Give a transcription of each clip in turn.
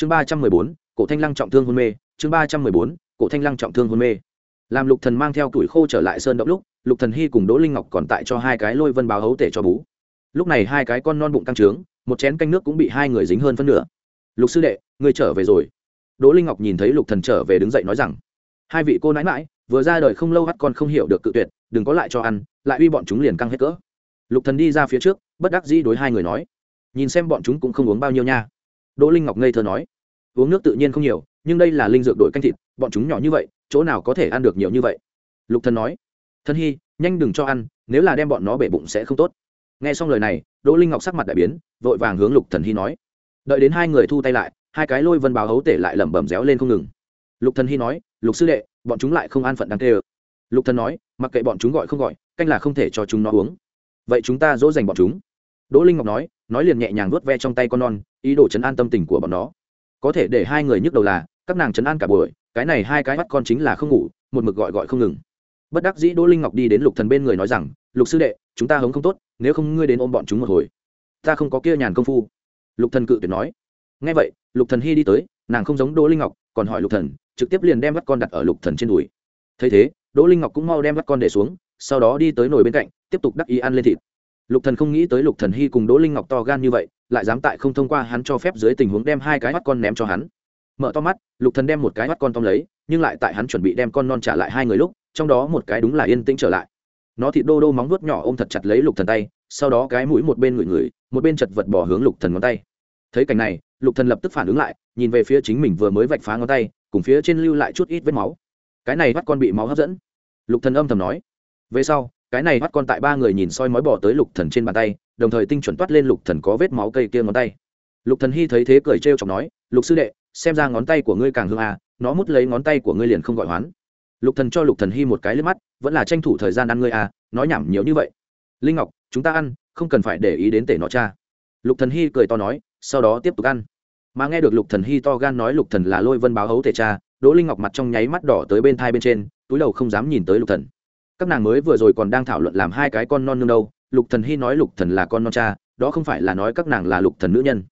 chương ba trăm mười bốn, cổ thanh lăng trọng thương hôn mê. Chương ba trăm mười bốn, cổ thanh lăng trọng thương hôn mê. Làm lục thần mang theo tuổi khô trở lại sơn động lúc, lục thần hy cùng đỗ linh ngọc còn tại cho hai cái lôi vân báo hấu tể cho bú. Lúc này hai cái con non bụng căng trướng, một chén canh nước cũng bị hai người dính hơn phân nửa. Lục sư đệ người trở về rồi. Đỗ linh ngọc nhìn thấy lục thần trở về đứng dậy nói rằng, hai vị cô nãi mãi vừa ra đời không lâu hắt con không hiểu được cự tuyệt, đừng có lại cho ăn, lại uy bọn chúng liền căng hết cỡ. Lục thần đi ra phía trước, bất đắc dĩ đối hai người nói, nhìn xem bọn chúng cũng không uống bao nhiêu nha đỗ linh ngọc ngây thơ nói, uống nước tự nhiên không nhiều, nhưng đây là linh dược đổi canh thịt, bọn chúng nhỏ như vậy, chỗ nào có thể ăn được nhiều như vậy? Lục thần nói thân hy, nhanh đừng cho ăn, nếu là đem bọn nó bể bụng sẽ không tốt. Nghe xong lời này, đỗ linh ngọc sắc mặt đại biến, vội vàng hướng lục thần hy nói, đợi đến hai người thu tay lại, hai cái lôi vân báo hấu tể lại lẩm bẩm réo lên không ngừng. Lục thần hy nói, lục sư đệ, bọn chúng lại không an phận đáng tê ơ. Lục thần nói, mặc kệ bọn chúng gọi không gọi, canh là không thể cho chúng nó uống. Vậy chúng ta dỗ dành bọn chúng đỗ linh ngọc nói nói liền nhẹ nhàng vuốt ve trong tay con non, ý đồ chấn an tâm tình của bọn nó. Có thể để hai người nhức đầu là, các nàng chấn an cả buổi, cái này hai cái mắt con chính là không ngủ, một mực gọi gọi không ngừng. Bất đắc dĩ đỗ linh ngọc đi đến lục thần bên người nói rằng, lục sư đệ, chúng ta hống không tốt, nếu không ngươi đến ôm bọn chúng một hồi. Ta không có kia nhàn công phu. Lục thần cự tuyệt nói. Nghe vậy, lục thần hy đi tới, nàng không giống đỗ linh ngọc, còn hỏi lục thần, trực tiếp liền đem bắt con đặt ở lục thần trên đùi. Thấy thế, đỗ linh ngọc cũng mau đem bắt con để xuống, sau đó đi tới nồi bên cạnh, tiếp tục đắc ý ăn lên thịt lục thần không nghĩ tới lục thần hy cùng đỗ linh ngọc to gan như vậy, lại dám tại không thông qua hắn cho phép dưới tình huống đem hai cái mắt con ném cho hắn. Mở to mắt, lục thần đem một cái mắt con tóm lấy, nhưng lại tại hắn chuẩn bị đem con non trả lại hai người lúc, trong đó một cái đúng là yên tĩnh trở lại. Nó thịt đô đô móng vuốt nhỏ ôm thật chặt lấy lục thần tay, sau đó cái mũi một bên ngửi ngửi, một bên chật vật bỏ hướng lục thần ngón tay. Thấy cảnh này, lục thần lập tức phản ứng lại, nhìn về phía chính mình vừa mới vạch phá ngón tay, cùng phía trên lưu lại chút ít vết máu. Cái này bắt con bị máu hấp dẫn. Lục thần âm thầm nói. Về sau cái này bắt con tại ba người nhìn soi mói bỏ tới lục thần trên bàn tay, đồng thời tinh chuẩn toát lên lục thần có vết máu cây kia ngón tay. Lục thần hy thấy thế cười trêu chọc nói, lục sư đệ, xem ra ngón tay của ngươi càng hương à nó mút lấy ngón tay của ngươi liền không gọi hoán. Lục thần cho lục thần hy một cái liếc mắt, vẫn là tranh thủ thời gian ăn ngươi à nói nhảm nhiều như vậy. Linh ngọc, chúng ta ăn, không cần phải để ý đến tể nó cha. Lục thần hy cười to nói, sau đó tiếp tục ăn. Mà nghe được lục thần hy to gan nói lục thần là lôi vân báo hấu tể cha, đỗ linh ngọc mặt trong nháy mắt đỏ tới bên thai bên trên, túi đầu không dám nhìn tới lục thần các nàng mới vừa rồi còn đang thảo luận làm hai cái con non nương đâu, lục thần hy nói lục thần là con non cha, đó không phải là nói các nàng là lục thần nữ nhân.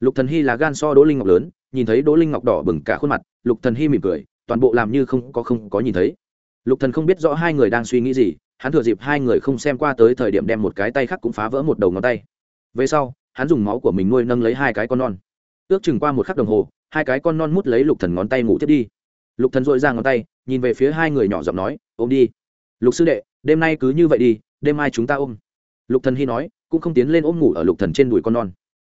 Lục thần hy là gan so đỗ linh ngọc lớn, nhìn thấy đỗ linh ngọc đỏ bừng cả khuôn mặt, lục thần hy mỉm cười, toàn bộ làm như không có không có nhìn thấy. Lục thần không biết rõ hai người đang suy nghĩ gì, hắn thừa dịp hai người không xem qua tới thời điểm đem một cái tay khác cũng phá vỡ một đầu ngón tay. Về sau, hắn dùng máu của mình nuôi nâng lấy hai cái con non. Ước chừng qua một khắc đồng hồ, hai cái con non mút lấy lục thần ngón tay ngủ tiếp đi. Lục thần dội ra ngón tay, nhìn về phía hai người nhỏ giọng nói, ôm đi lục sư đệ, đêm nay cứ như vậy đi, đêm mai chúng ta ôm. Lục thần hy nói, cũng không tiến lên ôm ngủ ở lục thần trên đùi con non.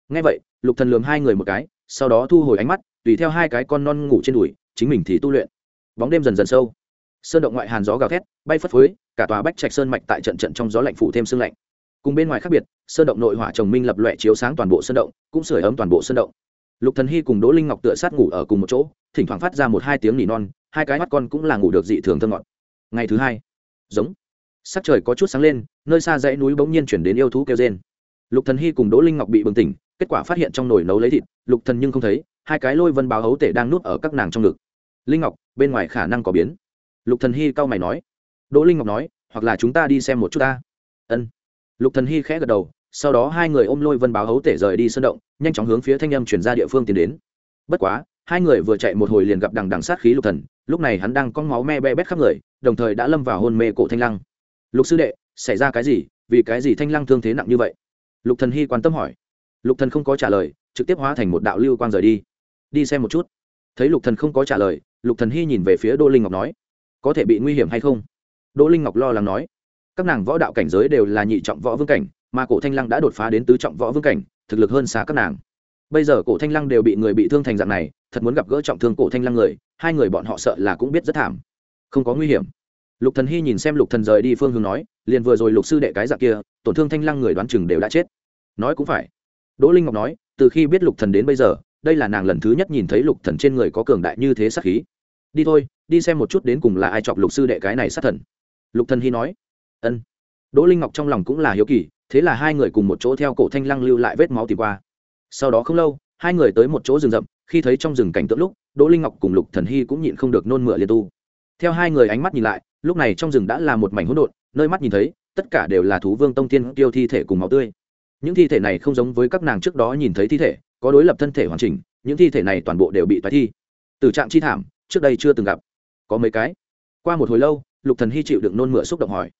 Nghe vậy, lục thần lườm hai người một cái, sau đó thu hồi ánh mắt, tùy theo hai cái con non ngủ trên đùi, chính mình thì tu luyện. Bóng đêm dần dần sâu. Sơn động ngoại hàn gió gào thét, bay phất phới, cả tòa bách trạch sơn mạch tại trận trận trong gió lạnh phủ thêm sương lạnh. Cùng bên ngoài khác biệt, sơn động nội hỏa chồng minh lập loẹ chiếu sáng toàn bộ sơn động, cũng sưởi ấm toàn bộ sơn động. Lục thần hy cùng đỗ linh ngọc tựa sát ngủ ở cùng một chỗ, thỉnh thoảng phát ra một hai tiếng nỉ non, hai cái mắt con cũng là ngủ được dị thường thơ ngọt. Ngày thứ hai giống. Sắc trời có chút sáng lên, nơi xa dãy núi bỗng nhiên chuyển đến yêu thú kêu trên lục thần hy cùng đỗ linh ngọc bị bừng tỉnh, kết quả phát hiện trong nồi nấu lấy thịt, lục thần nhưng không thấy, hai cái lôi vân báo hấu tể đang nuốt ở các nàng trong ngực. Linh ngọc, bên ngoài khả năng có biến. Lục thần hy cau mày nói. Đỗ linh ngọc nói, hoặc là chúng ta đi xem một chút ta. Ân. Lục thần hy khẽ gật đầu, sau đó hai người ôm lôi vân báo hấu tể rời đi sơn động, nhanh chóng hướng phía thanh âm chuyển ra địa phương tiến đến. Bất quá, hai người vừa chạy một hồi liền gặp đằng đằng sát khí lục thần lúc này hắn đang con máu me be bét khắp người, đồng thời đã lâm vào hôn mê cổ thanh lăng. Lục sư đệ, xảy ra cái gì? Vì cái gì thanh lăng thương thế nặng như vậy? Lục thần hy quan tâm hỏi. Lục thần không có trả lời, trực tiếp hóa thành một đạo lưu quang rời đi. Đi xem một chút. Thấy lục thần không có trả lời, lục thần hy nhìn về phía đỗ linh ngọc nói. Có thể bị nguy hiểm hay không? Đỗ linh ngọc lo lắng nói. Các nàng võ đạo cảnh giới đều là nhị trọng võ vương cảnh, mà cổ thanh lăng đã đột phá đến tứ trọng võ vương cảnh, thực lực hơn xa các nàng. Bây giờ cổ thanh lăng đều bị người bị thương thành dạng này thật muốn gặp gỡ trọng thương cổ thanh lăng người, hai người bọn họ sợ là cũng biết rất thảm. Không có nguy hiểm. Lục thần hy nhìn xem lục thần rời đi phương hướng nói, liền vừa rồi lục sư đệ cái dạng kia, tổn thương thanh lăng người đoán chừng đều đã chết. Nói cũng phải. Đỗ linh ngọc nói, từ khi biết lục thần đến bây giờ, đây là nàng lần thứ nhất nhìn thấy lục thần trên người có cường đại như thế sát khí. Đi thôi, đi xem một chút đến cùng là ai chọc lục sư đệ cái này sát thần. Lục thần hy nói, ân. Đỗ linh ngọc trong lòng cũng là hiếu kỳ, thế là hai người cùng một chỗ theo cổ thanh lăng lưu lại vết máu tìm qua. Sau đó không lâu, hai người tới một chỗ rừng rậm khi thấy trong rừng cảnh tượng lúc, đỗ linh ngọc cùng lục thần hy cũng nhịn không được nôn mửa liên tu. Theo hai người ánh mắt nhìn lại, lúc này trong rừng đã là một mảnh hỗn độn, nơi mắt nhìn thấy, tất cả đều là thú vương tông tiên tiêu thi thể cùng máu tươi. Những thi thể này không giống với các nàng trước đó nhìn thấy thi thể, có đối lập thân thể hoàn chỉnh, những thi thể này toàn bộ đều bị tái thi. Từ trạng chi thảm, trước đây chưa từng gặp. Có mấy cái? Qua một hồi lâu, lục thần hy chịu đựng nôn mửa xúc động hỏi.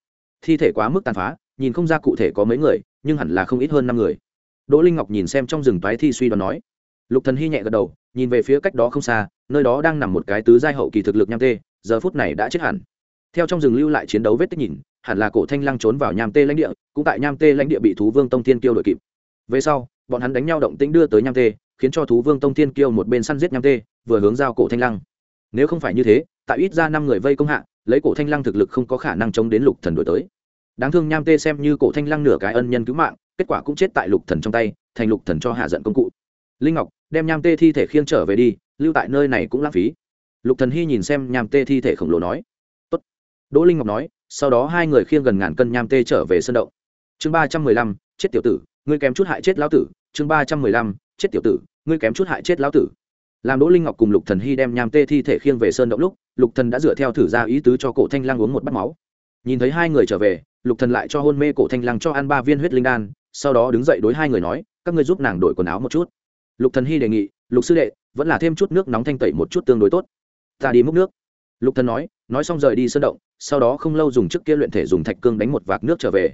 Thi thể quá mức tàn phá, nhìn không ra cụ thể có mấy người, nhưng hẳn là không ít hơn năm người. Đỗ linh ngọc nhìn xem trong rừng tái thi suy đoán nói lục thần hy nhẹ gật đầu, nhìn về phía cách đó không xa, nơi đó đang nằm một cái tứ giai hậu kỳ thực lực nham tê, giờ phút này đã chết hẳn. Theo trong rừng lưu lại chiến đấu vết tích nhìn, hẳn là cổ thanh lăng trốn vào nham tê lãnh địa, cũng tại nham tê lãnh địa bị thú vương tông thiên kiêu đội kịp. Về sau, bọn hắn đánh nhau động tĩnh đưa tới nham tê, khiến cho thú vương tông thiên kiêu một bên săn giết nham tê, vừa hướng giao cổ thanh lăng. Nếu không phải như thế, tại ít ra năm người vây công hạ, lấy cổ thanh lăng thực lực không có khả năng chống đến lục thần đổi tới. Đáng thương nham tê xem như cổ thanh lăng nửa cái ân nhân cứu mạng, kết quả cũng chết tại lục thần trong tay, thành lục thần cho hạ giận công cụ. Linh ngọc đem nham tê thi thể khiêng trở về đi, lưu tại nơi này cũng lãng phí. Lục thần hy nhìn xem nham tê thi thể khổng lồ nói, tốt. Đỗ linh ngọc nói, sau đó hai người khiêng gần ngàn cân nham tê trở về sân động. Chương ba trăm mười lăm, chết tiểu tử, ngươi kém chút hại chết lão tử. Chương ba trăm mười lăm, chết tiểu tử, ngươi kém chút hại chết lão tử. Làm đỗ linh ngọc cùng lục thần hy đem nham tê thi thể khiêng về sơn động lúc, lục thần đã dựa theo thử ra ý tứ cho cổ thanh Lang uống một bát máu. Nhìn thấy hai người trở về, lục thần lại cho hôn mê cổ thanh Lang cho ăn ba viên huyết linh đan, sau đó đứng dậy đối hai người nói, các ngươi giúp nàng đổi quần áo một chút lục thần hy đề nghị, lục sư đệ, vẫn là thêm chút nước nóng thanh tẩy một chút tương đối tốt. Ta đi múc nước. Lục thần nói nói xong rời đi sơn động, sau đó không lâu dùng trước kia luyện thể dùng thạch cương đánh một vạc nước trở về.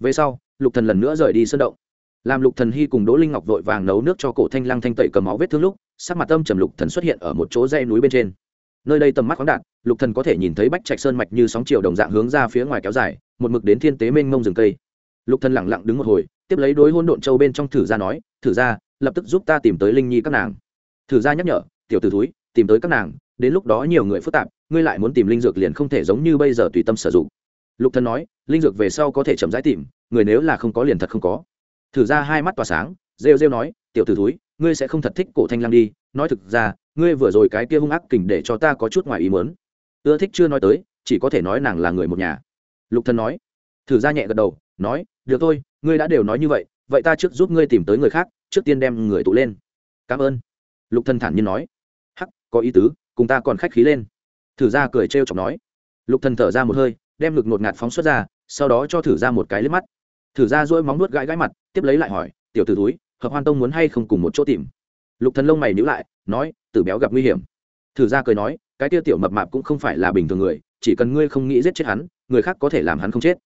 Về sau, lục thần lần nữa rời đi sơn động. Làm lục thần hy cùng đỗ linh ngọc vội vàng nấu nước cho cổ thanh lăng thanh tẩy cầm máu vết thương lúc, sắc mặt âm trầm lục thần xuất hiện ở một chỗ dãy núi bên trên. Nơi đây tầm mắt khoáng đạt, lục thần có thể nhìn thấy bách trạch sơn mạch như sóng chiều đồng dạng hướng ra phía ngoài kéo dài, một mực đến thiên tế mênh mông rừng cây. Lục thần lặng lặng đứng một hồi, tiếp lấy đối hôn độn châu bên trong thử ra nói, thử ra lập tức giúp ta tìm tới linh nhi các nàng. Thử ra nhắc nhở, tiểu t ử thúi, tìm tới các nàng, đến lúc đó nhiều người phức tạp, ngươi lại muốn tìm linh dược liền không thể giống như bây giờ tùy tâm sử dụng. Lục thần nói, linh dược về sau có thể chậm rãi tìm, người nếu là không có liền thật không có. Thử ra hai mắt tỏa sáng, rêu rêu nói, tiểu t ử thúi, ngươi sẽ không thật thích cổ thanh Lang đi, nói thực ra, ngươi vừa rồi cái kia hung ác kình để cho ta có chút ngoài ý mớn ưa thích chưa nói tới, chỉ có thể nói nàng là người một nhà. Lục thần nói, thử ra nhẹ gật đầu, nói, được thôi, ngươi đã đều nói như vậy vậy ta trước giúp ngươi tìm tới người khác trước tiên đem người tụ lên. Cảm ơn. Lục thần thản nhiên nói. Hắc, có ý tứ, cùng ta còn khách khí lên. Thử ra cười trêu chọc nói. Lục thần thở ra một hơi, đem ngực ngột ngạt phóng xuất ra, sau đó cho thử ra một cái liếc mắt. Thử ra duỗi móng nuốt gãi gãi mặt, tiếp lấy lại hỏi, tiểu tử túi hợp hoan tông muốn hay không cùng một chỗ tìm? Lục thần lông mày nhíu lại, nói, tử béo gặp nguy hiểm. Thử ra cười nói, cái tiêu tiểu mập mạp cũng không phải là bình thường người, chỉ cần ngươi không nghĩ giết chết hắn, người khác có thể làm hắn không chết.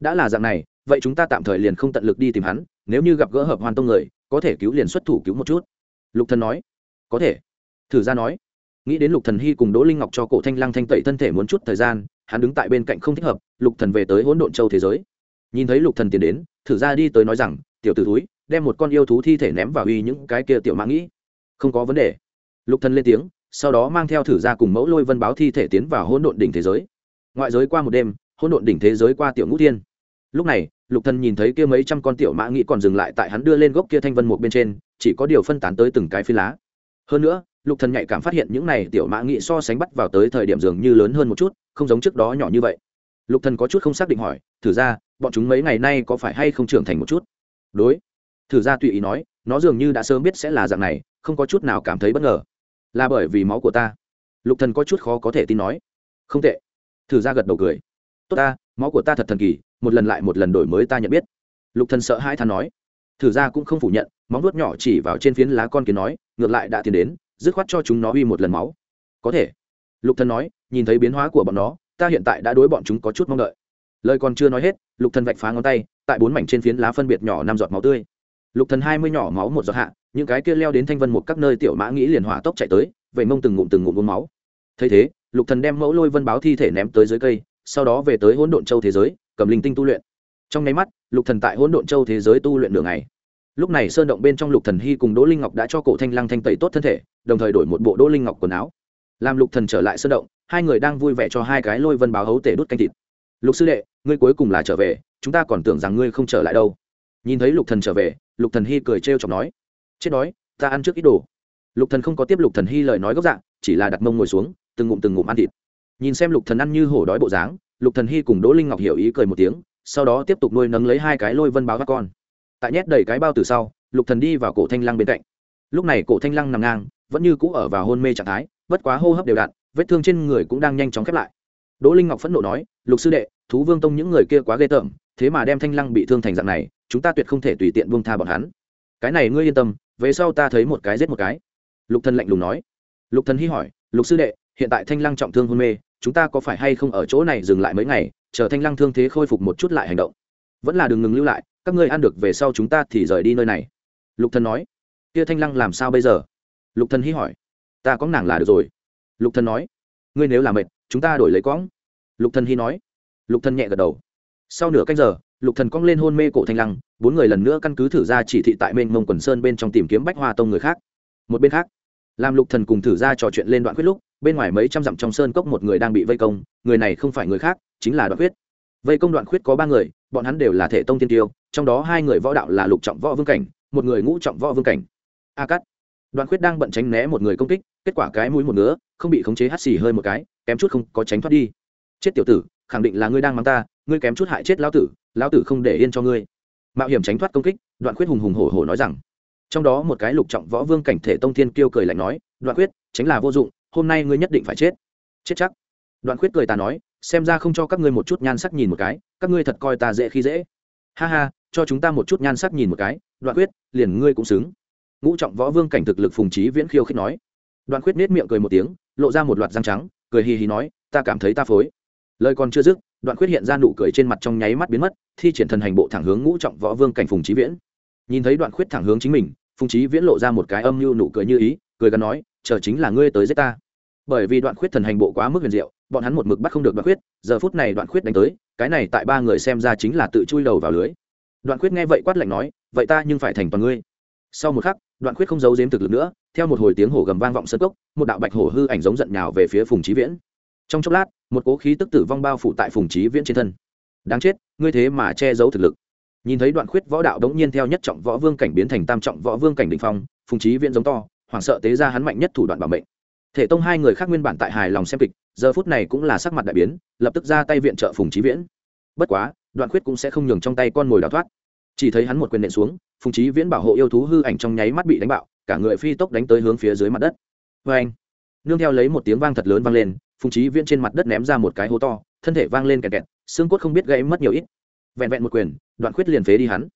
Đã là dạng này, vậy chúng ta tạm thời liền không tận lực đi tìm hắn, nếu như gặp gỡ hợp hoan tông người có thể cứu liền xuất thủ cứu một chút. Lục thần nói, có thể. Thử ra nói, nghĩ đến lục thần hy cùng đỗ linh ngọc cho cổ thanh lăng thanh tẩy thân thể muốn chút thời gian, hắn đứng tại bên cạnh không thích hợp, lục thần về tới hỗn độn châu thế giới. Nhìn thấy lục thần tiến đến, thử ra đi tới nói rằng, tiểu tử túi đem một con yêu thú thi thể ném vào uy những cái kia tiểu mã nghĩ. Không có vấn đề. Lục thần lên tiếng, sau đó mang theo thử ra cùng mẫu lôi vân báo thi thể tiến vào hỗn độn đỉnh thế giới. Ngoại giới qua một đêm, hỗn độn đỉnh thế giới qua tiểu ngũ thiên. Lúc này lục thần nhìn thấy kia mấy trăm con tiểu mã nghĩ còn dừng lại tại hắn đưa lên gốc kia thanh vân một bên trên, chỉ có điều phân tán tới từng cái phi lá. Hơn nữa, lục thần nhạy cảm phát hiện những này tiểu mã nghĩ so sánh bắt vào tới thời điểm dường như lớn hơn một chút, không giống trước đó nhỏ như vậy. Lục thần có chút không xác định hỏi, thử ra, bọn chúng mấy ngày nay có phải hay không trưởng thành một chút? Đối. Thử ra tùy ý nói, nó dường như đã sớm biết sẽ là dạng này, không có chút nào cảm thấy bất ngờ. Là bởi vì máu của ta. Lục thần có chút khó có thể tin nói. Không tệ. Thử ra gật đầu cười. Tốt ta, máu của ta thật thần kỳ một lần lại một lần đổi mới ta nhận biết. Lục thần sợ hai than nói. Thử ra cũng không phủ nhận, móng vuốt nhỏ chỉ vào trên phiến lá con kiến nói, ngược lại đã tiến đến, dứt khoát cho chúng nó uy một lần máu. Có thể. Lục thần nói, nhìn thấy biến hóa của bọn nó, ta hiện tại đã đối bọn chúng có chút mong đợi. Lời còn chưa nói hết, lục thần vạch phá ngón tay, tại bốn mảnh trên phiến lá phân biệt nhỏ năm giọt máu tươi. Lục thần hai mươi nhỏ máu một giọt hạ, những cái kia leo đến thanh vân một các nơi tiểu mã nghĩ liền hỏa tốc chạy tới, vậy mông từng ngụm từng ngụm uống máu. Thấy thế, lục thần đem mẫu lôi vân báo thi thể ném tới dưới cây sau đó về tới hỗn độn châu thế giới, cầm linh tinh tu luyện. Trong nháy mắt, lục thần tại hỗn độn châu thế giới tu luyện đường này lúc này sơn động bên trong lục thần hy cùng đỗ linh ngọc đã cho cổ thanh lăng thanh tẩy tốt thân thể, đồng thời đổi một bộ đỗ linh ngọc quần áo. Làm lục thần trở lại sơn động, hai người đang vui vẻ cho hai cái lôi vân báo hấu tể đút canh thịt. Lục sư đệ, ngươi cuối cùng là trở về, chúng ta còn tưởng rằng ngươi không trở lại đâu. Nhìn thấy lục thần trở về, lục thần hy cười trêu chọc nói, chết đói, ta ăn trước ít đồ. Lục thần không có tiếp lục thần hy lời nói gốc dạng, chỉ là đặt mông ngồi xuống, từng ngụm từng ngụm ăn thịt nhìn xem lục thần ăn như hổ đói bộ dáng, lục thần hy cùng đỗ linh ngọc hiểu ý cười một tiếng, sau đó tiếp tục nuôi nấng lấy hai cái lôi vân báo các con. Tại nhét đầy cái bao từ sau, lục thần đi vào cổ thanh lăng bên cạnh. Lúc này cổ thanh lăng nằm ngang, vẫn như cũ ở vào hôn mê trạng thái, bất quá hô hấp đều đặn, vết thương trên người cũng đang nhanh chóng khép lại. Đỗ linh ngọc phẫn nộ nói, lục sư đệ, thú vương tông những người kia quá ghê tởm, thế mà đem thanh lăng bị thương thành dạng này, chúng ta tuyệt không thể tùy tiện buông tha bọn hắn. Cái này ngươi yên tâm, về sau ta thấy một cái giết một cái. Lục thần lạnh lùng nói. Lục thần hy hỏi, lục sư đệ hiện tại thanh lăng trọng thương hôn mê, chúng ta có phải hay không ở chỗ này dừng lại mấy ngày, chờ thanh lăng thương thế khôi phục một chút lại hành động? Vẫn là đừng ngừng lưu lại, các ngươi ăn được về sau chúng ta thì rời đi nơi này. Lục thần nói. Kia thanh lăng làm sao bây giờ? Lục thần hí hỏi. Ta có nàng là được rồi. Lục thần nói. Ngươi nếu là mệt, chúng ta đổi lấy quõng. Lục thần hí nói. Lục thần nhẹ gật đầu. Sau nửa canh giờ, lục thần cong lên hôn mê cổ thanh lăng, bốn người lần nữa căn cứ thử ra chỉ thị tại mênh mông quần sơn bên trong tìm kiếm bách hoa tông người khác. Một bên khác, làm lục thần cùng thử ra trò chuyện lên đoạn quyết lúc bên ngoài mấy trăm dặm trong sơn cốc một người đang bị vây công, người này không phải người khác, chính là đoạn khuyết. Vây công đoạn khuyết có ba người, bọn hắn đều là thể tông tiên tiêu, trong đó hai người võ đạo là lục trọng võ vương cảnh, một người ngũ trọng võ vương cảnh. A cắt đoạn khuyết đang bận tránh né một người công kích, kết quả cái mũi một nữa không bị khống chế hắt xì hơi một cái, kém chút không có tránh thoát đi. Chết tiểu tử, khẳng định là ngươi đang mắng ta, ngươi kém chút hại chết lão tử lão tử không để yên cho ngươi. Mạo hiểm tránh thoát công kích, đoạn khuyết hùng hùng hổ hổ nói rằng. Trong đó một cái lục trọng võ vương cảnh thể tông thiên kêu cười lạnh nói, đoạn khuyết, tránh là vô dụng hôm nay ngươi nhất định phải chết. Chết chắc. Đoạn Khuyết cười ta nói xem ra không cho các ngươi một chút nhan sắc nhìn một cái các ngươi thật coi ta dễ khi dễ. Ha ha cho chúng ta một chút nhan sắc nhìn một cái đoạn Khuyết, liền ngươi cũng xứng. Ngũ trọng võ vương cảnh thực lực phùng trí viễn khiêu khích nói. Đoạn Khuyết nết miệng cười một tiếng lộ ra một loạt răng trắng cười hì hì nói ta cảm thấy ta phối. Lời còn chưa dứt đoạn Khuyết hiện ra nụ cười trên mặt trong nháy mắt biến mất thi triển thần hành bộ thẳng hướng ngũ trọng võ vương cảnh phùng trí viễn. Nhìn thấy đoạn Khuyết thẳng hướng chính mình phùng trí viễn lộ ra một cái âm mưu nụ cười như ý cười gắn nói chờ chính là ngươi tới giết ta bởi vì đoạn khuyết thần hành bộ quá mức huyền diệu, bọn hắn một mực bắt không được đoạn khuyết, giờ phút này đoạn khuyết đánh tới, cái này tại ba người xem ra chính là tự chui đầu vào lưới. Đoạn khuyết nghe vậy quát lạnh nói, vậy ta nhưng phải thành toàn ngươi. Sau một khắc, đoạn khuyết không giấu giếm thực lực nữa, theo một hồi tiếng hổ gầm vang vọng sân cốc, một đạo bạch hổ hư ảnh giống giận nhào về phía phùng trí viễn. Trong chốc lát, một cố khí tức tử vong bao phủ tại phùng trí viễn trên thân. Đáng chết, ngươi thế mà che giấu thực lực. Nhìn thấy đoạn khuyết võ đạo đống nhiên theo nhất trọng võ vương cảnh biến thành tam trọng võ vương cảnh định phong, phùng trí viễn giống to, hoảng sợ tế ra hắn mạnh nhất thủ đoạn bảo mệnh thể tông hai người khác nguyên bản tại hài lòng xem kịch, giờ phút này cũng là sắc mặt đại biến, lập tức ra tay viện trợ phùng trí viễn. Bất quá, đoạn khuyết cũng sẽ không nhường trong tay con mồi đào thoát. Chỉ thấy hắn một quyền nện xuống, phùng trí viễn bảo hộ yêu thú hư ảnh trong nháy mắt bị đánh bạo, cả người phi tốc đánh tới hướng phía dưới mặt đất. Vê anh nương theo lấy một tiếng vang thật lớn vang lên, phùng trí viễn trên mặt đất ném ra một cái hố to, thân thể vang lên kẹt kẹt, xương cốt không biết gãy mất nhiều ít. Vẹn vẹn một quyền, đoạn khuyết liền phế đi hắn.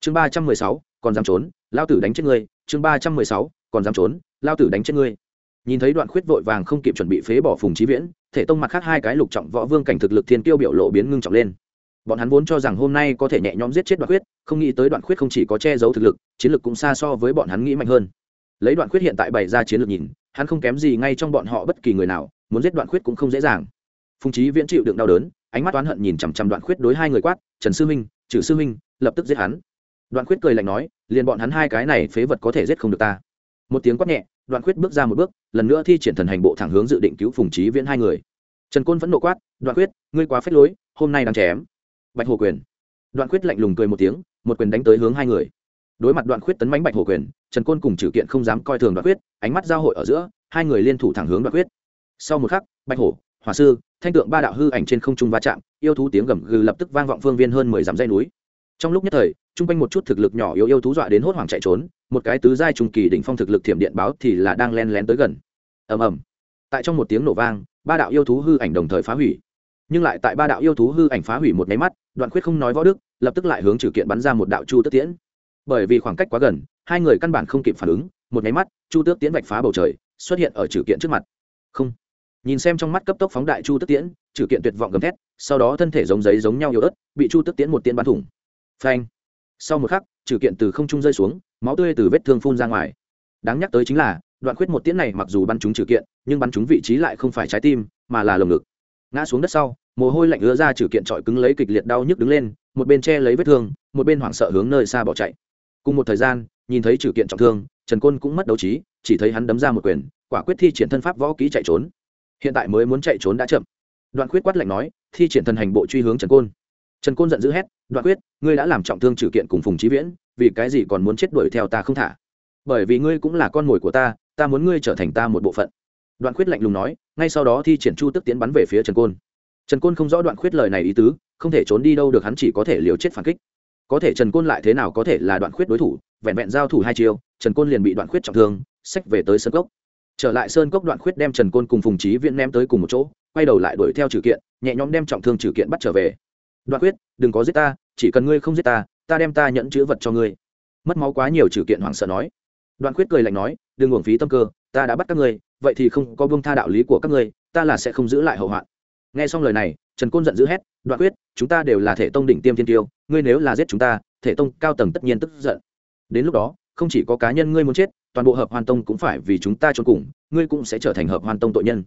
Chương ba trăm mười sáu, còn dám trốn, lao tử đánh chết ngươi. Chương ba trăm mười sáu, còn dám trốn, lao tử đánh chết ngươi nhìn thấy đoạn khuyết vội vàng không kịp chuẩn bị phế bỏ phùng trí viễn, thể tông mặt khác hai cái lục trọng võ vương cảnh thực lực thiên tiêu biểu lộ biến ngưng trọng lên. Bọn hắn vốn cho rằng hôm nay có thể nhẹ nhõm giết chết đoạn khuyết, không nghĩ tới đoạn khuyết không chỉ có che giấu thực lực, chiến lược cũng xa so với bọn hắn nghĩ mạnh hơn. Lấy đoạn khuyết hiện tại bày ra chiến lược nhìn, hắn không kém gì ngay trong bọn họ bất kỳ người nào, muốn giết đoạn khuyết cũng không dễ dàng. Phùng trí viễn chịu đựng đau đớn, ánh mắt oán hận nhìn chằm chằm đoạn khuyết đối hai người quát, trần sư minh trừ sư minh lập tức giết hắn. Đoạn khuyết cười lạnh nói, liền bọn hắn hai cái này phế vật có thể giết không được ta một tiếng quát nhẹ, đoạn khuyết bước ra một bước, lần nữa thi triển thần hành bộ thẳng hướng dự định cứu phùng trí viễn hai người. Trần côn vẫn nộ quát, đoạn khuyết, ngươi quá phết lối, hôm nay đang chém. Bạch hồ quyền. Đoạn khuyết lạnh lùng cười một tiếng, một quyền đánh tới hướng hai người. Đối mặt đoạn khuyết tấn bánh bạch hồ quyền, trần côn cùng trừ kiện không dám coi thường đoạn khuyết, ánh mắt giao hội ở giữa, hai người liên thủ thẳng hướng đoạn khuyết. Sau một khắc, bạch hổ hòa sư, thanh tượng ba đạo hư ảnh trên không trung va chạm, yêu thú tiếng gầm gừ lập tức vang vọng phương viên hơn mười dặm dây núi. Trong lúc nhất thời, chung quanh một chút thực lực nhỏ yếu yêu thú dọa đến hốt hoảng chạy trốn một cái tứ giai trùng kỳ đỉnh phong thực lực thiểm điện báo thì là đang len lén tới gần. Ầm ầm. Tại trong một tiếng nổ vang, ba đạo yêu thú hư ảnh đồng thời phá hủy. Nhưng lại tại ba đạo yêu thú hư ảnh phá hủy một máy mắt, đoạn khuyết không nói võ đức, lập tức lại hướng trừ kiện bắn ra một đạo chu tước tiễn. Bởi vì khoảng cách quá gần, hai người căn bản không kịp phản ứng, một máy mắt, chu tước tiễn vạch phá bầu trời, xuất hiện ở trừ kiện trước mặt. Không. Nhìn xem trong mắt cấp tốc phóng đại chu tước tiễn, trừ kiện tuyệt vọng gầm thét, sau đó thân thể giống giấy giống nhau yếu ớt, bị chu tước tiễn một tiễn bắn thủng. Phanh. Sau một khắc, trừ kiện từ không trung rơi xuống máu tươi từ vết thương phun ra ngoài. Đáng nhắc tới chính là, đoạn khuyết một tiễn này mặc dù bắn trúng trừ kiện, nhưng bắn trúng vị trí lại không phải trái tim, mà là lồng ngực. Ngã xuống đất sau, mồ hôi lạnh ứa ra trừ kiện trọi cứng lấy kịch liệt đau nhức đứng lên, một bên che lấy vết thương, một bên hoảng sợ hướng nơi xa bỏ chạy. Cùng một thời gian, nhìn thấy trừ kiện trọng thương, trần côn cũng mất đấu trí, chỉ thấy hắn đấm ra một quyền, quả quyết thi triển thân pháp võ kỹ chạy trốn. Hiện tại mới muốn chạy trốn đã chậm. Đoạn khuyết quát lạnh nói, thi triển thần hành bộ truy hướng trần côn trần côn giận dữ hét, đoạn quyết, ngươi đã làm trọng thương trừ kiện cùng phùng trí viễn, vì cái gì còn muốn chết đuổi theo ta không thả? Bởi vì ngươi cũng là con mồi của ta ta muốn ngươi trở thành ta một bộ phận. Đoạn khuyết lạnh lùng nói, ngay sau đó thi triển chu tức tiến bắn về phía trần côn. Trần côn không rõ đoạn khuyết lời này ý tứ, không thể trốn đi đâu được hắn chỉ có thể liều chết phản kích. Có thể trần côn lại thế nào có thể là đoạn khuyết đối thủ, vẹn vẹn giao thủ hai chiều trần côn liền bị đoạn khuyết trọng thương sách về tới sơn cốc. Trở lại sơn cốc đoạn khuyết đem trần côn cùng phùng trí viễn ném tới cùng một chỗ, quay đầu lại đuổi theo trừ kiện, nhẹ nhõm đem trọng thương trừ kiện bắt trở về đoạn quyết, đừng có giết ta, chỉ cần ngươi không giết ta ta đem ta nhận chữ vật cho ngươi. Mất máu quá nhiều trừ kiện hoảng sợ nói. Đoạn quyết cười lạnh nói, đừng uổng phí tâm cơ, ta đã bắt các ngươi, vậy thì không có bông tha đạo lý của các ngươi, ta là sẽ không giữ lại hậu hoạn. Nghe xong lời này, trần côn giận dữ hét, đoạn quyết, chúng ta đều là thể tông đỉnh tiêm thiên tiêu, ngươi nếu là giết chúng ta, thể tông cao tầng tất nhiên tức giận. Đến lúc đó, không chỉ có cá nhân ngươi muốn chết, toàn bộ hợp hoàn tông cũng phải vì chúng ta trốn cùng, ngươi cũng sẽ trở thành hợp hoàn tông tội nhân.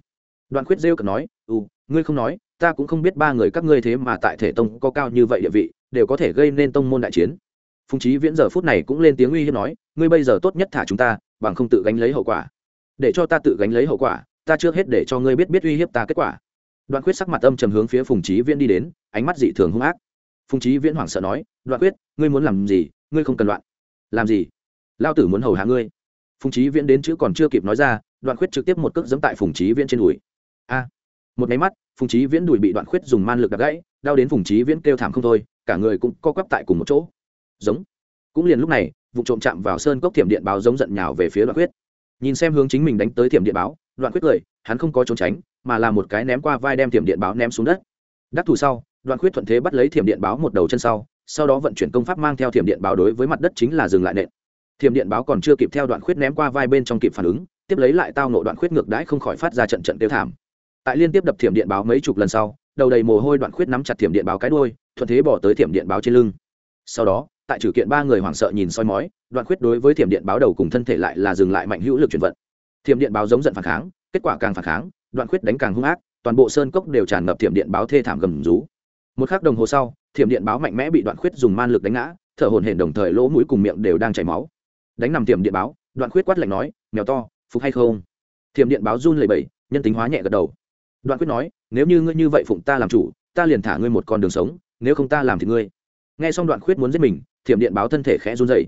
Đoạn quyết rêu cực nói ừ ngươi không nói ta cũng không biết ba người các ngươi thế mà tại thể tông có cao như vậy địa vị, đều có thể gây nên tông môn đại chiến. Phùng trí viễn giờ phút này cũng lên tiếng uy hiếp nói, ngươi bây giờ tốt nhất thả chúng ta, bằng không tự gánh lấy hậu quả. Để cho ta tự gánh lấy hậu quả, ta trước hết để cho ngươi biết biết uy hiếp ta kết quả. Đoạn quyết sắc mặt âm trầm hướng phía phùng trí viễn đi đến, ánh mắt dị thường hung ác. Phùng trí viễn hoảng sợ nói, đoạn quyết, ngươi muốn làm gì? Ngươi không cần loạn. Làm gì? Lao tử muốn hầu hạ ngươi. Phùng trí viễn đến chữ còn chưa kịp nói ra, đoạn quyết trực tiếp một cước dẫm tại phùng trí viễn trên đùi. A. Một máy mắt phùng trí viễn đùi bị đoạn Khuyết dùng man lực đập gãy, đau đến phùng trí viễn kêu thảm không thôi, cả người cũng co quắp tại cùng một chỗ. Giống. Cũng liền lúc này, vụ trộm chạm vào sơn cốc thiểm điện báo giống giận nhào về phía đoạn Khuyết. nhìn xem hướng chính mình đánh tới thiểm điện báo, đoạn Khuyết cười, hắn không có trốn tránh, mà là một cái ném qua vai đem thiểm điện báo ném xuống đất. Đắc thù sau, đoạn Khuyết thuận thế bắt lấy thiểm điện báo một đầu chân sau sau đó vận chuyển công pháp mang theo thiểm điện báo đối với mặt đất chính là dừng lại nện. Thiểm điện báo còn chưa kịp theo đoạn khuyết ném qua vai bên trong kịp phản ứng, tiếp lấy lại tao nộ đoạn khuyết ngược đãi không khỏi phát ra trận trận tiêu thảm tại liên tiếp đập thiểm điện báo mấy chục lần sau, đầu đầy mồ hôi đoạn khuyết nắm chặt thiểm điện báo cái đôi thuận thế bỏ tới thiểm điện báo trên lưng. Sau đó, tại trừ kiện ba người hoảng sợ nhìn soi mói, đoạn khuyết đối với thiểm điện báo đầu cùng thân thể lại là dừng lại mạnh hữu lực chuyển vận. Thiểm điện báo giống giận phản kháng, kết quả càng phản kháng, đoạn khuyết đánh càng hung ác, toàn bộ sơn cốc đều tràn ngập thiểm điện báo thê thảm gầm rú. Một khắc đồng hồ sau, thiểm điện báo mạnh mẽ bị đoạn khuyết dùng man lực đánh ngã, thở hổn hển đồng thời lỗ mũi cùng miệng đều đang chảy máu. Đánh nằm thiểm điện báo, đoạn khuyết quát lạnh nói, mèo to, phục hay không? Thiểm điện báo run lẩy bẩy, nhân tính hóa nhẹ gật đầu đoạn quyết nói, nếu như ngươi như vậy phụng ta làm chủ, ta liền thả ngươi một con đường sống, nếu không ta làm thì ngươi. Nghe xong đoạn khuyết muốn giết mình, thiểm điện báo thân thể khẽ run dày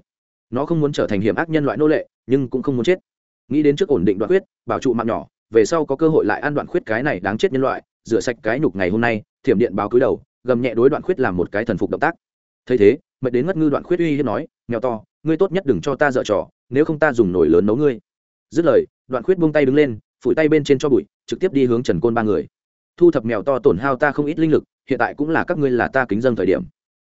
nó không muốn trở thành hiểm ác nhân loại nô lệ, nhưng cũng không muốn chết. Nghĩ đến trước ổn định đoạn khuyết bảo trụ mạng nhỏ, về sau có cơ hội lại ăn đoạn khuyết cái này đáng chết nhân loại, rửa sạch cái nhục ngày hôm nay, thiểm điện báo cúi đầu, gầm nhẹ đối đoạn khuyết làm một cái thần phục động tác. Thấy thế, mệt đến ngất ngư đoạn khuyết uy hiếp nói nghèo to, ngươi tốt nhất đừng cho ta dở trò, nếu không ta dùng nồi lớn nấu ngươi. Dứt lời, đoạn khuyết buông tay đứng lên phủi tay bên trên cho bụi, trực tiếp đi hướng trần côn ba người. Thu thập mèo to tổn hao ta không ít linh lực, hiện tại cũng là các ngươi là ta kính dân thời điểm.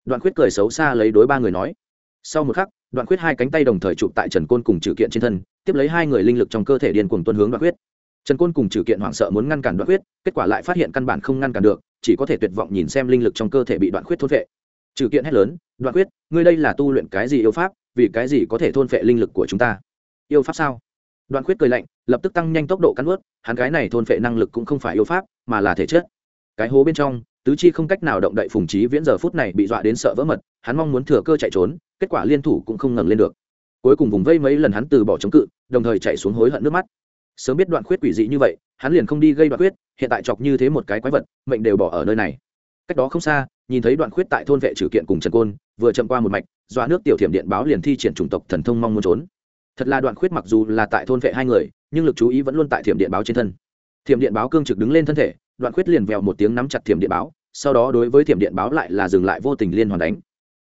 Đoạn khuyết cười xấu xa lấy đối ba người nói. Sau một khắc, đoạn khuyết hai cánh tay đồng thời chụp tại trần côn cùng trừ kiện trên thân, tiếp lấy hai người linh lực trong cơ thể điên cuồng tuân hướng đoạn khuyết. Trần côn cùng trừ kiện hoảng sợ muốn ngăn cản đoạn khuyết, kết quả lại phát hiện căn bản không ngăn cản được, chỉ có thể tuyệt vọng nhìn xem linh lực trong cơ thể bị đoạn khuyết thôn vệ trừ kiện hét lớn, đoạn khuyết, ngươi đây là tu luyện cái gì yêu pháp, vì cái gì có thể thôn phệ linh lực của chúng ta? Yêu pháp sao? Đoạn khuyết cười lạnh, lập tức tăng nhanh tốc độ cắn ướt hắn cái này thôn phệ năng lực cũng không phải yêu pháp, mà là thể chất. Cái hố bên trong, tứ chi không cách nào động đậy phùng trí viễn giờ phút này bị dọa đến sợ vỡ mật, hắn mong muốn thừa cơ chạy trốn, kết quả liên thủ cũng không ngẩng lên được. Cuối cùng vùng vây mấy lần hắn từ bỏ chống cự, đồng thời chạy xuống hối hận nước mắt. Sớm biết đoạn khuyết quỷ dị như vậy, hắn liền không đi gây đoạn khuyết, hiện tại chọc như thế một cái quái vật, mệnh đều bỏ ở nơi này. Cách đó không xa, nhìn thấy đoạn khuyết tại thôn vệ trừ kiện cùng trần côn, vừa chậm qua một mạch, dọa nước tiểu thiểm điện báo liền thi triển chủng tộc thần thông mong muốn trốn thật là đoạn khuyết mặc dù là tại thôn vệ hai người, nhưng lực chú ý vẫn luôn tại thiểm điện báo trên thân. Thiểm điện báo cương trực đứng lên thân thể, đoạn khuyết liền vèo một tiếng nắm chặt thiểm điện báo, sau đó đối với thiểm điện báo lại là dừng lại vô tình liên hoàn đánh.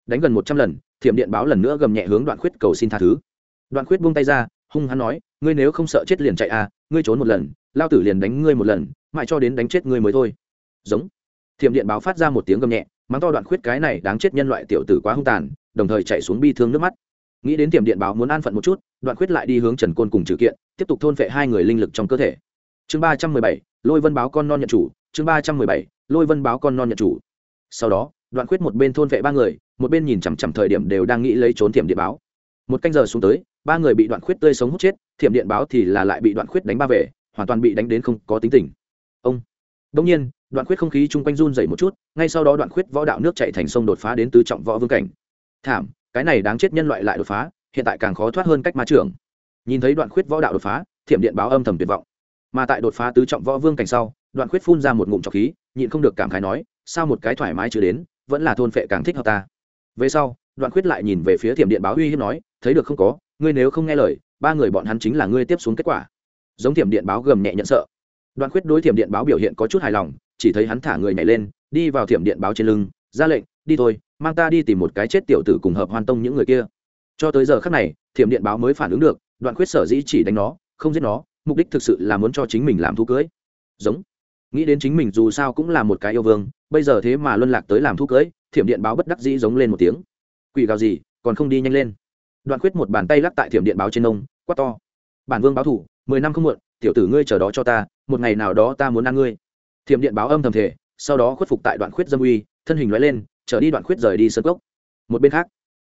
Đánh gần một trăm lần, thiểm điện báo lần nữa gầm nhẹ hướng đoạn khuyết cầu xin tha thứ. Đoạn khuyết buông tay ra, hung hắn nói, ngươi nếu không sợ chết liền chạy à ngươi trốn một lần, lao tử liền đánh ngươi một lần, mãi cho đến đánh chết ngươi mới thôi. Giống. Thiểm điện báo phát ra một tiếng gầm nhẹ, mắng to đoạn khuyết cái này đáng chết nhân loại tiểu tử quá hung tàn, đồng thời chạy xuống bi thương nước mắt nghĩ đến tiệm điện báo muốn an phận một chút, đoạn khuyết lại đi hướng trần côn cùng trừ kiện, tiếp tục thôn phệ hai người linh lực trong cơ thể. Chương ba trăm mười bảy, lôi vân báo con non nhận chủ, chương ba trăm mười bảy, lôi vân báo con non nhận chủ. Sau đó, đoạn khuyết một bên thôn vệ ba người, một bên nhìn chằm chằm thời điểm đều đang nghĩ lấy trốn thiểm điện báo. Một canh giờ xuống tới, ba người bị đoạn khuyết tươi sống hút chết thiểm điện báo thì là lại bị đoạn khuyết đánh ba về, hoàn toàn bị đánh đến không có tính tình. Ông. Đông nhiên, đoạn khuyết không khí chung quanh run dày một chút, ngay sau đó đoạn khuyết võ đạo nước chạy thành sông đột phá đến tứ trọng võ vương cảnh. Thảm cái này đáng chết nhân loại lại đột phá, hiện tại càng khó thoát hơn cách ma trưởng. Nhìn thấy đoạn khuyết võ đạo đột phá, thiểm điện báo âm thầm tuyệt vọng. Mà tại đột phá tứ trọng võ vương cảnh sau, đoạn khuyết phun ra một ngụm trọc khí, nhịn không được cảm khái nói, sao một cái thoải mái chưa đến, vẫn là thôn phệ càng thích hợp ta. Về sau, đoạn khuyết lại nhìn về phía thiểm điện báo uy hiếp nói, thấy được không có, ngươi nếu không nghe lời, ba người bọn hắn chính là ngươi tiếp xuống kết quả. Giống thiểm điện báo gầm nhẹ nhận sợ. Đoạn khuyết đối thiểm điện báo biểu hiện có chút hài lòng, chỉ thấy hắn thả người nhảy lên, đi vào thiểm điện báo trên lưng, ra lệnh đi thôi, mang ta đi tìm một cái chết tiểu tử cùng hợp hoàn tông những người kia. Cho tới giờ khác này, thiểm điện báo mới phản ứng được, đoạn khuyết sở dĩ chỉ đánh nó, không giết nó, mục đích thực sự là muốn cho chính mình làm thú cưới. Giống. Nghĩ đến chính mình dù sao cũng là một cái yêu vương, bây giờ thế mà luân lạc tới làm thú cưới, thiểm điện báo bất đắc dĩ giống lên một tiếng. Quỷ gào gì, còn không đi nhanh lên. Đoạn khuyết một bàn tay lắc tại thiểm điện báo trên nông quát to. Bản vương báo thủ, mười năm không muộn, tiểu tử ngươi chờ đó cho ta, một ngày nào đó ta muốn ăn ngươi. Thiểm điện báo âm thầm thể sau đó khuất phục tại đoạn khuyết dâm uy, thân hình loại lên trở đi đoạn khuyết rời đi sân cốc. Một bên khác,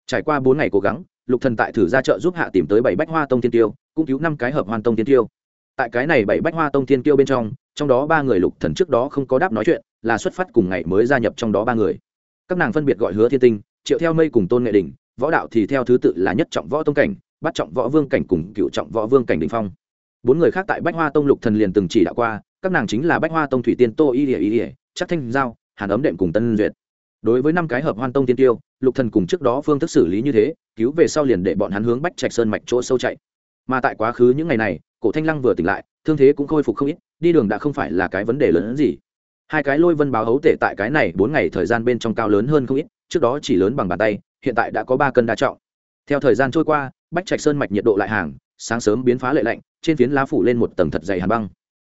trải qua bốn ngày cố gắng, lục thần tại thử ra chợ giúp hạ tìm tới bảy bách hoa tông tiên tiêu, cũng cứu năm cái hợp hoàn tông tiên tiêu. Tại cái này bảy bách hoa tông tiên tiêu bên trong trong đó ba người lục thần trước đó không có đáp nói chuyện, là xuất phát cùng ngày mới gia nhập trong đó ba người. Các nàng phân biệt gọi hứa thiên tinh, triệu theo mây cùng tôn nghệ đình võ đạo thì theo thứ tự là nhất trọng võ tông cảnh bắt trọng võ vương cảnh cùng cựu trọng võ vương cảnh đình phong. Bốn người khác tại bách hoa tông lục thần liền từng chỉ đạo qua, các nàng chính là bách hoa tông thủy tiên tô y ỉa y ỉa chắc thanh giao, hàn ấm đệm cùng tân duyệt đối với năm cái hợp hoan tông tiên tiêu, lục thần cùng trước đó phương thức xử lý như thế, cứu về sau liền để bọn hắn hướng bách trạch sơn mạch chỗ sâu chạy. Mà tại quá khứ những ngày này, cổ thanh lăng vừa tỉnh lại, thương thế cũng khôi phục không ít, đi đường đã không phải là cái vấn đề lớn hơn gì. Hai cái lôi vân báo hấu tệ tại cái này bốn ngày thời gian bên trong cao lớn hơn không ít, trước đó chỉ lớn bằng bàn tay, hiện tại đã có ba cân đa trọng. Theo thời gian trôi qua, bách trạch sơn mạch nhiệt độ lại hàng, sáng sớm biến phá lệ lạnh, trên phiến lá phủ lên một tầng thật dày hàn băng.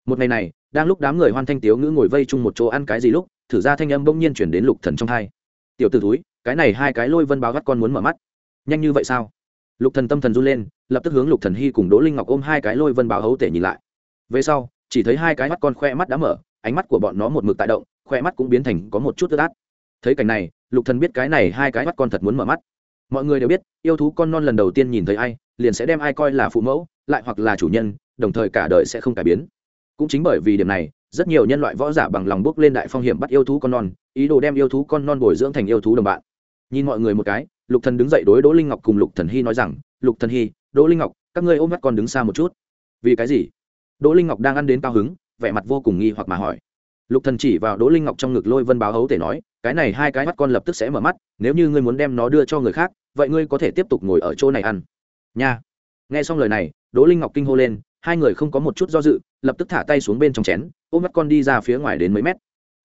Một ngày này, đang lúc đám người hoan thanh tiếu ngữ ngồi vây chung một chỗ ăn cái gì lúc thử ra thanh âm bỗng nhiên chuyển đến lục thần trong hai tiểu t ử túi cái này hai cái lôi vân báo gắt con muốn mở mắt. Nhanh như vậy sao? Lục thần tâm thần run lên, lập tức hướng lục thần hy cùng đỗ linh ngọc ôm hai cái lôi vân báo hấu tể nhìn lại. Về sau, chỉ thấy hai cái mắt con khoe mắt đã mở, ánh mắt của bọn nó một mực tại động khoe mắt cũng biến thành có một chút tươi tát thấy cảnh này, lục thần biết cái này hai cái mắt con thật muốn mở mắt. Mọi người đều biết, yêu thú con non lần đầu tiên nhìn thấy ai, liền sẽ đem ai coi là phụ mẫu, lại hoặc là chủ nhân, đồng thời cả đời sẽ không cải biến. Cũng chính bởi vì điểm này rất nhiều nhân loại võ giả bằng lòng bước lên đại phong hiểm bắt yêu thú con non, ý đồ đem yêu thú con non bồi dưỡng thành yêu thú đồng bạn. Nhìn mọi người một cái, lục thần đứng dậy đối đỗ linh ngọc cùng lục thần hy nói rằng, lục thần hy đỗ linh ngọc, các ngươi ôm mắt con đứng xa một chút. Vì cái gì? Đỗ linh ngọc đang ăn đến cao hứng, vẻ mặt vô cùng nghi hoặc mà hỏi. Lục thần chỉ vào đỗ linh ngọc trong ngực lôi vân báo hấu thể nói, cái này hai cái mắt con lập tức sẽ mở mắt, nếu như ngươi muốn đem nó đưa cho người khác, vậy ngươi có thể tiếp tục ngồi ở chỗ này ăn. Nha. Nghe xong lời này, đỗ linh ngọc kinh hô lên, hai người không có một chút do dự, lập tức thả tay xuống bên trong chén ôm mắt con đi ra phía ngoài đến mấy mét.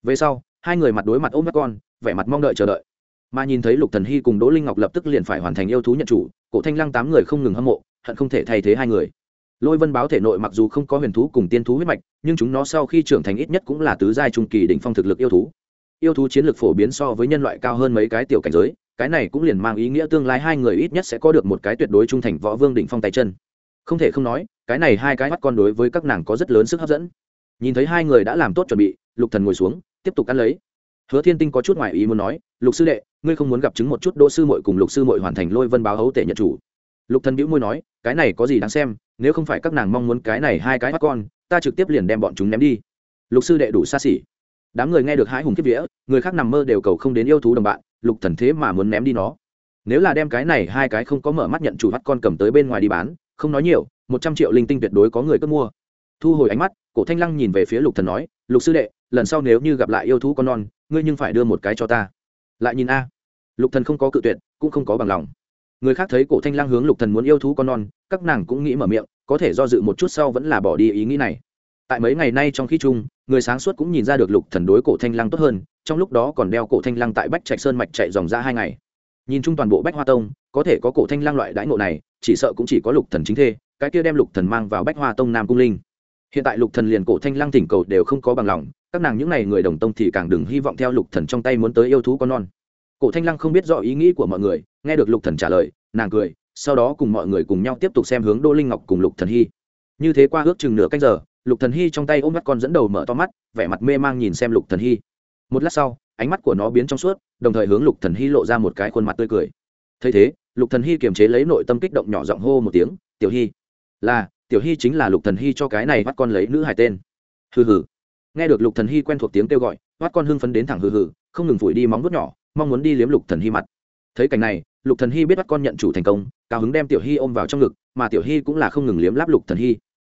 Về sau, hai người mặt đối mặt ôm mắt con vẻ mặt mong đợi chờ đợi. Mà nhìn thấy lục thần hy cùng đỗ linh ngọc lập tức liền phải hoàn thành yêu thú nhận chủ, cổ thanh lăng tám người không ngừng hâm mộ, hận không thể thay thế hai người. Lôi vân báo thể nội mặc dù không có huyền thú cùng tiên thú huyết mạch, nhưng chúng nó sau khi trưởng thành ít nhất cũng là tứ giai trung kỳ đỉnh phong thực lực yêu thú. Yêu thú chiến lược phổ biến so với nhân loại cao hơn mấy cái tiểu cảnh giới, cái này cũng liền mang ý nghĩa tương lai hai người ít nhất sẽ có được một cái tuyệt đối trung thành võ vương đỉnh phong tay chân. Không thể không nói, cái này hai cái mắt con đối với các nàng có rất lớn sức hấp dẫn nhìn thấy hai người đã làm tốt chuẩn bị, lục thần ngồi xuống, tiếp tục ăn lấy. Hứa thiên tinh có chút ngoại ý muốn nói, lục sư đệ, ngươi không muốn gặp chứng một chút đỗ sư muội cùng lục sư muội hoàn thành lôi vân báo hấu tể nhận chủ. Lục thần bĩu môi nói, cái này có gì đáng xem, nếu không phải các nàng mong muốn cái này hai cái mắt con, ta trực tiếp liền đem bọn chúng ném đi. Lục sư đệ đủ xa xỉ. Đám người nghe được hãi hùng kiếp vía, người khác nằm mơ đều cầu không đến yêu thú đồng bạn, lục thần thế mà muốn ném đi nó. Nếu là đem cái này hai cái không có mở mắt nhận chủ mắt con cầm tới bên ngoài đi bán, không nói nhiều, một trăm triệu linh tinh tuyệt đối có người cất mua thu hồi ánh mắt, cổ thanh lăng nhìn về phía lục thần nói, lục sư đệ, lần sau nếu như gặp lại yêu thú con non, ngươi nhưng phải đưa một cái cho ta. Lại nhìn a. Lục thần không có cự tuyệt, cũng không có bằng lòng. Người khác thấy cổ thanh lăng hướng lục thần muốn yêu thú con non, các nàng cũng nghĩ mở miệng, có thể do dự một chút sau vẫn là bỏ đi ý nghĩ này. Tại mấy ngày nay trong khi chung, người sáng suốt cũng nhìn ra được lục thần đối cổ thanh lăng tốt hơn, trong lúc đó còn đeo cổ thanh lăng tại bách trạch sơn mạch chạy dòng ra hai ngày. Nhìn chung toàn bộ bách hoa tông, có thể có cổ thanh lăng loại đãi ngộ này, chỉ sợ cũng chỉ có lục thần chính thê, cái kia đem lục thần mang vào bách hoa tông nam cung linh hiện tại lục thần liền cổ thanh lăng thỉnh cầu đều không có bằng lòng, các nàng những n à y người đồng tông thì càng đừng hy vọng theo lục thần trong tay muốn tới yêu thú con non. Cổ thanh lăng không biết rõ ý nghĩ của mọi người, nghe được lục thần trả lời, nàng cười, sau đó cùng mọi người cùng nhau tiếp tục xem hướng đỗ linh ngọc cùng lục thần hy. Như thế qua ước chừng nửa canh giờ, lục thần hy trong tay ôm mắt con dẫn đầu mở to mắt, vẻ mặt mê mang nhìn xem lục thần hy. Một lát sau, ánh mắt của nó biến trong suốt, đồng thời hướng lục thần hy lộ ra một cái khuôn mặt tươi cười. Thấy thế, lục thần hy kiềm chế lấy nội tâm kích động nhỏ giọng hô một tiếng, tiểu hy, là tiểu hy chính là lục thần hy cho cái này bắt con lấy nữ hải tên. Hừ hừ. Nghe được lục thần hy quen thuộc tiếng kêu gọi, bắt con hưng phấn đến thẳng hừ hừ, không ngừng phủi đi móng vuốt nhỏ, mong muốn đi liếm lục thần hy mặt. Thấy cảnh này, lục thần hy biết bắt con nhận chủ thành công, cao hứng đem tiểu hy ôm vào trong ngực, mà tiểu hy cũng là không ngừng liếm láp lục thần hy.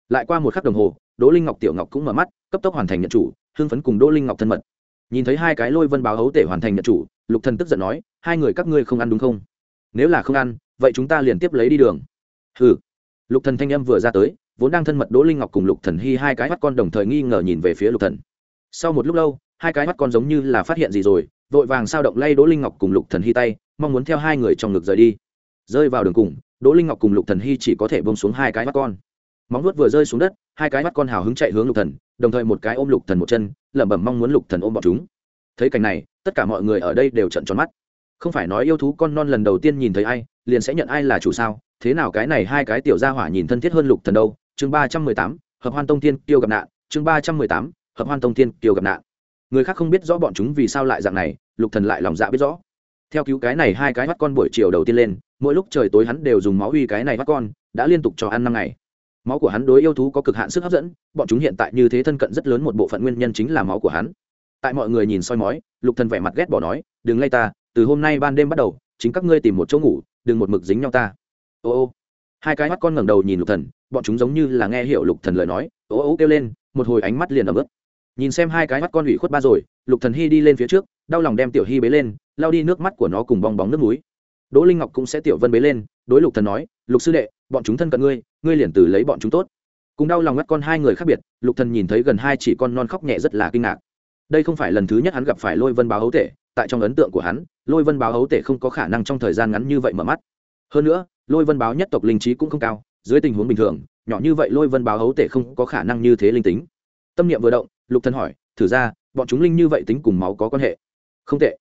Lại qua một khắc đồng hồ, đỗ linh ngọc tiểu ngọc cũng mở mắt, cấp tốc hoàn thành nhận chủ, hưng phấn cùng đỗ linh ngọc thân mật. Nhìn thấy hai cái lôi vân báo hấu tể hoàn thành nhận chủ, lục thần tức giận nói, hai người các ngươi không ăn đúng không? Nếu là không ăn, vậy chúng ta liền tiếp lấy đi đường. Hừ lục thần thanh âm vừa ra tới, vốn đang thân mật đỗ linh ngọc cùng lục thần hy hai cái mắt con đồng thời nghi ngờ nhìn về phía lục thần. Sau một lúc lâu, hai cái mắt con giống như là phát hiện gì rồi, vội vàng sao động lay đỗ linh ngọc cùng lục thần hy tay, mong muốn theo hai người trong ngực rời đi. Rơi vào đường cùng, đỗ linh ngọc cùng lục thần hy chỉ có thể bông xuống hai cái mắt con. Móng vuốt vừa rơi xuống đất, hai cái mắt con hào hứng chạy hướng lục thần, đồng thời một cái ôm lục thần một chân, lẩm bẩm mong muốn lục thần ôm bọn chúng. Thấy cảnh này, tất cả mọi người ở đây đều trợn tròn mắt. Không phải nói yêu thú con non lần đầu tiên nhìn thấy ai, liền sẽ nhận ai là chủ sao? Thế nào cái này hai cái tiểu gia hỏa nhìn thân thiết hơn lục thần đâu? Chương ba trăm mười tám, hợp hoan tông tiên tiêu gặp nạn. Chương ba trăm mười tám, hợp hoan tông tiên tiêu gặp nạn. Người khác không biết rõ bọn chúng vì sao lại dạng này, lục thần lại lòng dạ biết rõ. Theo cứu cái này hai cái mắt con buổi chiều đầu tiên lên, mỗi lúc trời tối hắn đều dùng máu uy cái này mắt con, đã liên tục cho ăn năm ngày. Máu của hắn đối yêu thú có cực hạn sức hấp dẫn, bọn chúng hiện tại như thế thân cận rất lớn một bộ phận nguyên nhân chính là máu của hắn. Tại mọi người nhìn soi mói, lục thần vẻ mặt ghét bỏ nói, đừng lay ta, từ hôm nay ban đêm bắt đầu, chính các ngươi tìm một chỗ ngủ, đừng một mực dính nhau ta ô ô hai cái mắt con ngẩng đầu nhìn lục thần bọn chúng giống như là nghe hiểu lục thần lời nói ô ô kêu lên một hồi ánh mắt liền ẩm ướt nhìn xem hai cái mắt con ủy khuất ba rồi lục thần hy đi lên phía trước đau lòng đem tiểu hy bế lên lao đi nước mắt của nó cùng bong bóng nước núi đỗ linh ngọc cũng sẽ tiểu vân bế lên đối lục thần nói lục sư đệ bọn chúng thân cận ngươi ngươi liền từ lấy bọn chúng tốt cùng đau lòng mắt con hai người khác biệt lục thần nhìn thấy gần hai chỉ con non khóc nhẹ rất là kinh ngạc đây không phải lần thứ nhất hắn gặp phải lôi vân báo hấu tể tại trong ấn tượng của hắn lôi vân báo hấu tể không có khả năng trong thời gian ngắn như vậy mở mắt hơn nữa lôi vân báo nhất tộc linh trí cũng không cao, dưới tình huống bình thường, nhỏ như vậy lôi vân báo hấu tể không có khả năng như thế linh tính. Tâm niệm vừa động, lục thần hỏi, thử ra, bọn chúng linh như vậy tính cùng máu có quan hệ? Không tệ.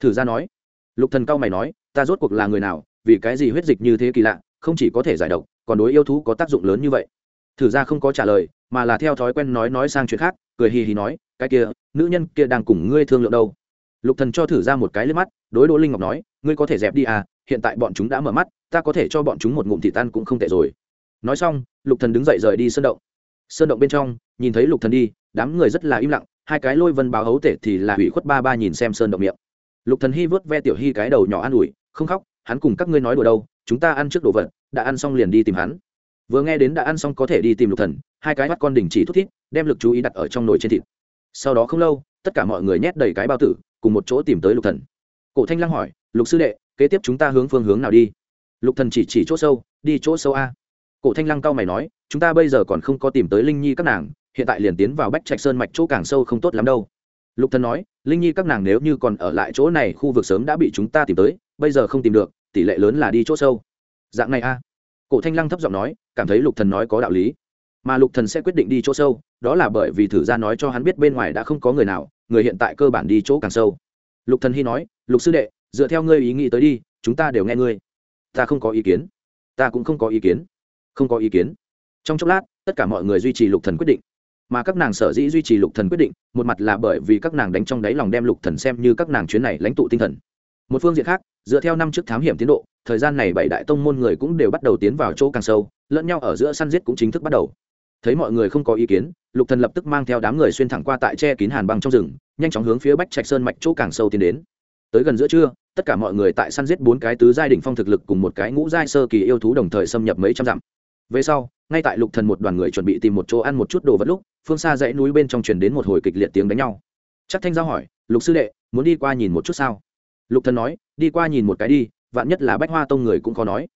Thử ra nói. Lục thần cao mày nói, ta rốt cuộc là người nào, vì cái gì huyết dịch như thế kỳ lạ, không chỉ có thể giải độc, còn đối yêu thú có tác dụng lớn như vậy? Thử ra không có trả lời, mà là theo thói quen nói nói sang chuyện khác, cười hì hì nói, cái kia, nữ nhân kia đang cùng ngươi thương lượng đâu? Lục thần cho thử ra một cái lên mắt, đối đỗ linh ngọc nói, ngươi có thể dẹp đi à hiện tại bọn chúng đã mở mắt, ta có thể cho bọn chúng một ngụm thịt tan cũng không tệ rồi. Nói xong, lục thần đứng dậy rời đi sơn động. Sơn động bên trong, nhìn thấy lục thần đi, đám người rất là im lặng, hai cái lôi vân báo hấu tể thì là hủy khuất ba ba nhìn xem sơn động miệng. Lục thần hy vớt ve tiểu hy cái đầu nhỏ an ủi, không khóc, hắn cùng các ngươi nói đùa đâu, chúng ta ăn trước đồ vật, đã ăn xong liền đi tìm hắn. Vừa nghe đến đã ăn xong có thể đi tìm lục thần, hai cái mắt con đình chỉ thút thít, đem lực chú ý đặt ở trong nồi trên thịt. Sau đó không lâu, tất cả mọi người nhét đầy cái bao tử cùng một chỗ tìm tới lục thần. Cổ thanh lăng hỏi, lục sư đệ, kế tiếp chúng ta hướng phương hướng nào đi? Lục thần chỉ chỉ chỗ sâu, đi chỗ sâu a. Cổ thanh lăng cao mày nói, chúng ta bây giờ còn không có tìm tới linh nhi các nàng, hiện tại liền tiến vào bách trạch sơn mạch chỗ càng sâu không tốt lắm đâu. Lục thần nói, linh nhi các nàng nếu như còn ở lại chỗ này khu vực sớm đã bị chúng ta tìm tới, bây giờ không tìm được, tỷ lệ lớn là đi chỗ sâu. Dạng này a. Cổ thanh lăng thấp giọng nói, cảm thấy lục thần nói có đạo lý. Mà lục thần sẽ quyết định đi chỗ sâu, đó là bởi vì thử ra nói cho hắn biết bên ngoài đã không có người nào người hiện tại cơ bản đi chỗ càng sâu. Lục thần hy nói, lục sư đệ, dựa theo ngươi ý nghĩ tới đi, chúng ta đều nghe ngươi. Ta không có ý kiến. Ta cũng không có ý kiến. Không có ý kiến. Trong chốc lát, tất cả mọi người duy trì lục thần quyết định. Mà các nàng sở dĩ duy trì lục thần quyết định, một mặt là bởi vì các nàng đánh trong đáy lòng đem lục thần xem như các nàng chuyến này lãnh tụ tinh thần. Một phương diện khác, dựa theo năm trước thám hiểm tiến độ, thời gian này bảy đại tông môn người cũng đều bắt đầu tiến vào chỗ càng sâu, lẫn nhau ở giữa săn giết cũng chính thức bắt đầu thấy mọi người không có ý kiến, lục thần lập tức mang theo đám người xuyên thẳng qua tại che kín hàn băng trong rừng, nhanh chóng hướng phía bách trạch sơn mạch chỗ càng sâu tiến đến. Tới gần giữa trưa, tất cả mọi người tại săn giết bốn cái tứ giai đỉnh phong thực lực cùng một cái ngũ giai sơ kỳ yêu thú đồng thời xâm nhập mấy trăm dặm. Về sau, ngay tại lục thần một đoàn người chuẩn bị tìm một chỗ ăn một chút đồ vật lúc, phương xa dãy núi bên trong truyền đến một hồi kịch liệt tiếng đánh nhau. Chắc thanh giao hỏi, lục sư đệ, muốn đi qua nhìn một chút sao? Lục thần nói, đi qua nhìn một cái đi, vạn nhất là bách hoa tông người cũng khó nói.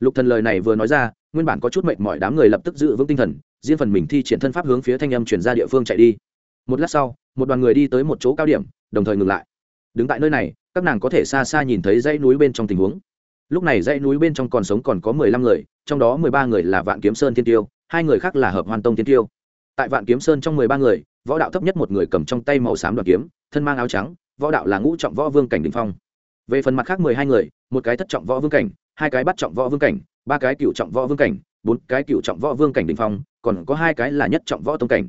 Lục thần lời này vừa nói ra, nguyên bản có chút mệt mỏi đám người lập tức giữ vững tinh thần riêng phần mình thi triển thân pháp hướng phía thanh âm chuyển ra địa phương chạy đi. Một lát sau, một đoàn người đi tới một chỗ cao điểm, đồng thời ngừng lại. Đứng tại nơi này, các nàng có thể xa xa nhìn thấy dãy núi bên trong tình huống. Lúc này dãy núi bên trong còn sống còn có mười lăm người, trong đó mười ba người là vạn kiếm sơn thiên tiêu, hai người khác là hợp hoàn tông thiên tiêu. Tại vạn kiếm sơn trong mười ba người, võ đạo thấp nhất một người cầm trong tay màu xám đoàn kiếm, thân mang áo trắng, võ đạo là ngũ trọng võ vương cảnh đình phong. Về phần mặt khác mười hai người, một cái thất trọng võ vương cảnh, hai cái bắt trọng võ vương cảnh, ba cái cựu trọng võ vương cảnh bốn cái cựu trọng võ vương cảnh đình phong, còn có hai cái là nhất trọng võ tông cảnh.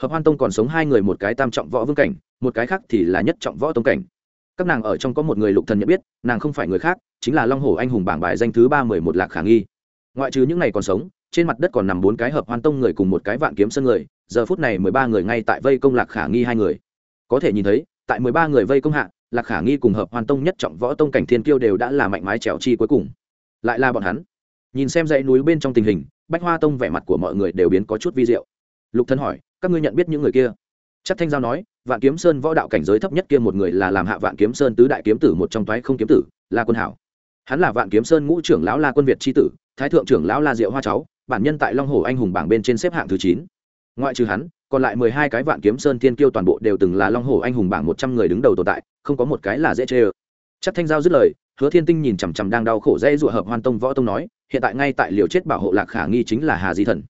Hợp hoan tông còn sống hai người, một cái tam trọng võ vương cảnh, một cái khác thì là nhất trọng võ tông cảnh. Các nàng ở trong có một người lục thần nhận biết, nàng không phải người khác, chính là long hổ anh hùng bảng bài danh thứ ba mười một lạc khả nghi. Ngoại trừ những ngày còn sống, trên mặt đất còn nằm bốn cái hợp hoan tông người cùng một cái vạn kiếm sân người, giờ phút này mười ba người ngay tại vây công lạc khả nghi hai người. Có thể nhìn thấy, tại mười ba người vây công hạ, lạc khả nghi cùng hợp hoàn tông nhất trọng võ tông cảnh thiên kiêu đều đã là mạnh mái trèo chi cuối cùng. Lại là bọn hắn nhìn xem dãy núi bên trong tình hình, bách hoa tông vẻ mặt của mọi người đều biến có chút vi diệu. Lục thân hỏi, các ngươi nhận biết những người kia? Chắc thanh giao nói, vạn kiếm sơn võ đạo cảnh giới thấp nhất kia một người là làm hạ vạn kiếm sơn tứ đại kiếm tử một trong toái không kiếm tử, la quân hảo. Hắn là vạn kiếm sơn ngũ trưởng lão la quân việt tri tử, thái thượng trưởng lão la diệu hoa cháu, bản nhân tại long hồ anh hùng bảng bên trên xếp hạng thứ chín. Ngoại trừ hắn, còn lại mười hai cái vạn kiếm sơn thiên kiêu toàn bộ đều từng là long hồ anh hùng bảng một trăm người đứng đầu tồn tại, không có một cái là dễ chê ơ. Chắc thanh giao dứt lời hứa thiên tinh nhìn chằm chằm đang đau khổ dây dụa hợp hoan tông võ tông nói, hiện tại ngay tại liều chết bảo hộ lạc khả nghi chính là hà di thần.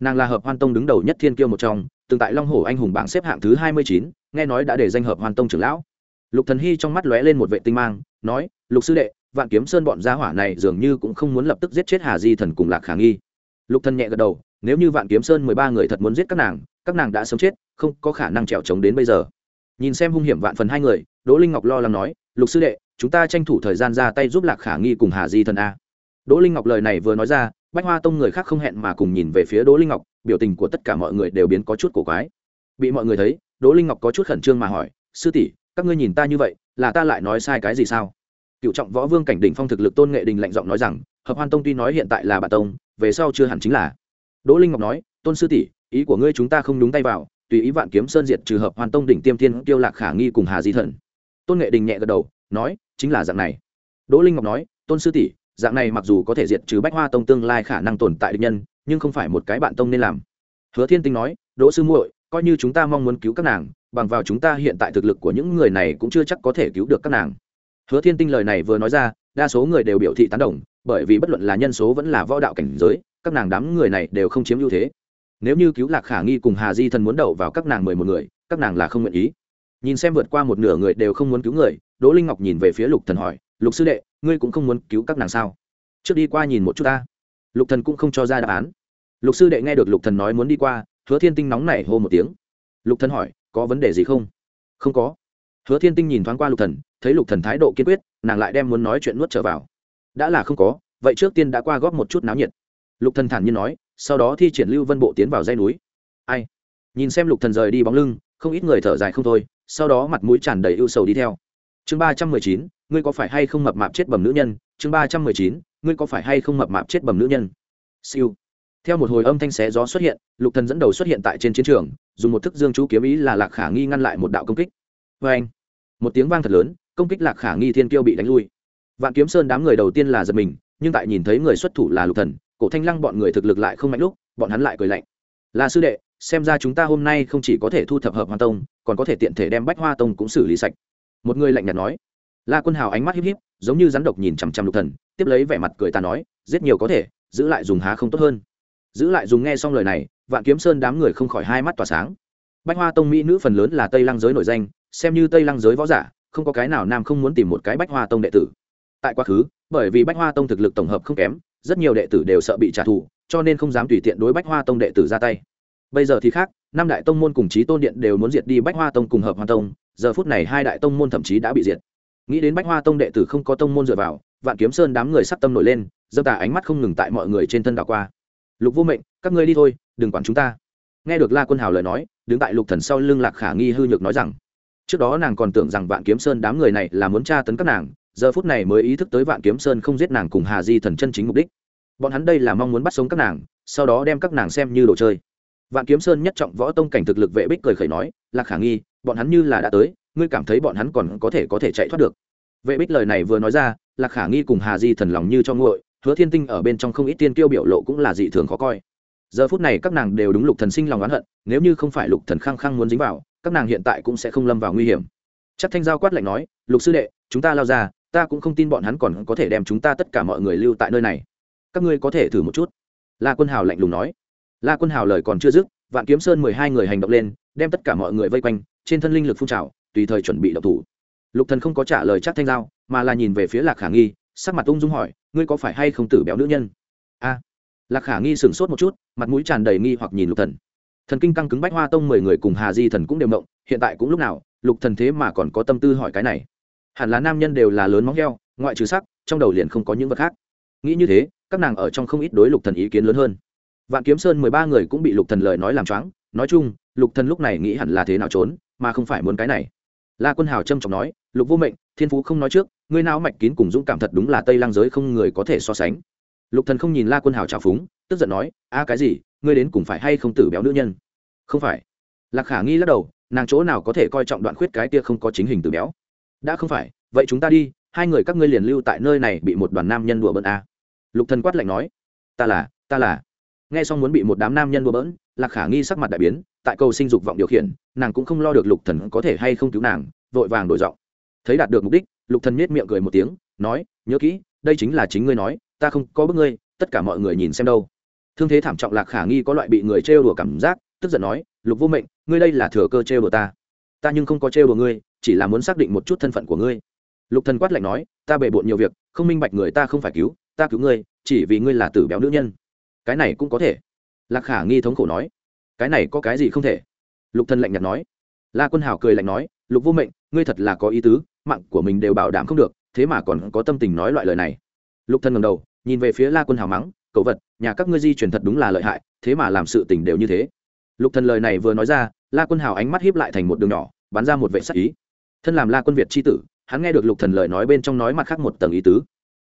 Nàng là hợp hoan tông đứng đầu nhất thiên kiêu một trong, từng tại long hồ anh hùng bảng xếp hạng thứ hai mươi chín, nghe nói đã để danh hợp hoan tông trưởng lão. Lục thần hy trong mắt lóe lên một vệ tinh mang, nói, lục sư đệ, vạn kiếm sơn bọn gia hỏa này dường như cũng không muốn lập tức giết chết hà di thần cùng lạc khả nghi. Lục thần nhẹ gật đầu, nếu như vạn kiếm sơn mười ba người thật muốn giết các nàng các nàng đã sớm chết, không có khả năng trèo trống đến bây giờ. Nhìn xem hung hiểm vạn phần hai người, đỗ linh ngọc lo lắng nói, lục sư đệ chúng ta tranh thủ thời gian ra tay giúp lạc khả nghi cùng hà di thần a. Đỗ linh ngọc lời này vừa nói ra, bách hoa tông người khác không hẹn mà cùng nhìn về phía đỗ linh ngọc, biểu tình của tất cả mọi người đều biến có chút cổ quái. Bị mọi người thấy, đỗ linh ngọc có chút khẩn trương mà hỏi, sư tỷ, các ngươi nhìn ta như vậy, là ta lại nói sai cái gì sao? Cựu trọng võ vương cảnh đỉnh phong thực lực tôn nghệ đình lạnh giọng nói rằng, hợp hoan tông tuy nói hiện tại là bà tông, về sau chưa hẳn chính là. Đỗ linh ngọc nói, tôn sư tỷ, ý của ngươi chúng ta không đúng tay vào, tùy ý vạn kiếm sơn diệt trừ hợp hoan tông đỉnh tiêm thiên tiêu lạc khả nghi cùng hà di thần. Tôn nghệ đình nhẹ gật đầu, nói chính là dạng này. Đỗ linh ngọc nói, tôn sư tỷ, dạng này mặc dù có thể diệt trừ bách hoa tông tương lai khả năng tồn tại định nhân, nhưng không phải một cái bạn tông nên làm. Hứa thiên tinh nói, đỗ sư muội, coi như chúng ta mong muốn cứu các nàng, bằng vào chúng ta hiện tại thực lực của những người này cũng chưa chắc có thể cứu được các nàng. Hứa thiên tinh lời này vừa nói ra, đa số người đều biểu thị tán đồng, bởi vì bất luận là nhân số vẫn là võ đạo cảnh giới, các nàng đám người này đều không chiếm ưu thế. Nếu như cứu lạc khả nghi cùng hà di thần muốn đậu vào các nàng mười một người, các nàng là không nguyện ý nhìn xem vượt qua một nửa người đều không muốn cứu người, đỗ linh ngọc nhìn về phía lục thần hỏi, lục sư đệ, ngươi cũng không muốn cứu các nàng sao? Trước đi qua nhìn một chút ta. Lục thần cũng không cho ra đáp án. Lục sư đệ nghe được lục thần nói muốn đi qua, hứa thiên tinh nóng nảy hô một tiếng. Lục thần hỏi, có vấn đề gì không? Không có. Hứa thiên tinh nhìn thoáng qua lục thần, thấy lục thần thái độ kiên quyết, nàng lại đem muốn nói chuyện nuốt trở vào. Đã là không có, vậy trước tiên đã qua góp một chút náo nhiệt. Lục thần thản nhiên nói, sau đó thi triển lưu vân bộ tiến vào dây núi. Ai? Nhìn xem lục thần rời đi bóng lưng, không ít người thở dài không thôi sau đó mặt mũi tràn đầy ưu sầu đi theo. Chương ba trăm mười chín, ngươi có phải hay không mập mạp chết bầm nữ nhân? Chương ba trăm mười chín, ngươi có phải hay không mập mạp chết bầm nữ nhân? Siêu. Theo một hồi âm thanh xé gió xuất hiện, lục thần dẫn đầu xuất hiện tại trên chiến trường, dùng một thức dương chú kiếm ý là lạc khả nghi ngăn lại một đạo công kích. Với anh, một tiếng vang thật lớn, công kích lạc khả nghi thiên kiêu bị đánh lui. Vạn kiếm sơn đám người đầu tiên là giật mình, nhưng tại nhìn thấy người xuất thủ là lục thần, cổ thanh lăng bọn người thực lực lại không mạnh lúc, bọn hắn lại cười lạnh là sư đệ, xem ra chúng ta hôm nay không chỉ có thể thu thập hợp hoa tông, còn có thể tiện thể đem bách hoa tông cũng xử lý sạch. Một người lạnh nhạt nói. La quân hào ánh mắt híp híp, giống như rắn độc nhìn chằm chằm lục thần, tiếp lấy vẻ mặt cười ta nói, giết nhiều có thể, giữ lại dùng há không tốt hơn. Giữ lại dùng nghe xong lời này, vạn kiếm sơn đám người không khỏi hai mắt tỏa sáng. Bách hoa tông mỹ nữ phần lớn là tây lăng giới nổi danh, xem như tây lăng giới võ giả, không có cái nào nam không muốn tìm một cái bách hoa tông đệ tử. Tại quá khứ, bởi vì bách hoa tông thực lực tổng hợp không kém, rất nhiều đệ tử đều sợ bị trả thù cho nên không dám tùy tiện đối bách hoa tông đệ tử ra tay. Bây giờ thì khác, năm đại tông môn cùng chí tôn điện đều muốn diệt đi bách hoa tông cùng hợp hoa tông, giờ phút này hai đại tông môn thậm chí đã bị diệt. Nghĩ đến bách hoa tông đệ tử không có tông môn dựa vào, vạn kiếm sơn đám người sắp tâm nổi lên, dâm tà ánh mắt không ngừng tại mọi người trên thân đảo qua. Lục vô mệnh, các ngươi đi thôi, đừng quản chúng ta. Nghe được la quân hào lời nói, đứng tại lục thần sau lưng lạc khả nghi hư nhược nói rằng, trước đó nàng còn tưởng rằng vạn kiếm sơn đám người này là muốn tra tấn các nàng, giờ phút này mới ý thức tới vạn kiếm sơn không giết nàng cùng hà di thần chân chính mục đích bọn hắn đây là mong muốn bắt sống các nàng, sau đó đem các nàng xem như đồ chơi. Vạn kiếm sơn nhất trọng võ tông cảnh thực lực vệ bích cười khẩy nói, lạc khả nghi, bọn hắn như là đã tới, ngươi cảm thấy bọn hắn còn có thể có thể chạy thoát được? Vệ bích lời này vừa nói ra, lạc khả nghi cùng hà di thần lòng như cho nguội, hứa thiên tinh ở bên trong không ít tiên tiêu biểu lộ cũng là dị thường khó coi. Giờ phút này các nàng đều đúng lục thần sinh lòng oán hận, nếu như không phải lục thần khăng khăng muốn dính vào, các nàng hiện tại cũng sẽ không lâm vào nguy hiểm. Chắc thanh giao quát lạnh nói, lục sư đệ, chúng ta lao ra, ta cũng không tin bọn hắn còn có thể đem chúng ta tất cả mọi người lưu tại nơi này các ngươi có thể thử một chút. La quân hào lạnh lùng nói. La quân hào lời còn chưa dứt vạn kiếm sơn mười hai người hành động lên đem tất cả mọi người vây quanh trên thân linh lực phun trào tùy thời chuẩn bị độc thủ. Lục thần không có trả lời chắc thanh giao mà là nhìn về phía lạc khả nghi sắc mặt ung dung hỏi ngươi có phải hay không tử béo nữ nhân? A. Lạc khả nghi sửng sốt một chút mặt mũi tràn đầy nghi hoặc nhìn lục thần. Thần kinh căng cứng bách hoa tông mười người cùng hà di thần cũng đều động, hiện tại cũng lúc nào lục thần thế mà còn có tâm tư hỏi cái này. Hẳn là nam nhân đều là lớn móng heo ngoại trừ sắc trong đầu liền không có những vật khác. Nghĩ như thế các nàng ở trong không ít đối lục thần ý kiến lớn hơn. Vạn kiếm sơn mười ba người cũng bị lục thần lời nói làm choáng, nói chung, lục thần lúc này nghĩ hẳn là thế nào trốn, mà không phải muốn cái này. La quân hào trâm trọng nói, lục vô mệnh, thiên phú không nói trước, ngươi nào mạch kín cùng dũng cảm thật đúng là tây lang giới không người có thể so sánh. Lục thần không nhìn la quân hào trào phúng, tức giận nói, a, cái gì, ngươi đến cùng phải hay không tử béo nữ nhân? Không phải. Lạc khả nghi lắc đầu, nàng chỗ nào có thể coi trọng đoạn khuyết cái kia không có chính hình tử béo? Đã không phải, vậy chúng ta đi, hai người các ngươi liền lưu tại nơi này bị một đoàn nam nhân đùa bỡn a lục thần quát lạnh nói, ta là ta là. Nghe xong muốn bị một đám nam nhân đùa bỡn, lạc khả nghi sắc mặt đại biến, tại cầu sinh dục vọng điều khiển, nàng cũng không lo được lục thần có thể hay không cứu nàng, vội vàng đổi giọng. Thấy đạt được mục đích, lục thần nhếch miệng cười một tiếng, nói, nhớ kỹ, đây chính là chính ngươi nói, ta không có bức ngươi, tất cả mọi người nhìn xem đâu. Thương thế thảm trọng lạc khả nghi có loại bị người trêu đùa cảm giác, tức giận nói, lục vô mệnh, ngươi đây là thừa cơ trêu đùa ta. Ta nhưng không có trêu đùa ngươi, chỉ là muốn xác định một chút thân phận của ngươi. Lục thần quát lạnh nói, ta bề bộn nhiều việc, không minh bạch người ta không phải cứu ta cứu ngươi, chỉ vì ngươi là tử béo nữ nhân. Cái này cũng có thể. Lạc khả nghi thống khổ nói. Cái này có cái gì không thể? Lục thần lạnh nhạt nói. La quân Hào cười lạnh nói, lục vô mệnh, ngươi thật là có ý tứ, mạng của mình đều bảo đảm không được, thế mà còn có tâm tình nói loại lời này. Lục thần ngẩng đầu, nhìn về phía la quân Hào mắng, cậu vật, nhà các ngươi di truyền thật đúng là lợi hại, thế mà làm sự tình đều như thế. Lục thần lời này vừa nói ra, la quân Hào ánh mắt hiếp lại thành một đường nhỏ, bắn ra một vệ sắc ý. Thân làm la quân việt chi tử, hắn nghe được lục thần lời nói bên trong nói mặt khác một tầng ý tứ.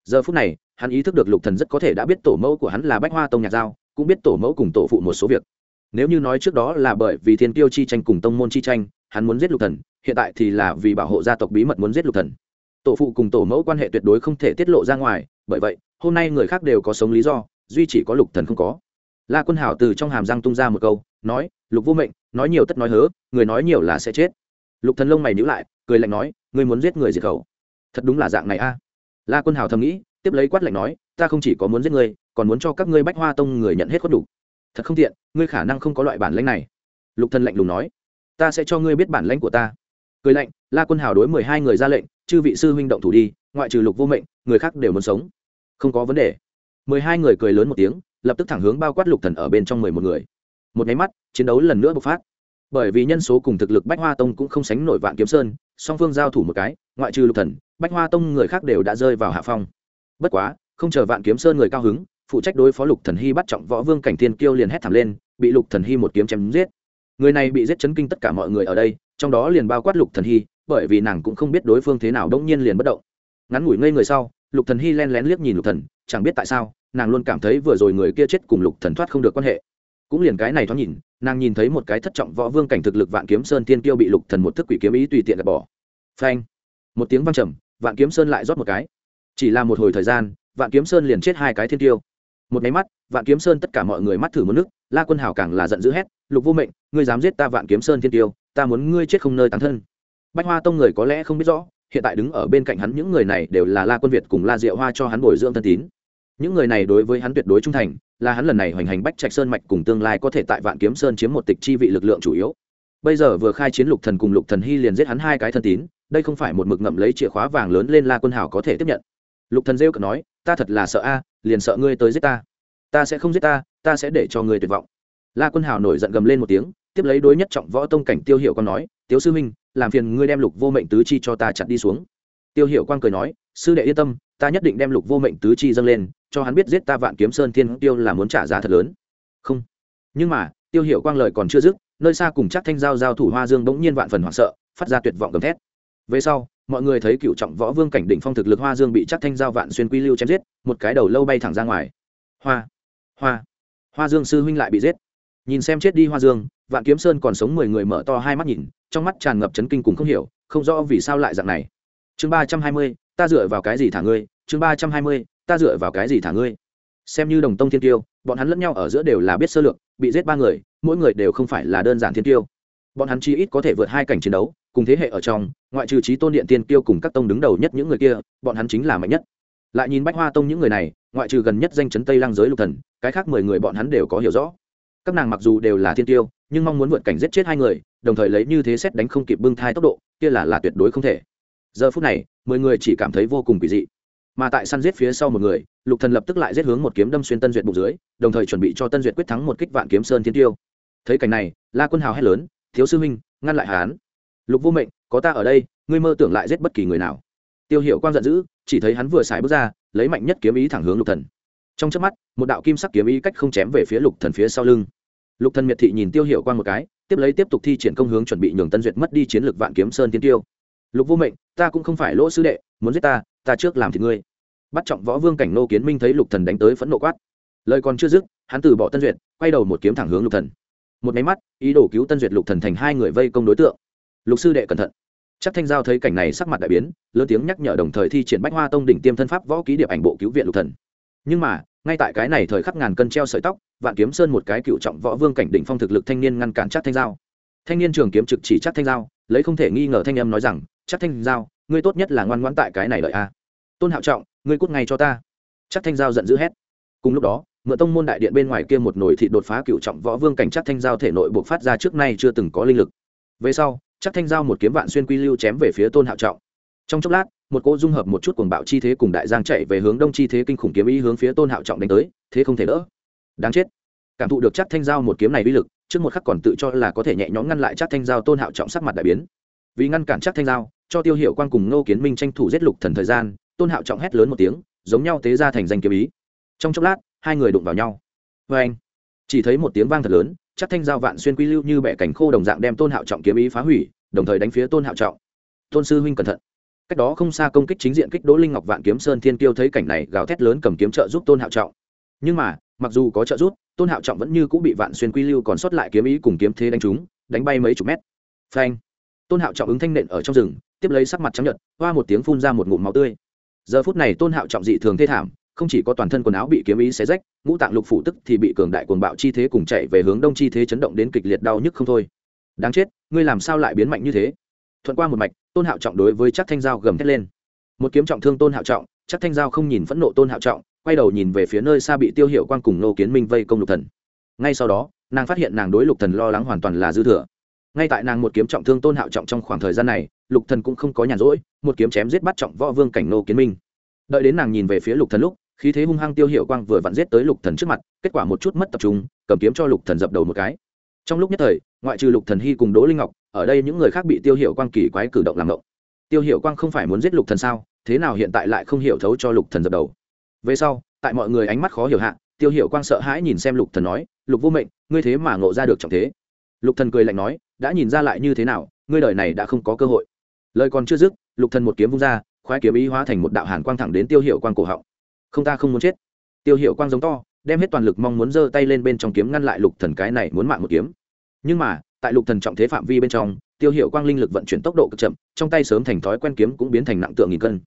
Giờ phút này hắn ý thức được lục thần rất có thể đã biết tổ mẫu của hắn là bách hoa tông nhạc giao, cũng biết tổ mẫu cùng tổ phụ một số việc. Nếu như nói trước đó là bởi vì thiên tiêu chi tranh cùng tông môn chi tranh, hắn muốn giết lục thần, hiện tại thì là vì bảo hộ gia tộc bí mật muốn giết lục thần. Tổ phụ cùng tổ mẫu quan hệ tuyệt đối không thể tiết lộ ra ngoài, bởi vậy, hôm nay người khác đều có sống lý do, duy chỉ có lục thần không có. La quân hảo từ trong hàm răng tung ra một câu, nói, lục vô mệnh, nói nhiều tất nói hớ, người nói nhiều là sẽ chết. Lục thần lông mày nhíu lại, cười lạnh nói, ngươi muốn giết người diệt khẩu. Thật đúng là dạng này a. La quân hảo thầm nghĩ tiếp lấy quát lạnh nói, ta không chỉ có muốn giết ngươi, còn muốn cho các ngươi bách hoa tông người nhận hết khuất đủ. Thật không tiện, ngươi khả năng không có loại bản lãnh này. Lục thần lạnh lùng nói, ta sẽ cho ngươi biết bản lãnh của ta. Cười lạnh, la quân hào đối mười hai người ra lệnh, chư vị sư huynh động thủ đi, ngoại trừ lục vô mệnh, người khác đều muốn sống. Không có vấn đề. Mười hai người cười lớn một tiếng, lập tức thẳng hướng bao quát lục thần ở bên trong mười một người. Một nháy mắt, chiến đấu lần nữa bộc phát. Bởi vì nhân số cùng thực lực bách hoa tông cũng không sánh nổi vạn kiếm sơn, song phương giao thủ một cái, ngoại trừ lục thần, bách hoa tông người khác đều đã rơi vào hạ phong bất quá, không chờ vạn kiếm sơn người cao hứng, phụ trách đối phó lục thần hy bắt trọng võ vương cảnh thiên kiêu liền hét thảm lên, bị lục thần hy một kiếm chém giết. Người này bị giết chấn kinh tất cả mọi người ở đây, trong đó liền bao quát lục thần hy, bởi vì nàng cũng không biết đối phương thế nào đông nhiên liền bất động. Ngắn ngủi ngây người sau, lục thần hy len lén liếc nhìn lục thần, chẳng biết tại sao, nàng luôn cảm thấy vừa rồi người kia chết cùng lục thần thoát không được quan hệ. Cũng liền cái này thoáng nhìn, nàng nhìn thấy một cái thất trọng võ vương cảnh thực lực vạn kiếm sơn tiên kiêu bị lục thần một thức quỷ kiếm ý tùy tiện gạt bỏ. Phanh! Một tiếng vang trầm, vạn kiếm sơn lại rót một cái chỉ là một hồi thời gian, vạn kiếm sơn liền chết hai cái thiên tiêu. Một máy mắt, vạn kiếm sơn tất cả mọi người mắt thử một nước, la quân hảo càng là giận dữ hét, lục vô mệnh, ngươi dám giết ta vạn kiếm sơn thiên tiêu, ta muốn ngươi chết không nơi tán thân. Bách hoa tông người có lẽ không biết rõ, hiện tại đứng ở bên cạnh hắn những người này đều là la quân việt cùng la diệu hoa cho hắn bồi dưỡng thân tín. Những người này đối với hắn tuyệt đối trung thành, là hắn lần này hoành hành bách trạch sơn mạch cùng tương lai có thể tại vạn kiếm sơn chiếm một tịch chi vị lực lượng chủ yếu. Bây giờ vừa khai chiến lục thần cùng lục thần hy liền giết hắn hai cái thân tín, đây không phải một mực ngậm lấy chìa khóa vàng lớn lên la quân hảo có thể tiếp nhận lục thần rêu cợt nói, ta thật là sợ a, liền sợ ngươi tới giết ta. Ta sẽ không giết ta ta sẽ để cho ngươi tuyệt vọng. La quân Hào nổi giận gầm lên một tiếng, tiếp lấy đối nhất trọng võ tông cảnh tiêu hiệu con nói, tiếu sư minh làm phiền ngươi đem lục vô mệnh tứ chi cho ta chặt đi xuống. Tiêu hiệu quan cười nói, sư đệ yên tâm, ta nhất định đem lục vô mệnh tứ chi dâng lên, cho hắn biết giết ta vạn kiếm sơn thiên tiêu là muốn trả giá thật lớn. Không. Nhưng mà, tiêu hiệu quang lời còn chưa dứt, nơi xa cùng chắc thanh giao giao thủ hoa dương bỗng nhiên vạn phần hoảng sợ, phát ra tuyệt vọng gầm thét. Về sau mọi người thấy cựu trọng võ vương cảnh đỉnh phong thực lực hoa dương bị chắc thanh giao vạn xuyên quy lưu chém giết, một cái đầu lâu bay thẳng ra ngoài. Hoa hoa hoa dương sư huynh lại bị giết. Nhìn xem chết đi hoa dương, vạn kiếm sơn còn sống mười người mở to hai mắt nhìn, trong mắt tràn ngập chấn kinh cùng không hiểu, không rõ vì sao lại dạng này. Chương ba trăm hai mươi, ta dựa vào cái gì thả ngươi? Chương ba trăm hai mươi, ta dựa vào cái gì thả ngươi? Xem như đồng tông thiên tiêu, bọn hắn lẫn nhau ở giữa đều là biết sơ lược, bị giết ba người, mỗi người đều không phải là đơn giản thiên tiêu. Bọn hắn chi ít có thể vượt hai cảnh chiến đấu, cùng thế hệ ở trong ngoại trừ trí tôn điện tiên tiêu cùng các tông đứng đầu nhất những người kia, bọn hắn chính là mạnh nhất. Lại nhìn bách hoa tông những người này, ngoại trừ gần nhất danh chấn tây lang giới lục thần, cái khác mười người bọn hắn đều có hiểu rõ. Các nàng mặc dù đều là thiên tiêu, nhưng mong muốn vượt cảnh giết chết hai người, đồng thời lấy như thế xét đánh không kịp bưng thai tốc độ, kia là là tuyệt đối không thể. Giờ phút này, mười người chỉ cảm thấy vô cùng kỳ dị. Mà tại săn giết phía sau một người, lục thần lập tức lại giết hướng một kiếm đâm xuyên tân duyệt bụng dưới, đồng thời chuẩn bị cho tân duyệt quyết thắng một kích vạn kiếm sơn thiên tiêu. Thấy cảnh này, la quân hào hét lớn, thiếu sư huynh, ngăn lại hán lục vô mệnh có ta ở đây, ngươi mơ tưởng lại giết bất kỳ người nào. Tiêu hiệu quang giận dữ, chỉ thấy hắn vừa xài bước ra, lấy mạnh nhất kiếm ý thẳng hướng lục thần. Trong chớp mắt, một đạo kim sắc kiếm ý cách không chém về phía lục thần phía sau lưng. Lục thần miệt thị nhìn tiêu hiệu quang một cái, tiếp lấy tiếp tục thi triển công hướng chuẩn bị nhường tân duyệt mất đi chiến lược vạn kiếm sơn tiên tiêu. Lục vô mệnh, ta cũng không phải lỗ sứ đệ, muốn giết ta ta trước làm thì ngươi. Bắt trọng võ vương cảnh nô kiến minh thấy lục thần đánh tới phẫn nộ quát. Lời còn chưa dứt, hắn từ bỏ tân duyệt, quay đầu một kiếm thẳng hướng lục thần. Một máy mắt, ý đồ cứu tân duyệt lục thần thành hai người vây công đối tượng lục sư đệ cẩn thận. Chắc thanh giao thấy cảnh này sắc mặt đại biến, lớn tiếng nhắc nhở đồng thời thi triển bách hoa tông đỉnh tiêm thân pháp võ ký điệp ảnh bộ cứu viện lục thần. Nhưng mà, ngay tại cái này thời khắc ngàn cân treo sợi tóc, vạn kiếm sơn một cái cựu trọng võ vương cảnh đỉnh phong thực lực thanh niên ngăn cản chắc thanh giao. Thanh niên trường kiếm trực chỉ chắc thanh giao, lấy không thể nghi ngờ thanh em nói rằng, chắc thanh giao, ngươi tốt nhất là ngoan ngoãn tại cái này lợi a. Tôn hạo trọng, ngươi cút ngay cho ta. Chắc thanh giao giận dữ hét. Cùng lúc đó, mượn tông môn đại điện bên ngoài kia một nồi thịt đột phá cựu trọng võ vương cảnh chắc thanh giao thể nội buộc phát ra trước nay chưa từng có linh lực. Về sau chắc thanh giao một kiếm vạn xuyên quy lưu chém về phía tôn hạo trọng. Trong chốc lát, một cỗ dung hợp một chút cuồng bạo chi thế cùng đại giang chạy về hướng đông chi thế kinh khủng kiếm ý hướng phía tôn hạo trọng đánh tới, thế không thể đỡ. Đáng chết. Cảm thụ được chắc thanh giao một kiếm này uy lực, trước một khắc còn tự cho là có thể nhẹ nhõm ngăn lại chắc thanh giao tôn hạo trọng sắc mặt đại biến. Vì ngăn cản chắc thanh giao, cho tiêu hiệu quan cùng ngô kiến minh tranh thủ giết lục thần thời gian, tôn hạo trọng hét lớn một tiếng, giống nhau tế ra thành danh kiếm ý. Trong chốc lát, hai người đụng vào nhau. Vê anh chỉ thấy một tiếng vang thật lớn chắc thanh giao vạn xuyên quy lưu như bẻ cảnh khô đồng dạng đem tôn hạo trọng kiếm ý phá hủy, đồng thời đánh phía tôn hạo trọng. Tôn sư huynh cẩn thận. Cách đó không xa công kích chính diện kích đỗ linh ngọc vạn kiếm sơn thiên tiêu thấy cảnh này, gào thét lớn cầm kiếm trợ giúp tôn hạo trọng. Nhưng mà, mặc dù có trợ giúp, tôn hạo trọng vẫn như cũng bị vạn xuyên quy lưu còn sót lại kiếm ý cùng kiếm thế đánh trúng, đánh bay mấy chục mét. Phanh. Tôn hạo trọng ứng thanh nện ở trong rừng, tiếp lấy sắc mặt trắng nhợt, hoa một tiếng phun ra một ngụm máu tươi. Giờ phút này tôn hạo trọng dị thường thê thảm không chỉ có toàn thân quần áo bị kiếm ý xé rách, ngũ tạng lục phủ tức thì bị cường đại cuồng bạo chi thế cùng chạy về hướng đông chi thế chấn động đến kịch liệt đau nhức không thôi. Đáng chết, ngươi làm sao lại biến mạnh như thế? Thuận qua một mạch, tôn hạo trọng đối với chắc thanh giao gầm thét lên. Một kiếm trọng thương tôn hạo trọng chắc thanh giao không nhìn phẫn nộ tôn hạo trọng, quay đầu nhìn về phía nơi xa bị tiêu hiệu quan cùng nô kiến minh vây công lục thần. Ngay sau đó, nàng phát hiện nàng đối lục thần lo lắng hoàn toàn là dư thừa. Ngay tại nàng một kiếm trọng thương tôn hạo trọng trong khoảng thời gian này, lục thần cũng không có nhàn rỗi, một kiếm chém giết bắt trọng võ vương cảnh nô kiến minh. Đợi đến nàng nhìn về phía lục thần lúc khí thế hung hăng tiêu hiệu quang vừa vặn giết tới lục thần trước mặt, kết quả một chút mất tập trung, cầm kiếm cho lục thần dập đầu một cái. Trong lúc nhất thời, ngoại trừ lục thần hy cùng đỗ linh ngọc, ở đây những người khác bị tiêu hiệu quang kỳ quái cử động làm động. tiêu hiệu quang không phải muốn giết lục thần sao, thế nào hiện tại lại không hiểu thấu cho lục thần dập đầu. Về sau, tại mọi người ánh mắt khó hiểu hạ, tiêu hiệu quang sợ hãi nhìn xem lục thần nói, lục vô mệnh, ngươi thế mà ngộ ra được trọng thế. Lục thần cười lạnh nói, đã nhìn ra lại như thế nào, ngươi đời này đã không có cơ hội. Lời còn chưa dứt, lục thần một kiếm vung ra, khoái kiếm ý hóa thành một đạo hàn quang thẳng đến tiêu hiệu quang cổ họng không ta không muốn chết. Tiêu hiệu quang giống to, đem hết toàn lực mong muốn giơ tay lên bên trong kiếm ngăn lại lục thần cái này muốn mạng một kiếm. Nhưng mà, tại lục thần trọng thế phạm vi bên trong, tiêu hiệu quang linh lực vận chuyển tốc độ cực chậm, trong tay sớm thành thói quen kiếm cũng biến thành nặng tượng nghìn cân.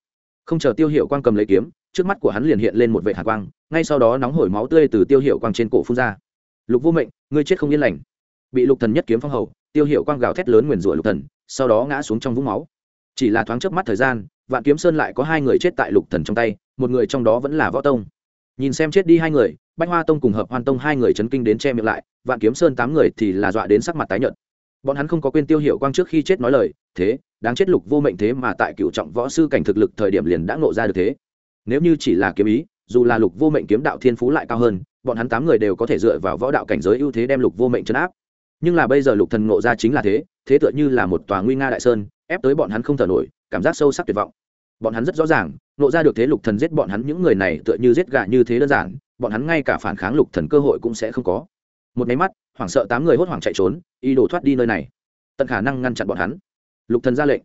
Không chờ tiêu hiệu quang cầm lấy kiếm, trước mắt của hắn liền hiện lên một vệ hạ quang, ngay sau đó nóng hổi máu tươi từ tiêu hiệu quang trên cổ phun ra. Lục vô mệnh, ngươi chết không yên lành. Bị lục thần nhất kiếm phong hầu, tiêu hiệu quang gào thét lớn nguyền rủa lục thần, sau đó ngã xuống trong vũng máu. Chỉ là thoáng chớp mắt thời gian vạn kiếm sơn lại có hai người chết tại lục thần trong tay, một người trong đó vẫn là võ tông. Nhìn xem chết đi hai người, bách hoa tông cùng hợp hoan tông hai người chấn kinh đến che miệng lại, vạn kiếm sơn tám người thì là dọa đến sắc mặt tái nhợt. Bọn hắn không có quên tiêu hiệu quang trước khi chết nói lời, thế, đáng chết lục vô mệnh thế mà tại cựu trọng võ sư cảnh thực lực thời điểm liền đã nộ ra được thế. Nếu như chỉ là kiếm ý, dù là lục vô mệnh kiếm đạo thiên phú lại cao hơn, bọn hắn tám người đều có thể dựa vào võ đạo cảnh giới ưu thế đem lục vô mệnh chấn áp. Nhưng là bây giờ lục thần ngộ ra chính là thế thế tựa như là một tòa nguy nga đại sơn, ép tới bọn hắn không thở nổi, cảm giác sâu sắc tuyệt vọng bọn hắn rất rõ ràng, nộ ra được thế lục thần giết bọn hắn những người này tựa như giết gà như thế đơn giản, bọn hắn ngay cả phản kháng lục thần cơ hội cũng sẽ không có. Một máy mắt, hoảng sợ tám người hốt hoảng chạy trốn, ý đồ thoát đi nơi này. Tận khả năng ngăn chặn bọn hắn. Lục thần ra lệnh.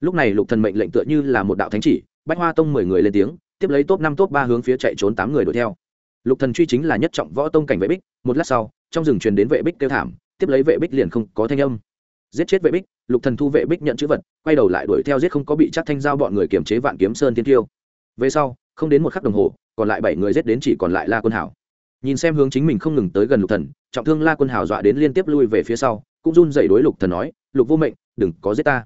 Lúc này lục thần mệnh lệnh tựa như là một đạo thánh chỉ, bách hoa tông mười người lên tiếng, tiếp lấy top năm, top ba hướng phía chạy trốn tám người đuổi theo. Lục thần truy chính là nhất trọng võ tông cảnh vệ bích, một lát sau, trong rừng truyền đến vệ bích kêu thảm, tiếp lấy vệ bích liền không có thanh âm giết chết vệ bích, lục thần thu vệ bích nhận chữ vật, quay đầu lại đuổi theo giết không có bị chắc thanh giao bọn người kiềm chế vạn kiếm sơn thiên tiêu. Về sau, không đến một khắc đồng hồ, còn lại bảy người giết đến chỉ còn lại la quân hảo. Nhìn xem hướng chính mình không ngừng tới gần lục thần, trọng thương la quân hảo dọa đến liên tiếp lui về phía sau, cũng run dậy đối lục thần nói, lục vô mệnh, đừng có giết ta.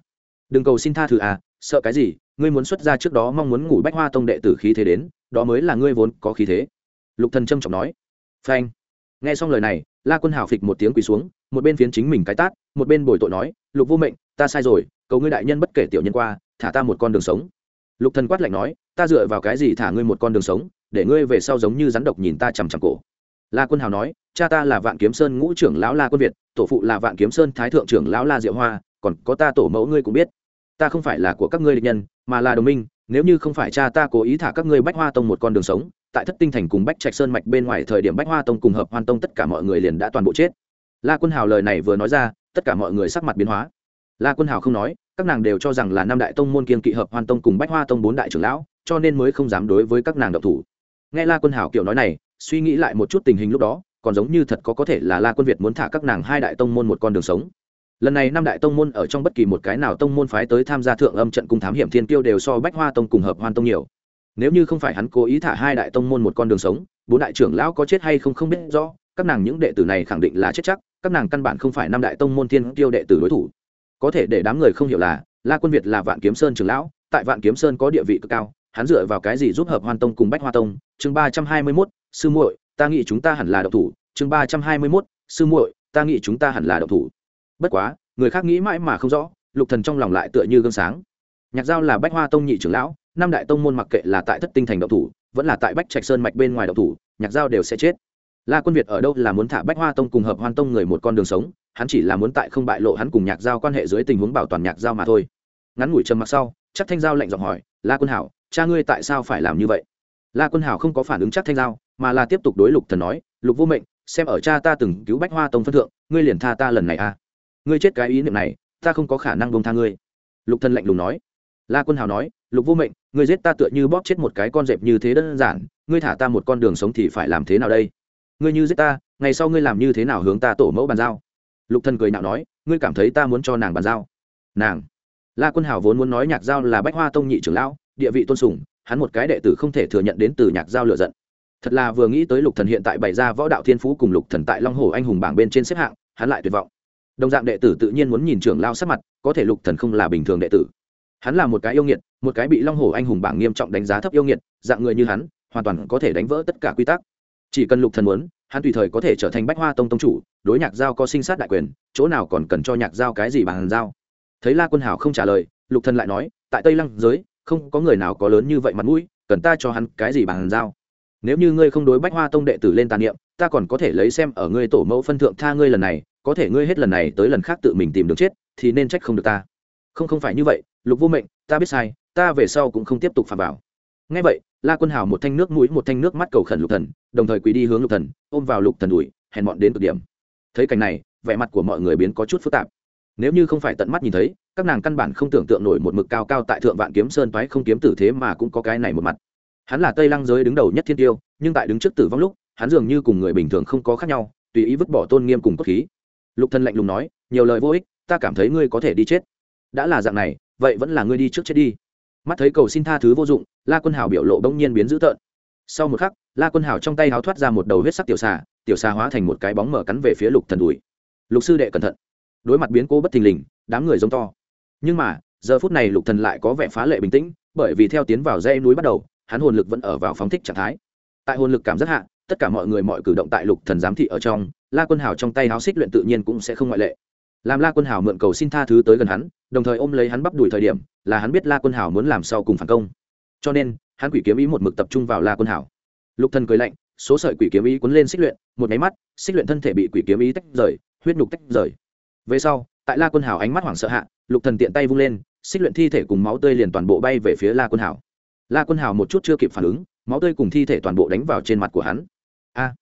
Đừng cầu xin tha thứ à sợ cái gì, ngươi muốn xuất ra trước đó mong muốn ngủ bách hoa tông đệ tử khí thế đến, đó mới là ngươi vốn có khí thế. Lục thần trâm trọng nói, phanh. Nghe xong lời này la quân hảo phịch một tiếng quỳ xuống, một bên phiến chính mình cái tát, một bên bồi tội nói, lục vô mệnh, ta sai rồi, cầu ngươi đại nhân bất kể tiểu nhân qua, thả ta một con đường sống. Lục thần quát lạnh nói, ta dựa vào cái gì thả ngươi một con đường sống, để ngươi về sau giống như rắn độc nhìn ta chằm chằm cổ? La quân hào nói, cha ta là vạn kiếm sơn ngũ trưởng lão la quân việt, tổ phụ là vạn kiếm sơn thái thượng trưởng lão la diệu hoa, còn có ta tổ mẫu ngươi cũng biết. Ta không phải là của các ngươi địch nhân, mà là đồng minh, nếu như không phải cha ta cố ý thả các ngươi bách hoa tông một con đường sống tại thất tinh thành cùng bách trạch sơn mạch bên ngoài thời điểm bách hoa tông cùng hợp hoan tông tất cả mọi người liền đã toàn bộ chết. La quân hào lời này vừa nói ra, tất cả mọi người sắc mặt biến hóa. La quân hào không nói, các nàng đều cho rằng là năm đại tông môn kiên kỵ hợp hoan tông cùng bách hoa tông bốn đại trưởng lão, cho nên mới không dám đối với các nàng độc thủ. Nghe la quân hào kiểu nói này, suy nghĩ lại một chút tình hình lúc đó, còn giống như thật có có thể là la quân việt muốn thả các nàng hai đại tông môn một con đường sống. Lần này năm đại tông môn ở trong bất kỳ một cái nào tông môn phái tới tham gia thượng âm trận cung thám hiểm thiên tiêu đều so bách hoa tông cùng hợp hoan tông nhiều nếu như không phải hắn cố ý thả hai đại tông môn một con đường sống, bốn đại trưởng lão có chết hay không không biết rõ, các nàng những đệ tử này khẳng định là chết chắc, các nàng căn bản không phải năm đại tông môn thiên tiêu đệ tử đối thủ. Có thể để đám người không hiểu là, la quân việt là vạn kiếm sơn trưởng lão, tại vạn kiếm sơn có địa vị cực cao, hắn dựa vào cái gì giúp hợp hoan tông cùng bách hoa tông? Chương ba trăm hai mươi mốt, sư muội, ta nghĩ chúng ta hẳn là độc thủ. Chương ba trăm hai mươi mốt, sư muội, ta nghĩ chúng ta hẳn là độc thủ. Bất quá, người khác nghĩ mãi mà không rõ, lục thần trong lòng lại tựa như gương sáng. Nhạc giao là bách hoa tông nhị trưởng lão năm đại tông môn mặc kệ là tại thất tinh thành đậu thủ, vẫn là tại bách trạch sơn mạch bên ngoài đậu thủ, nhạc giao đều sẽ chết. La quân việt ở đâu là muốn thả bách hoa tông cùng hợp hoan tông người một con đường sống, hắn chỉ là muốn tại không bại lộ hắn cùng nhạc giao quan hệ dưới tình huống bảo toàn nhạc giao mà thôi. Ngắn ngủi trầm mặc sau chắc thanh giao lạnh giọng hỏi, la quân hảo, cha ngươi tại sao phải làm như vậy? La quân hảo không có phản ứng chắc thanh giao, mà là tiếp tục đối lục thần nói, lục vô mệnh, xem ở cha ta từng cứu bách hoa tông phân thượng, ngươi liền tha ta lần này à. Ngươi chết cái ý niệm này, ta không có khả năng bông tha ngươi. Lục thần lạnh lùng nói la quân hào nói, lục vô mệnh, ngươi giết ta tựa như bóp chết một cái con dẹp như thế đơn giản, ngươi thả ta một con đường sống thì phải làm thế nào đây? Ngươi như giết ta, ngày sau ngươi làm như thế nào hướng ta tổ mẫu bàn giao? Lục thần cười nhạo nói, ngươi cảm thấy ta muốn cho nàng bàn giao? Nàng. La quân hào vốn muốn nói nhạc giao là bách hoa tông nhị trưởng lão, địa vị tôn sùng, hắn một cái đệ tử không thể thừa nhận đến từ nhạc giao lựa giận. Thật là vừa nghĩ tới lục thần hiện tại bày ra võ đạo thiên phú cùng lục thần tại long hồ anh hùng bảng bên trên xếp hạng, hắn lại tuyệt vọng. Đồng dạng đệ tử tự nhiên muốn nhìn trưởng lao sắc mặt, có thể lục thần không là bình thường đệ tử hắn là một cái yêu nghiệt, một cái bị long hồ anh hùng bảng nghiêm trọng đánh giá thấp yêu nghiệt, dạng người như hắn, hoàn toàn có thể đánh vỡ tất cả quy tắc. Chỉ cần lục thần muốn, hắn tùy thời có thể trở thành bách hoa tông tông chủ, đối nhạc giao có sinh sát đại quyền, chỗ nào còn cần cho nhạc giao cái gì bằng giao. Thấy la quân hảo không trả lời, lục thần lại nói, tại tây lăng giới, không có người nào có lớn như vậy mặt mũi, cần ta cho hắn cái gì bằng giao? Nếu như ngươi không đối bách hoa tông đệ tử lên tàn niệm, ta còn có thể lấy xem ở ngươi tổ mẫu phân thượng tha ngươi lần này, có thể ngươi hết lần này tới lần khác tự mình tìm được chết, thì nên trách không được ta. Không không phải như vậy lục vô mệnh, ta biết sai, ta về sau cũng không tiếp tục phạm vào. Ngay vậy, la quân hào một thanh nước mũi, một thanh nước mắt cầu khẩn lục thần, đồng thời quỳ đi hướng lục thần, ôm vào lục thần đùi, hèn mọn đến cực điểm. Thấy cảnh này, vẻ mặt của mọi người biến có chút phức tạp. Nếu như không phải tận mắt nhìn thấy, các nàng căn bản không tưởng tượng nổi một mực cao cao tại thượng vạn kiếm sơn toái không kiếm tử thế mà cũng có cái này một mặt. Hắn là tây lăng giới đứng đầu nhất thiên tiêu, nhưng tại đứng trước tử vong lúc, hắn dường như cùng người bình thường không có khác nhau, tùy ý vứt bỏ tôn nghiêm cùng cốt khí. Lục thần lạnh lùng nói, nhiều lời vô ích, ta cảm thấy ngươi có thể đi chết. Đã là dạng này vậy vẫn là ngươi đi trước chết đi. Mắt thấy cầu xin tha thứ vô dụng, la quân hào biểu lộ bỗng nhiên biến dữ tợn. Sau một khắc, la quân hào trong tay háo thoát ra một đầu huyết sắc tiểu xà tiểu xà hóa thành một cái bóng mở cắn về phía lục thần đùi. Lục sư đệ cẩn thận. Đối mặt biến cố bất thình lình, đám người giống to. Nhưng mà, giờ phút này lục thần lại có vẻ phá lệ bình tĩnh, bởi vì theo tiến vào dãy núi bắt đầu, hắn hồn lực vẫn ở vào phóng thích trạng thái. Tại hồn lực cảm giác hạ, tất cả mọi người mọi cử động tại lục thần giám thị ở trong, la quân hào trong tay háo xích luyện tự nhiên cũng sẽ không ngoại lệ làm la quân hào mượn cầu xin tha thứ tới gần hắn, đồng thời ôm lấy hắn bắp đuổi thời điểm, là hắn biết la quân hào muốn làm sau cùng phản công. Cho nên, hắn quỷ kiếm ý một mực tập trung vào la quân hào. Lục thần cười lạnh, số sợi quỷ kiếm ý cuốn lên xích luyện, một máy mắt, xích luyện thân thể bị quỷ kiếm ý tách rời, huyết nhục tách rời. Về sau, tại la quân hào ánh mắt hoảng sợ hạ, lục thần tiện tay vung lên, xích luyện thi thể cùng máu tươi liền toàn bộ bay về phía la quân hào. La quân hào một chút chưa kịp phản ứng, máu tươi cùng thi thể toàn bộ đánh vào trên mặt của hắn. A,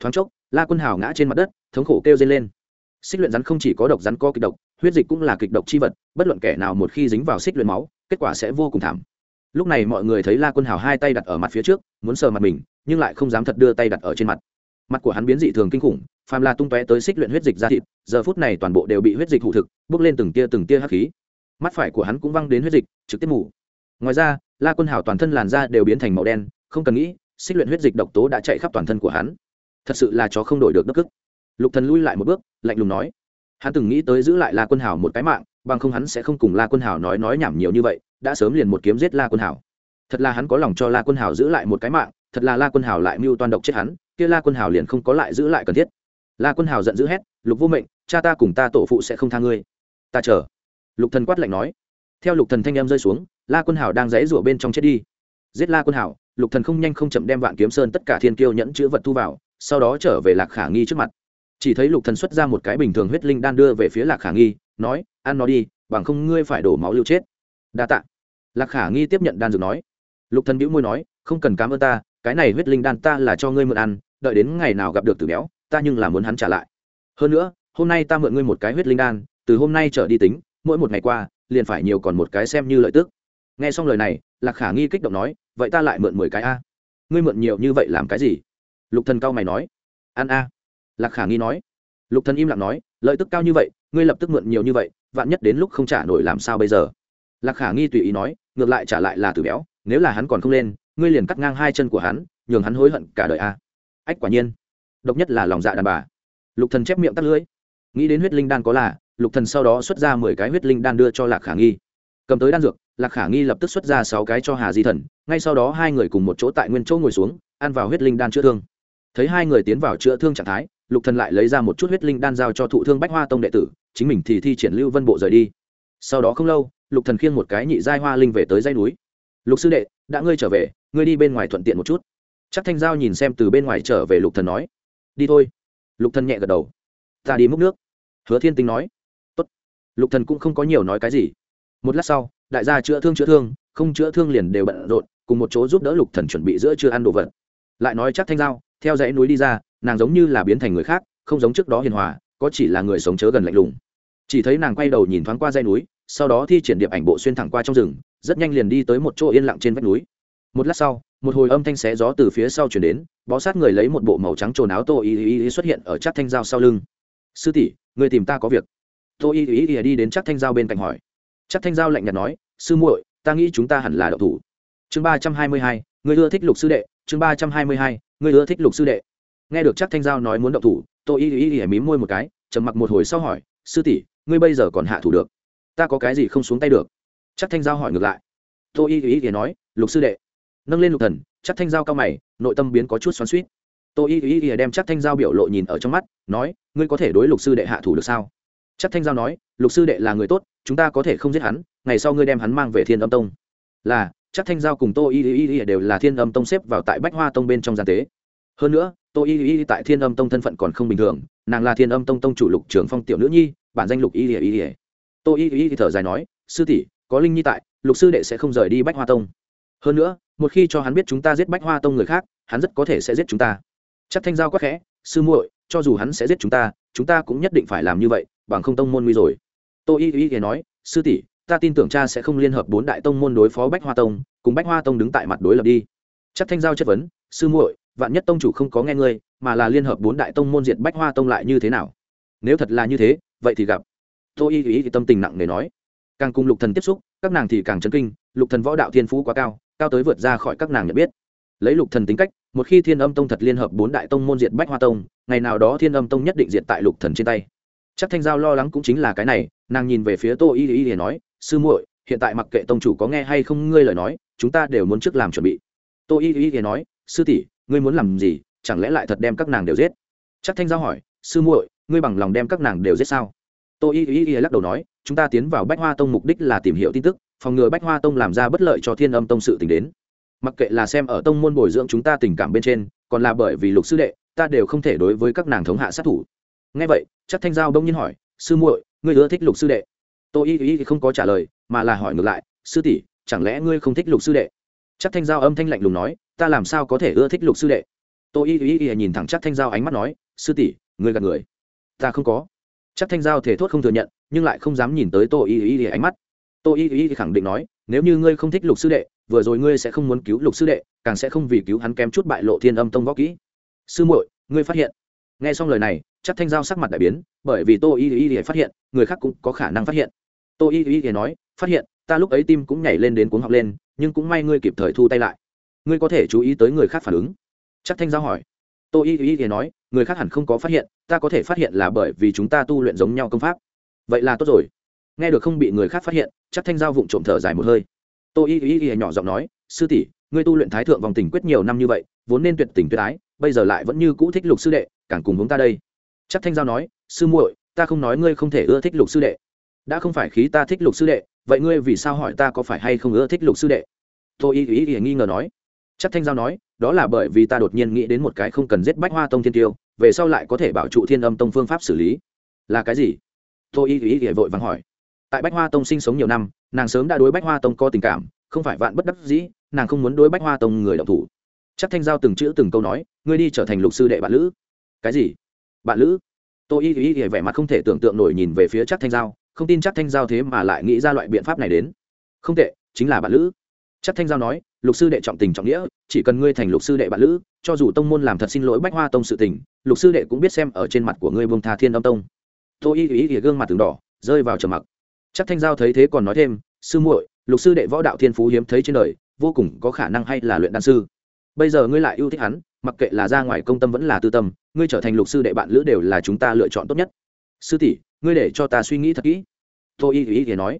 thoáng chốc, la quân hào ngã trên mặt đất, thống khổ kêu dây lên xích luyện rắn không chỉ có độc rắn có kịch độc, huyết dịch cũng là kịch độc chi vật, bất luận kẻ nào một khi dính vào xích luyện máu, kết quả sẽ vô cùng thảm. Lúc này mọi người thấy la quân hào hai tay đặt ở mặt phía trước, muốn sờ mặt mình, nhưng lại không dám thật đưa tay đặt ở trên mặt. Mặt của hắn biến dị thường kinh khủng, phàm là tung tóe tới xích luyện huyết dịch ra thịt, giờ phút này toàn bộ đều bị huyết dịch hụ thực bước lên từng tia từng tia hắc khí. Mắt phải của hắn cũng văng đến huyết dịch, trực tiếp mù. Ngoài ra, la quân hào toàn thân làn da đều biến thành màu đen, không cần nghĩ, xích luyện huyết dịch độc tố đã chạy khắp toàn thân của hắn. Thật sự là chó không đổi được đất cức lục thần lui lại một bước, lạnh lùng nói. Hắn từng nghĩ tới giữ lại la quân hảo một cái mạng, bằng không hắn sẽ không cùng la quân hảo nói nói nhảm nhiều như vậy, đã sớm liền một kiếm giết la quân hảo thật là hắn có lòng cho la quân hảo giữ lại một cái mạng, thật là la quân hảo lại mưu toan độc chết hắn, kia la quân hảo liền không có lại giữ lại cần thiết. La quân hảo giận dữ hét, lục vô mệnh, cha ta cùng ta tổ phụ sẽ không tha ngươi. Ta chờ. Lục thần quát lạnh nói. Theo lục thần thanh em rơi xuống, la quân hảo đang dãy rủa bên trong chết đi. Giết la quân hảo lục thần không nhanh không chậm đem vạn kiếm sơn tất cả thiên kiêu nhẫn chữ vật thu vào, sau đó trở về lạc khả nghi trước mặt chỉ thấy lục thần xuất ra một cái bình thường huyết linh đan đưa về phía lạc khả nghi, nói, ăn nó đi, bằng không ngươi phải đổ máu lưu chết. Đa tạ. Lạc khả nghi tiếp nhận đan dược nói. Lục thần bĩu môi nói, không cần cám ơn ta, cái này huyết linh đan ta là cho ngươi mượn ăn, đợi đến ngày nào gặp được tử béo, ta nhưng là muốn hắn trả lại. Hơn nữa, hôm nay ta mượn ngươi một cái huyết linh đan, từ hôm nay trở đi tính, mỗi một ngày qua, liền phải nhiều còn một cái xem như lợi tức. Nghe xong lời này, lạc khả nghi kích động nói, vậy ta lại mượn mười cái a. Ngươi mượn nhiều như vậy làm cái gì? Lục thần cao mày nói, ăn a lạc khả nghi nói. Lục thần im lặng nói, lợi tức cao như vậy, ngươi lập tức mượn nhiều như vậy, vạn nhất đến lúc không trả nổi làm sao bây giờ? Lạc khả nghi tùy ý nói, ngược lại trả lại là tử béo, nếu là hắn còn không lên, ngươi liền cắt ngang hai chân của hắn, nhường hắn hối hận cả đời a. Ách, quả nhiên. Độc nhất là lòng dạ đàn bà. Lục thần chép miệng tắt lưỡi. Nghĩ đến huyết linh đan có là, lục thần sau đó xuất ra mười cái huyết linh đan đưa cho lạc khả nghi. Cầm tới đan dược, lạc khả nghi lập tức xuất ra sáu cái cho hà di thần, ngay sau đó hai người cùng một chỗ tại nguyên chỗ ngồi xuống, ăn vào huyết linh đan chữa thương. Thấy hai người tiến vào chữa thương trạng thái lục thần lại lấy ra một chút huyết linh đan giao cho thụ thương bách hoa tông đệ tử chính mình thì thi triển lưu vân bộ rời đi sau đó không lâu lục thần khiêng một cái nhị giai hoa linh về tới dây núi lục sư đệ đã ngươi trở về ngươi đi bên ngoài thuận tiện một chút chắc thanh giao nhìn xem từ bên ngoài trở về lục thần nói đi thôi lục thần nhẹ gật đầu ta đi múc nước hứa thiên Tinh nói tốt lục thần cũng không có nhiều nói cái gì một lát sau đại gia chữa thương chữa thương không chữa thương liền đều bận rộn cùng một chỗ giúp đỡ lục thần chuẩn bị giữa chưa ăn đồ vật lại nói chắc thanh giao theo dãy núi đi ra nàng giống như là biến thành người khác, không giống trước đó hiền hòa, có chỉ là người sống chớ gần lạnh lùng. Chỉ thấy nàng quay đầu nhìn thoáng qua dãy núi, sau đó thi triển điệp ảnh bộ xuyên thẳng qua trong rừng, rất nhanh liền đi tới một chỗ yên lặng trên vách núi. Một lát sau, một hồi âm thanh xé gió từ phía sau chuyển đến, bó sát người lấy một bộ màu trắng trồn áo tô y y y xuất hiện ở chắc thanh dao sau lưng. Sư tỷ, người tìm ta có việc. Tô y y y đi đến chắc thanh dao bên cạnh hỏi. Chắc thanh dao lạnh nhạt nói, sư muội, ta nghĩ chúng ta hẳn là đậu thủ. Chương ba trăm hai mươi hai, người ưa thích lục sư đệ, chương ba trăm hai mươi hai, người ưa thích lục sư đệ nghe được chắc thanh giao nói muốn đậu thủ, tô y y y mím môi một cái, trầm mặc một hồi sau hỏi, sư tỷ, ngươi bây giờ còn hạ thủ được? Ta có cái gì không xuống tay được? Chắc thanh giao hỏi ngược lại. Tô y y y nói, lục sư đệ. Nâng lên lục thần chắc thanh giao cao mày, nội tâm biến có chút xoắn suýt tô y y y đem chắc thanh giao biểu lộ nhìn ở trong mắt, nói, ngươi có thể đối lục sư đệ hạ thủ được sao? Chắc thanh giao nói, lục sư đệ là người tốt, chúng ta có thể không giết hắn, ngày sau ngươi đem hắn mang về thiên âm tông. Là chắc thanh giao cùng tô y y y đều là thiên âm tông xếp vào tại bách hoa tông bên trong gian tế. Hơn nữa tô y y tại thiên âm tông thân phận còn không bình thường, nàng là thiên âm tông tông chủ lục Trường phong tiểu nữ nhi, bản danh lục y y y tô y y thở dài nói, sư tỷ, có linh nhi tại, lục sư đệ sẽ không rời đi bách hoa tông. Hơn nữa, một khi cho hắn biết chúng ta giết bách hoa tông người khác, hắn rất có thể sẽ giết chúng ta. Chắc thanh giao quắc khẽ, sư muội, cho dù hắn sẽ giết chúng ta chúng ta cũng nhất định phải làm như vậy, bằng không tông môn nguy rồi. Tô y y nói, sư tỷ, ta tin tưởng cha sẽ không liên hợp bốn đại tông môn đối phó bách hoa tông, cùng bách hoa tông đứng tại mặt đối lập đi. Chắc thanh giao chất vấn, sư muội vạn nhất tông chủ không có nghe ngươi, mà là liên hợp bốn đại tông môn diệt bách hoa tông lại như thế nào? Nếu thật là như thế, vậy thì gặp. Tôi y y tâm tình nặng nề nói. Càng cùng lục thần tiếp xúc, các nàng thì càng chấn kinh, lục thần võ đạo thiên phú quá cao cao tới vượt ra khỏi các nàng nhận biết. Lấy lục thần tính cách, một khi thiên âm tông thật liên hợp bốn đại tông môn diệt bách hoa tông, ngày nào đó thiên âm tông nhất định diệt tại lục thần trên tay. Chắc thanh giao lo lắng cũng chính là cái này, nàng nhìn về phía tô y y thì nói, sư muội, hiện tại mặc kệ tông chủ có nghe hay không ngươi lời nói, chúng ta đều muốn trước làm chuẩn bị. Tô y y thì nói, sư tỷ ngươi muốn làm gì, chẳng lẽ lại thật đem các nàng đều giết? Chắc thanh giao hỏi, sư muội, ngươi bằng lòng đem các nàng đều giết sao? Tô y y y lắc đầu nói, chúng ta tiến vào bách hoa tông mục đích là tìm hiểu tin tức, phòng ngừa bách hoa tông làm ra bất lợi cho thiên âm tông sự t đến. Mặc kệ là xem ở tông môn bồi dưỡng chúng ta tình cảm bên trên, còn là bởi vì lục sư đệ, ta đều không thể đối với các nàng thống hạ sát thủ. Ngay vậy, chắc thanh giao đông nhiên hỏi, sư muội, ngươi ưa thích lục sư đệ? Tô y y không có trả lời, mà là hỏi ngược lại, sư tỷ, chẳng lẽ ngươi không thích lục sư đệ? Chắc thanh giao âm thanh lạnh lùng nói ta làm sao có thể ưa thích lục sư đệ tô y y y nhìn thẳng chắc thanh giao ánh mắt nói sư tỷ ngươi gạt người ta không có chắc thanh giao thể thốt không thừa nhận nhưng lại không dám nhìn tới tô y y y ánh mắt tô y y khẳng định nói nếu như ngươi không thích lục sư đệ vừa rồi ngươi sẽ không muốn cứu lục sư đệ càng sẽ không vì cứu hắn kém chút bại lộ thiên âm tông võ kỹ sư muội ngươi phát hiện nghe xong lời này chắc thanh giao sắc mặt đại biến bởi vì tô y y y phát hiện người khác cũng có khả năng phát hiện tô y y y nói phát hiện ta lúc ấy tim cũng nhảy lên đến cuốn học lên nhưng cũng may ngươi kịp thời thu tay lại ngươi có thể chú ý tới người khác phản ứng? Chắc thanh giao hỏi. Tô y y y nói, người khác hẳn không có phát hiện, ta có thể phát hiện là bởi vì chúng ta tu luyện giống nhau công pháp. Vậy là tốt rồi. Nghe được không bị người khác phát hiện, chắc thanh giao vụng trộm thở dài một hơi. Tô y y y nhỏ giọng nói, sư tỷ, ngươi tu luyện thái thượng vòng tình quyết nhiều năm như vậy, vốn nên tuyệt tình tuyệt ái, bây giờ lại vẫn như cũ thích lục sư đệ, càng cùng chúng ta đây. Chắc thanh giao nói, sư muội, ta không nói ngươi không thể ưa thích lục sư đệ. Đã không phải khí ta thích lục sư đệ, vậy ngươi vì sao hỏi ta có phải hay không ưa thích lục sư đệ? Tô y y y nghi ngờ nói chắc thanh giao nói, đó là bởi vì ta đột nhiên nghĩ đến một cái không cần giết bách hoa tông thiên tiêu, về sau lại có thể bảo trụ thiên âm tông phương pháp xử lý. Là cái gì? Tôi y y y vội vàng hỏi. Tại bách hoa tông sinh sống nhiều năm, nàng sớm đã đối bách hoa tông có tình cảm, không phải vạn bất đắc dĩ, nàng không muốn đối bách hoa tông người đọc thủ. Chắc thanh giao từng chữ từng câu nói, ngươi đi trở thành lục sư đệ bạn lữ. Cái gì? Bạn lữ? Tôi y y y vẻ mặt không thể tưởng tượng nổi nhìn về phía chắc thanh giao, không tin chắc thanh giao thế mà lại nghĩ ra loại biện pháp này đến. Không tệ, chính là bạn lữ. Chắc thanh giao nói lục sư đệ trọng tình trọng nghĩa, chỉ cần ngươi thành lục sư đệ bạn lữ, cho dù tông môn làm thật xin lỗi bách hoa tông sự tình, lục sư đệ cũng biết xem ở trên mặt của ngươi vương tha thiên âm tông. Tôi y ý y gương mặt từng đỏ, rơi vào trầm mặc. Chắc thanh giao thấy thế còn nói thêm, sư muội, lục sư đệ võ đạo thiên phú hiếm thấy trên đời, vô cùng có khả năng hay là luyện đan sư. Bây giờ ngươi lại yêu thích hắn, mặc kệ là ra ngoài công tâm vẫn là tư tâm, ngươi trở thành lục sư đệ bạn lữ đều là chúng ta lựa chọn tốt nhất. Sư tỷ, ngươi để cho ta suy nghĩ thật kỹ. Tôi y ý thì nói.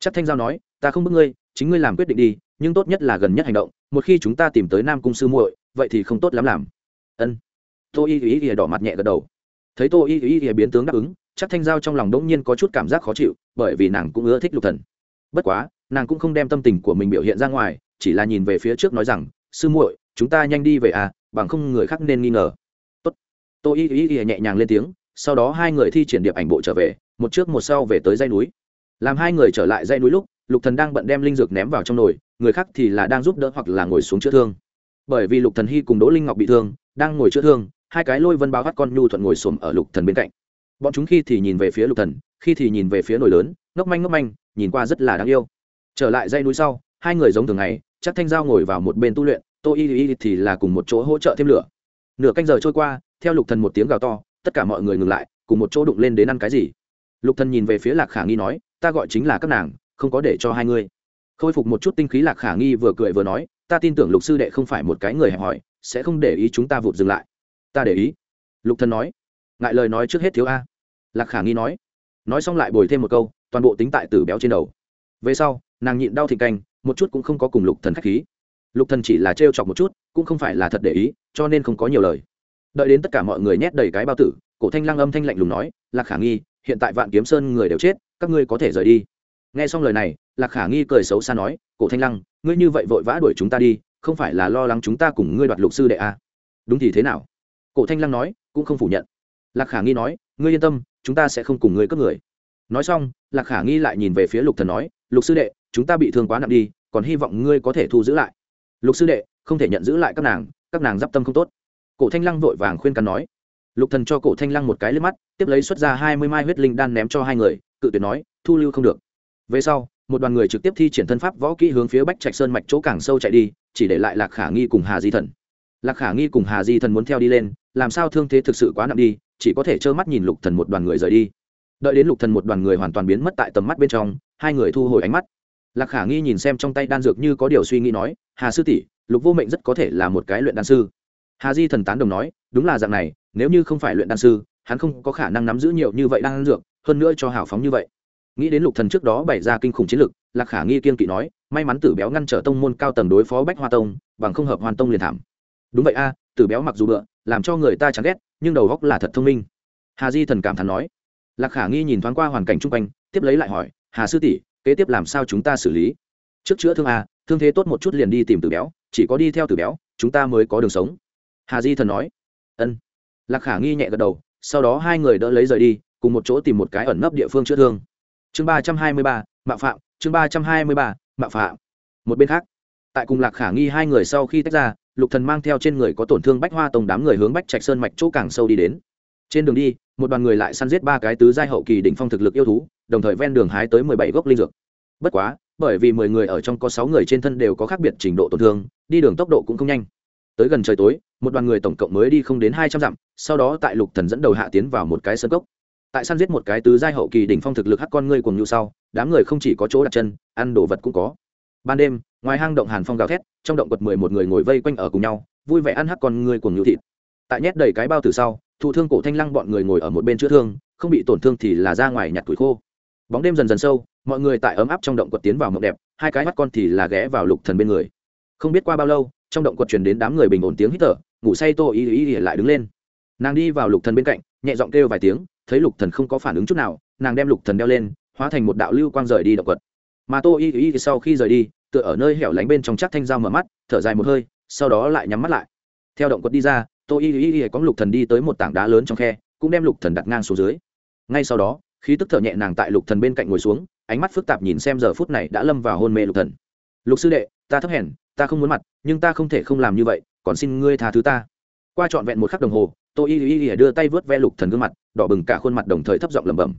Chắc thanh giao nói, ta không bức ngươi chính ngươi làm quyết định đi, nhưng tốt nhất là gần nhất hành động, một khi chúng ta tìm tới nam cung sư muội, vậy thì không tốt lắm làm. Ân. Tô y ý thì đỏ mặt nhẹ gật đầu. Thấy tô y ý thì biến tướng đáp ứng, chắc thanh giao trong lòng đỗng nhiên có chút cảm giác khó chịu, bởi vì nàng cũng ưa thích lục thần. Bất quá, nàng cũng không đem tâm tình của mình biểu hiện ra ngoài, chỉ là nhìn về phía trước nói rằng, sư muội, chúng ta nhanh đi về à bằng không người khác nên nghi ngờ. Tốt. tô y ý y nhẹ nhàng lên tiếng, sau đó hai người thi triển điệp ảnh bộ trở về, một trước một sau về tới dây núi. Làm hai người trở lại dây núi lúc lục thần đang bận đem linh dược ném vào trong nồi, người khác thì là đang giúp đỡ hoặc là ngồi xuống chữa thương. Bởi vì lục thần hy cùng đỗ linh ngọc bị thương, đang ngồi chữa thương, hai cái lôi vân báo vắt con nhu thuận ngồi xổm ở lục thần bên cạnh. Bọn chúng khi thì nhìn về phía lục thần, khi thì nhìn về phía nồi lớn, ngốc manh ngốc manh, nhìn qua rất là đáng yêu. Trở lại dây núi sau, hai người giống thường ngày, chắc thanh giao ngồi vào một bên tu luyện, tô y y thì là cùng một chỗ hỗ trợ thêm lửa. Nửa canh giờ trôi qua, theo lục thần một tiếng gào to, tất cả mọi người ngừng lại, cùng một chỗ đụng lên đến ăn cái gì. Lục thần nhìn về phía lạc khả nghi nói, ta gọi chính là các nàng không có để cho hai ngươi. Khôi phục một chút tinh khí lạc khả nghi vừa cười vừa nói, ta tin tưởng lục sư đệ không phải một cái người hẹp hòi, sẽ không để ý chúng ta vụt dừng lại. Ta để ý? Lục thần nói. Ngại lời nói trước hết thiếu a. Lạc khả nghi nói. Nói xong lại bồi thêm một câu, toàn bộ tính tại tử béo trên đầu. Về sau, nàng nhịn đau thịt canh, một chút cũng không có cùng lục thần khách khí. Lục thần chỉ là trêu chọc một chút, cũng không phải là thật để ý, cho nên không có nhiều lời. Đợi đến tất cả mọi người nhét đầy cái bao tử, cổ thanh lăng âm thanh lạnh lùng nói, lạc khả nghi, hiện tại vạn kiếm sơn người đều chết, các ngươi có thể rời đi nghe xong lời này, lạc khả nghi cười xấu xa nói, cổ thanh lăng, ngươi như vậy vội vã đuổi chúng ta đi, không phải là lo lắng chúng ta cùng ngươi đoạt lục sư đệ à? đúng thì thế nào? Cổ thanh lăng nói, cũng không phủ nhận. Lạc khả nghi nói, ngươi yên tâm, chúng ta sẽ không cùng ngươi cướp người. Nói xong, lạc khả nghi lại nhìn về phía lục thần nói, lục sư đệ, chúng ta bị thương quá nặng đi, còn hy vọng ngươi có thể thu giữ lại. Lục sư đệ, không thể nhận giữ lại các nàng các nàng d i p tâm không tốt. Cổ thanh lăng vội vàng khuyên cắn nói. Lục thần cho cổ thanh lăng một cái lên mắt, tiếp lấy xuất ra hai mươi mai huyết linh đan ném cho hai người, cự tuyệt nói, thu lưu không được về sau, một đoàn người trực tiếp thi triển thân pháp võ kỹ hướng phía bách trạch sơn mạch chỗ càng sâu chạy đi, chỉ để lại lạc khả nghi cùng hà di thần. Lạc khả nghi cùng hà di thần muốn theo đi lên, làm sao thương thế thực sự quá nặng đi, chỉ có thể trơ mắt nhìn lục thần một đoàn người rời đi. Đợi đến lục thần một đoàn người hoàn toàn biến mất tại tầm mắt bên trong, hai người thu hồi ánh mắt. Lạc khả nghi nhìn xem trong tay đan dược như có điều suy nghĩ nói, hà sư tỷ, lục vô mệnh rất có thể là một cái luyện đan sư. Hà di thần tán đồng nói, đúng là dạng này, nếu như không phải luyện đan sư, hắn không có khả năng nắm giữ nhiều như vậy đan dược, hơn nữa cho hào phóng như vậy nghĩ đến lục thần trước đó bày ra kinh khủng chiến lực, lạc khả nghi kiên kỵ nói, may mắn tử béo ngăn trở tông môn cao tầng đối phó bách hoa tông, bằng không hợp hoàn tông liền thảm. Đúng vậy a, tử béo mặc dù bựa, làm cho người ta chán ghét, nhưng đầu góc là thật thông minh. Hà di thần cảm thán nói. Lạc khả nghi nhìn thoáng qua hoàn cảnh chung quanh, tiếp lấy lại hỏi, hà sư tỷ, kế tiếp làm sao chúng ta xử lý? Trước chữa thương a, thương thế tốt một chút liền đi tìm tử béo, chỉ có đi theo tử béo, chúng ta mới có đường sống. Hà di thần nói. Ân. Lạc khả nghi nhẹ gật đầu, sau đó hai người đỡ lấy rời đi, cùng một chỗ tìm một cái ẩn nấp địa phương chữa thương chương ba trăm hai mươi ba, mạo phạm, chương ba trăm hai mươi ba, mạo phạm. Một bên khác, tại cùng lạc khả nghi hai người sau khi tách ra, lục thần mang theo trên người có tổn thương bách hoa tông đám người hướng bách trạch sơn mạch chỗ càng sâu đi đến. Trên đường đi, một đoàn người lại săn giết ba cái tứ giai hậu kỳ đỉnh phong thực lực yêu thú, đồng thời ven đường hái tới mười bảy gốc linh dược. Bất quá, bởi vì mười người ở trong có sáu người trên thân đều có khác biệt trình độ tổn thương, đi đường tốc độ cũng không nhanh. Tới gần trời tối, một đoàn người tổng cộng mới đi không đến hai trăm dặm, sau đó tại lục thần dẫn đầu hạ tiến vào một cái sân cốc tại săn giết một cái tứ giai hậu kỳ đỉnh phong thực lực hắc con ngươi cùng nhu sau, đám người không chỉ có chỗ đặt chân, ăn đồ vật cũng có. Ban đêm, ngoài hang động hàn phong gào thét, trong động quật mười một người ngồi vây quanh ở cùng nhau, vui vẻ ăn hắc con ngươi cùng nhu thịt. Tại nhét đầy cái bao từ sau, thụ thương cổ thanh lăng bọn người ngồi ở một bên chữa thương, không bị tổn thương thì là ra ngoài nhặt tuổi khô. Bóng đêm dần dần sâu, mọi người tại ấm áp trong động quật tiến vào mộng đẹp, hai cái mắt con thì là ghé vào lục thần bên người. Không biết qua bao lâu, trong động quật truyền đến đám người bình ổn tiếng hít thở, ngủ say tô ý ý ý lại đứng lên. Nàng đi vào lục thần bên cạnh, nhẹ giọng kêu vài tiếng thấy lục thần không có phản ứng chút nào, nàng đem lục thần đeo lên, hóa thành một đạo lưu quang rời đi động quật. Mà tô y y sau khi rời đi, tựa ở nơi hẻo lánh bên trong chắc thanh dao mở mắt, thở dài một hơi, sau đó lại nhắm mắt lại. Theo động quật đi ra, tô y y y có lục thần đi tới một tảng đá lớn trong khe, cũng đem lục thần đặt ngang xuống dưới. Ngay sau đó, khí tức thở nhẹ nàng tại lục thần bên cạnh ngồi xuống, ánh mắt phức tạp nhìn xem giờ phút này đã lâm vào hôn mê lục thần. Lục sư đệ, ta thấp hèn, ta không muốn mặt, nhưng ta không thể không làm như vậy, còn xin ngươi tha thứ ta. Qua trọn vẹn một khắc đồng hồ, tô y y y đưa tay vớt ve lục thần gương mặt đỏ bừng cả khuôn mặt đồng thời thấp giọng lẩm bẩm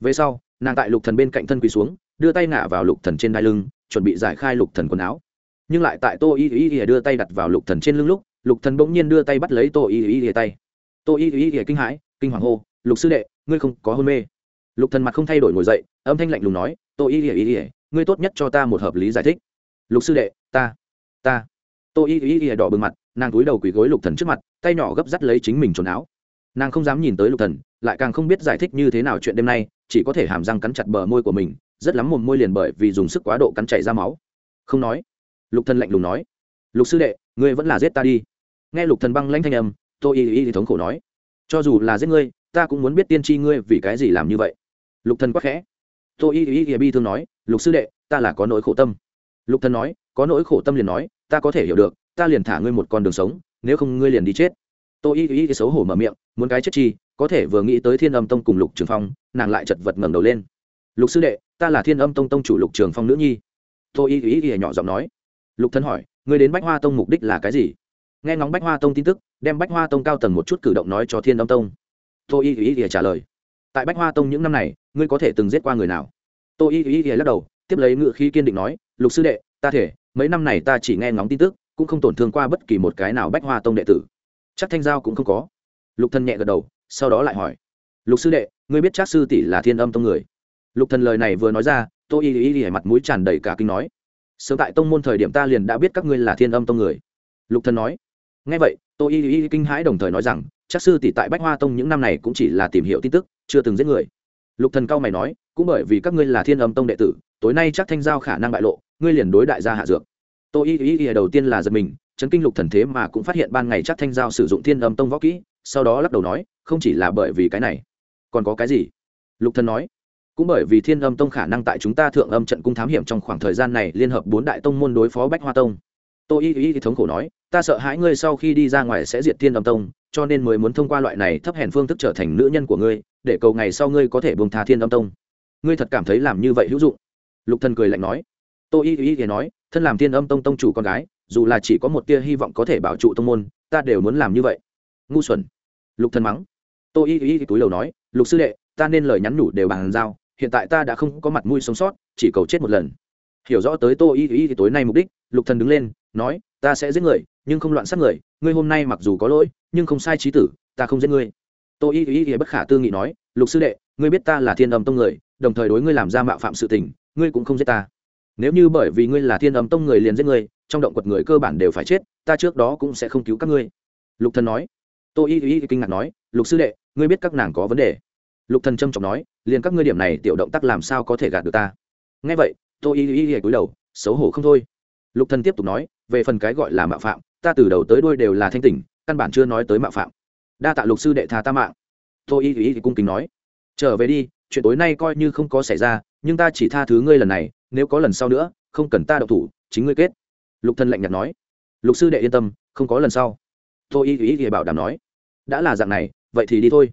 về sau nàng tại lục thần bên cạnh thân quỳ xuống đưa tay ngả vào lục thần trên đai lưng chuẩn bị giải khai lục thần quần áo nhưng lại tại tô y y y đưa tay đặt vào lục thần trên lưng lúc lục thần bỗng nhiên đưa tay bắt lấy tô y y y tay tô y y y kinh hãi kinh hoàng hô lục sư đệ ngươi không có hôn mê lục thần mặt không thay đổi ngồi dậy âm thanh lạnh lùng nói tô y y y ngươi tốt nhất cho ta một hợp lý giải thích lục sư đệ ta ta tô y y y đỏ bừng mặt nàng cúi đầu quỳ gối lục thần trước mặt tay nhỏ gấp dắt lấy chính mình trốn áo nàng không dám nhìn tới lục thần lại càng không biết giải thích như thế nào chuyện đêm nay, chỉ có thể hàm răng cắn chặt bờ môi của mình, rất lắm mồm môi liền bởi vì dùng sức quá độ cắn chảy ra máu. Không nói. Lục thần lạnh lùng nói. Lục sư đệ, ngươi vẫn là giết ta đi. Nghe lục thần băng lãnh thanh âm tô y y thống khổ nói. Cho dù là giết ngươi, ta cũng muốn biết tiên tri ngươi vì cái gì làm như vậy. Lục thần quắc khẽ. Tô y y y bi thương nói, lục sư đệ, ta là có nỗi khổ tâm. Lục thần nói, có nỗi khổ tâm liền nói, ta có thể hiểu được, ta liền thả ngươi một con đường sống, nếu không ngươi liền đi chết. Tô y y xấu hổ mở miệng, muốn cái chết chi có thể vừa nghĩ tới thiên âm tông cùng lục trường phong, nàng lại chật vật ngẩng đầu lên. Lục sư đệ, ta là thiên âm tông tông chủ lục trường phong nữ nhi. Tô y ý ý nhỏ giọng nói. Lục thân hỏi người đến bách hoa tông mục đích là cái gì? Nghe ngóng bách hoa tông tin tức, đem bách hoa tông cao tầng một chút cử động nói cho thiên âm tông. Tô y ý ý trả lời, tại bách hoa tông những năm này, ngươi có thể từng giết qua người nào? Tô y ý ý lắc đầu, tiếp lấy ngự khi kiên định nói, lục sư đệ, ta thể, mấy năm này ta chỉ nghe ngóng tin tức, cũng không tổn thương qua bất kỳ một cái nào bách hoa tông đệ tử. Chắc thanh giao cũng không có. Lục thân nhẹ gật đầu sau đó lại hỏi, lục sư đệ, ngươi biết trác sư tỷ là thiên âm tông người? Lục thần lời này vừa nói ra, tô y y y mặt mũi tràn đầy cả kinh nói, sớm tại tông môn thời điểm ta liền đã biết các ngươi là thiên âm tông người. Lục thần nói, nghe vậy, tô y y kinh hãi đồng thời nói rằng trác sư tỷ tại bách hoa tông những năm này cũng chỉ là tìm hiểu tin tức, chưa từng giết người. Lục thần cao mày nói, cũng bởi vì các ngươi là thiên âm tông đệ tử, tối nay chắc thanh giao khả năng bại lộ, ngươi liền đối đại gia hạ dược. Tô y y y đầu tiên là giật mình, chấn kinh lục thần thế mà cũng phát hiện ban ngày chắc thanh giao sử dụng thiên âm tông võ kỹ sau đó lắc đầu nói, không chỉ là bởi vì cái này, còn có cái gì? Lục thần nói, cũng bởi vì thiên âm tông khả năng tại chúng ta thượng âm trận cung thám hiểm trong khoảng thời gian này liên hợp bốn đại tông môn đối phó bách hoa tông. Tô y y thống khổ nói, ta sợ hãi ngươi sau khi đi ra ngoài sẽ diệt thiên âm tông, cho nên mới muốn thông qua loại này thấp hèn phương thức trở thành nữ nhân của ngươi, để cầu ngày sau ngươi có thể buông tha thiên âm tông. Ngươi thật cảm thấy làm như vậy hữu dụng. Lục thần cười lạnh nói, tô y y y nói, thân làm thiên âm tông tông chủ con gái, dù là chỉ có một tia hy vọng có thể bảo trụ tông môn, ta đều muốn làm như vậy. Ngu xuẩn lục thần mắng. Tô y y túi lầu nói, lục sư đệ, ta nên lời nhắn nhủ đều bằng giao, hiện tại ta đã không có mặt mũi sống sót, chỉ cầu chết một lần. Hiểu rõ tới tô y y tối nay mục đích, lục thần đứng lên, nói, ta sẽ giết người, nhưng không loạn sát người, ngươi hôm nay mặc dù có lỗi, nhưng không sai trí tử, ta không giết ngươi. Tô y y y bất khả tư nghị nói, lục sư đệ, ngươi biết ta là thiên âm tông người, đồng thời đối ngươi làm ra mạo phạm sự tình, ngươi cũng không giết ta. Nếu như bởi vì ngươi là thiên âm tông người liền giết ngươi, trong động quật người cơ bản đều phải chết, ta trước đó cũng sẽ không cứu các ngươi. Lục thần nói tô y y kinh ngạc nói, lục sư đệ, ngươi biết các nàng có vấn đề? Lục thần trâm trọng nói, liền các ngươi điểm này tiểu động tác làm sao có thể gạt được ta? Nghe vậy, tô y y y cúi đầu, xấu hổ không thôi. Lục thần tiếp tục nói, về phần cái gọi là mạo phạm, ta từ đầu tới đuôi đều là thanh tỉnh, căn bản chưa nói tới mạo phạm. Đa tạ lục sư đệ tha ta mạng. Tô y y cung kính nói, trở về đi, chuyện tối nay coi như không có xảy ra, nhưng ta chỉ tha thứ ngươi lần này, nếu có lần sau nữa, không cần ta độc thủ, chính ngươi kết. Lục thần lạnh nhạt nói, lục sư đệ yên tâm, không có lần sau. Tô y y y bảo đảm nói đã là dạng này, vậy thì đi thôi.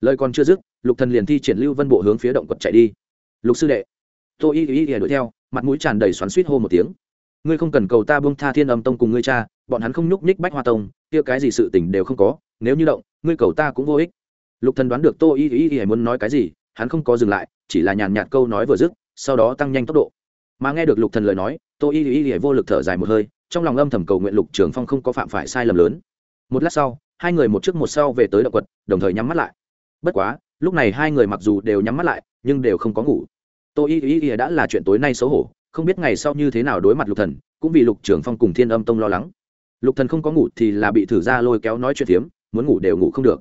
Lời còn chưa dứt, lục thần liền thi triển lưu vân bộ hướng phía động quật chạy đi. Lục sư đệ. Tô y y y đuổi theo, mặt mũi tràn đầy xoắn suýt hô một tiếng. Ngươi không cần cầu ta buông tha thiên âm tông cùng ngươi cha, bọn hắn không nhúc nhích bách hoa tông, kia cái gì sự tình đều không có, nếu như động, ngươi cầu ta cũng vô ích. Lục thần đoán được tô y y y muốn nói cái gì, hắn không có dừng lại, chỉ là nhàn nhạt câu nói vừa dứt, sau đó tăng nhanh tốc độ. Mà nghe được lục thần lời nói tô y y y vô lực thở dài một hơi, trong lòng âm thầm cầu nguyện lục trường phong không có phạm phải sai lầm lớn. Một lát sau hai người một trước một sau về tới động quật, đồng thời nhắm mắt lại. Bất quá, lúc này hai người mặc dù đều nhắm mắt lại, nhưng đều không có ngủ. Tô y y y đã là chuyện tối nay xấu hổ, không biết ngày sau như thế nào đối mặt lục thần, cũng vì lục trưởng phong cùng thiên âm tông lo lắng. Lục thần không có ngủ thì là bị thử gia lôi kéo nói chuyện phiếm, muốn ngủ đều ngủ không được.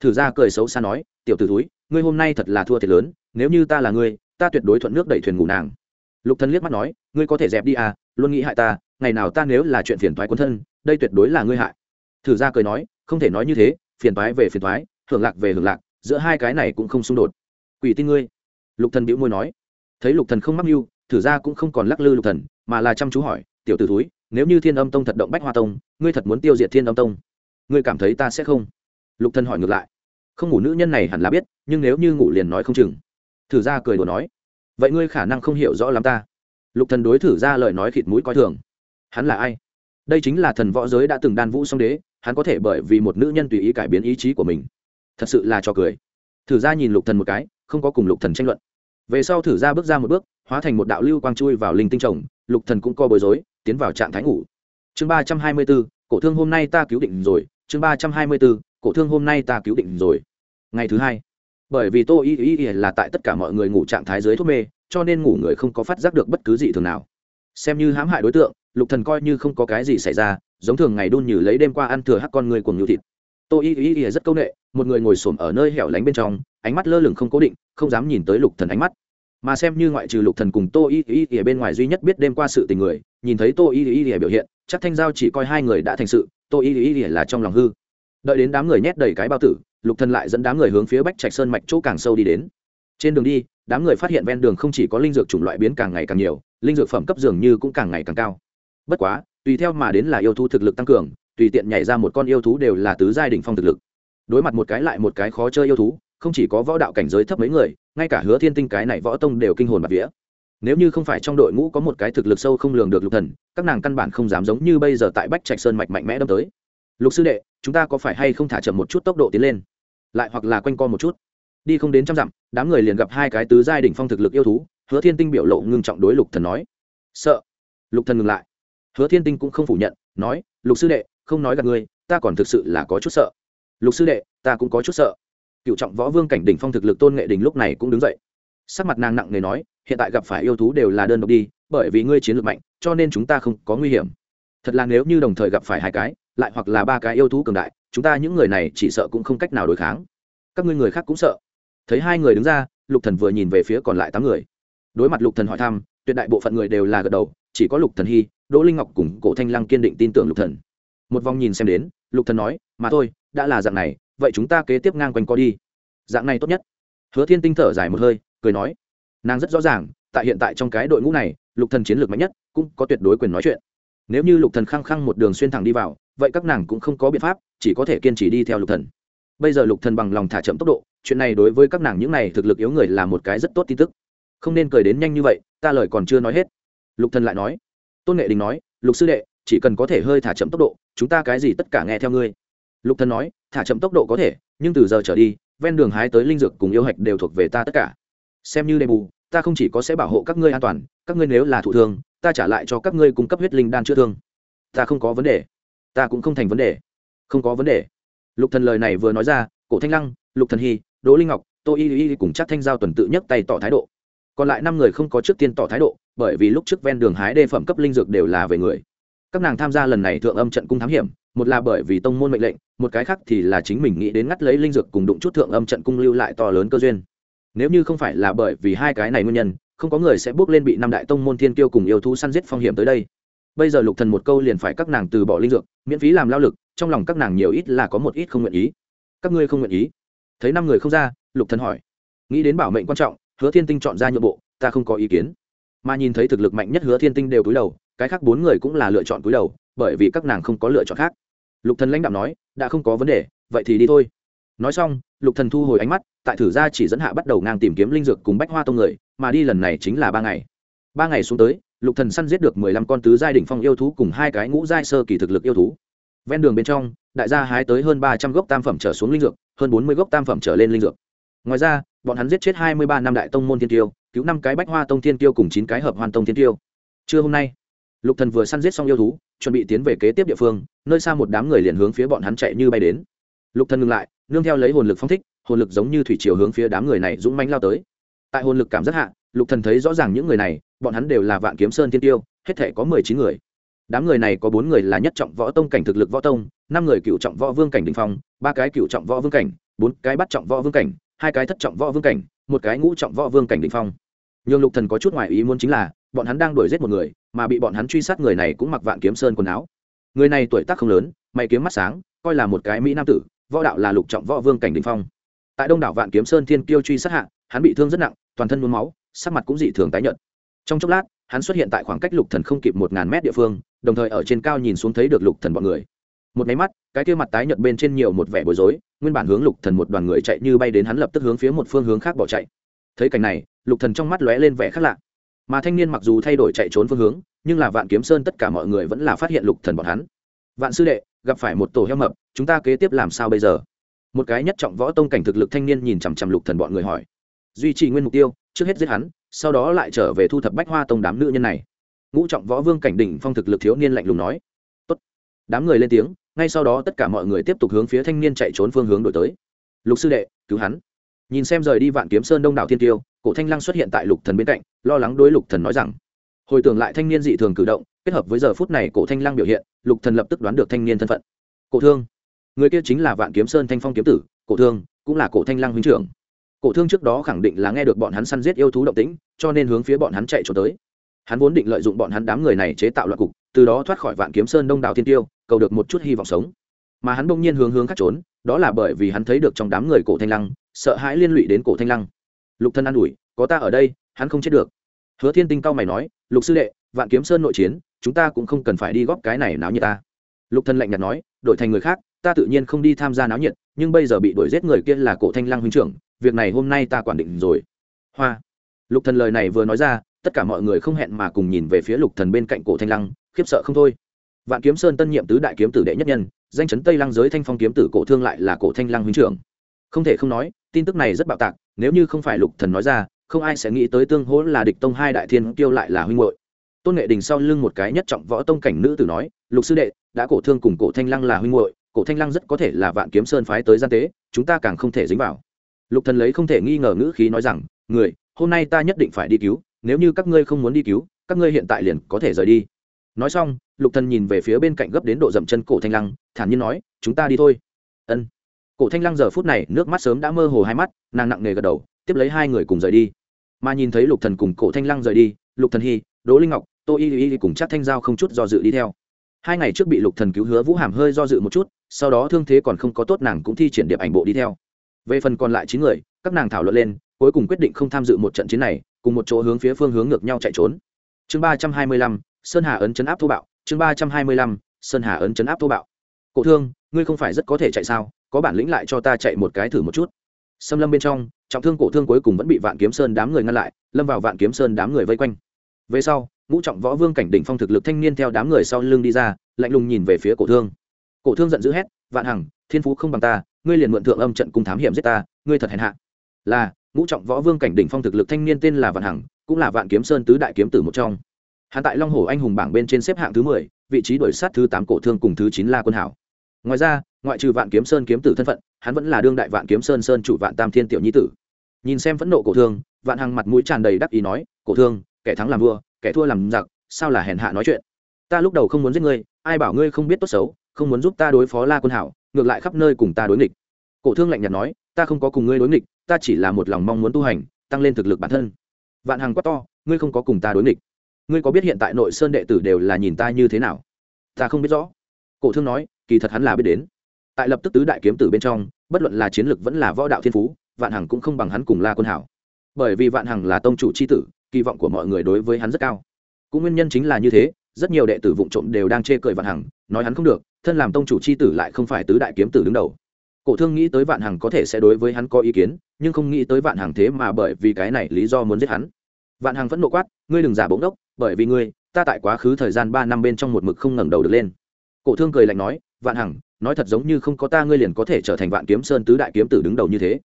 Thử gia cười xấu xa nói, tiểu tử túi ngươi hôm nay thật là thua thiệt lớn, nếu như ta là ngươi, ta tuyệt đối thuận nước đẩy thuyền ngủ nàng. Lục thần liếc mắt nói, ngươi có thể dẹp đi à luôn nghĩ hại ta, ngày nào ta nếu là chuyện phiền toái quân thân, đây tuyệt đối là ngươi hại. Thử gia cười nói không thể nói như thế, phiền toái về phiền toái, hưởng lạc về hưởng lạc, giữa hai cái này cũng không xung đột. Quỷ tin ngươi. Lục thần bĩu môi nói. Thấy lục thần không mắc mưu, thử ra cũng không còn lắc lư lục thần, mà là chăm chú hỏi, tiểu tử thúi, nếu như thiên âm tông thật động bách hoa tông, ngươi thật muốn tiêu diệt thiên âm tông, ngươi cảm thấy ta sẽ không? Lục thần hỏi ngược lại. Không ngủ nữ nhân này hẳn là biết, nhưng nếu như ngủ liền nói không chừng. Thử ra cười đùa nói. Vậy ngươi khả năng không hiểu rõ lắm ta. Lục thần đối thử ra lời nói khịt mũi coi thường. Hắn là ai? Đây chính là thần võ giới đã từng đan vũ song đế hắn có thể bởi vì một nữ nhân tùy ý cải biến ý chí của mình. Thật sự là cho cười. Thử ra nhìn lục thần một cái, không có cùng lục thần tranh luận. Về sau thử ra bước ra một bước, hóa thành một đạo lưu quang chui vào linh tinh trồng, lục thần cũng co bối rối, tiến vào trạng thái ngủ. Chương ba trăm hai mươi bốn, cổ thương hôm nay ta cứu định rồi. Chương ba trăm hai mươi bốn, cổ thương hôm nay ta cứu định rồi. Ngày thứ hai, bởi vì tô y y y là tại tất cả mọi người ngủ trạng thái dưới thuốc mê, cho nên ngủ người không có phát giác được bất cứ gì thường nào. Xem như hãm hại đối tượng, lục thần coi như không có cái gì xảy ra giống thường ngày đun như lấy đêm qua ăn thừa hắc con người cuồng nhu thịt. Tô y y y rất câu nệ một người ngồi xổm ở nơi hẻo lánh bên trong, ánh mắt lơ lửng không cố định, không dám nhìn tới lục thần ánh mắt. Mà xem như ngoại trừ lục thần cùng tô y y y bên ngoài duy nhất biết đêm qua sự tình người, nhìn thấy tô y y y biểu hiện, chắc thanh giao chỉ coi hai người đã thành sự, tô y y y là trong lòng hư. Đợi đến đám người nhét đầy cái bao tử, lục thần lại dẫn đám người hướng phía bách trạch sơn mạch chỗ càng sâu đi đến. Trên đường đi, đám người phát hiện ven đường không chỉ có linh dược chủng loại biến càng ngày càng nhiều, linh dược phẩm cấp dường như cũng càng ngày càng cao. Bất quá tùy theo mà đến là yêu thú thực lực tăng cường, tùy tiện nhảy ra một con yêu thú đều là tứ giai đỉnh phong thực lực. Đối mặt một cái lại một cái khó chơi yêu thú, không chỉ có võ đạo cảnh giới thấp mấy người, ngay cả hứa thiên tinh cái này võ tông đều kinh hồn bạt vía. Nếu như không phải trong đội ngũ có một cái thực lực sâu không lường được lục thần, các nàng căn bản không dám giống như bây giờ tại bách trạch sơn mạch mạnh mẽ đâm tới. Lục sư đệ, chúng ta có phải hay không thả chậm một chút tốc độ tiến lên? Lại hoặc là quanh co một chút. Đi không đến trăm dặm, đám người liền gặp hai cái tứ giai đỉnh phong thực lực yêu thú, hứa thiên tinh biểu lộ ngưng trọng đối lục thần nói. Sợ. Lục thần ngừng lại hứa thiên tinh cũng không phủ nhận, nói, lục sư đệ, không nói gặp ngươi, ta còn thực sự là có chút sợ. Lục sư đệ, ta cũng có chút sợ. Cựu trọng võ vương cảnh đỉnh phong thực lực tôn nghệ đình lúc này cũng đứng dậy. Sắc mặt nàng nặng nề nói, hiện tại gặp phải yêu thú đều là đơn độc đi, bởi vì ngươi chiến lược mạnh, cho nên chúng ta không có nguy hiểm. Thật là nếu như đồng thời gặp phải hai cái, lại hoặc là ba cái yêu thú cường đại, chúng ta những người này chỉ sợ cũng không cách nào đối kháng. Các ngươi người khác cũng sợ. Thấy hai người đứng ra, lục thần vừa nhìn về phía còn lại tám người. Đối mặt lục thần hỏi thăm, tuyệt đại bộ phận người đều là gật đầu, chỉ có lục thần hy đỗ linh ngọc cùng cổ thanh lăng kiên định tin tưởng lục thần. Một vòng nhìn xem đến, lục thần nói, mà thôi, đã là dạng này, vậy chúng ta kế tiếp ngang quanh co đi. Dạng này tốt nhất. Hứa thiên tinh thở dài một hơi, cười nói, nàng rất rõ ràng, tại hiện tại trong cái đội ngũ này, lục thần chiến lược mạnh nhất, cũng có tuyệt đối quyền nói chuyện. Nếu như lục thần khăng khăng một đường xuyên thẳng đi vào, vậy các nàng cũng không có biện pháp, chỉ có thể kiên trì đi theo lục thần. Bây giờ lục thần bằng lòng thả chậm tốc độ, chuyện này đối với các nàng những này thực lực yếu người là một cái rất tốt tin tức. Không nên cười đến nhanh như vậy, ta lời còn chưa nói hết. Lục thần lại nói tôn nghệ đình nói, lục sư đệ, chỉ cần có thể hơi thả chậm tốc độ, chúng ta cái gì tất cả nghe theo ngươi. Lục thần nói, thả chậm tốc độ có thể, nhưng từ giờ trở đi, ven đường hái tới linh dược cùng yêu hạch đều thuộc về ta tất cả. Xem như đền bù, ta không chỉ có sẽ bảo hộ các ngươi an toàn, các ngươi nếu là thụ thương, ta trả lại cho các ngươi cung cấp huyết linh đan chữa thương. Ta không có vấn đề. Ta cũng không thành vấn đề. Không có vấn đề. Lục thần lời này vừa nói ra, cổ thanh lăng, lục thần hy, đỗ linh ngọc, tô y y cùng chắc thanh giao tuần tự nhất tay tỏ thái độ. Còn lại năm người không có trước tiên tỏ thái độ bởi vì lúc trước ven đường hái đê phẩm cấp linh dược đều là về người. Các nàng tham gia lần này thượng âm trận cung thám hiểm, một là bởi vì tông môn mệnh lệnh, một cái khác thì là chính mình nghĩ đến ngắt lấy linh dược cùng đụng chút thượng âm trận cung lưu lại to lớn cơ duyên. Nếu như không phải là bởi vì hai cái này nguyên nhân, không có người sẽ bước lên bị năm đại tông môn thiên kiêu cùng yêu thú săn giết phong hiểm tới đây. Bây giờ lục thần một câu liền phải các nàng từ bỏ linh dược, miễn phí làm lao lực, trong lòng các nàng nhiều ít là có một ít không nguyện ý. Các ngươi không nguyện ý? Thấy năm người không ra, lục thần hỏi. Nghĩ đến bảo mệnh quan trọng, hứa thiên tinh chọn ra nhượng bộ, ta không có ý kiến mà nhìn thấy thực lực mạnh nhất hứa thiên tinh đều cúi đầu, cái khác bốn người cũng là lựa chọn cúi đầu, bởi vì các nàng không có lựa chọn khác. Lục thần lãnh đạo nói, đã không có vấn đề, vậy thì đi thôi. Nói xong, lục thần thu hồi ánh mắt, tại thử ra chỉ dẫn hạ bắt đầu ngang tìm kiếm linh dược cùng bách hoa tông người, mà đi lần này chính là ba ngày. Ba ngày xuống tới, lục thần săn giết được mười lăm con tứ giai đỉnh phong yêu thú cùng hai cái ngũ giai sơ kỳ thực lực yêu thú. Ven đường bên trong, đại gia hái tới hơn ba trăm gốc tam phẩm trở xuống linh dược, hơn bốn mươi gốc tam phẩm trở lên linh dược. Ngoài ra bọn hắn giết chết hai mươi ba năm đại tông môn thiên tiêu, cứu năm cái bách hoa tông thiên tiêu cùng chín cái hợp hoàn tông thiên tiêu. Trưa hôm nay, lục thần vừa săn giết xong yêu thú, chuẩn bị tiến về kế tiếp địa phương, nơi xa một đám người liền hướng phía bọn hắn chạy như bay đến. Lục thần ngừng lại, nương theo lấy hồn lực phong thích, hồn lực giống như thủy chiều hướng phía đám người này dũng mãnh lao tới. Tại hồn lực cảm giác hạ, lục thần thấy rõ ràng những người này, bọn hắn đều là vạn kiếm sơn thiên tiêu, hết thể có mười chín người. Đám người này có bốn người là nhất trọng võ tông cảnh thực lực võ tông, năm người cựu trọng võ vương cảnh đình phong, ba cái cựu trọng võ vương cảnh, bốn cái bắt trọng võ vương cảnh hai cái thất trọng võ vương cảnh, một cái ngũ trọng võ vương cảnh định phong. Nhưng lục thần có chút ngoại ý muốn chính là, bọn hắn đang đuổi giết một người, mà bị bọn hắn truy sát người này cũng mặc vạn kiếm sơn quần áo. Người này tuổi tác không lớn, mày kiếm mắt sáng, coi là một cái mỹ nam tử, võ đạo là lục trọng võ vương cảnh định phong. Tại đông đảo vạn kiếm sơn thiên kiêu truy sát hạ, hắn bị thương rất nặng, toàn thân nhuốm máu, sắc mặt cũng dị thường tái nhợt. Trong chốc lát, hắn xuất hiện tại khoảng cách lục thần không kịp một ngàn mét địa phương, đồng thời ở trên cao nhìn xuống thấy được lục thần bọn người một máy mắt, cái kia mặt tái nhợt bên trên nhiều một vẻ bối rối, nguyên bản hướng lục thần một đoàn người chạy như bay đến hắn lập tức hướng phía một phương hướng khác bỏ chạy. Thấy cảnh này, lục thần trong mắt lóe lên vẻ khác lạ. Mà thanh niên mặc dù thay đổi chạy trốn phương hướng, nhưng là vạn kiếm sơn tất cả mọi người vẫn là phát hiện lục thần bọn hắn. Vạn sư đệ, gặp phải một tổ heo mập, chúng ta kế tiếp làm sao bây giờ? Một cái nhất trọng võ tông cảnh thực lực thanh niên nhìn chằm chằm lục thần bọn người hỏi. Duy trì nguyên mục tiêu, trước hết giết hắn, sau đó lại trở về thu thập bách hoa tông đám nữ nhân này. Ngũ trọng võ vương cảnh đỉnh phong thực lực thiếu niên lạnh lùng nói. Tốt. đám người lên tiếng ngay sau đó tất cả mọi người tiếp tục hướng phía thanh niên chạy trốn phương hướng đổi tới. Lục sư đệ, cứu hắn. Nhìn xem rời đi vạn kiếm sơn đông đảo thiên tiêu, cổ thanh lăng xuất hiện tại lục thần bên cạnh, lo lắng đối lục thần nói rằng, hồi tưởng lại thanh niên dị thường cử động, kết hợp với giờ phút này cổ thanh lăng biểu hiện, lục thần lập tức đoán được thanh niên thân phận. Cổ thương, người kia chính là vạn kiếm sơn thanh phong kiếm tử, cổ thương, cũng là cổ thanh lăng huynh trưởng. Cổ thương trước đó khẳng định là nghe được bọn hắn săn giết yêu thú động tĩnh, cho nên hướng phía bọn hắn chạy trốn tới. Hắn vốn định lợi dụng bọn hắn đám người này chế tạo loạn cục từ đó thoát khỏi vạn kiếm sơn đông đảo thiên tiêu, cầu được một chút hy vọng sống. Mà hắn bỗng nhiên hướng hướng khác trốn, đó là bởi vì hắn thấy được trong đám người cổ thanh lăng, sợ hãi liên lụy đến cổ thanh lăng. Lục thân an ủi, có ta ở đây, hắn không chết được. Hứa thiên tinh cao mày nói, lục sư đệ, vạn kiếm sơn nội chiến, chúng ta cũng không cần phải đi góp cái này náo như ta. Lục thần lạnh nhạt nói, đổi thành người khác, ta tự nhiên không đi tham gia náo nhiệt, nhưng bây giờ bị đuổi giết người kia là cổ thanh lăng huynh trưởng, việc này hôm nay ta quản định rồi. Hoa. Lục thần lời này vừa nói ra, tất cả mọi người không hẹn mà cùng nhìn về phía lục thần bên cạnh cổ thanh lăng khiếp sợ không thôi. Vạn kiếm sơn tân nhiệm tứ đại kiếm tử đệ nhất nhân, danh chấn tây lăng giới thanh phong kiếm tử cổ thương lại là cổ thanh lăng huynh trưởng. Không thể không nói, tin tức này rất bạo tạc, nếu như không phải lục thần nói ra, không ai sẽ nghĩ tới tương hỗ là địch tông hai đại thiên kiêu lại là huynh muội. Tôn nghệ đình sau lưng một cái nhất trọng võ tông cảnh nữ tử nói, lục sư đệ, đã cổ thương cùng cổ thanh lăng là huynh muội, cổ thanh lăng rất có thể là vạn kiếm sơn phái tới gian tế, chúng ta càng không thể dính vào. Lục thần lấy không thể nghi ngờ ngữ khí nói rằng, người, hôm nay ta nhất định phải đi cứu, nếu như các ngươi không muốn đi cứu, các ngươi hiện tại liền có thể rời đi nói xong, lục thần nhìn về phía bên cạnh gấp đến độ dậm chân cổ thanh lăng, thản nhiên nói, chúng ta đi thôi. Ân. Cổ thanh lăng giờ phút này nước mắt sớm đã mơ hồ hai mắt, nàng nặng nề gật đầu, tiếp lấy hai người cùng rời đi. Mà nhìn thấy lục thần cùng cổ thanh lăng rời đi, lục thần hy đỗ linh ngọc, tô y y cùng chắc thanh giao không chút do dự đi theo. Hai ngày trước bị lục thần cứu hứa vũ hàm hơi do dự một chút, sau đó thương thế còn không có tốt nàng cũng thi triển điệp ảnh bộ đi theo. Về phần còn lại chín người, các nàng thảo luận lên, cuối cùng quyết định không tham dự một trận chiến này, cùng một chỗ hướng phía phương hướng ngược nhau chạy trốn. Chương ba trăm hai mươi lăm sơn hà ấn chấn áp thô bạo, chương ba trăm hai mươi lăm, sơn hà ấn chấn áp thô bạo. Cổ thương, ngươi không phải rất có thể chạy sao? Có bản lĩnh lại cho ta chạy một cái thử một chút. Xâm lâm bên trong, trọng thương cổ thương cuối cùng vẫn bị vạn kiếm sơn đám người ngăn lại, lâm vào vạn kiếm sơn đám người vây quanh. Về sau, ngũ trọng võ vương cảnh đỉnh phong thực lực thanh niên theo đám người sau lưng đi ra, lạnh lùng nhìn về phía cổ thương. Cổ thương giận dữ hét, vạn hằng, thiên phú không bằng ta, ngươi liền mượn thượng âm trận cung thám hiểm giết ta, ngươi thật hèn hạ. Là, ngũ trọng võ vương cảnh đỉnh phong thực lực thanh niên tên là vạn hằng, cũng là vạn kiếm sơn tứ đại kiếm tử một trong hắn tại long hồ anh hùng bảng bên trên xếp hạng thứ mười, vị trí đổi sát thứ tám cổ thương cùng thứ chín la quân hảo. Ngoài ra, ngoại trừ vạn kiếm sơn kiếm tử thân phận, hắn vẫn là đương đại vạn kiếm sơn sơn chủ vạn tam thiên tiểu nhi tử. Nhìn xem phẫn nộ cổ thương, vạn hằng mặt mũi tràn đầy đắc ý nói, cổ thương, kẻ thắng làm vua, kẻ thua làm giặc, sao là hèn hạ nói chuyện? Ta lúc đầu không muốn giết ngươi, ai bảo ngươi không biết tốt xấu, không muốn giúp ta đối phó la quân hảo, ngược lại khắp nơi cùng ta đối nghịch. Cổ thương lạnh nhạt nói, ta không có cùng ngươi đối nghịch, ta chỉ là một lòng mong muốn tu hành, tăng lên thực lực bản thân. Vạn hằng quát to, ngươi không có cùng ta đối nghịch ngươi có biết hiện tại nội sơn đệ tử đều là nhìn ta như thế nào? Ta không biết rõ. Cổ thương nói, kỳ thật hắn là biết đến. Tại lập tức tứ đại kiếm tử bên trong, bất luận là chiến lược vẫn là võ đạo thiên phú, vạn hằng cũng không bằng hắn cùng la quân hảo. Bởi vì vạn hằng là tông chủ c h i tử, kỳ vọng của mọi người đối với hắn rất cao. Cũng nguyên nhân chính là như thế, rất nhiều đệ tử vụ trộm đều đang chê cười vạn hằng, nói hắn không được, thân làm tông chủ c h i tử lại không phải tứ đại kiếm tử đứng đầu. Cổ thương nghĩ tới vạn hằng có thể sẽ đối với hắn có ý kiến, nhưng không nghĩ tới vạn hằng thế mà bởi vì cái này lý do muốn giết hắn vạn hằng vẫn nộ quát, ngươi đừng giả bỗng đốc bởi vì ngươi, ta tại quá khứ thời gian ba năm bên trong một mực không ngẩng đầu được lên. Cổ thương cười lạnh nói, vạn hằng, nói thật giống như không có ta ngươi liền có thể trở thành vạn kiếm sơn tứ đại kiếm tử đứng đầu như thế.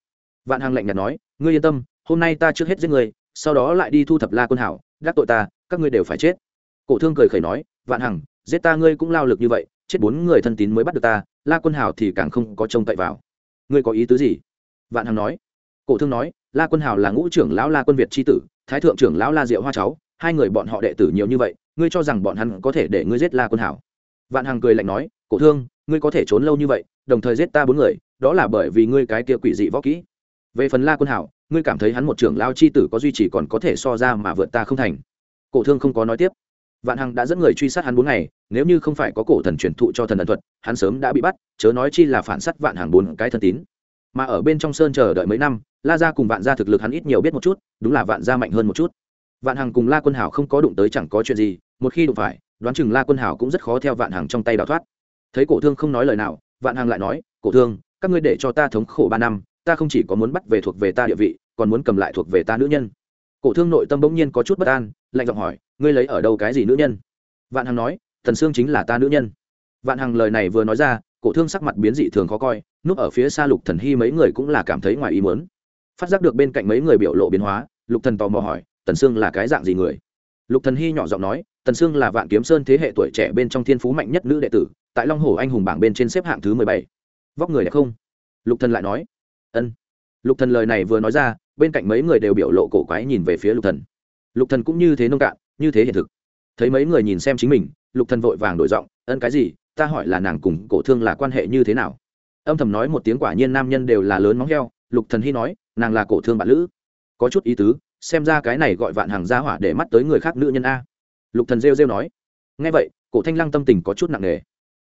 Vạn hằng lạnh nhạt nói, ngươi yên tâm, hôm nay ta trước hết giết ngươi, sau đó lại đi thu thập la quân hảo gác tội ta, các ngươi đều phải chết. Cổ thương cười khẩy nói, vạn hằng, giết ta ngươi cũng lao lực như vậy, chết bốn người thân tín mới bắt được ta, la quân Hảo thì càng không có trông cậy vào. Ngươi có ý tứ gì? Vạn hằng nói. Cổ thương nói, la quân Hảo là ngũ trưởng lão la quân việt tri tử thái thượng trưởng lão la diệu hoa cháu, hai người bọn họ đệ tử nhiều như vậy, ngươi cho rằng bọn hắn có thể để ngươi giết la quân Hảo? vạn hằng cười lạnh nói, cổ thương, ngươi có thể trốn lâu như vậy, đồng thời giết ta bốn người, đó là bởi vì ngươi cái kia quỷ dị võ kỹ. Về phần la quân hảo, ngươi cảm thấy hắn một trưởng lao chi tử có duy trì còn có thể so ra mà vượt ta không thành. Cổ thương không có nói tiếp. Vạn hằng đã dẫn người truy sát hắn bốn ngày, nếu như không phải có cổ thần truyền thụ cho thần ẩn thuật, hắn sớm đã bị bắt, chớ nói chi là phản sát vạn hàng bốn cái thần tín mà ở bên trong sơn chờ đợi mấy năm, la Gia cùng vạn gia thực lực hắn ít nhiều biết một chút, đúng là vạn gia mạnh hơn một chút. Vạn hằng cùng la quân hảo không có đụng tới chẳng có chuyện gì, một khi đụng phải, đoán chừng la quân hảo cũng rất khó theo vạn hằng trong tay đào thoát. Thấy cổ thương không nói lời nào, vạn hằng lại nói, cổ thương, các ngươi để cho ta thống khổ ba năm, ta không chỉ có muốn bắt về thuộc về ta địa vị, còn muốn cầm lại thuộc về ta nữ nhân. Cổ thương nội tâm bỗng nhiên có chút bất an, lạnh giọng hỏi, ngươi lấy ở đâu cái gì nữ nhân? Vạn hằng nói, thần sương chính là ta nữ nhân. Vạn hằng lời này vừa nói ra cổ thương sắc mặt biến dị thường khó coi, núp ở phía xa lục thần hy mấy người cũng là cảm thấy ngoài ý muốn. Phát giác được bên cạnh mấy người biểu lộ biến hóa, lục thần tò mò hỏi, tần sương là cái dạng gì người? Lục thần hy nhỏ giọng nói, tần sương là vạn kiếm sơn thế hệ tuổi trẻ bên trong thiên phú mạnh nhất nữ đệ tử, tại long hồ anh hùng bảng bên trên xếp hạng thứ mười bảy. Vóc người đẹp không? Lục thần lại nói, ân. Lục thần lời này vừa nói ra, bên cạnh mấy người đều biểu lộ cổ quái nhìn về phía lục thần. Lục thần cũng như thế nông cạn, như thế hiện thực. Thấy mấy người nhìn xem chính mình, lục thần vội vàng đổi giọng, ân cái gì? Ta hỏi là nàng cùng cổ thương là quan hệ như thế nào? Âm thầm nói một tiếng quả nhiên nam nhân đều là lớn móng heo, lục thần hy nói, nàng là cổ thương bạn lữ. Có chút ý tứ, xem ra cái này gọi vạn hàng gia hỏa để mắt tới người khác nữ nhân a. Lục thần rêu rêu nói. Nghe vậy, cổ thanh lăng tâm tình có chút nặng nề.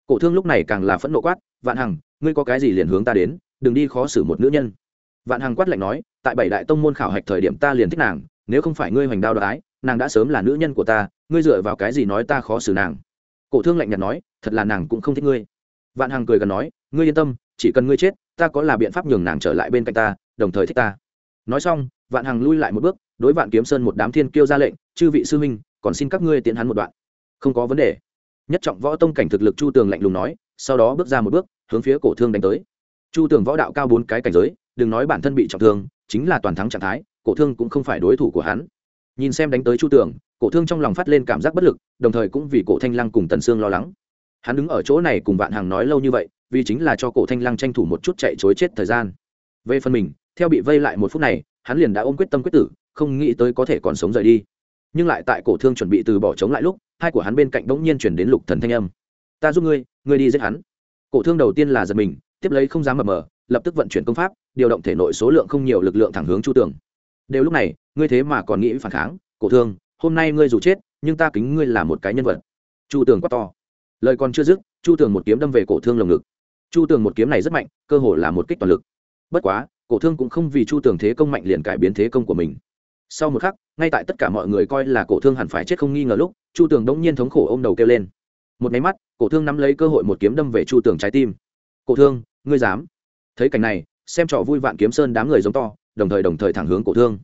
Cổ thương lúc này càng là phẫn nộ quát, vạn hằng, ngươi có cái gì liền hướng ta đến, đừng đi khó xử một nữ nhân. Vạn hằng quát lạnh nói, tại bảy đại tông môn khảo hạch thời điểm ta liền thích nàng, nếu không phải ngươi hoành đao đoái, nàng đã sớm là nữ nhân của ta, ngươi dựa vào cái gì nói ta khó xử nàng? Cổ thương lạnh nhạt nói thật là nàng cũng không thích ngươi. Vạn hằng cười gần nói, ngươi yên tâm, chỉ cần ngươi chết, ta có là biện pháp nhường nàng trở lại bên cạnh ta, đồng thời thích ta. Nói xong, vạn hằng lui lại một bước, đối vạn kiếm sơn một đám thiên kêu ra lệnh, chư vị sư huynh, còn xin các ngươi tiến hắn một đoạn. Không có vấn đề. Nhất trọng võ tông cảnh thực lực chu tường lạnh lùng nói, sau đó bước ra một bước, hướng phía cổ thương đánh tới. Chu tường võ đạo cao bốn cái cảnh giới, đừng nói bản thân bị trọng thương, chính là toàn thắng trạng thái, cổ thương cũng không phải đối thủ của hắn. Nhìn xem đánh tới chu tường, cổ thương trong lòng phát lên cảm giác bất lực, đồng thời cũng vì cổ thanh lăng cùng tần sương lo lắng hắn đứng ở chỗ này cùng vạn hàng nói lâu như vậy, vì chính là cho cổ thanh lăng tranh thủ một chút chạy chối chết thời gian. Về phần mình, theo bị vây lại một phút này, hắn liền đã ôm quyết tâm quyết tử, không nghĩ tới có thể còn sống rời đi. Nhưng lại tại cổ thương chuẩn bị từ bỏ chống lại lúc, hai của hắn bên cạnh bỗng nhiên chuyển đến lục thần thanh âm. Ta giúp ngươi ngươi đi giết hắn. Cổ thương đầu tiên là giật mình, tiếp lấy không dám mập mờ, lập tức vận chuyển công pháp, điều động thể nội số lượng không nhiều lực lượng thẳng hướng chu tường. Đều lúc này, ngươi thế mà còn nghĩ phản kháng, cổ thương, hôm nay ngươi dù chết, nhưng ta kính ngươi là một cái nhân vật. Chu tường quá to lời còn chưa dứt, chu tường một kiếm đâm về cổ thương lồng ngực. Chu tường một kiếm này rất mạnh, cơ hồ là một kích toàn lực. Bất quá, cổ thương cũng không vì chu tường thế công mạnh liền cải biến thế công của mình. Sau một khắc, ngay tại tất cả mọi người coi là cổ thương hẳn phải chết không nghi ngờ lúc, chu tường đống nhiên thống khổ ôm đầu kêu lên. Một máy mắt, cổ thương nắm lấy cơ hội một kiếm đâm về chu tường trái tim. Cổ thương, ngươi dám? Thấy cảnh này, xem trò vui vạn kiếm sơn đám người giống to, đồng thời đồng thời thẳng hướng cổ thương.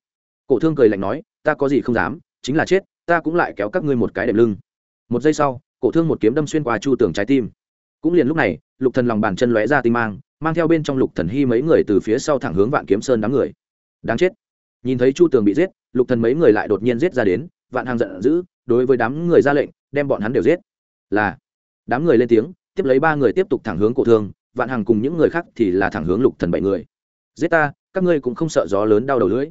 Cổ thương cười lạnh nói, ta có gì không dám, chính là chết, ta cũng lại kéo các ngươi một cái đệm lưng. Một giây sau cổ thương một kiếm đâm xuyên qua chu tường trái tim. Cũng liền lúc này, lục thần lòng bàn chân lóe ra tinh mang mang theo bên trong lục thần hy mấy người từ phía sau thẳng hướng vạn kiếm sơn đám người. Đáng chết. Nhìn thấy chu tường bị giết, lục thần mấy người lại đột nhiên giết ra đến, vạn hàng giận dữ, đối với đám người ra lệnh, đem bọn hắn đều giết. Là, đám người lên tiếng, tiếp lấy ba người tiếp tục thẳng hướng cổ thương, vạn hàng cùng những người khác thì là thẳng hướng lục thần bảy người. Giết ta, các ngươi cũng không sợ gió lớn đau đầu lưỡi.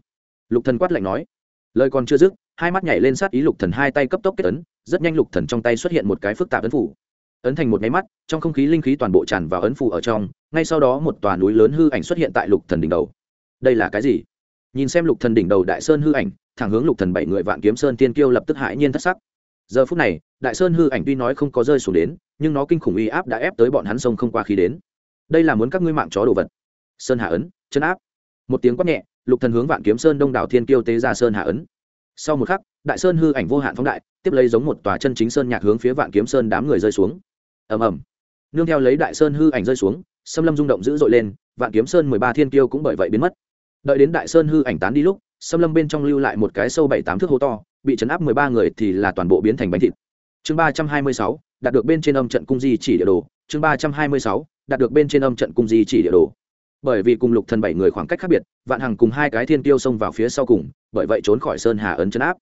Lục thần quát lạnh nói. Lời còn chưa dứt, hai mắt nhảy lên sát ý lục thần hai tay cấp tốc kết ấn rất nhanh lục thần trong tay xuất hiện một cái phức tạp ấn phủ. Ấn thành một máy mắt, trong không khí linh khí toàn bộ tràn vào ấn phủ ở trong, ngay sau đó một tòa núi lớn hư ảnh xuất hiện tại lục thần đỉnh đầu. Đây là cái gì? Nhìn xem lục thần đỉnh đầu đại sơn hư ảnh, thẳng hướng lục thần bảy người vạn kiếm sơn tiên kiêu lập tức hãi nhiên thất sắc. Giờ phút này, đại sơn hư ảnh tuy nói không có rơi xuống đến, nhưng nó kinh khủng uy áp đã ép tới bọn hắn sông không qua khí đến. Đây là muốn các ngươi mạng chó đồ vật. Sơn hạ ấn, chân áp. Một tiếng quát nhẹ, lục thần hướng vạn kiếm sơn đông đảo thiên kiêu tế ra sơn hạ ấn. Sau một khắc, đại sơn hư ảnh vô hạn phóng đại tiếp lấy giống một tòa chân chính sơn nhạc hướng phía vạn kiếm sơn đám người rơi xuống. Ầm ầm. Nương theo lấy đại sơn hư ảnh rơi xuống, xâm lâm rung động dữ dội lên, vạn kiếm sơn mười ba thiên kiêu cũng bởi vậy biến mất. Đợi đến đại sơn hư ảnh tán đi lúc, xâm lâm bên trong lưu lại một cái sâu bảy tám thước hố to, bị chấn áp mười ba người thì là toàn bộ biến thành bánh thịt. Chương ba trăm hai mươi sáu, đạt được bên trên âm trận cung di chỉ địa đồ. Chương ba trăm hai mươi sáu, đạt được bên trên âm trận cung di chỉ địa đồ. Bởi vì cùng lục thần bảy người khoảng cách khác biệt, vạn hằng cùng hai cái thiên tiêu xông vào phía sau cùng, bởi vậy trốn khỏi sơn hà ấn chấn áp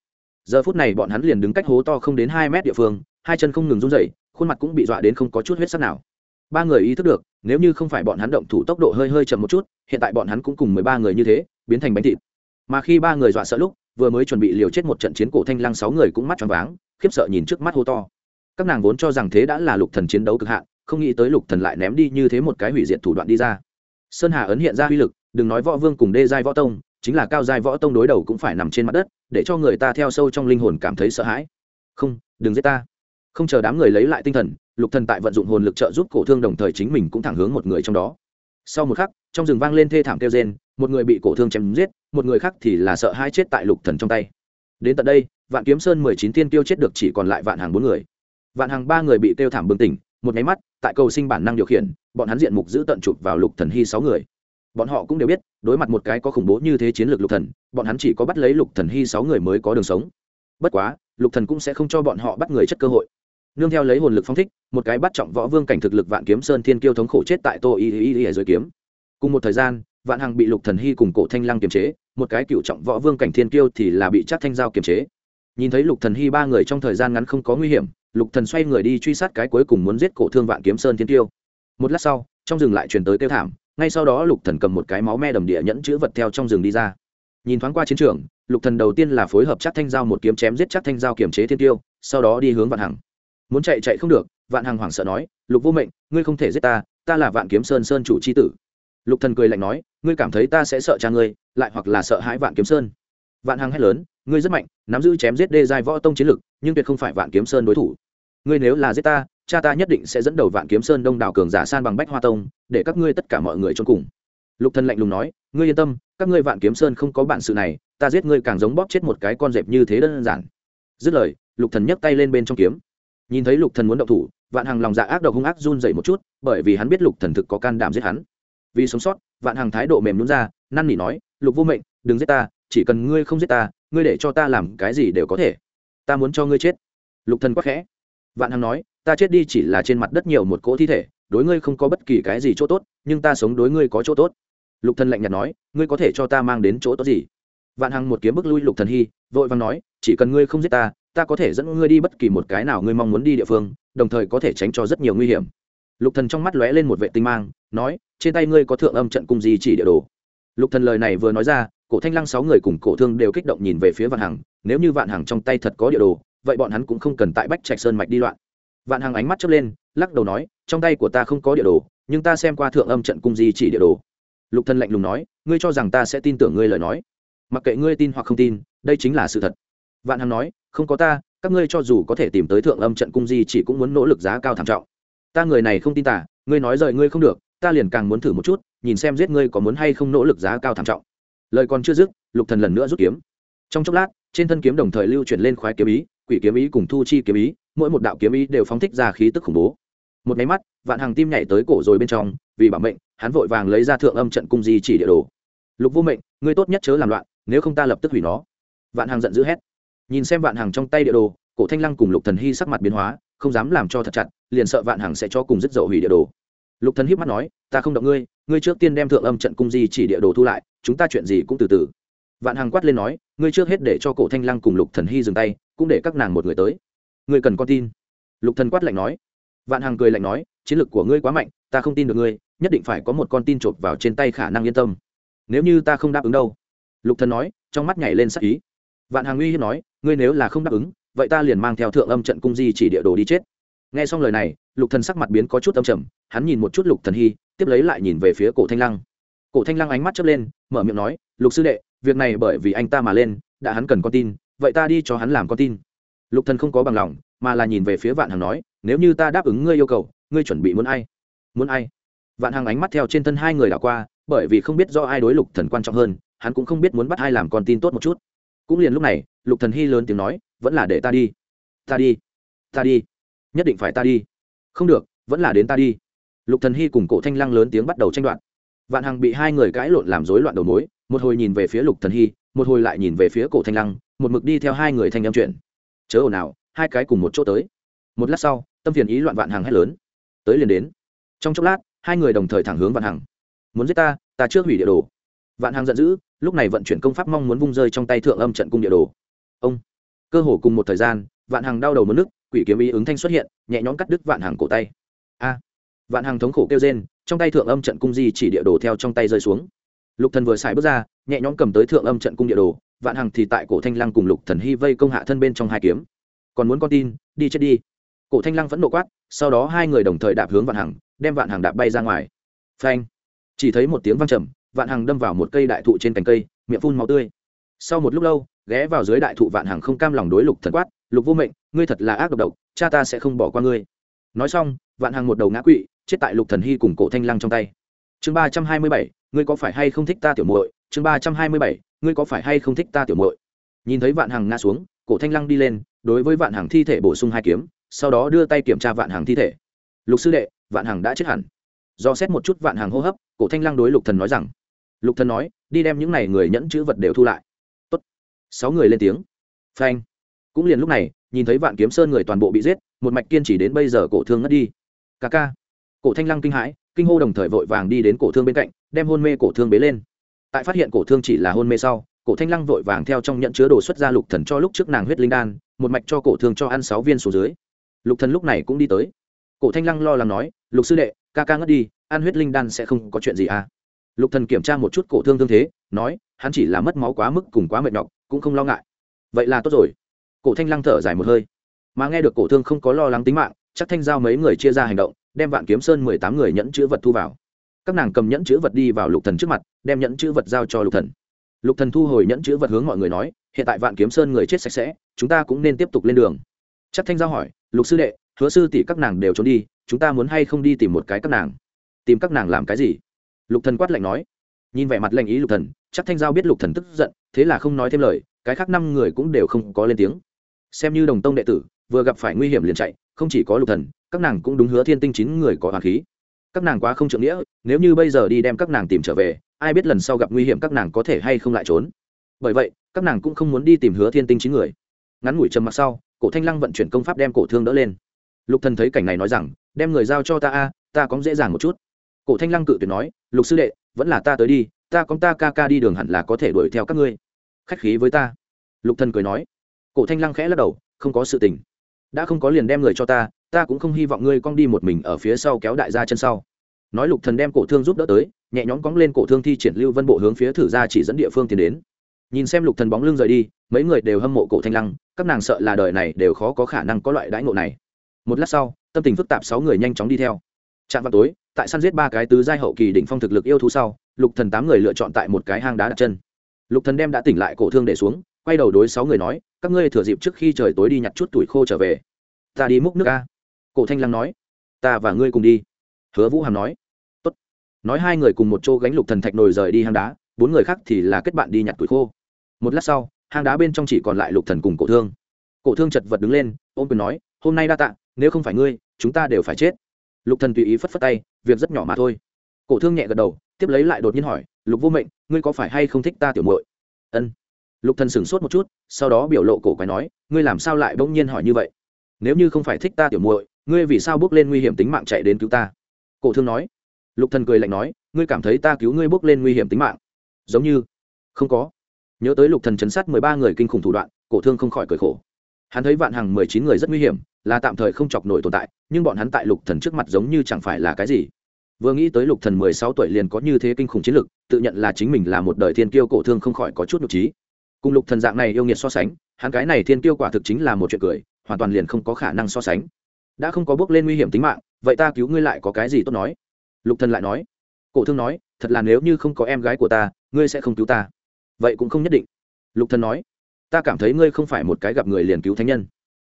giờ phút này bọn hắn liền đứng cách hố to không đến hai mét địa phương, hai chân không ngừng run rẩy, khuôn mặt cũng bị dọa đến không có chút huyết sắc nào. Ba người ý thức được, nếu như không phải bọn hắn động thủ tốc độ hơi hơi chậm một chút, hiện tại bọn hắn cũng cùng mười ba người như thế, biến thành bánh thịt. Mà khi ba người dọa sợ lúc, vừa mới chuẩn bị liều chết một trận chiến cổ thanh lăng sáu người cũng mắt tròn váng, khiếp sợ nhìn trước mắt hô to. Các nàng vốn cho rằng thế đã là lục thần chiến đấu cực hạn, không nghĩ tới lục thần lại ném đi như thế một cái hủy diệt thủ đoạn đi ra. Sơn hà ấn hiện ra uy lực, đừng nói võ vương cùng đê giai võ tông chính là cao giai võ tông đối đầu cũng phải nằm trên mặt đất, để cho người ta theo sâu trong linh hồn cảm thấy sợ hãi. Không, đừng giết ta. Không chờ đám người lấy lại tinh thần, lục thần tại vận dụng hồn lực trợ giúp cổ thương đồng thời chính mình cũng thẳng hướng một người trong đó. Sau một khắc, trong rừng vang lên thê thảm kêu rên, một người bị cổ thương chém giết, một người khác thì là sợ hai chết tại lục thần trong tay. Đến tận đây, vạn kiếm sơn mười chín tiên tiêu chết được chỉ còn lại vạn hàng bốn người. Vạn hàng ba người bị tiêu thảm bừng tỉnh, một máy mắt, tại cầu sinh bản năng điều khiển, bọn hắn diện mục giữ tận chụp vào lục thần hy sáu người bọn họ cũng đều biết, đối mặt một cái có khủng bố như thế chiến lược lục thần, bọn hắn chỉ có bắt lấy lục thần hy sáu người mới có đường sống. Bất quá, lục thần cũng sẽ không cho bọn họ bắt người chất cơ hội. Nương theo lấy hồn lực phong thích, một cái bắt trọng võ vương cảnh thực lực vạn kiếm sơn thiên kiêu thống khổ chết tại tô y y y ở dưới kiếm. Cùng một thời gian, vạn hằng bị lục thần hy cùng cổ thanh lăng kiềm chế, một cái cựu trọng võ vương cảnh thiên kiêu thì là bị chắc thanh giao kiềm chế. Nhìn thấy lục thần hy ba người trong thời gian ngắn không có nguy hiểm, lục thần xoay người đi truy sát cái cuối cùng muốn giết cổ thương vạn kiếm sơn thiên kiêu. Một lát sau, trong rừng lại truyền tới kêu thảm ngay sau đó lục thần cầm một cái máu me đầm địa nhẫn chữ vật theo trong rừng đi ra. Nhìn thoáng qua chiến trường, lục thần đầu tiên là phối hợp chắc thanh giao một kiếm chém giết chắc thanh giao kiểm chế thiên tiêu, sau đó đi hướng vạn hằng. Muốn chạy chạy không được, vạn hằng hoảng sợ nói, lục vô mệnh, ngươi không thể giết ta ta là vạn kiếm sơn sơn chủ chi tử. Lục thần cười lạnh nói, ngươi cảm thấy ta sẽ sợ cha ngươi, lại hoặc là sợ hãi vạn kiếm sơn. Vạn hằng hét lớn, ngươi rất mạnh, nắm giữ chém giết đê giai võ tông chiến lực, nhưng tuyệt không phải vạn kiếm sơn đối thủ. Ngươi nếu là giết ta cha ta nhất định sẽ dẫn đầu vạn kiếm sơn đông đảo cường giả san bằng bách hoa tông, để các ngươi tất cả mọi người trốn cùng. Lục thần lạnh lùng nói, ngươi yên tâm, các ngươi vạn kiếm sơn không có bản sự này, ta giết ngươi càng giống bóp chết một cái con dẹp như thế đơn giản. Dứt lời, lục thần nhấc tay lên bên trong kiếm. Nhìn thấy lục thần muốn động thủ, vạn hằng lòng dạ ác độc hung ác run dậy một chút, bởi vì hắn biết lục thần thực có can đảm giết hắn. Vì sống sót, vạn hằng thái độ mềm nhún ra, năn nỉ nói, lục vô mệnh, đừng giết ta, chỉ cần ngươi không giết ta, ngươi để cho ta làm cái gì đều có thể. Ta muốn cho ngươi chết. Lục thần quắc khẽ. Vạn hằng nói ta chết đi chỉ là trên mặt đất nhiều một cỗ thi thể, đối ngươi không có bất kỳ cái gì chỗ tốt, nhưng ta sống đối ngươi có chỗ tốt. Lục thần lạnh nhạt nói, ngươi có thể cho ta mang đến chỗ tốt gì? Vạn hằng một kiếm bước lui lục thần hy, vội vàng nói, chỉ cần ngươi không giết ta ta có thể dẫn ngươi đi bất kỳ một cái nào ngươi mong muốn đi địa phương, đồng thời có thể tránh cho rất nhiều nguy hiểm. Lục thần trong mắt lóe lên một vệ tinh mang, nói, trên tay ngươi có thượng âm trận cung gì chỉ địa đồ. Lục thần lời này vừa nói ra, cổ thanh lăng sáu người cùng cổ thương đều kích động nhìn về phía vạn hằng, nếu như vạn hằng trong tay thật có địa đồ, vậy bọn hắn cũng không cần tại bách trạch sơn mạch đi loạn vạn hằng ánh mắt chớp lên, lắc đầu nói, trong tay của ta không có địa đồ, nhưng ta xem qua thượng âm trận cung Di chỉ địa đồ. Lục thần lạnh lùng nói, ngươi cho rằng ta sẽ tin tưởng ngươi lời nói? Mặc kệ ngươi tin hoặc không tin, đây chính là sự thật. Vạn hằng nói, không có ta, các ngươi cho dù có thể tìm tới thượng âm trận cung Di chỉ cũng muốn nỗ lực giá cao thảm trọng. Ta người này không tin tả ngươi nói rời ngươi không được, ta liền càng muốn thử một chút, nhìn xem giết ngươi có muốn hay không nỗ lực giá cao thảm trọng. Lời còn chưa dứt, lục thần lần nữa rút kiếm. Trong chốc lát, trên thân kiếm đồng thời lưu chuyển lên khoái kiếm ý, quỷ kiếm ý cùng thu chi kiếm ý mỗi một đạo kiếm ý đều phóng thích ra khí tức khủng bố. Một máy mắt, vạn hàng tim nhảy tới cổ rồi bên trong, vì bảo mệnh, hắn vội vàng lấy ra thượng âm trận cung di chỉ địa đồ. Lục vô mệnh, ngươi tốt nhất chớ làm loạn, nếu không ta lập tức hủy nó. Vạn hàng giận dữ hét. Nhìn xem vạn hàng trong tay địa đồ, cổ thanh lăng cùng lục thần hy sắc mặt biến hóa, không dám làm cho thật chặt, liền sợ vạn hàng sẽ cho cùng dứt dậu hủy địa đồ. Lục thần híp mắt nói, ta không động ngươi ngươi trước tiên đem thượng âm trận cung di chỉ địa đồ thu lại, chúng ta chuyện gì cũng từ từ. Vạn hàng quát lên nói, ngươi trước hết để cho cổ thanh lăng cùng lục thần hy dừng tay, cũng để các nàng một người tới ngươi cần con tin. Lục thần quát lạnh nói. Vạn Hằng cười lạnh nói, chiến lược của ngươi quá mạnh, ta không tin được ngươi, nhất định phải có một con tin chộp vào trên tay khả năng yên tâm. Nếu như ta không đáp ứng đâu. Lục thần nói, trong mắt nhảy lên sắc ý. Vạn Hằng uy hiếp nói, ngươi nếu là không đáp ứng, vậy ta liền mang theo thượng âm trận cung di chỉ địa đồ đi chết. Nghe xong lời này, lục thần sắc mặt biến có chút âm trầm, hắn nhìn một chút lục thần hy, tiếp lấy lại nhìn về phía cổ thanh lăng. Cổ thanh lăng ánh mắt chớp lên, mở miệng nói, lục sư đệ, việc này bởi vì anh ta mà lên, đã hắn cần con tin, vậy ta đi cho hắn làm con tin lục thần không có bằng lòng, mà là nhìn về phía vạn hằng nói, nếu như ta đáp ứng ngươi yêu cầu, ngươi chuẩn bị muốn ai? Muốn ai? Vạn hằng ánh mắt theo trên thân hai người đảo qua, bởi vì không biết do ai đối lục thần quan trọng hơn, hắn cũng không biết muốn bắt ai làm con tin tốt một chút. Cũng liền lúc này, lục thần hy lớn tiếng nói, vẫn là để ta đi. Ta đi ta đi, nhất định phải ta đi. Không được, vẫn là đến ta đi. Lục thần hy cùng cổ thanh lăng lớn tiếng bắt đầu tranh đoạt. Vạn hằng bị hai người cãi lộn làm rối loạn đầu mối, một hồi nhìn về phía lục thần hy một hồi lại nhìn về phía cổ thanh lăng, một mực đi theo hai người thanh âm chuyện chớ ồn nào hai cái cùng một chỗ tới. Một lát sau, tâm phiền ý loạn vạn hằng hét lớn. Tới liền đến. Trong chốc lát, hai người đồng thời thẳng hướng vạn hằng muốn giết ta ta trước hủy địa đồ. Vạn hằng giận dữ, lúc này vận chuyển công pháp mong muốn vung rơi trong tay thượng âm trận cung địa đồ. Ông. Cơ hồ cùng một thời gian, vạn hằng đau đầu mất nước, quỷ kiếm ý ứng thanh xuất hiện, nhẹ nhõm cắt đứt vạn hằng cổ tay. A. Vạn hằng thống khổ kêu rên, trong tay thượng âm trận cung di chỉ địa đồ theo trong tay rơi xuống. Lục thần vừa xài bước ra, nhẹ nhõm cầm tới thượng âm trận cung địa đồ vạn hằng thì tại cổ thanh lăng cùng lục thần hy vây công hạ thân bên trong hai kiếm. Còn muốn con tin, đi chết đi. Cổ thanh lăng vẫn nộ quát, sau đó hai người đồng thời đạp hướng vạn hằng, đem vạn hằng đạp bay ra ngoài. Phanh. Chỉ thấy một tiếng vang trầm, vạn hằng đâm vào một cây đại thụ trên cành cây, miệng phun máu tươi. Sau một lúc lâu, ghé vào dưới đại thụ vạn hằng không cam lòng đối lục thần quát, lục vô mệnh, ngươi thật là ác độc độc, cha ta sẽ không bỏ qua ngươi. Nói xong, vạn hằng một đầu ngã quỵ, chết tại lục thần hy cùng cổ thanh lăng trong tay. Chương ba trăm hai mươi bảy, ngươi có phải hay không thích ta tiểu muội? Chương ba trăm hai mươi bảy ngươi có phải hay không thích ta tiểu muội? Nhìn thấy vạn hằng ngã xuống, cổ thanh lăng đi lên, đối với vạn hằng thi thể bổ sung hai kiếm, sau đó đưa tay kiểm tra vạn hằng thi thể. Lục sư đệ, vạn hằng đã chết hẳn. Do xét một chút vạn hằng hô hấp, cổ thanh lăng đối lục thần nói rằng, lục thần nói, đi đem những này người nhẫn chữ vật đều thu lại. Tốt. Sáu người lên tiếng. Phanh. Cũng liền lúc này, nhìn thấy vạn kiếm sơn người toàn bộ bị giết, một mạch kiên trì đến bây giờ cổ thương ngất đi. Ca ca. Cổ thanh lăng kinh hãi, kinh hô đồng thời vội vàng đi đến cổ thương bên cạnh, đem hôn mê cổ thương bế lên tại phát hiện cổ thương chỉ là hôn mê sau, cổ thanh lăng vội vàng theo trong nhận chứa đồ xuất ra lục thần cho lúc trước nàng huyết linh đan, một mạch cho cổ thương cho ăn sáu viên số dưới. Lục thần lúc này cũng đi tới. Cổ thanh lăng lo lắng nói, lục sư đệ, ca ca ngất đi, ăn huyết linh đan sẽ không có chuyện gì à? Lục thần kiểm tra một chút cổ thương thương thế, nói, hắn chỉ là mất máu quá mức cùng quá mệt nhọc, cũng không lo ngại. Vậy là tốt rồi. Cổ thanh lăng thở dài một hơi. Mà nghe được cổ thương không có lo lắng tính mạng, chắc thanh giao mấy người chia ra hành động, đem vạn kiếm sơn mười tám người nhẫn chữ vật thu vào các nàng cầm nhẫn chữ vật đi vào lục thần trước mặt, đem nhẫn chữ vật giao cho lục thần. Lục thần thu hồi nhẫn chữ vật hướng mọi người nói, hiện tại vạn kiếm sơn người chết sạch sẽ, chúng ta cũng nên tiếp tục lên đường. Chắc thanh giao hỏi, lục sư đệ, hứa sư tỷ các nàng đều trốn đi, chúng ta muốn hay không đi tìm một cái các nàng? Tìm các nàng làm cái gì? Lục thần quát lạnh nói. Nhìn vẻ mặt lạnh ý lục thần, chắc thanh giao biết lục thần tức giận, thế là không nói thêm lời, cái khác năm người cũng đều không có lên tiếng. Xem như đồng tông đệ tử, vừa gặp phải nguy hiểm liền chạy, không chỉ có lục thần, các nàng cũng đúng hứa thiên tinh chín người có hoàng khí các nàng quá không trượng nghĩa, nếu như bây giờ đi đem các nàng tìm trở về, ai biết lần sau gặp nguy hiểm các nàng có thể hay không lại trốn. Bởi vậy, các nàng cũng không muốn đi tìm hứa thiên tinh chín người. Ngắn ngủi trầm mặc sau, cổ thanh lăng vận chuyển công pháp đem cổ thương đỡ lên. Lục thần thấy cảnh này nói rằng, đem người giao cho ta a, ta có dễ dàng một chút. Cổ thanh lăng cự tuyệt nói, lục sư đệ, vẫn là ta tới đi, ta có ta ca ca đi đường hẳn là có thể đuổi theo các ngươi. Khách khí với ta. Lục thần cười nói. Cổ thanh lăng khẽ lắc đầu, không có sự tình. Đã không có liền đem người cho ta ta cũng không hy vọng ngươi cong đi một mình ở phía sau kéo đại gia chân sau. Nói lục thần đem cổ thương giúp đỡ tới, nhẹ nhõm cong lên cổ thương thi triển lưu vân bộ hướng phía thử ra chỉ dẫn địa phương tiến đến. Nhìn xem lục thần bóng lưng rời đi, mấy người đều hâm mộ cổ thanh lăng, các nàng sợ là đời này đều khó có khả năng có loại đãi ngộ này. Một lát sau, tâm tình phức tạp sáu người nhanh chóng đi theo. Trạm vào tối, tại săn giết ba cái tứ giai hậu kỳ đỉnh phong thực lực yêu thú sau, lục thần tám người lựa chọn tại một cái hang đá đặt chân. Lục thần đem đã tỉnh lại cổ thương để xuống, quay đầu đối sáu người nói, các ngươi thừa dịp trước khi trời tối đi nhặt chút tuổi khô trở về. Ta đi múc nước a cổ thanh lăng nói, ta và ngươi cùng đi. Hứa vũ hàm nói, tốt. Nói hai người cùng một chỗ gánh lục thần thạch nồi rời đi hang đá, bốn người khác thì là kết bạn đi nhặt tuổi khô. Một lát sau, hang đá bên trong chỉ còn lại lục thần cùng cổ thương. Cổ thương chật vật đứng lên ôm quyền nói, hôm nay đa tạ, nếu không phải ngươi, chúng ta đều phải chết. Lục thần tùy ý phất phất tay, việc rất nhỏ mà thôi. Cổ thương nhẹ gật đầu, tiếp lấy lại đột nhiên hỏi, lục vô mệnh, ngươi có phải hay không thích ta tiểu muội? Ân. Lục thần sửng sốt một chút, sau đó biểu lộ cổ quái nói, ngươi làm sao lại bỗng nhiên hỏi như vậy? Nếu như không phải thích ta tiểu muội ngươi vì sao bước lên nguy hiểm tính mạng chạy đến cứu ta? Cổ thương nói. Lục thần cười lạnh nói, ngươi cảm thấy ta cứu ngươi bước lên nguy hiểm tính mạng? Giống như. Không có. Nhớ tới lục thần chấn sát mười ba người kinh khủng thủ đoạn, cổ thương không khỏi cười khổ. Hắn thấy vạn hàng mười chín người rất nguy hiểm, là tạm thời không chọc nổi tồn tại, nhưng bọn hắn tại lục thần trước mặt giống như chẳng phải là cái gì. Vừa nghĩ tới lục thần mười sáu tuổi liền có như thế kinh khủng chiến lực, tự nhận là chính mình là một đời thiên kiêu, cổ thương không khỏi có chút nhục trí cùng lục thần dạng này yêu nghiệt so sánh, hắn cái này thiên kiêu quả thực chính là một chuyện cười, hoàn toàn liền không có khả năng so sánh đã không có bước lên nguy hiểm tính mạng, vậy ta cứu ngươi lại có cái gì tốt nói? Lục thần lại nói, cổ thương nói, thật là nếu như không có em gái của ta, ngươi sẽ không cứu ta. Vậy cũng không nhất định. Lục thần nói, ta cảm thấy ngươi không phải một cái gặp người liền cứu thánh nhân.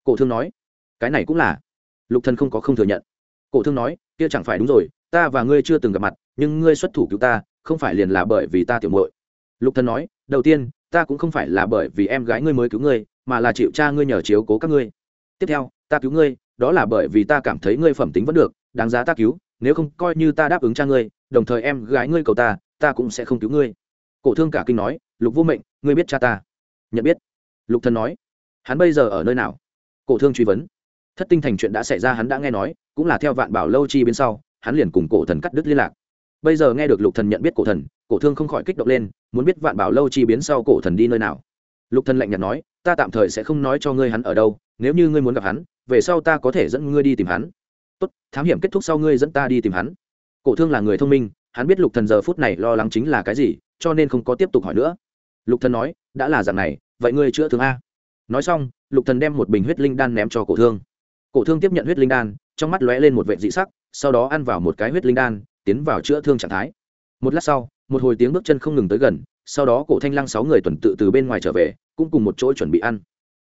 Cổ thương nói, cái này cũng là. Lục thần không có không thừa nhận. Cổ thương nói, kia chẳng phải đúng rồi, ta và ngươi chưa từng gặp mặt, nhưng ngươi xuất thủ cứu ta, không phải liền là bởi vì ta tiểu muội. Lục thần nói, đầu tiên, ta cũng không phải là bởi vì em gái ngươi mới cứu ngươi, mà là chịu cha ngươi nhờ chiếu cố các ngươi. Tiếp theo, ta cứu ngươi đó là bởi vì ta cảm thấy ngươi phẩm tính vẫn được, đáng giá ta cứu, nếu không coi như ta đáp ứng cha ngươi, đồng thời em gái ngươi cầu ta ta cũng sẽ không cứu ngươi. Cổ thương cả kinh nói, lục vô mệnh, ngươi biết cha ta. Nhận biết. Lục thần nói, hắn bây giờ ở nơi nào? Cổ thương truy vấn, thất tinh thành chuyện đã xảy ra hắn đã nghe nói, cũng là theo vạn bảo lâu chi bên sau, hắn liền cùng cổ thần cắt đứt liên lạc. Bây giờ nghe được lục thần nhận biết cổ thần, cổ thương không khỏi kích động lên, muốn biết vạn bảo lâu chi biến sau cổ thần đi nơi nào? Lục thần lạnh nhạt nói ta tạm thời sẽ không nói cho ngươi hắn ở đâu, nếu như ngươi muốn gặp hắn, về sau ta có thể dẫn ngươi đi tìm hắn. Tốt, thám hiểm kết thúc sau ngươi dẫn ta đi tìm hắn. Cổ thương là người thông minh, hắn biết lục thần giờ phút này lo lắng chính là cái gì, cho nên không có tiếp tục hỏi nữa. Lục thần nói, đã là dạng này, vậy ngươi chữa thương a. Nói xong, lục thần đem một bình huyết linh đan ném cho cổ thương. Cổ thương tiếp nhận huyết linh đan, trong mắt lóe lên một vệ dị sắc, sau đó ăn vào một cái huyết linh đan, tiến vào chữa thương trạng thái. Một lát sau, một hồi tiếng bước chân không ngừng tới gần sau đó cổ thanh lăng sáu người tuần tự từ bên ngoài trở về, cũng cùng một chỗ chuẩn bị ăn.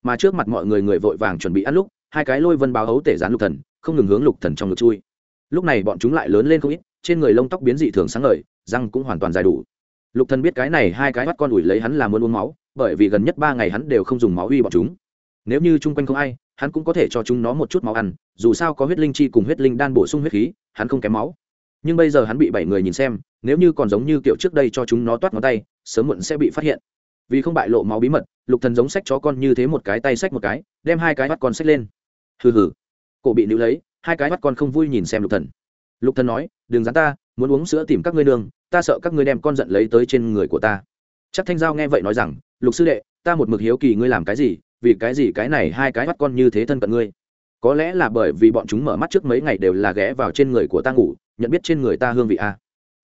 Mà trước mặt mọi người người vội vàng chuẩn bị ăn lúc, hai cái lôi vân báo hấu tể gián lục thần, không ngừng hướng lục thần trong ngực chui. Lúc này bọn chúng lại lớn lên không ít, trên người lông tóc biến dị thường sáng ngời, răng cũng hoàn toàn dài đủ. Lục thần biết cái này hai cái bắt con ủi lấy hắn là muốn uống máu, bởi vì gần nhất ba ngày hắn đều không dùng máu uy bọn chúng. Nếu như chung quanh không ai, hắn cũng có thể cho chúng nó một chút máu ăn, dù sao có huyết linh chi cùng huyết linh đan bổ sung huyết khí, hắn không kém máu nhưng bây giờ hắn bị bảy người nhìn xem, nếu như còn giống như kiểu trước đây cho chúng nó toát ngón tay, sớm muộn sẽ bị phát hiện. Vì không bại lộ máu bí mật, lục thần giống sách chó con như thế một cái tay sách một cái, đem hai cái mắt con sách lên. Hừ hừ. Cổ bị níu lấy, hai cái mắt con không vui nhìn xem lục thần. Lục thần nói, đừng dán ta, muốn uống sữa tìm các ngươi nương, ta sợ các ngươi đem con giận lấy tới trên người của ta. Chắc thanh giao nghe vậy nói rằng, lục sư đệ, ta một mực hiếu kỳ ngươi làm cái gì, vì cái gì cái này hai cái mắt con như thế thân cận ngươi? Có lẽ là bởi vì bọn chúng mở mắt trước mấy ngày đều là ghé vào trên người của ta ngủ, nhận biết trên người ta hương vị a.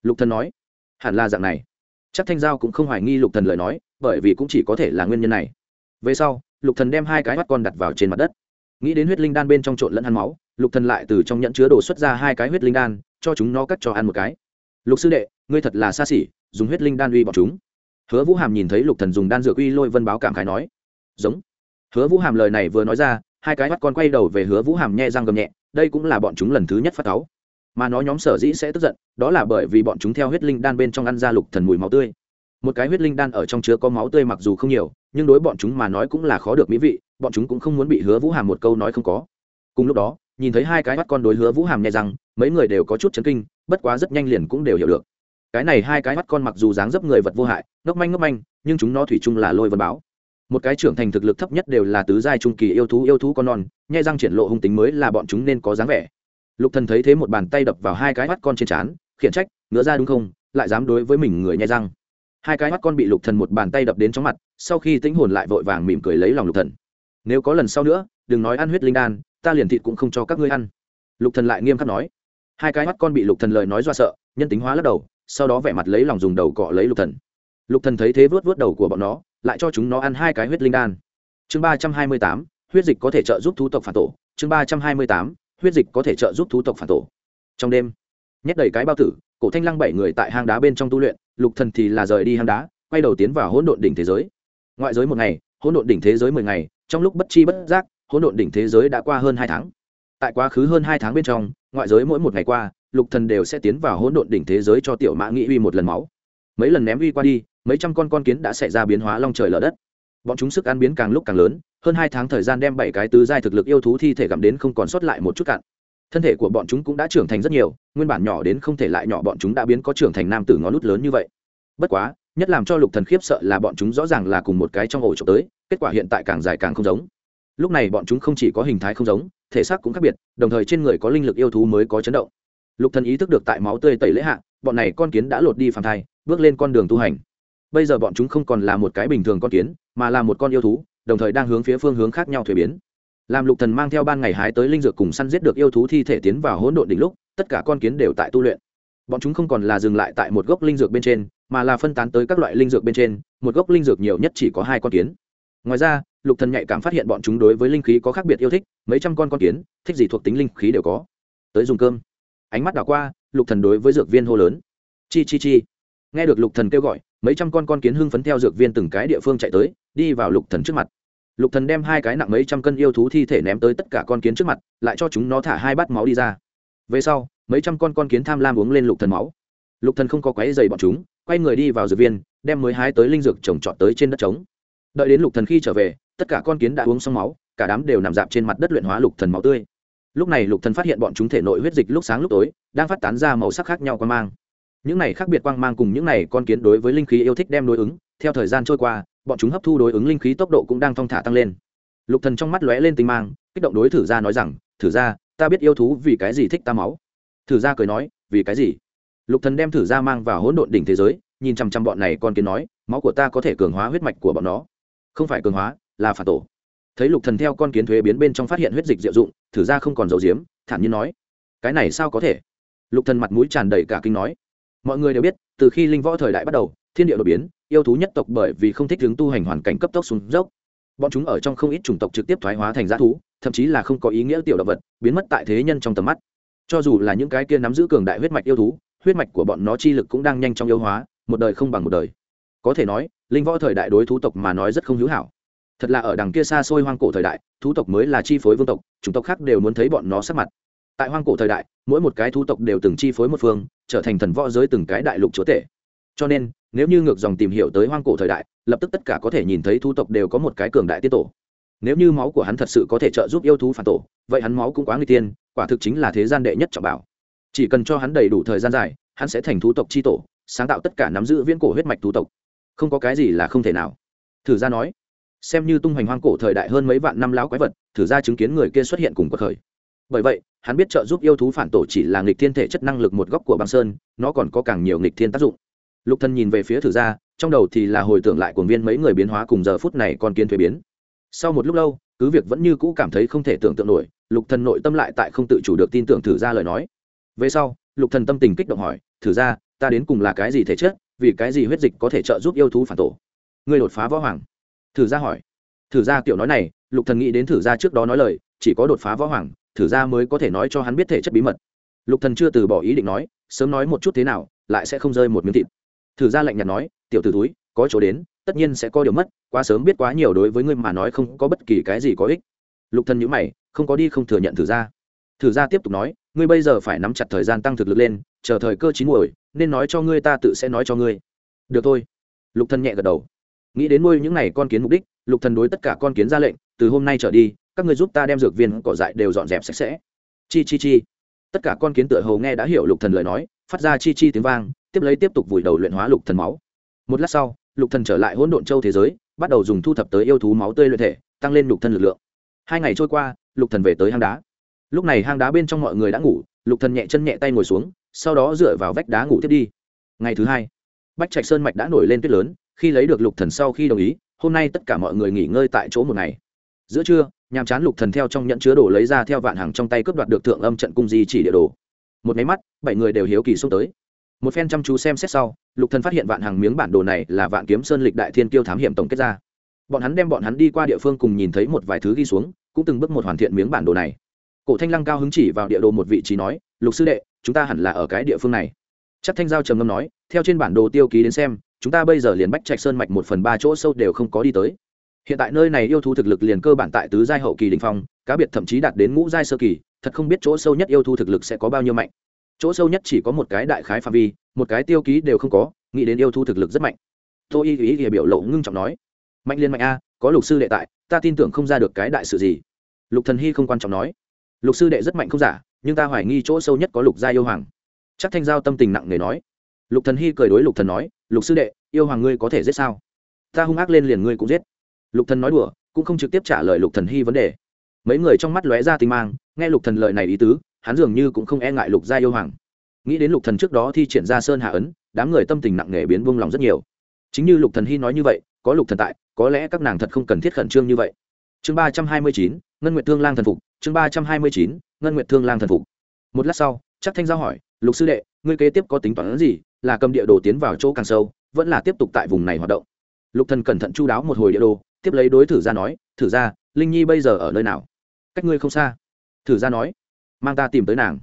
Lục thần nói. Hẳn là dạng này. Chắc thanh giao cũng không hoài nghi lục thần lời nói, bởi vì cũng chỉ có thể là nguyên nhân này. Về sau, lục thần đem hai cái mắt con đặt vào trên mặt đất. Nghĩ đến huyết linh đan bên trong trộn lẫn ăn máu, lục thần lại từ trong nhẫn chứa đồ xuất ra hai cái huyết linh đan, cho chúng nó cắt cho ăn một cái. Lục sư đệ, ngươi thật là xa xỉ, dùng huyết linh đan uy bọn chúng. Hứa vũ hàm nhìn thấy lục thần dùng đan dược uy lôi vân báo cảm khái nói. Giống. Hứa vũ hàm lời này vừa nói ra hai cái mắt con quay đầu về hứa vũ hàm nhẹ răng gầm nhẹ, đây cũng là bọn chúng lần thứ nhất phát cáu. Mà nó nhóm sở dĩ sẽ tức giận, đó là bởi vì bọn chúng theo huyết linh đan bên trong ăn ra lục thần mùi máu tươi. Một cái huyết linh đan ở trong chứa có máu tươi mặc dù không nhiều, nhưng đối bọn chúng mà nói cũng là khó được mỹ vị, bọn chúng cũng không muốn bị hứa vũ hàm một câu nói không có. Cùng lúc đó, nhìn thấy hai cái mắt con đối hứa vũ hàm nhẹ rằng mấy người đều có chút chấn kinh, bất quá rất nhanh liền cũng đều hiểu được. Cái này hai cái mắt con mặc dù dáng dấp người vật vô hại, ngốc manh ngốc manh, nhưng chúng nó thủy chung là lôi vân báo một cái trưởng thành thực lực thấp nhất đều là tứ giai trung kỳ yêu thú yêu thú con non, nhai răng triển lộ hung tính mới là bọn chúng nên có dáng vẻ. Lục thần thấy thế một bàn tay đập vào hai cái mắt con trên trán, khiển trách ngựa ra đúng không, lại dám đối với mình người nhai răng. Hai cái mắt con bị lục thần một bàn tay đập đến trong mặt, sau khi tĩnh hồn lại vội vàng mỉm cười lấy lòng lục thần. Nếu có lần sau nữa, đừng nói ăn huyết linh đan, ta liền thịt cũng không cho các ngươi ăn. Lục thần lại nghiêm khắc nói. Hai cái mắt con bị lục thần lời nói do sợ, nhân tính hóa lắc đầu, sau đó vẻ mặt lấy lòng dùng đầu cọ lấy lục thần. Lục thần thấy thế vớt vớt đầu của bọn nó lại cho chúng nó ăn hai cái huyết linh đan. Chương ba trăm hai mươi tám, huyết dịch có thể trợ giúp thú tộc phản tổ. Chương ba trăm hai mươi tám, huyết dịch có thể trợ giúp thú tộc phản tổ. Trong đêm, nhét đầy cái bao tử, cổ thanh lăng bảy người tại hang đá bên trong tu luyện, lục thần thì là rời đi hang đá, quay đầu tiến vào hỗn độn đỉnh thế giới. Ngoại giới một ngày, hỗn độn đỉnh thế giới mười ngày, trong lúc bất chi bất giác, hỗn độn đỉnh thế giới đã qua hơn hai tháng. Tại quá khứ hơn hai tháng bên trong, ngoại giới mỗi một ngày qua, lục thần đều sẽ tiến vào hỗn độn đỉnh thế giới cho tiểu mã nghĩ uy một lần máu. Mấy lần ném uy qua đi mấy trăm con con kiến đã xảy ra biến hóa long trời lở đất. Bọn chúng sức ăn biến càng lúc càng lớn, hơn hai tháng thời gian đem bảy cái tứ giai thực lực yêu thú thi thể gặm đến không còn sót lại một chút cạn. Thân thể của bọn chúng cũng đã trưởng thành rất nhiều, nguyên bản nhỏ đến không thể lại nhỏ bọn chúng đã biến có trưởng thành nam tử ngón nút lớn như vậy. Bất quá, nhất làm cho lục thần khiếp sợ là bọn chúng rõ ràng là cùng một cái trong ổ trộm tới, kết quả hiện tại càng dài càng không giống. Lúc này bọn chúng không chỉ có hình thái không giống, thể xác cũng khác biệt, đồng thời trên người có linh lực yêu thú mới có chấn động. Lục thần ý thức được tại máu tươi tẩy lễ hạ, bọn này con kiến đã lột đi phàm thai, bước lên con đường tu hành bây giờ bọn chúng không còn là một cái bình thường con kiến, mà là một con yêu thú, đồng thời đang hướng phía phương hướng khác nhau thuế biến. Làm lục thần mang theo ban ngày hái tới linh dược cùng săn giết được yêu thú thi thể tiến vào hỗn độn đỉnh lúc, tất cả con kiến đều tại tu luyện. Bọn chúng không còn là dừng lại tại một gốc linh dược bên trên, mà là phân tán tới các loại linh dược bên trên, một gốc linh dược nhiều nhất chỉ có hai con kiến. Ngoài ra, lục thần nhạy cảm phát hiện bọn chúng đối với linh khí có khác biệt yêu thích, mấy trăm con con kiến, thích gì thuộc tính linh khí đều có. Tới dùng cơm. Ánh mắt đảo qua, lục thần đối với dược viên hô lớn. Chi chi chi. Nghe được lục thần kêu gọi mấy trăm con con kiến hưng phấn theo dược viên từng cái địa phương chạy tới, đi vào lục thần trước mặt. Lục thần đem hai cái nặng mấy trăm cân yêu thú thi thể ném tới tất cả con kiến trước mặt, lại cho chúng nó thả hai bát máu đi ra. Về sau, mấy trăm con con kiến tham lam uống lên lục thần máu. Lục thần không có quấy dày bọn chúng, quay người đi vào dược viên, đem mới hái tới linh dược trồng trọt tới trên đất trống. Đợi đến lục thần khi trở về, tất cả con kiến đã uống xong máu, cả đám đều nằm dạp trên mặt đất luyện hóa lục thần máu tươi. Lúc này lục thần phát hiện bọn chúng thể nội huyết dịch lúc sáng lúc tối, đang phát tán ra màu sắc khác nhau quan mang những này khác biệt quang mang cùng những này con kiến đối với linh khí yêu thích đem đối ứng, theo thời gian trôi qua, bọn chúng hấp thu đối ứng linh khí tốc độ cũng đang thong thả tăng lên. Lục thần trong mắt lóe lên tinh mang, kích động đối thử ra nói rằng, thử ra ta biết yêu thú vì cái gì thích ta máu. Thử ra cười nói, vì cái gì? Lục thần đem thử ra mang vào hỗn độn đỉnh thế giới, nhìn chăm chăm bọn này con kiến nói, máu của ta có thể cường hóa huyết mạch của bọn nó. Không phải cường hóa, là phản tổ. Thấy lục thần theo con kiến thuế biến bên trong phát hiện huyết dịch diệu dụng, thử ra không còn dầu diếm thản nhiên nói, cái này sao có thể? Lục thần mặt mũi tràn đầy cả kinh nói mọi người đều biết, từ khi linh võ thời đại bắt đầu, thiên địa đột biến, yêu thú nhất tộc bởi vì không thích hướng tu hành hoàn cảnh cấp tốc xuống dốc. Bọn chúng ở trong không ít chủng tộc trực tiếp thoái hóa thành g thú, thậm chí là không có ý nghĩa tiểu động vật, biến mất tại thế nhân trong tầm mắt. Cho dù là những cái kia nắm giữ cường đại huyết mạch yêu thú, huyết mạch của bọn nó chi lực cũng đang nhanh chóng yêu hóa, một đời không bằng một đời. Có thể nói, linh võ thời đại đối thú tộc mà nói rất không hữu hảo. Thật là ở đằng kia xa xôi hoang cổ thời đại, thú tộc mới là chi phối vương tộc, chủng tộc khác đều muốn thấy bọn nó sắc mặt tại hoang cổ thời đại, mỗi một cái thu tộc đều từng chi phối một phương, trở thành thần võ giới từng cái đại lục chúa tể. Cho nên, nếu như ngược dòng tìm hiểu tới hoang cổ thời đại, lập tức tất cả có thể nhìn thấy thu tộc đều có một cái cường đại tiết tổ. Nếu như máu của hắn thật sự có thể trợ giúp yêu thú phản tổ, vậy hắn máu cũng quá nguy tiên, quả thực chính là thế gian đệ nhất trọng bảo. Chỉ cần cho hắn đầy đủ thời gian dài, hắn sẽ thành thú tộc c h i tổ, sáng tạo tất cả nắm giữ viễn cổ huyết mạch thú tộc. Không có cái gì là không thể nào. Thử ra nói, xem như tung hoành hoang cổ thời đại hơn mấy vạn năm lão quái vật, thử ra chứng kiến người kia xuất hiện cùng cuộc khởi. Bởi vậy hắn biết trợ giúp yêu thú phản tổ chỉ là nghịch thiên thể chất năng lực một góc của băng sơn, nó còn có càng nhiều nghịch thiên tác dụng. Lục thần nhìn về phía thử gia, trong đầu thì là hồi tưởng lại cuồng viên mấy người biến hóa cùng giờ phút này con kiến thuế biến. Sau một lúc lâu, cứ việc vẫn như cũ cảm thấy không thể tưởng tượng nổi, lục thần nội tâm lại tại không tự chủ được tin tưởng thử gia lời nói. Về sau, lục thần tâm tình kích động hỏi, thử gia, ta đến cùng là cái gì thể chất, vì cái gì huyết dịch có thể trợ giúp yêu thú phản tổ? Ngươi đột phá võ hoàng. Thử gia hỏi. Thử gia kiểu nói này, lục thần nghĩ đến thử gia trước đó nói lời, chỉ có đột phá võ hoàng thử gia mới có thể nói cho hắn biết thể chất bí mật. Lục thần chưa từ bỏ ý định nói, sớm nói một chút thế nào, lại sẽ không rơi một miếng thịt. Thử gia lạnh nhạt nói, tiểu tử túi có chỗ đến, tất nhiên sẽ có điều mất, quá sớm biết quá nhiều đối với ngươi mà nói không có bất kỳ cái gì có ích. Lục thần nhíu mày, không có đi không thừa nhận thử gia thử gia tiếp tục nói, ngươi bây giờ phải nắm chặt thời gian tăng thực lực lên, chờ thời cơ chín muồi, nên nói cho ngươi ta tự sẽ nói cho ngươi. Được thôi. Lục thần nhẹ gật đầu. Nghĩ đến nuôi những này con kiến mục đích, lục thần đối tất cả con kiến ra lệnh, từ hôm nay trở đi các người giúp ta đem dược viên cỏ dại đều dọn dẹp sạch sẽ. Chi chi chi. Tất cả con kiến tựa hầu nghe đã hiểu lục thần lời nói, phát ra chi chi tiếng vang, tiếp lấy tiếp tục vùi đầu luyện hóa lục thần máu. Một lát sau, lục thần trở lại hỗn độn châu thế giới, bắt đầu dùng thu thập tới yêu thú máu tươi luyện thể, tăng lên lục thân lực lượng. Hai ngày trôi qua, lục thần về tới hang đá. Lúc này hang đá bên trong mọi người đã ngủ, lục thần nhẹ chân nhẹ tay ngồi xuống, sau đó dựa vào vách đá ngủ tiếp đi. Ngày thứ hai, bách trạch sơn mạch đã nổi lên tuyết lớn, khi lấy được lục thần sau khi đồng ý, hôm nay tất cả mọi người nghỉ ngơi tại chỗ một ngày. Giữa trưa nhàm chán lục thần theo trong nhận chứa đồ lấy ra theo vạn hàng trong tay cướp đoạt được thượng âm trận cung di chỉ địa đồ. Một máy mắt, bảy người đều hiếu kỳ xông tới. Một phen chăm chú xem xét sau, lục thần phát hiện vạn hàng miếng bản đồ này là vạn kiếm sơn lịch đại thiên kiêu thám hiểm tổng kết ra. Bọn hắn đem bọn hắn đi qua địa phương cùng nhìn thấy một vài thứ ghi xuống, cũng từng bước một hoàn thiện miếng bản đồ này. Cổ thanh lăng cao hứng chỉ vào địa đồ một vị trí nói, lục sư đệ, chúng ta hẳn là ở cái địa phương này. Chắc thanh giao trầm ngâm nói, theo trên bản đồ tiêu ký đến xem, chúng ta bây giờ liền bách trạch sơn mạch một phần ba chỗ sâu đều không có đi tới hiện tại nơi này yêu thú thực lực liền cơ bản tại tứ giai hậu kỳ đình phong, cá biệt thậm chí đạt đến ngũ giai sơ kỳ, thật không biết chỗ sâu nhất yêu thú thực lực sẽ có bao nhiêu mạnh. Chỗ sâu nhất chỉ có một cái đại khái phạm vi, một cái tiêu ký đều không có, nghĩ đến yêu thú thực lực rất mạnh. Tô y ý thì biểu lộ ngưng trọng nói, mạnh liên mạnh a, có lục sư đệ tại, ta tin tưởng không ra được cái đại sự gì. Lục thần hy không quan trọng nói, lục sư đệ rất mạnh không giả, nhưng ta hoài nghi chỗ sâu nhất có lục gia yêu hoàng. Chắc thanh giao tâm tình nặng nề nói, lục thần hy cười đối lục thần nói, lục sư đệ, yêu hoàng ngươi có thể giết sao? Ta hung ác lên liền ngươi cũng giết lục thần nói đùa, cũng không trực tiếp trả lời lục thần hy vấn đề. Mấy người trong mắt lóe ra tinh mang, nghe lục thần lời này ý tứ, hắn dường như cũng không e ngại lục gia yêu hoàng. Nghĩ đến lục thần trước đó thi triển ra sơn hạ ấn, đám người tâm tình nặng nề biến buông lòng rất nhiều. Chính như lục thần hy nói như vậy, có lục thần tại, có lẽ các nàng thật không cần thiết khẩn trương như vậy. Chương ba trăm hai mươi chín, ngân nguyệt thương lang thần phục, chương ba trăm hai mươi chín, ngân nguyệt thương lang thần phục. Một lát sau chắc thanh giao hỏi, lục sư đệ, ngươi kế tiếp có tính toán gì, là cầm địa đồ tiến vào chỗ càng sâu, vẫn là tiếp tục tại vùng này hoạt động? Lục thần cẩn thận chu đáo một hồi địa đồ tiếp lấy đối thử ra nói, thử ra linh nhi bây giờ ở nơi nào? Cách ngươi không xa. Thử ra nói, mang ta tìm tới nàng.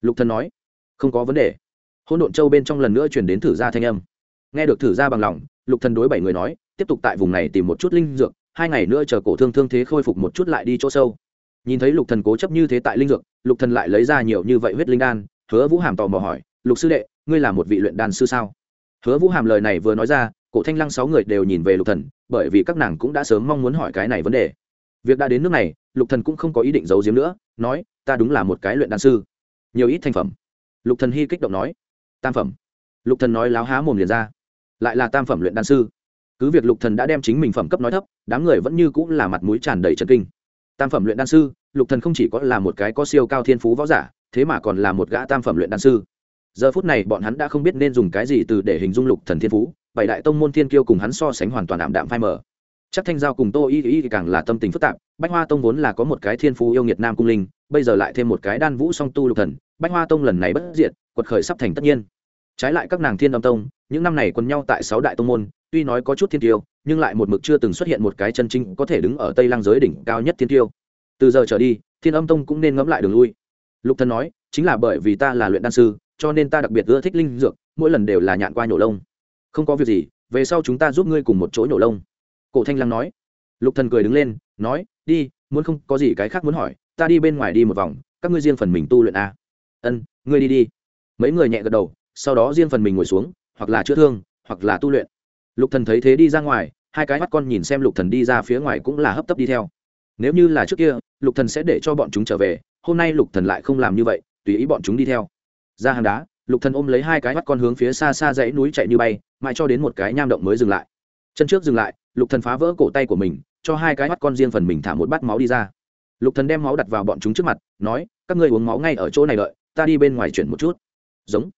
Lục thần nói, không có vấn đề. Hỗn độn châu bên trong lần nữa chuyển đến thử ra thanh âm. Nghe được thử ra bằng lòng, lục thần đối bảy người nói, tiếp tục tại vùng này tìm một chút linh dược, hai ngày nữa chờ cổ thương thương thế khôi phục một chút lại đi chỗ sâu. Nhìn thấy lục thần cố chấp như thế tại linh dược, lục thần lại lấy ra nhiều như vậy huyết linh đan, hứa vũ hàm tò mò hỏi, lục sư đệ, ngươi là một vị luyện đan sư sao? Hứa vũ hàm lời này vừa nói ra cổ thanh lăng sáu người đều nhìn về lục thần, bởi vì các nàng cũng đã sớm mong muốn hỏi cái này vấn đề. Việc đã đến nước này, lục thần cũng không có ý định giấu giếm nữa, nói, ta đúng là một cái luyện đan sư. Nhiều ít thành phẩm. Lục thần hy kích động nói, tam phẩm. Lục thần nói láo há mồm liền ra, lại là tam phẩm luyện đan sư. Cứ việc lục thần đã đem chính mình phẩm cấp nói thấp, đám người vẫn như cũng là mặt mũi tràn đầy trần kinh. Tam phẩm luyện đan sư, lục thần không chỉ có là một cái có siêu cao thiên phú võ giả, thế mà còn là một gã tam phẩm luyện đan sư. Giờ phút này bọn hắn đã không biết nên dùng cái gì từ để hình dung lục thần thiên phú bảy đại tông môn thiên kiêu cùng hắn so sánh hoàn toàn ảm đạm phai mờ. Chắc thanh giao cùng tô y y càng là tâm tình phức tạp, bách hoa tông vốn là có một cái thiên phú yêu nghiệt nam cung linh, bây giờ lại thêm một cái đan vũ song tu lục thần, bách hoa tông lần này bất diệt, quật khởi sắp thành tất nhiên. Trái lại các nàng thiên âm tông, những năm này quần nhau tại sáu đại tông môn, tuy nói có chút thiên tiêu, nhưng lại một mực chưa từng xuất hiện một cái chân chính có thể đứng ở tây lang giới đỉnh cao nhất thiên tiêu. Từ giờ trở đi, thiên âm tông cũng nên ngẫm lại đường lui. Lục thần nói, chính là bởi vì ta là luyện đan sư, cho nên ta đặc biệt ưa thích linh dược, mỗi lần đều là nhạn qua nhổ lông không có việc gì, về sau chúng ta giúp ngươi cùng một chỗ nhổ lông. Cổ thanh lăng nói. Lục thần cười đứng lên, nói, đi, muốn không, có gì cái khác muốn hỏi, ta đi bên ngoài đi một vòng, các ngươi riêng phần mình tu luyện a ân, ngươi đi đi. Mấy người nhẹ gật đầu, sau đó riêng phần mình ngồi xuống, hoặc là chữa thương, hoặc là tu luyện. Lục thần thấy thế đi ra ngoài, hai cái mắt con nhìn xem lục thần đi ra phía ngoài cũng là hấp tấp đi theo. Nếu như là trước kia, lục thần sẽ để cho bọn chúng trở về, hôm nay lục thần lại không làm như vậy, tùy ý bọn chúng đi theo. Ra hàng đá, lục thần ôm lấy hai cái mắt con hướng phía xa xa dãy núi chạy như bay mãi cho đến một cái nham động mới dừng lại. Chân trước dừng lại, lục thần phá vỡ cổ tay của mình, cho hai cái mắt con riêng phần mình thả một bát máu đi ra. Lục thần đem máu đặt vào bọn chúng trước mặt, nói, các ngươi uống máu ngay ở chỗ này đợi, ta đi bên ngoài chuyển một chút. Giống.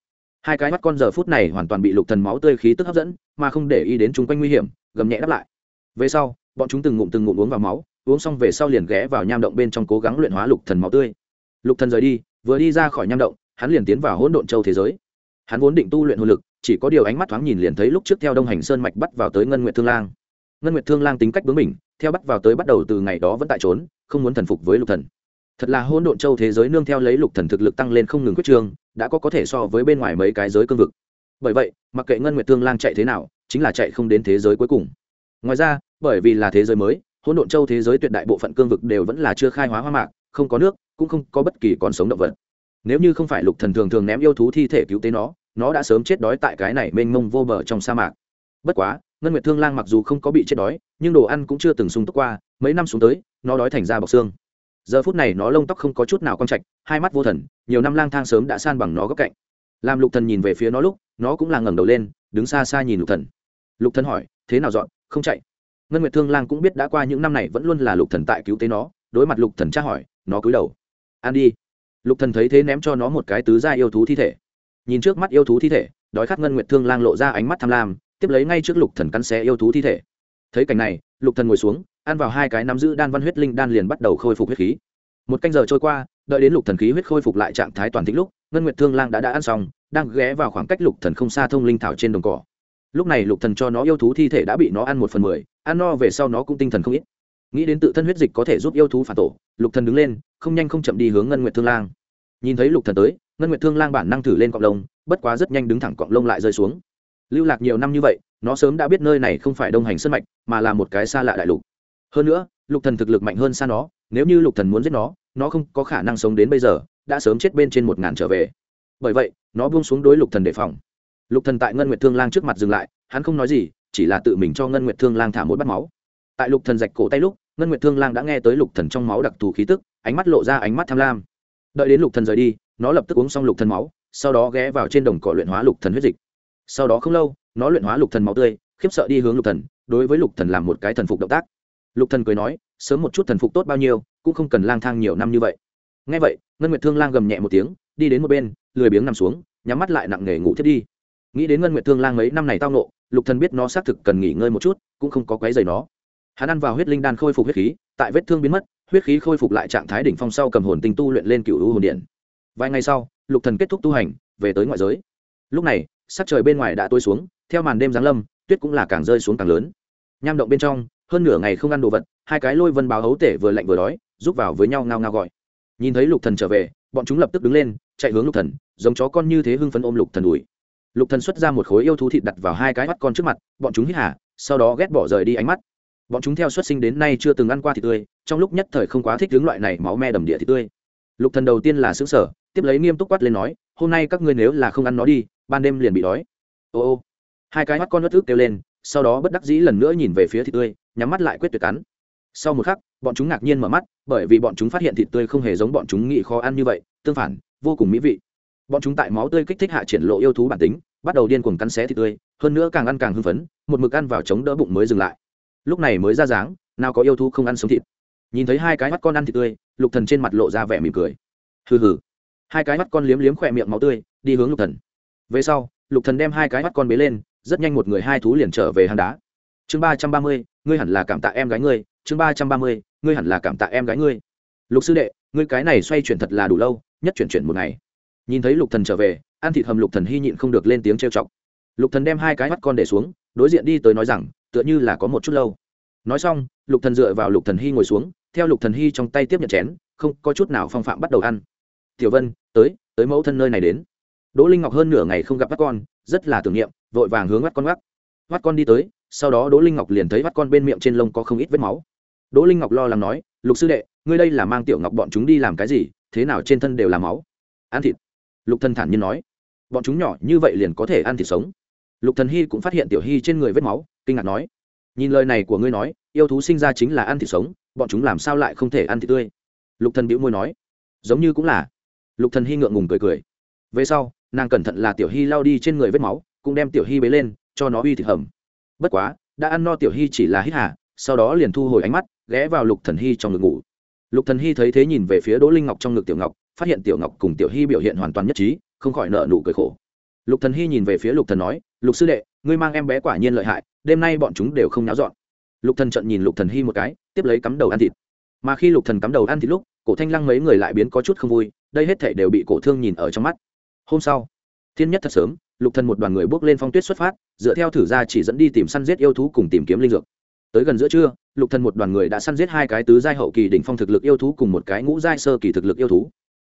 Hai cái mắt con giờ phút này hoàn toàn bị lục thần máu tươi khí tức hấp dẫn, mà không để ý đến chúng quanh nguy hiểm, gầm nhẹ đáp lại. Về sau, bọn chúng từng ngụm từng ngụm uống vào máu, uống xong về sau liền ghé vào nham động bên trong cố gắng luyện hóa lục thần máu tươi. Lục thần rời đi, vừa đi ra khỏi nham động, hắn liền tiến vào hỗn độn châu thế giới. Hắn vốn định tu luyện hồn lực chỉ có điều ánh mắt thoáng nhìn liền thấy lúc trước theo đông hành sơn mạch bắt vào tới ngân nguyệt thương lang. Ngân nguyệt thương lang tính cách bướng mình theo bắt vào tới bắt đầu từ ngày đó vẫn tại trốn, không muốn thần phục với lục thần. Thật là hỗn độn châu thế giới nương theo lấy lục thần thực lực tăng lên không ngừng quyết trương đã có có thể so với bên ngoài mấy cái giới cương vực. Bởi vậy, mặc kệ ngân nguyệt thương lang chạy thế nào, chính là chạy không đến thế giới cuối cùng. Ngoài ra, bởi vì là thế giới mới, hỗn độn châu thế giới tuyệt đại bộ phận cương vực đều vẫn là chưa khai hóa hoa mạc, không có nước, cũng không có bất kỳ con sống động vật. Nếu như không phải lục thần thường thường ném yêu thú thi thể cứu tế nó nó đã sớm chết đói tại cái này mênh mông vô bờ trong sa mạc. Bất quá ngân nguyệt thương lang mặc dù không có bị chết đói nhưng đồ ăn cũng chưa từng sung túc qua mấy năm xuống tới nó đói thành ra bọc xương. Giờ phút này nó lông tóc không có chút nào cong trạch, hai mắt vô thần nhiều năm lang thang sớm đã san bằng nó góc cạnh. Làm lục thần nhìn về phía nó lúc nó cũng là ngẩng đầu lên đứng xa xa nhìn lục thần. Lục thần hỏi thế nào dọn? Không chạy. Ngân nguyệt thương lang cũng biết đã qua những năm này vẫn luôn là lục thần tại cứu tế nó đối mặt lục thần tra hỏi nó cúi đầu. Ăn đi. Lục thần thấy thế ném cho nó một cái tứ gia yêu thú thi thể nhìn trước mắt yêu thú thi thể, đói khát ngân nguyệt thương lang lộ ra ánh mắt tham lam, tiếp lấy ngay trước lục thần cắn xé yêu thú thi thể. Thấy cảnh này, lục thần ngồi xuống, ăn vào hai cái nắm giữ đan văn huyết linh đan liền bắt đầu khôi phục huyết khí. Một canh giờ trôi qua, đợi đến lục thần khí huyết khôi phục lại trạng thái toàn thịnh lúc, ngân nguyệt thương lang đã đã ăn xong, đang ghé vào khoảng cách lục thần không xa thông linh thảo trên đồng cỏ. Lúc này lục thần cho nó yêu thú thi thể đã bị nó ăn một phần mười, ăn no về sau nó cũng tinh thần không ít. Nghĩ đến tự thân huyết dịch có thể giúp yêu thú phản tổ, lục thần đứng lên, không nhanh không chậm đi hướng ngân nguyệt thương lang. Nhìn thấy lục thần tới ngân nguyệt thương lang bản năng thử lên cọng lông, bất quá rất nhanh đứng thẳng cọng lông lại rơi xuống. Lưu lạc nhiều năm như vậy, nó sớm đã biết nơi này không phải đông hành sân mạch, mà là một cái xa lạ đại lục. Hơn nữa, lục thần thực lực mạnh hơn xa nó, nếu như lục thần muốn giết nó nó không có khả năng sống đến bây giờ, đã sớm chết bên trên một ngàn trở về. Bởi vậy, nó buông xuống đối lục thần đề phòng. Lục thần tại ngân nguyệt thương lang trước mặt dừng lại, hắn không nói gì, chỉ là tự mình cho ngân nguyệt thương lang thả một bát máu. Tại lục thần rạch cổ tay lúc, ngân nguyệt thương lang đã nghe tới lục thần trong máu đặc thù khí tức, ánh mắt lộ ra ánh mắt tham lam. Đợi đến lục thần rời đi nó lập tức uống xong lục thần máu, sau đó ghé vào trên đồng cỏ luyện hóa lục thần huyết dịch. Sau đó không lâu, nó luyện hóa lục thần máu tươi, khiếp sợ đi hướng lục thần, đối với lục thần làm một cái thần phục động tác. Lục thần cười nói, sớm một chút thần phục tốt bao nhiêu, cũng không cần lang thang nhiều năm như vậy. Nghe vậy, ngân nguyệt thương lang gầm nhẹ một tiếng, đi đến một bên, lười biếng nằm xuống, nhắm mắt lại nặng nề ngủ thiết đi. Nghĩ đến ngân nguyệt thương lang mấy năm này tao nộ lục thần biết nó xác thực cần nghỉ ngơi một chút, cũng không có quấy giày nó. Hắn ăn vào huyết linh đan khôi phục huyết khí, tại vết thương biến mất, huyết khí khôi phục lại trạng thái đỉnh phong sau cầm hồn tinh tu luyện lên cựu hồn điện vài ngày sau, lục thần kết thúc tu hành, về tới ngoại giới. Lúc này, sắc trời bên ngoài đã tối xuống, theo màn đêm giáng lâm, tuyết cũng là càng rơi xuống càng lớn. Nham động bên trong, hơn nửa ngày không ăn đồ vật, hai cái lôi vân báo hấu tể vừa lạnh vừa đói giúp vào với nhau ngao ngao gọi. Nhìn thấy lục thần trở về, bọn chúng lập tức đứng lên, chạy hướng lục thần, giống chó con như thế hưng phấn ôm lục thần đuổi. Lục thần xuất ra một khối yêu thú thịt đặt vào hai cái mắt con trước mặt, bọn chúng hít hà, sau đó ghét bỏ rời đi ánh mắt. Bọn chúng theo xuất sinh đến nay chưa từng ăn qua thịt tươi, trong lúc nhất thời không quá thích hướng loại này máu me đầm địa thịt tươi. Lục thần đầu tiên là xứng sở tiếp lấy nghiêm túc quát lên nói, hôm nay các ngươi nếu là không ăn nó đi, ban đêm liền bị đói. Ô ô. Hai cái mắt con nước ức kêu lên, sau đó bất đắc dĩ lần nữa nhìn về phía thịt tươi, nhắm mắt lại quyết tuyệt cắn. Sau một khắc, bọn chúng ngạc nhiên mở mắt, bởi vì bọn chúng phát hiện thịt tươi không hề giống bọn chúng nghĩ khó ăn như vậy, tương phản, vô cùng mỹ vị. Bọn chúng tại máu tươi kích thích hạ triển lộ yêu thú bản tính, bắt đầu điên cuồng cắn xé thịt tươi, hơn nữa càng ăn càng hưng phấn, một mực ăn vào chống đỡ bụng mới dừng lại. Lúc này mới ra dáng, nào có yêu thú không ăn sống thịt. Nhìn thấy hai cái mắt con ăn thịt tươi, lục thần trên mặt lộ ra vẻ mỉm cười. Hừ hừ hai cái mắt con liếm liếm khỏe miệng máu tươi, đi hướng lục thần. Về sau, lục thần đem hai cái mắt con bế lên, rất nhanh một người hai thú liền trở về hang đá. Chương ba trăm ba mươi, ngươi hẳn là cảm tạ em gái ngươi. Chương ba trăm ba mươi, ngươi hẳn là cảm tạ em gái ngươi. Lục sư đệ, ngươi cái này xoay chuyển thật là đủ lâu, nhất chuyển chuyển một ngày. Nhìn thấy lục thần trở về, ăn thịt hầm lục thần hy nhịn không được lên tiếng trêu chọc. Lục thần đem hai cái mắt con để xuống, đối diện đi tới nói rằng, tựa như là có một chút lâu. Nói xong, lục thần dựa vào lục thần hy ngồi xuống, theo lục thần hy trong tay tiếp nhận chén, không có chút nào phong phạm bắt đầu ăn. Tiểu vân tới tới mẫu thân nơi này đến. Đỗ linh ngọc hơn nửa ngày không gặp bắt con, rất là tưởng niệm, vội vàng hướng bắt con gắt bắt con đi tới, sau đó đỗ linh ngọc liền thấy bắt con bên miệng trên lông có không ít vết máu. Đỗ linh ngọc lo lắng nói, lục sư đệ, ngươi đây là mang tiểu ngọc bọn chúng đi làm cái gì, thế nào trên thân đều là máu? Ăn thịt. Lục thần thản nhiên nói, bọn chúng nhỏ như vậy liền có thể ăn thịt sống. Lục thần hy cũng phát hiện tiểu hy trên người vết máu, kinh ngạc nói, nhìn lời này của ngươi nói, yêu thú sinh ra chính là ăn thịt sống, bọn chúng làm sao lại không thể ăn thịt tươi? Lục thần bĩu môi nói, giống như cũng là lục thần hy ngượng ngùng cười cười. Về sau, nàng cẩn thận là tiểu hy lao đi trên người vết máu, cũng đem tiểu hy bế lên, cho nó uy thịt hầm. Bất quá, đã ăn no tiểu hy chỉ là hít hà, sau đó liền thu hồi ánh mắt, ghé vào lục thần hy trong ngực ngủ. Lục thần hy thấy thế nhìn về phía đỗ linh ngọc trong ngực tiểu ngọc, phát hiện tiểu ngọc cùng tiểu hy biểu hiện hoàn toàn nhất trí, không khỏi nợ nụ cười khổ. Lục thần hy nhìn về phía lục thần nói, lục sư đệ, ngươi mang em bé quả nhiên lợi hại, đêm nay bọn chúng đều không náo dọn. Lục thần trận nhìn lục thần hy một cái, tiếp lấy cắm đầu ăn thịt. Mà khi lục thần cắm đầu ăn thịt lúc, cổ thanh lăng mấy người lại biến có chút không vui đây hết thảy đều bị cổ thương nhìn ở trong mắt. Hôm sau, thiên nhất thật sớm, lục thần một đoàn người bước lên phong tuyết xuất phát, dựa theo thử ra chỉ dẫn đi tìm săn giết yêu thú cùng tìm kiếm linh dược. Tới gần giữa trưa, lục thần một đoàn người đã săn giết hai cái tứ giai hậu kỳ đỉnh phong thực lực yêu thú cùng một cái ngũ giai sơ kỳ thực lực yêu thú.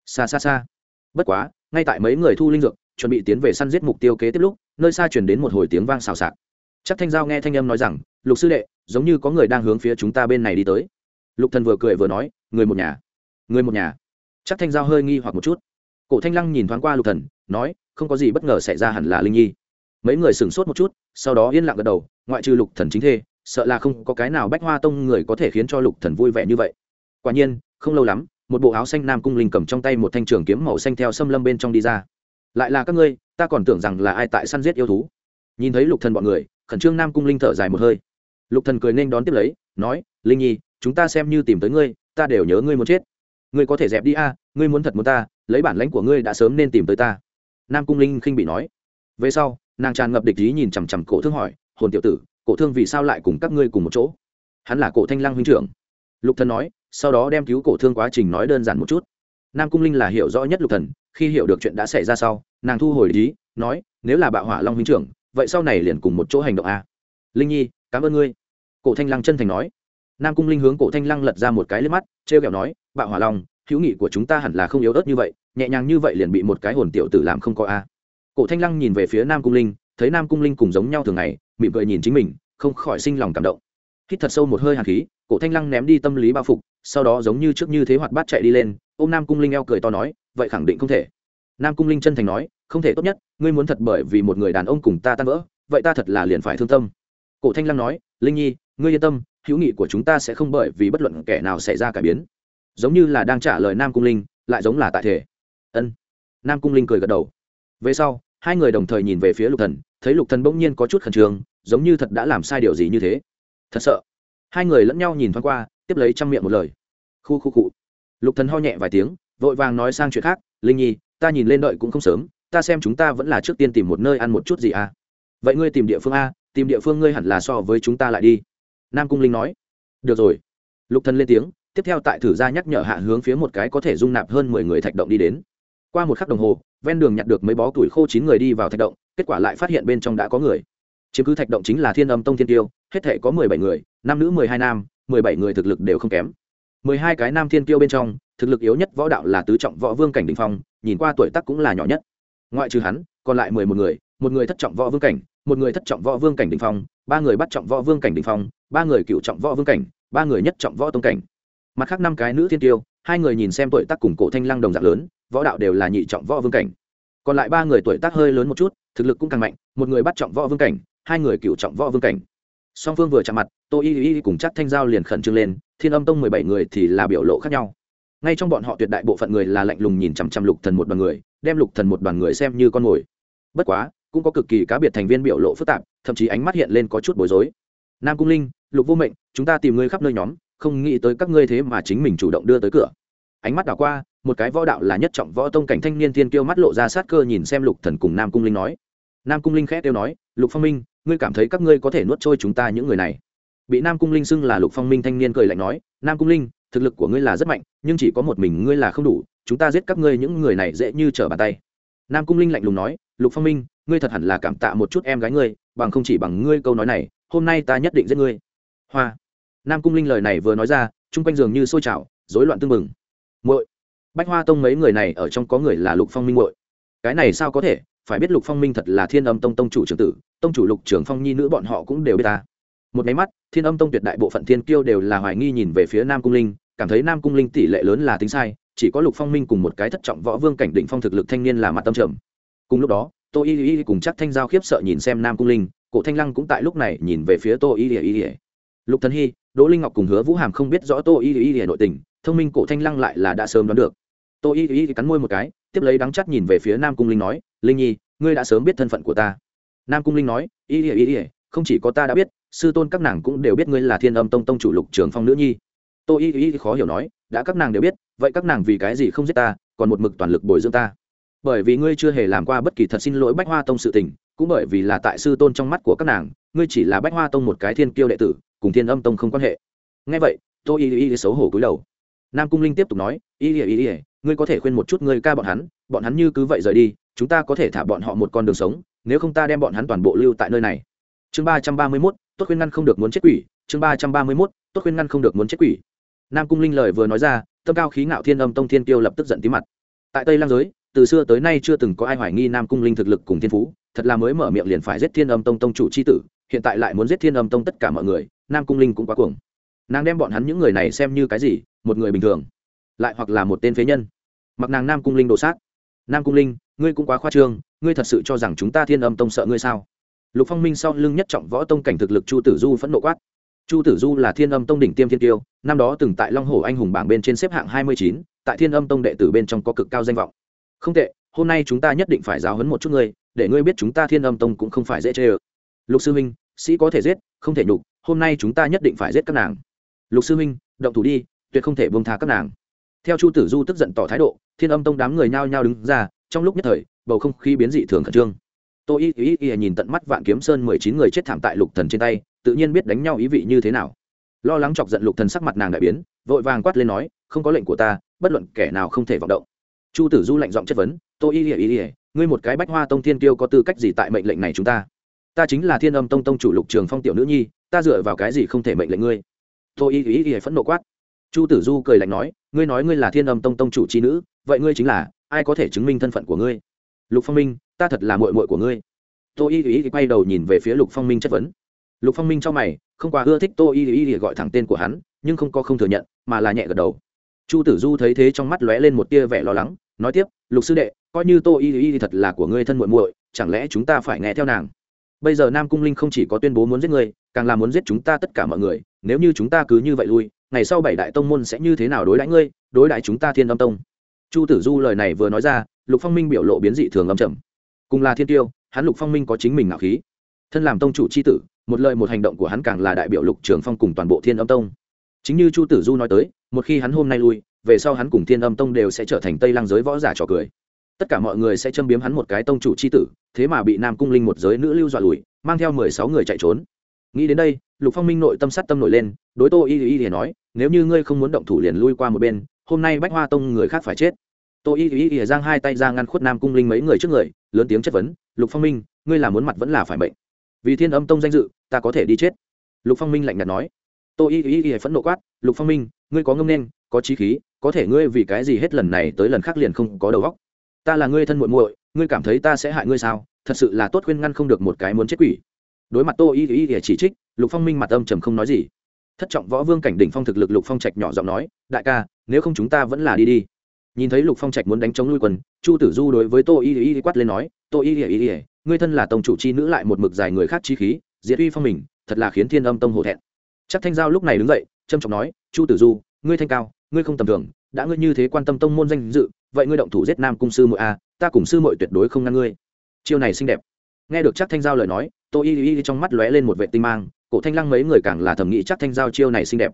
Xa xa xa. Bất quá, ngay tại mấy người thu linh dược, chuẩn bị tiến về săn giết mục tiêu kế tiếp lúc, nơi xa truyền đến một hồi tiếng vang xào xạc. Chắc thanh giao nghe thanh âm nói rằng, lục sư đệ, giống như có người đang hướng phía chúng ta bên này đi tới. Lục thần vừa cười vừa nói, người một nhà, người một nhà chắc thanh giao hơi nghi hoặc một chút. Cổ thanh lăng nhìn thoáng qua lục thần, nói, không có gì bất ngờ xảy ra hẳn là linh nhi. Mấy người sửng sốt một chút, sau đó yên lặng gật đầu, ngoại trừ lục thần chính thê, sợ là không có cái nào bách hoa tông người có thể khiến cho lục thần vui vẻ như vậy. Quả nhiên, không lâu lắm, một bộ áo xanh nam cung linh cầm trong tay một thanh trường kiếm màu xanh theo xâm lâm bên trong đi ra. Lại là các ngươi, ta còn tưởng rằng là ai tại săn giết yêu thú. Nhìn thấy lục thần bọn người, khẩn trương nam cung linh thở dài một hơi. Lục thần cười nên đón tiếp lấy, nói, linh nhi, chúng ta xem như tìm tới ngươi, ta đều nhớ ngươi muốn chết ngươi có thể dẹp đi a, ngươi muốn thật muốn ta, lấy bản lãnh của ngươi đã sớm nên tìm tới ta. Nam cung linh khinh bị nói. Về sau, nàng tràn ngập địch ý nhìn chằm chằm cổ thương hỏi, hồn tiểu tử, cổ thương vì sao lại cùng các ngươi cùng một chỗ? Hắn là cổ thanh lăng huynh trưởng. Lục thần nói, sau đó đem cứu cổ thương quá trình nói đơn giản một chút. Nam cung linh là hiểu rõ nhất lục thần, khi hiểu được chuyện đã xảy ra sau, nàng thu hồi ý, nói, nếu là bạo hỏa long huynh trưởng, vậy sau này liền cùng một chỗ hành động a. Linh nhi, cảm ơn ngươi. Cổ thanh lăng chân thành nói. Nam cung linh hướng cổ thanh lăng lật ra một cái lên mắt, trêu kẹo nói bạo hỏa long, hữu nghị của chúng ta hẳn là không yếu ớt như vậy, nhẹ nhàng như vậy liền bị một cái hồn tiểu tử làm không có a. Cổ thanh lăng nhìn về phía nam cung linh, thấy nam cung linh cùng giống nhau thường ngày, mỉm cười nhìn chính mình, không khỏi sinh lòng cảm động. Hít thật sâu một hơi hàn khí, cổ thanh lăng ném đi tâm lý bao phục, sau đó giống như trước như thế hoạt bát chạy đi lên ô m nam cung linh eo cười to nói, vậy khẳng định không thể. Nam cung linh chân thành nói, không thể tốt nhất, ngươi muốn thật bởi vì một người đàn ông cùng ta tan vỡ, vậy ta thật là liền phải thương tâm. Cổ thanh lăng nói, linh nhi, ngươi yên tâm, hữu nghị của chúng ta sẽ không bởi vì bất luận kẻ nào xảy ra cải biến giống như là đang trả lời nam cung linh, lại giống là tại thể. Ân. Nam cung linh cười gật đầu. Về sau, hai người đồng thời nhìn về phía lục thần, thấy lục thần bỗng nhiên có chút khẩn trương, giống như thật đã làm sai điều gì như thế. Thật sợ. Hai người lẫn nhau nhìn thoáng qua, tiếp lấy trăm miệng một lời. Khu khu cụ lục thần ho nhẹ vài tiếng, vội vàng nói sang chuyện khác, linh nhi, ta nhìn lên đợi cũng không sớm, ta xem chúng ta vẫn là trước tiên tìm một nơi ăn một chút gì à? Vậy ngươi tìm địa phương a, tìm địa phương ngươi hẳn là so với chúng ta lại đi. Nam cung linh nói. Được rồi. Lục thần lên tiếng tiếp theo tại thử ra nhắc nhở hạ hướng phía một cái có thể dung nạp hơn mười người thạch động đi đến. Qua một khắc đồng hồ, ven đường nhặt được mấy bó tuổi khô chín người đi vào thạch động, kết quả lại phát hiện bên trong đã có người. Chiếm cứ thạch động chính là thiên âm tông thiên tiêu, hết thể có mười bảy người, nam nữ mười hai nam, mười bảy người thực lực đều không kém. Mười hai cái nam thiên tiêu bên trong, thực lực yếu nhất võ đạo là tứ trọng võ vương cảnh đình phong, nhìn qua tuổi tác cũng là nhỏ nhất. Ngoại trừ hắn, còn lại mười một người một người thất trọng võ vương cảnh, một người thất trọng võ vương cảnh đình phong, ba người bắt trọng võ vương cảnh đình phong, ba người cựu trọng võ vương cảnh, ba người nhất trọng võ tông cảnh mặt khác năm cái nữ thiên tiêu, hai người nhìn xem tuổi tác cùng cổ thanh lăng đồng dạng lớn, võ đạo đều là nhị trọng võ vương cảnh. Còn lại ba người tuổi tác hơi lớn một chút, thực lực cũng càng mạnh, một người bắt trọng võ vương cảnh, hai người cựu trọng võ vương cảnh. Song phương vừa chạm mặt, tô y y cùng chắc thanh giao liền khẩn trương lên, thiên âm tông mười bảy người thì là biểu lộ khác nhau. Ngay trong bọn họ tuyệt đại bộ phận người là lạnh lùng nhìn chằm chằm lục thần một đoàn người, đem lục thần một đoàn người xem như con mồi. Bất quá, cũng có cực kỳ cá biệt thành viên biểu lộ phức tạp, thậm chí ánh mắt hiện lên có chút bối rối. Nam cung linh, lục vô mệnh, chúng ta tìm ngươi khắp nơi nhóm không nghĩ tới các ngươi thế mà chính mình chủ động đưa tới cửa. Ánh mắt đảo qua, một cái võ đạo là nhất trọng võ tông cảnh thanh niên thiên kiêu mắt lộ ra sát cơ nhìn xem lục thần cùng nam cung linh nói. Nam cung linh khẽ tiêu nói, lục phong minh, ngươi cảm thấy các ngươi có thể nuốt trôi chúng ta những người này? Bị nam cung linh xưng là lục phong minh thanh niên cười lạnh nói, nam cung linh, thực lực của ngươi là rất mạnh, nhưng chỉ có một mình ngươi là không đủ, chúng ta giết các ngươi những người này dễ như trở bàn tay. Nam cung linh lạnh lùng nói, lục phong minh, ngươi thật hẳn là cảm tạ một chút em gái ngươi, bằng không chỉ bằng ngươi câu nói này, hôm nay ta nhất định giết ngươi. Hoa nam cung linh lời này vừa nói ra, chung quanh giường như sôi trào, rối loạn tưng bừng. Muội, bách hoa tông mấy người này ở trong có người là lục phong minh muội. Cái này sao có thể? Phải biết lục phong minh thật là thiên âm tông tông chủ trưởng tử, tông chủ lục trưởng phong nhi nữ bọn họ cũng đều biết ta. Một máy mắt, thiên âm tông tuyệt đại bộ phận thiên kiêu đều là hoài nghi nhìn về phía nam cung linh, cảm thấy nam cung linh tỷ lệ lớn là tính sai, chỉ có lục phong minh cùng một cái thất trọng võ vương cảnh định phong thực lực thanh niên là mặt tâm trầm. Cùng lúc đó, tô y y cùng chắc thanh giao khiếp sợ nhìn xem nam cung linh, cổ thanh lăng cũng tại lúc này nhìn về phía tô y y. Lục thần hy đỗ linh ngọc cùng hứa vũ hàm không biết rõ tô y y nội tình, thông minh cổ thanh lăng lại là đã sớm đoán được. Tô y y cắn môi một cái, tiếp lấy đắng chắt nhìn về phía nam cung linh nói, linh nhi, ngươi đã sớm biết thân phận của ta. Nam cung linh nói, y y y không chỉ có ta đã biết, sư tôn các nàng cũng đều biết ngươi là thiên âm tông tông chủ lục trường phong nữ nhi. Tô y y khó hiểu nói, đã các nàng đều biết, vậy các nàng vì cái gì không giết ta, còn một mực toàn lực bồi dưỡng ta? Bởi vì ngươi chưa hề làm qua bất kỳ thật xin lỗi bách hoa tông sự tình, cũng bởi vì là tại sư tôn trong mắt của các nàng, ngươi chỉ là bách hoa tông một cái thiên kiêu đệ tử cùng thiên âm tông không quan hệ. Ngay vậy, tô y y xấu hổ cúi đầu. Nam cung linh tiếp tục nói, y y y ngươi có thể khuyên một chút ngươi ca bọn hắn bọn hắn như cứ vậy rời đi, chúng ta có thể thả bọn họ một con đường sống, nếu không ta đem bọn hắn toàn bộ lưu tại nơi này. Chương ba trăm ba mươi mốt, tốt khuyên ngăn không được muốn chết quỷ, chương ba trăm ba mươi mốt, tốt khuyên ngăn không được muốn chết quỷ. Nam cung linh lời vừa nói ra, tâm cao khí ngạo thiên âm tông thiên tiêu lập tức giận tí mặt. Tại tây lang giới, từ xưa tới nay chưa từng có ai hoài nghi nam cung linh thực lực cùng thiên phú, thật là mới mở miệng liền phải giết thiên âm tông tông chủ c h i tử hiện tại lại muốn giết thiên âm tông tất cả mọi người, nam cung linh cũng quá cuồng. Nàng đem bọn hắn những người này xem như cái gì, một người bình thường, lại hoặc là một tên phế nhân. Mặc nàng nam cung linh đổ sát nam cung linh, ngươi cũng quá khoa trương, ngươi thật sự cho rằng chúng ta thiên âm tông sợ ngươi sao? Lục phong minh sau lưng nhất trọng võ tông cảnh thực lực chu tử du phẫn nộ quát. Chu tử du là thiên âm tông đỉnh tiêm thiên tiêu, năm đó từng tại long hồ anh hùng bảng bên trên xếp hạng hai mươi chín, tại thiên âm tông đệ tử bên trong có cực cao danh vọng. Không tệ, hôm nay chúng ta nhất định phải giáo hấn một chút ngươi, để ngươi biết chúng ta thiên âm tông cũng không phải dễ chê ơ lục sư minh sĩ có thể giết, không thể nhục, hôm nay chúng ta nhất định phải giết các nàng. Lục sư minh động thủ đi, tuyệt không thể bông tha các nàng. Theo chu tử du tức giận tỏ thái độ, thiên âm tông đám người nhao nhao đứng ra, trong lúc nhất thời, bầu không khí biến dị thường khẩn trương. Tôi ý ý ý nhìn tận mắt vạn kiếm sơn mười chín người chết thảm tại lục thần trên tay, tự nhiên biết đánh nhau ý vị như thế nào. Lo lắng chọc giận lục thần sắc mặt nàng đại biến, vội vàng quát lên nói, không có lệnh của ta, bất luận kẻ nào không thể vọng động. Chu tử du lạnh giọng chất vấn, tô ý ý ý ngươi một cái bách hoa tông thiên tiêu có tư cách gì tại mệnh lệnh này chúng ta? Ta chính là thiên âm tông tông chủ lục trường phong tiểu nữ nhi, ta dựa vào cái gì không thể mệnh lệnh ngươi? Tôi y ý ý phẫn nộ quát. Chu tử du cười lạnh nói, ngươi nói ngươi là thiên âm tông tông chủ c h i nữ, vậy ngươi chính là, ai có thể chứng minh thân phận của ngươi? Lục phong minh, ta thật là mội mội của ngươi. Tô y ý quay đầu nhìn về phía lục phong minh chất vấn. Lục phong minh cho mày, không quá ưa thích tô y ý gọi thẳng tên của hắn, nhưng không có không thừa nhận, mà là nhẹ gật đầu. Chu tử du thấy thế trong mắt lóe lên một tia vẻ lo lắng, nói tiếp, lục sư đệ, coi như tô y ý thật là của ngươi thân muội muội, chẳng lẽ chúng ta phải nghe theo nàng? Bây giờ nam cung linh không chỉ có tuyên bố muốn giết ngươi càng là muốn giết chúng ta tất cả mọi người. Nếu như chúng ta cứ như vậy lui, ngày sau bảy đại tông môn sẽ như thế nào đối đãi ngươi, đối đãi chúng ta thiên âm tông? Chu tử du lời này vừa nói ra, lục phong minh biểu lộ biến dị thường âm trầm. Cùng là thiên tiêu, hắn lục phong minh có chính mình ngạo khí. Thân làm tông chủ c h i tử, một lời một hành động của hắn càng là đại biểu lục trường phong cùng toàn bộ thiên âm tông. Chính như chu tử du nói tới, một khi hắn hôm nay lui, về sau hắn cùng thiên âm tông đều sẽ trở thành tây Lang giới võ giả trò cười tất cả mọi người sẽ châm biếm hắn một cái tông chủ c h i tử, thế mà bị nam cung linh một giới nữ lưu dọa lùi, mang theo mười sáu người chạy trốn. Nghĩ đến đây, lục phong minh nội tâm sát tâm nổi lên, đối tô y y y nói, nếu như ngươi không muốn động thủ liền lui qua một bên, hôm nay bách hoa tông người khác phải chết. Tô y y y giang hai tay ra ngăn khuất nam cung linh mấy người trước người, lớn tiếng chất vấn, lục phong minh, ngươi làm muốn mặt vẫn là phải bệnh vì thiên âm tông danh dự, ta có thể đi chết. Lục phong minh lạnh nhạt nói. Tô y y y phẫn nộ quát, lục phong minh, ngươi có ngâm nên, có trí khí, có thể ngươi vì cái gì hết lần này tới lần khác liền không có đầu óc? Ta là ngươi thân muội muội, ngươi cảm thấy ta sẽ hại ngươi sao? Thật sự là tốt khuyên ngăn không được một cái muốn chết quỷ. Đối mặt tô y y y chỉ trích, lục phong minh mặt âm trầm không nói gì. Thất trọng võ vương cảnh đỉnh phong thực lực lục phong trạch nhỏ giọng nói, đại ca, nếu không chúng ta vẫn là đi đi. Nhìn thấy lục phong trạch muốn đánh chống lui quần, chu tử du đối với tô y y quát lên nói, tô y y y, ngươi thân là tông chủ chi nữ lại một mực dài người khác chi khí, diệt uy phong mình, thật là khiến thiên âm tông hổ thẹn. Chắc thanh giao lúc này đứng dậy trâm trọng nói, chu tử du, ngươi thanh cao, ngươi không tầm thường đã ngươi như thế quan tâm tông môn danh dự, vậy ngươi động thủ giết nam cung sư muội a ta cùng sư muội tuyệt đối không ngăn ngươi. Chiêu này xinh đẹp. Nghe được chắc thanh giao lời nói, tô y y trong mắt lóe lên một vệ tinh mang, cổ thanh lăng mấy người càng là thẩm nghĩ chắc thanh giao chiêu này xinh đẹp.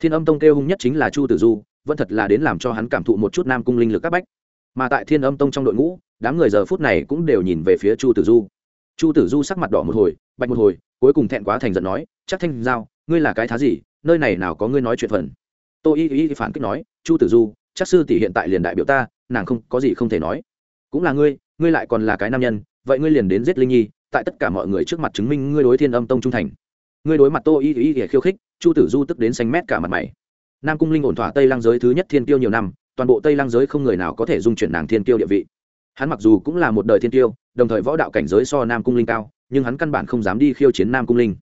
Thiên âm tông kêu hung nhất chính là chu tử du, vẫn thật là đến làm cho hắn cảm thụ một chút nam cung linh lực các bách. Mà tại thiên âm tông trong đội ngũ, đám người giờ phút này cũng đều nhìn về phía chu tử du. Chu tử du sắc mặt đỏ một hồi, bạch một hồi, cuối cùng thẹn quá thành giận nói chắc thanh giao, ngươi là cái thá gì? Nơi này nào có ngươi nói chuyện phần? Tô y y phản kích nói, chu tử du, chắc sư tỷ hiện tại liền đại biểu ta, nàng không, có gì không thể nói. Cũng là ngươi ngươi lại còn là cái nam nhân, vậy ngươi liền đến giết linh nhi, tại tất cả mọi người trước mặt chứng minh ngươi đối thiên âm tông trung thành. Ngươi đối mặt tô y y y khiêu khích, chu tử du tức đến xanh mét cả mặt mày. Nam cung linh ổn thỏa tây lang giới thứ nhất thiên tiêu nhiều năm, toàn bộ tây lang giới không người nào có thể dung chuyển nàng thiên tiêu địa vị. Hắn mặc dù cũng là một đời thiên tiêu đồng thời võ đạo cảnh giới so nam cung linh cao, nhưng hắn căn bản không dám đi khiêu chiến nam cung linh.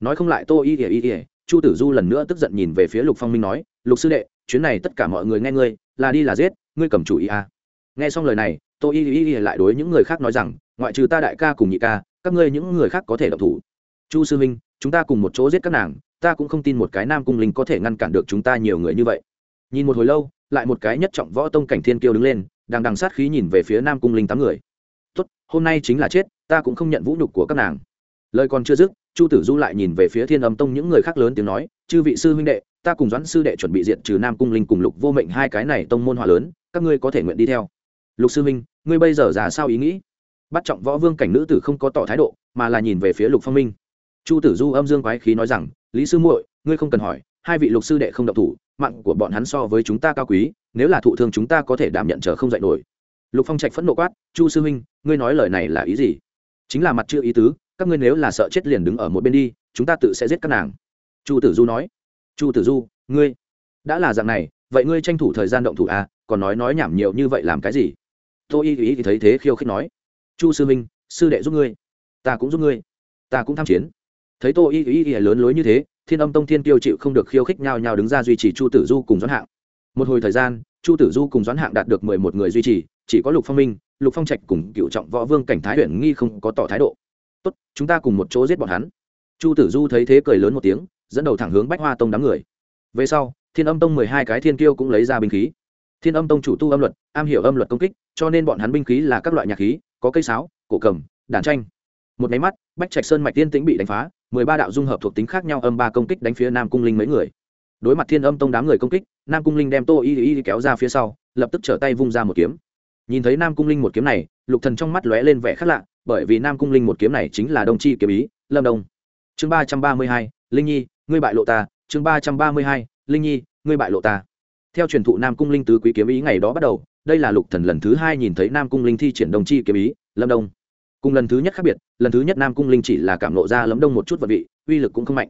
Nói không lại tô y y y, chu tử du lần nữa tức giận nhìn về phía lục phong minh nói lục sư đệ, chuyến này tất cả mọi người nghe ngươi, là đi là giết, ngươi cầm chủ ý à. nghe xong lời này tôi y y y lại đối những người khác nói rằng, ngoại trừ ta đại ca cùng nhị ca, các ngươi những người khác có thể độc thủ. Chu sư minh chúng ta cùng một chỗ giết các nàng, ta cũng không tin một cái nam cung linh có thể ngăn cản được chúng ta nhiều người như vậy. Nhìn một hồi lâu, lại một cái nhất trọng võ tông cảnh thiên kiêu đứng lên, đang đằng sát khí nhìn về phía nam cung linh tám người. Tốt, hôm nay chính là chết, ta cũng không nhận vũ nhục của các nàng. Lời còn chưa dứt, chu tử du lại nhìn về phía thiên âm tông những người khác lớn tiếng nói, chư vị sư huynh đệ ta cùng doãn sư đệ chuẩn bị diện trừ nam cung linh cùng lục vô mệnh hai cái này tông môn hòa lớn, các ngươi có thể nguyện đi theo. Lục sư huynh, ngươi bây giờ già sao ý nghĩ? Bắt trọng võ vương cảnh nữ tử không có tỏ thái độ, mà là nhìn về phía lục phong minh. Chu tử du âm dương quái khí nói rằng, lý sư muội, ngươi không cần hỏi, hai vị lục sư đệ không độc thủ, mạng của bọn hắn so với chúng ta cao quý, nếu là thụ thương chúng ta có thể đảm nhận chờ không dạy nổi. Lục phong trạch phẫn nộ quát, chu sư huynh, ngươi nói lời này là ý gì? Chính là mặt chưa ý tứ, các ngươi nếu là sợ chết liền đứng ở một bên đi, chúng ta tự sẽ giết các nàng. Chu tử du nói chu tử du, ngươi đã là dạng này, vậy ngươi tranh thủ thời gian động thủ à? Còn nói nói nhảm nhiều như vậy làm cái gì? Tôi y ý thì thấy thế khiêu khích nói. Chu sư minh sư đệ giúp ngươi, ta cũng giúp ngươi, ta cũng tham chiến. Thấy tôi y ý y lớn lối như thế, thiên âm tông thiên tiêu chịu không được khiêu khích nhau nhau đứng ra duy trì chu tử du cùng doãn hạng. Một hồi thời gian, chu tử du cùng doãn hạng đạt được mười một người duy trì, chỉ có lục phong minh, lục phong trạch cùng cựu trọng võ vương cảnh thái huyền nghi không có tỏ thái độ. Tốt, chúng ta cùng một chỗ giết bọn hắn. Chu tử du thấy thế cười lớn một tiếng dẫn đầu thẳng hướng bách hoa tông đám người. Về sau, thiên âm tông mười hai cái thiên kiêu cũng lấy ra binh khí. Thiên âm tông chủ tu âm luật, am hiểu âm luật công kích, cho nên bọn hắn binh khí là các loại nhạc khí, có cây sáo, cổ cầm, đàn tranh. Một máy mắt, bách trạch sơn mạch tiên tĩnh bị đánh phá, mười ba đạo dung hợp thuộc tính khác nhau âm ba công kích đánh phía nam cung linh mấy người. Đối mặt thiên âm tông đám người công kích, nam cung linh đem tô y y kéo ra phía sau, lập tức trở tay vung ra một kiếm. Nhìn thấy nam cung linh một kiếm này, lục thần trong mắt lóe lên vẻ khác lạ, bởi vì nam cung linh một kiếm này chính là đông chi kiếm ý, lâm đông. Chương ba trăm ba mươi hai, linh nhi ngươi bại lộ ta, chương ba trăm ba mươi hai, linh nhi, ngươi bại lộ ta. Theo truyền thụ nam cung linh tứ quý kiếm ý ngày đó bắt đầu, đây là lục thần lần thứ hai nhìn thấy nam cung linh thi triển đông chi kiếm ý, lâm đông. Cùng lần thứ nhất khác biệt, lần thứ nhất nam cung linh chỉ là cảm lộ ra lâm đông một chút vật vị, uy lực cũng không mạnh.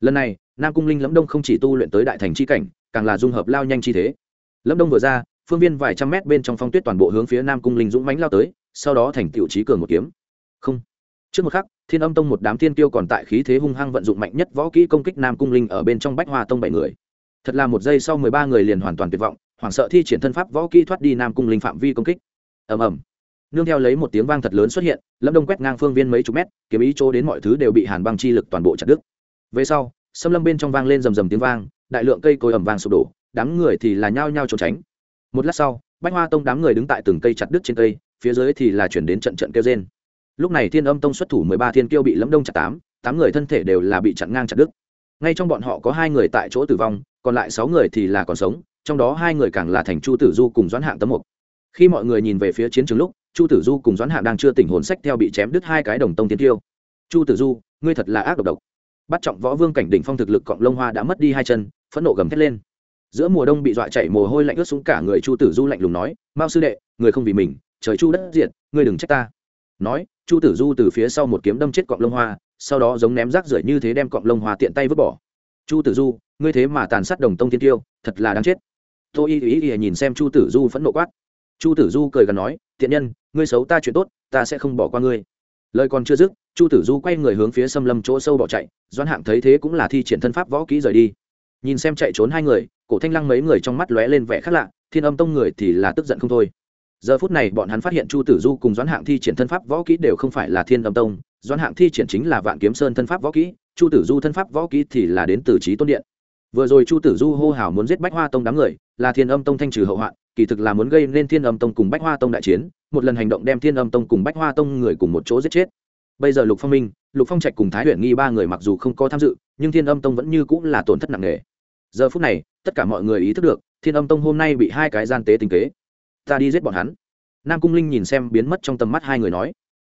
Lần này, nam cung linh lâm đông không chỉ tu luyện tới đại thành chi cảnh, càng là dung hợp lao nhanh chi thế. Lâm đông vừa ra, phương viên vài trăm mét bên trong phong tuyết toàn bộ hướng phía nam cung linh dũng mãnh lao tới, sau đó thành tiểu trí cường một kiếm. Không. Trước một khắc thiên âm tông một đám thiên tiêu còn tại khí thế hung hăng vận dụng mạnh nhất võ kỹ công kích nam cung linh ở bên trong bách hoa tông bảy người. Thật là một giây sau mười ba người liền hoàn toàn tuyệt vọng, hoảng sợ thi triển thân pháp võ kỹ thoát đi nam cung linh phạm vi công kích. Ầm ầm. Nương theo lấy một tiếng vang thật lớn xuất hiện, lâm đông quét ngang phương viên mấy chục mét, kiếm ý chỗ đến mọi thứ đều bị hàn băng chi lực toàn bộ chặt đứt. Về sau, xâm lâm bên trong vang lên rầm rầm tiếng vang, đại lượng cây cối ẩm vang sụp đổ, đám người thì là nhao nhao trốn tránh. Một lát sau, bách hoa tông đám người đứng tại từng cây chặt đứt trên cây, phía dưới thì là chuyển đến trận trận kêu trên lúc này thiên âm tông xuất thủ mười ba thiên kiêu bị lẫm đông chặt tám tám người thân thể đều là bị chặn ngang chặt đứt. Ngay trong bọn họ có hai người tại chỗ tử vong, còn lại sáu người thì là còn sống, trong đó hai người càng là thành chu tử du cùng doãn hạng tấm mục. Khi mọi người nhìn về phía chiến trường lúc, chu tử du cùng doãn hạng đang chưa tỉnh hồn sách theo bị chém đứt hai cái đồng tông tiên tiêu chu tử du, ngươi thật là ác độc độc. Bắt trọng võ vương cảnh đỉnh phong thực lực cọng lông hoa đã mất đi hai chân, phẫn nộ gầm thét lên. Giữa mùa đông bị dọa chạy mồ hôi lạnh ướt xuống cả người chu tử du lạnh lùng nói, mao sư đệ, người không vì mình, trời chu đất diệt, ngươi đừng trách ta nói, chu tử du từ phía sau một kiếm đâm chết cọng lông hoa, sau đó giống ném rác rưởi như thế đem cọng lông hoa tiện tay vứt bỏ. Chu tử du, ngươi thế mà tàn sát đồng tông thiên tiêu, thật là đáng chết. Tôi y ý ý nhìn xem chu tử du phẫn nộ quát. Chu tử du cười gần nói, thiện nhân, ngươi xấu ta chuyện tốt, ta sẽ không bỏ qua ngươi. Lời còn chưa dứt, chu tử du quay người hướng phía xâm lâm chỗ sâu bỏ chạy, doãn hạng thấy thế cũng là thi triển thân pháp võ kỹ rời đi. Nhìn xem chạy trốn hai người, cổ thanh lăng mấy người trong mắt lóe lên vẻ khác lạ, thiên âm tông người thì là tức giận không thôi giờ phút này bọn hắn phát hiện chu tử du cùng doãn hạng thi triển thân pháp võ kỹ đều không phải là thiên âm tông, doãn hạng thi triển chính là vạn kiếm sơn thân pháp võ kỹ, chu tử du thân pháp võ kỹ thì là đến từ trí tôn điện. Vừa rồi chu tử du hô hào muốn giết bách hoa tông đám người, là thiên âm tông thanh trừ hậu hoạn, kỳ thực là muốn gây nên thiên âm tông cùng bách hoa tông đại chiến, một lần hành động đem thiên âm tông cùng bách hoa tông người cùng một chỗ giết chết. Bây giờ lục phong minh, lục phong trạch cùng thái huyện nghi ba người mặc dù không có tham dự, nhưng thiên âm tông vẫn như cũng là tổn thất nặng nề. Giờ phút này, tất cả mọi người ý thức được, thiên âm tông hôm nay bị hai cái gian tế tinh kế ta đi giết bọn hắn. Nam cung linh nhìn xem biến mất trong tầm mắt hai người nói.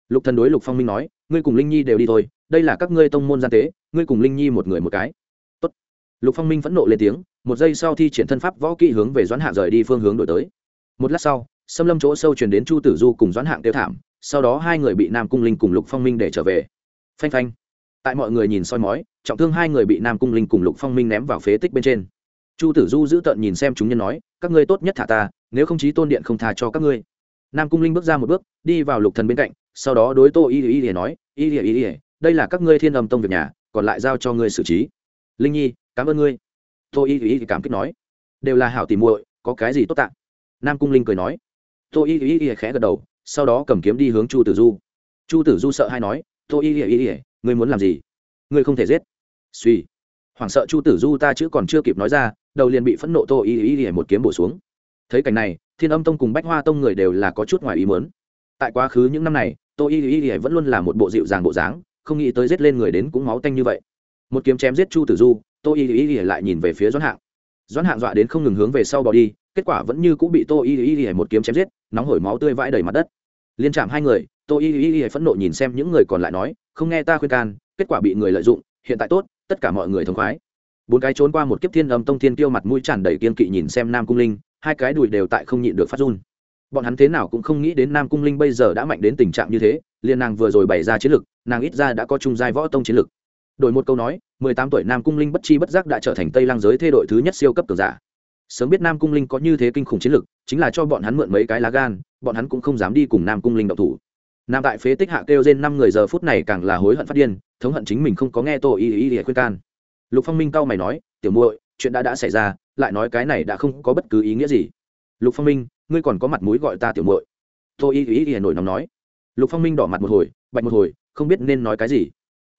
Lục thần đối lục phong minh nói, ngươi cùng linh nhi đều đi thôi, đây là các ngươi tông môn gian tế, ngươi cùng linh nhi một người một cái. Tốt. lục phong minh phẫn nộ lên tiếng, một giây sau thi triển thân pháp võ kỹ hướng về doãn hạ rời đi phương hướng đổi tới. Một lát sau, xâm lâm chỗ sâu truyền đến chu tử du cùng doãn hạng tiêu thảm, sau đó hai người bị nam cung linh cùng lục phong minh để trở về. Phanh phanh. Tại mọi người nhìn soi mói, trọng thương hai người bị nam cung linh cùng lục phong minh ném vào phế tích bên trên. Chu tử du giữ tợn nhìn xem chúng nhân nói, các ngươi tốt nhất thả ta nếu không chí tôn điện không tha cho các ngươi nam cung linh bước ra một bước đi vào lục thần bên cạnh sau đó đối tô y y y nói y y y đây là các ngươi thiên âm tông việc nhà còn lại giao cho ngươi xử trí linh nhi cảm ơn ngươi tô y y cảm kích nói đều là hảo tìm muội có cái gì tốt tạ nam cung linh cười nói tô y y y khẽ gật đầu sau đó cầm kiếm đi hướng chu tử du chu tử du sợ hay nói tô y y y ngươi muốn làm gì ngươi không thể giết suy hoảng sợ chu tử du ta chữ còn chưa kịp nói ra đầu liền bị phẫn nộ tô y y y một kiếm bổ xuống thấy cảnh này, thiên âm tông cùng bách hoa tông người đều là có chút ngoài ý mớn tại quá khứ những năm này, tô y y y vẫn luôn là một bộ dịu dàng bộ dáng, không nghĩ tới giết lên người đến cũng máu tanh như vậy. Một kiếm chém giết chu tử du, tô y y y lại nhìn về phía doãn hạng. Doãn hạng dọa đến không ngừng hướng về sau bỏ đi, kết quả vẫn như cũng bị tô y y y một kiếm chém giết, nóng hổi máu tươi vãi đầy mặt đất. Liên chạm hai người, tô y y y phẫn nộ nhìn xem những người còn lại nói, không nghe ta khuyên can, kết quả bị người lợi dụng, hiện tại tốt, tất cả mọi người thống khoái. Bốn cái trốn qua một kiếp thiên âm tông thiên tiêu mặt mũi tràn đầy kiên kỵ nhìn xem nam cung linh hai cái đùi đều tại không nhịn được phát run. Bọn hắn thế nào cũng không nghĩ đến nam cung linh bây giờ đã mạnh đến tình trạng như thế, liền nàng vừa rồi bày ra chiến lực, nàng ít ra đã có trung giai võ tông chiến lực. Đổi một câu nói, mười tám tuổi nam cung linh bất chi bất giác đã trở thành tây lang giới thê đội thứ nhất siêu cấp cường giả. Sớm biết nam cung linh có như thế kinh khủng chiến lực, chính là cho bọn hắn mượn mấy cái lá gan, bọn hắn cũng không dám đi cùng nam cung linh độc thủ. Nam tại phế tích hạ kêu trên năm người giờ phút này càng là hối hận phát điên, thống hận chính mình không có nghe tô y y y khuyên can. Lục phong minh cau mày nói, tiểu muội, chuyện đã đã xảy ra lại nói cái này đã không có bất cứ ý nghĩa gì. Lục phong minh, ngươi còn có mặt mũi gọi ta tiểu muội. Tô y y y nổi nóng nói. Lục phong minh đỏ mặt một hồi, bạch một hồi, không biết nên nói cái gì.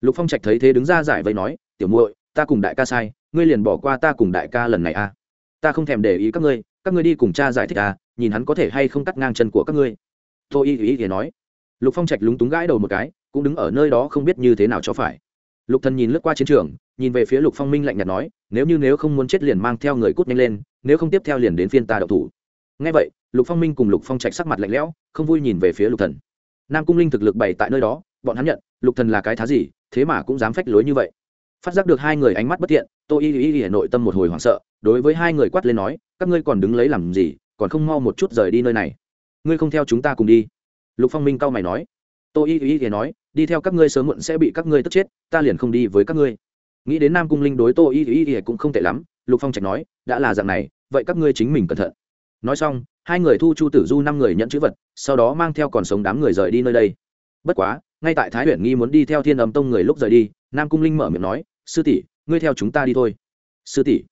Lục phong trạch thấy thế đứng ra giải vây nói, tiểu muội, ta cùng đại ca sai, ngươi liền bỏ qua ta cùng đại ca lần này a à. ta không thèm để ý các ngươi các ngươi đi cùng cha giải thích à nhìn hắn có thể hay không cắt ngang chân của các ngươi. Tôi y y y nói. Lục phong trạch lúng túng gãi đầu một cái, cũng đứng ở nơi đó không biết như thế nào cho phải lục thần nhìn lướt qua chiến trường, nhìn về phía lục phong minh lạnh nhạt nói, nếu như nếu không muốn chết liền mang theo người cút nhanh lên, nếu không tiếp theo liền đến phiên ta đậu thủ. Ngay vậy, lục phong minh cùng lục phong trạch sắc mặt lạnh lẽo, không vui nhìn về phía lục thần. Nam cung linh thực lực bày tại nơi đó, bọn hắn nhận, lục thần là cái thá gì, thế mà cũng dám phách lối như vậy. Phát giác được hai người ánh mắt bất thiện, tô y y y nội tâm một hồi hoảng sợ, đối với hai người quát lên nói, các ngươi còn đứng lấy làm gì, còn không mau một chút rời đi nơi này. Ngươi không theo chúng ta cùng đi. Lục phong minh cau mày nói tô y y thì nói, đi theo các ngươi sớm muộn sẽ bị các ngươi tức chết, ta liền không đi với các ngươi. Nghĩ đến nam cung linh đối tô y y thì cũng không tệ lắm, lục phong trạch nói, đã là dạng này, vậy các ngươi chính mình cẩn thận. Nói xong, hai người thu chu tử du năm người nhận chữ vật, sau đó mang theo còn sống đám người rời đi nơi đây. Bất quá, ngay tại thái huyền nghi muốn đi theo thiên âm tông người lúc rời đi, nam cung linh mở miệng nói, sư tỷ, ngươi theo chúng ta đi thôi. Sư tỷ?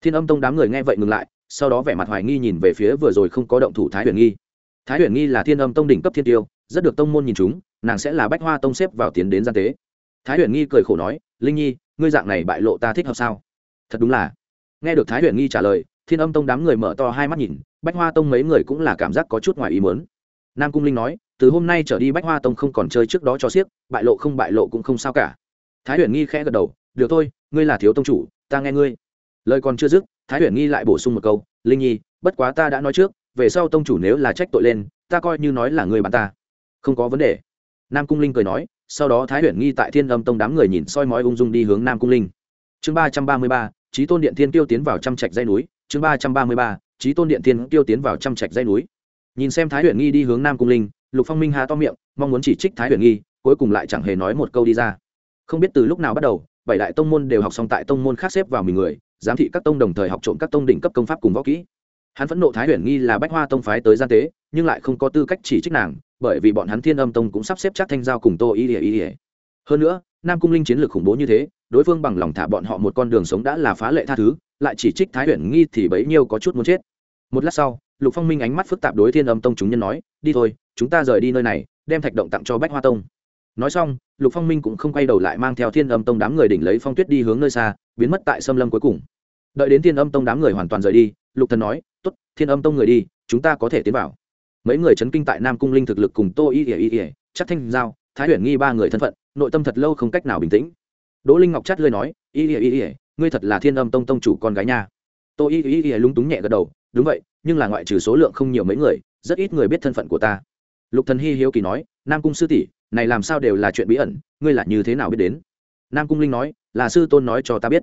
Thiên âm tông đám người nghe vậy ngừng lại, sau đó vẻ mặt hoài nghi nhìn về phía vừa rồi không có động thủ thái huyền nghi. Thái huyền nghi là thiên âm tông đỉnh cấp thiên tiêu rất được tông môn nhìn chúng, nàng sẽ là bách hoa tông xếp vào tiến đến gian tế. Thái huyền nghi cười khổ nói, linh nhi, ngươi dạng này bại lộ ta thích hợp sao? Thật đúng là. Nghe được thái huyền nghi trả lời, thiên âm tông đám người mở to hai mắt nhìn, bách hoa tông mấy người cũng là cảm giác có chút ngoài ý mớn nam cung linh nói, từ hôm nay trở đi bách hoa tông không còn chơi trước đó cho siếc bại lộ không bại lộ cũng không sao cả. Thái huyền nghi khẽ gật đầu, được thôi, ngươi là thiếu tông chủ, ta nghe ngươi. Lời còn chưa dứt, thái huyền nghi lại bổ sung một câu, linh nhi, bất quá ta đã nói trước, về sau tông chủ nếu là trách tội lên, ta coi như nói là người bạn ta không có vấn đề. Nam cung linh cười nói, sau đó thái huyền nghi tại thiên âm tông đám người nhìn soi mói ung dung đi hướng nam cung linh. Chương ba trăm ba mươi ba trí tôn điện thiên tiêu tiến vào trăm trạch dây núi. Chương ba trăm ba mươi ba trí tôn điện thiên tiêu tiến vào trăm trạch dây núi. Nhìn xem thái huyền nghi đi hướng nam cung linh, lục phong minh hà to miệng, mong muốn chỉ trích thái huyền nghi, cuối cùng lại chẳng hề nói một câu đi ra. Không biết từ lúc nào bắt đầu, bảy đại tông môn đều học xong tại tông môn khác xếp vào mình người, giám thị các tông đồng thời học trộm các tông đỉnh cấp công pháp cùng võ kỹ. Hắn phẫn nộ thái huyền nghi là bách hoa tông phái tới gian tế, nhưng lại không có tư cách chỉ trích nàng bởi vì bọn hắn thiên âm tông cũng sắp xếp chắc thanh giao cùng tô ý ỉa ý ỉa hơn nữa, nam cung linh chiến lược khủng bố như thế, đối phương bằng lòng thả bọn họ một con đường sống đã là phá lệ tha thứ, lại chỉ trích thái huyền nghi thì bấy nhiêu có chút muốn chết. Một lát sau, lục phong minh ánh mắt phức tạp đối thiên âm tông chúng nhân nói, đi thôi, chúng ta rời đi nơi này, đem thạch động tặng cho bách hoa tông. Nói xong, lục phong minh cũng không quay đầu lại mang theo thiên âm tông đám người đỉnh lấy phong tuyết đi hướng nơi xa, biến mất tại xâm lâm cuối cùng. Đợi đến thiên âm tông đám người hoàn toàn rời đi, lục thần nói t ố t thiên âm tông người đi, chúng ta có thể tiến vào mấy người chấn kinh tại nam cung linh thực lực cùng tô y ỉa y ỉa chắc thanh giao, thái huyền nghi ba người thân phận, nội tâm thật lâu không cách nào bình tĩnh. Đỗ linh ngọc chắt lơi nói, y ỉa y ỉa ngươi thật là thiên âm tông tông chủ con gái nha. Tô y y ỉa lúng túng nhẹ gật đầu, đúng vậy, nhưng là ngoại trừ số lượng không nhiều mấy người, rất ít người biết thân phận của ta. Lục thần hy hiếu kỳ nói, nam cung sư tỷ, này làm sao đều là chuyện bí ẩn, ngươi là như thế nào biết đến? Nam cung linh nói, là sư tôn nói cho ta biết.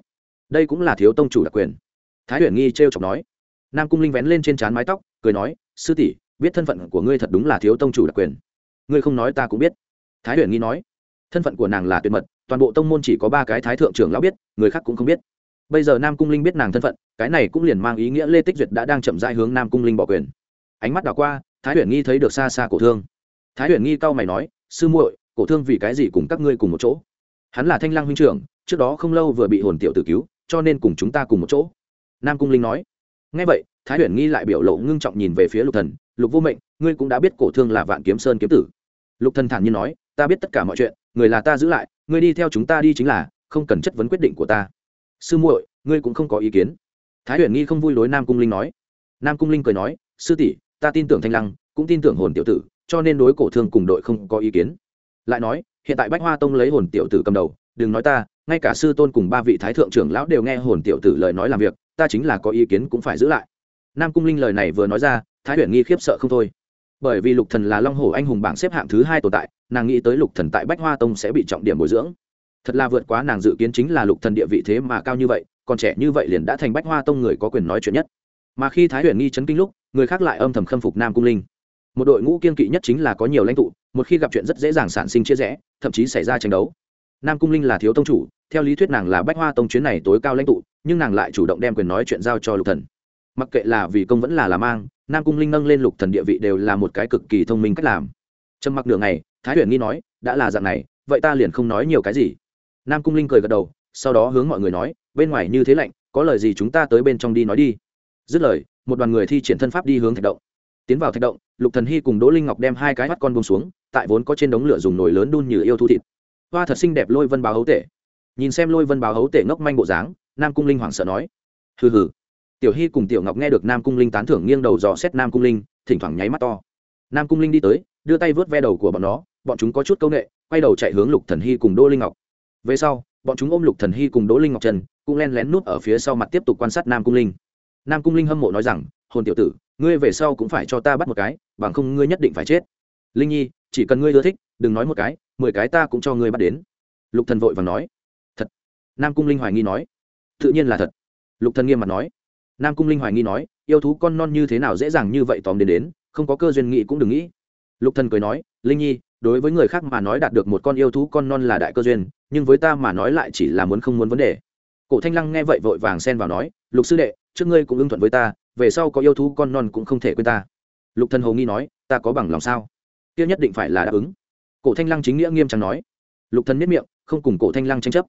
Đây cũng là thiếu tông chủ đặc quyền. Thái huyền nghi trêu chọc nói. Nam cung linh vén lên trên trán mái tóc, cười nói, sư tỷ biết thân phận của ngươi thật đúng là thiếu tông chủ đặc quyền. Ngươi không nói ta cũng biết. Thái huyền nghi nói, thân phận của nàng là tuyệt mật, toàn bộ tông môn chỉ có ba cái thái thượng trưởng lão biết, người khác cũng không biết. Bây giờ nam cung linh biết nàng thân phận, cái này cũng liền mang ý nghĩa lê tích duyệt đã đang chậm dại hướng nam cung linh bỏ quyền. Ánh mắt đảo qua, thái huyền nghi thấy được xa xa cổ thương. Thái huyền nghi cau mày nói, sư muội, cổ thương vì cái gì cùng các ngươi cùng một chỗ? Hắn là thanh Lang huynh trưởng, trước đó không lâu vừa bị hồn tiểu tử cứu, cho nên cùng chúng ta cùng một chỗ. Nam cung linh nói ngay vậy thái huyền nghi lại biểu lộ ngưng trọng nhìn về phía lục thần, lục vô mệnh, ngươi cũng đã biết cổ thương là vạn kiếm sơn kiếm tử. Lục thần thản nhiên nói, ta biết tất cả mọi chuyện, người là ta giữ lại, ngươi đi theo chúng ta đi chính là, không cần chất vấn quyết định của ta. Sư muội, ngươi cũng không có ý kiến. Thái huyền nghi không vui đối nam cung linh nói. Nam cung linh cười nói, sư tỷ, ta tin tưởng thanh lăng, cũng tin tưởng hồn tiểu tử, cho nên đối cổ thương cùng đội không có ý kiến. Lại nói, hiện tại bách hoa tông lấy hồn tiểu tử cầm đầu, đừng nói ta, ngay cả sư tôn cùng ba vị thái thượng trưởng lão đều nghe hồn tiểu tử lời nói làm việc, ta chính là có ý kiến cũng phải giữ lại nam cung linh lời này vừa nói ra, thái huyền nghi khiếp sợ không thôi. Bởi vì lục thần là long hồ anh hùng bảng xếp hạng thứ hai tồn tại, nàng nghĩ tới lục thần tại bách hoa tông sẽ bị trọng điểm bồi dưỡng. Thật là vượt quá nàng dự kiến chính là lục thần địa vị thế mà cao như vậy, còn trẻ như vậy liền đã thành bách hoa tông người có quyền nói chuyện nhất. Mà khi thái huyền nghi chấn kinh lúc, người khác lại âm thầm khâm phục nam cung linh. Một đội ngũ kiên kỵ nhất chính là có nhiều lãnh tụ, một khi gặp chuyện rất dễ dàng sản sinh chia rẽ, thậm chí xảy ra tranh đấu. Nam cung linh là thiếu tông chủ, theo lý thuyết nàng là bách hoa tông chuyến này tối cao lãnh tụ, nhưng nàng lại chủ động đem quyền nói chuyện giao cho lục thần mặc kệ là vì công vẫn là làm mang, nam cung linh nâng lên lục thần địa vị đều là một cái cực kỳ thông minh cách làm. Trầm mặc nửa ngày, thái huyền nghi nói, đã là dạng này, vậy ta liền không nói nhiều cái gì. Nam cung linh cười gật đầu, sau đó hướng mọi người nói, bên ngoài như thế lạnh, có lời gì chúng ta tới bên trong đi nói đi. Dứt lời, một đoàn người thi triển thân pháp đi hướng thạch động. Tiến vào thạch động, lục thần hy cùng đỗ linh ngọc đem hai cái mắt con bông xuống, tại vốn có trên đống lửa dùng nồi lớn đun như yêu thu thịt. Hoa thật xinh đẹp lôi vân báo hấu tể. Nhìn xem lôi vân báo hấu tể ngốc manh bộ dáng, nam cung linh hoảng sợ nói, hừ hừ tiểu hy cùng tiểu ngọc nghe được nam cung linh tán thưởng nghiêng đầu dò xét nam cung linh, thỉnh thoảng nháy mắt to. Nam cung linh đi tới, đưa tay vớt ve đầu của bọn nó, bọn chúng có chút c â u n ệ quay đầu chạy hướng lục thần hy cùng đỗ linh ngọc. Về sau, bọn chúng ôm lục thần hy cùng đỗ linh ngọc trần cũng len lén nút ở phía sau mặt tiếp tục quan sát nam cung linh. Nam cung linh hâm mộ nói rằng, hồn tiểu tử, ngươi về sau cũng phải cho ta bắt một cái, bằng không ngươi nhất định phải chết. Linh nhi, chỉ cần ngươi ưa thích, đừng nói một cái, mười cái ta cũng cho ngươi bắt đến. Lục thần vội vàng nói. Thật. Nam cung linh hoài nghi nói. Tự nhiên là thật. Lục thần nghiêm mặt nói nam cung linh hoài nghi nói, yêu thú con non như thế nào dễ dàng như vậy tóm đến đến, không có cơ duyên nghị cũng đừng nghĩ. Lục thần cười nói, linh nhi, đối với người khác mà nói đạt được một con yêu thú con non là đại cơ duyên, nhưng với ta mà nói lại chỉ là muốn không muốn vấn đề. Cổ thanh lăng nghe vậy vội vàng xen vào nói, lục sư đệ, trước ngươi cũng ưng thuận với ta, về sau có yêu thú con non cũng không thể quên ta. Lục thần hồ nghi nói, ta có bằng lòng sao? Kia nhất định phải là đáp ứng. Cổ thanh lăng chính nghĩa nghiêm trang nói. Lục thần miết miệng, không cùng cổ thanh lăng tranh chấp.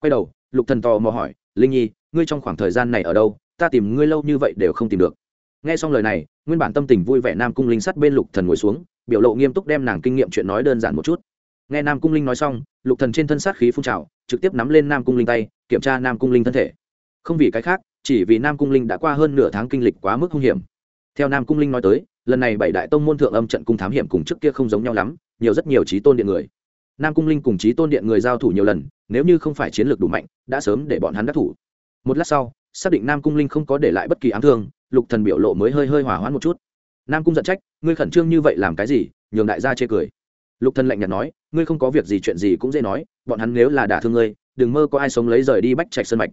Quay đầu, lục thần tò mò hỏi, linh nhi, ngươi trong khoảng thời gian này ở đâu? Ta tìm ngươi lâu như vậy đều không tìm được. Nghe xong lời này, nguyên bản tâm tình vui vẻ nam cung linh sắt bên lục thần ngồi xuống, biểu lộ nghiêm túc đem nàng kinh nghiệm chuyện nói đơn giản một chút. Nghe nam cung linh nói xong, lục thần trên thân sát khí phun trào, trực tiếp nắm lên nam cung linh tay, kiểm tra nam cung linh thân thể. Không vì cái khác, chỉ vì nam cung linh đã qua hơn nửa tháng kinh lịch quá mức hung hiểm. Theo nam cung linh nói tới, lần này bảy đại tông môn thượng âm trận cung thám hiểm cùng trước kia không giống nhau lắm, nhiều rất nhiều trí tôn điện người. Nam cung linh cùng trí tôn điện người giao thủ nhiều lần, nếu như không phải chiến lược đủ mạnh, đã sớm để bọn hắn đắc thủ. Một lát sau xác định nam cung linh không có để lại bất kỳ ám thương, lục thần biểu lộ mới hơi hơi hỏa hoãn một chút. Nam cung giận trách, ngươi khẩn trương như vậy làm cái gì, nhường đại gia chê cười. Lục thần lạnh nhạt nói, ngươi không có việc gì chuyện gì cũng dễ nói, bọn hắn nếu là đả thương ngươi, đừng mơ có ai sống lấy rời đi bách trạch sơn mạch.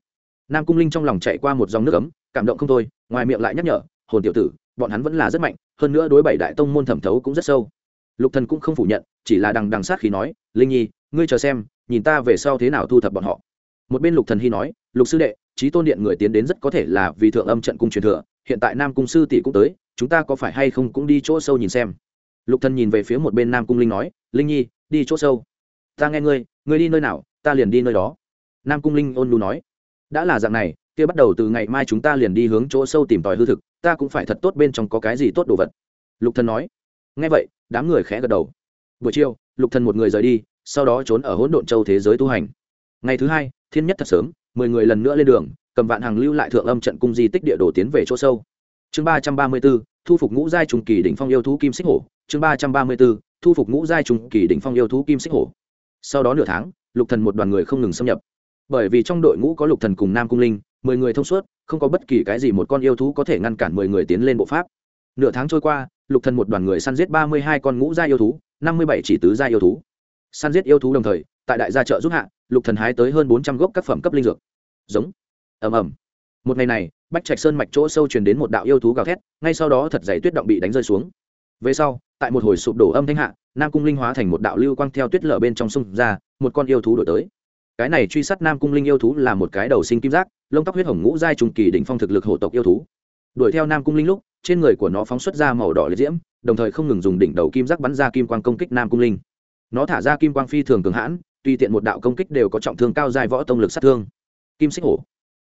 Nam cung linh trong lòng chạy qua một dòng nước ấm, cảm động không thôi, ngoài miệng lại nhắc nhở, hồn tiểu tử, bọn hắn vẫn là rất mạnh, hơn nữa đối bảy đại tông môn thẩm thấu cũng rất sâu. Lục thần cũng không phủ nhận, chỉ là đằng đằng sát khí nói, linh nhi, ngươi chờ xem, nhìn ta về sau thế nào thu thập bọn họ. Một bên lục thần hy nói, lục sư đệ trí tôn điện người tiến đến rất có thể là vì thượng âm trận cung truyền thừa, hiện tại nam cung sư tỷ cũng tới, chúng ta có phải hay không cũng đi chỗ sâu nhìn xem? Lục thần nhìn về phía một bên nam cung linh nói, linh nhi, đi chỗ sâu. Ta nghe ngươi ngươi đi nơi nào, ta liền đi nơi đó. Nam cung linh ôn lu nói, đã là dạng này, kia bắt đầu từ ngày mai chúng ta liền đi hướng chỗ sâu tìm tòi hư thực, ta cũng phải thật tốt bên trong có cái gì tốt đồ vật. Lục thần nói, nghe vậy, đám người khẽ gật đầu. Buổi chiều, lục thần một người rời đi, sau đó trốn ở hỗn độn châu thế giới tu hành. Ngày thứ hai, thiên nhất thật sớm mười người lần nữa lên đường, cầm vạn hàng lưu lại thượng âm trận cung di tích địa đồ tiến về chỗ sâu. Chương ba trăm ba mươi b ố thu phục ngũ giai trùng kỳ đỉnh phong yêu thú kim xích hổ. Chương ba trăm ba mươi b ố thu phục ngũ giai trùng kỳ đỉnh phong yêu thú kim xích hổ. Sau đó nửa tháng, lục thần một đoàn người không ngừng xâm nhập. Bởi vì trong đội ngũ có lục thần cùng nam cung linh, mười người thông suốt, không có bất kỳ cái gì một con yêu thú có thể ngăn cản mười người tiến lên bộ pháp. Nửa tháng trôi qua, lục thần một đoàn người săn giết ba mươi hai con ngũ giai yêu thú, năm mươi bảy chỉ tứ giai yêu thú. Săn giết yêu thú đồng thời, tại đại gia trợ giúp hạ lục thần hái tới hơn bốn trăm gốc các phẩm cấp linh dược. Giống. Ầm ầm. Một ngày này, bách trạch sơn mạch chỗ sâu truyền đến một đạo yêu thú gào thét, ngay sau đó thật dày tuyết động bị đánh rơi xuống. Về sau, tại một hồi sụp đổ âm thanh hạ, nam cung linh hóa thành một đạo lưu quang theo tuyết lở bên trong sông ra, một con yêu thú đổi tới. Cái này truy sát nam cung linh yêu thú là một cái đầu sinh kim giác, lông tóc huyết hồng ngũ giai trùng kỳ đỉnh phong thực lực hổ tộc yêu thú. Đuổi theo nam cung linh lúc, trên người của nó phóng xuất ra màu đỏ liệt diễm, đồng thời không ngừng dùng đỉnh đầu kim giác bắn ra kim quang công kích nam cung linh. Nó thả ra kim quang phi thường cường hãn tùy tiện một đạo công kích đều có trọng thương cao dài võ tông lực sát thương. Kim xích hổ.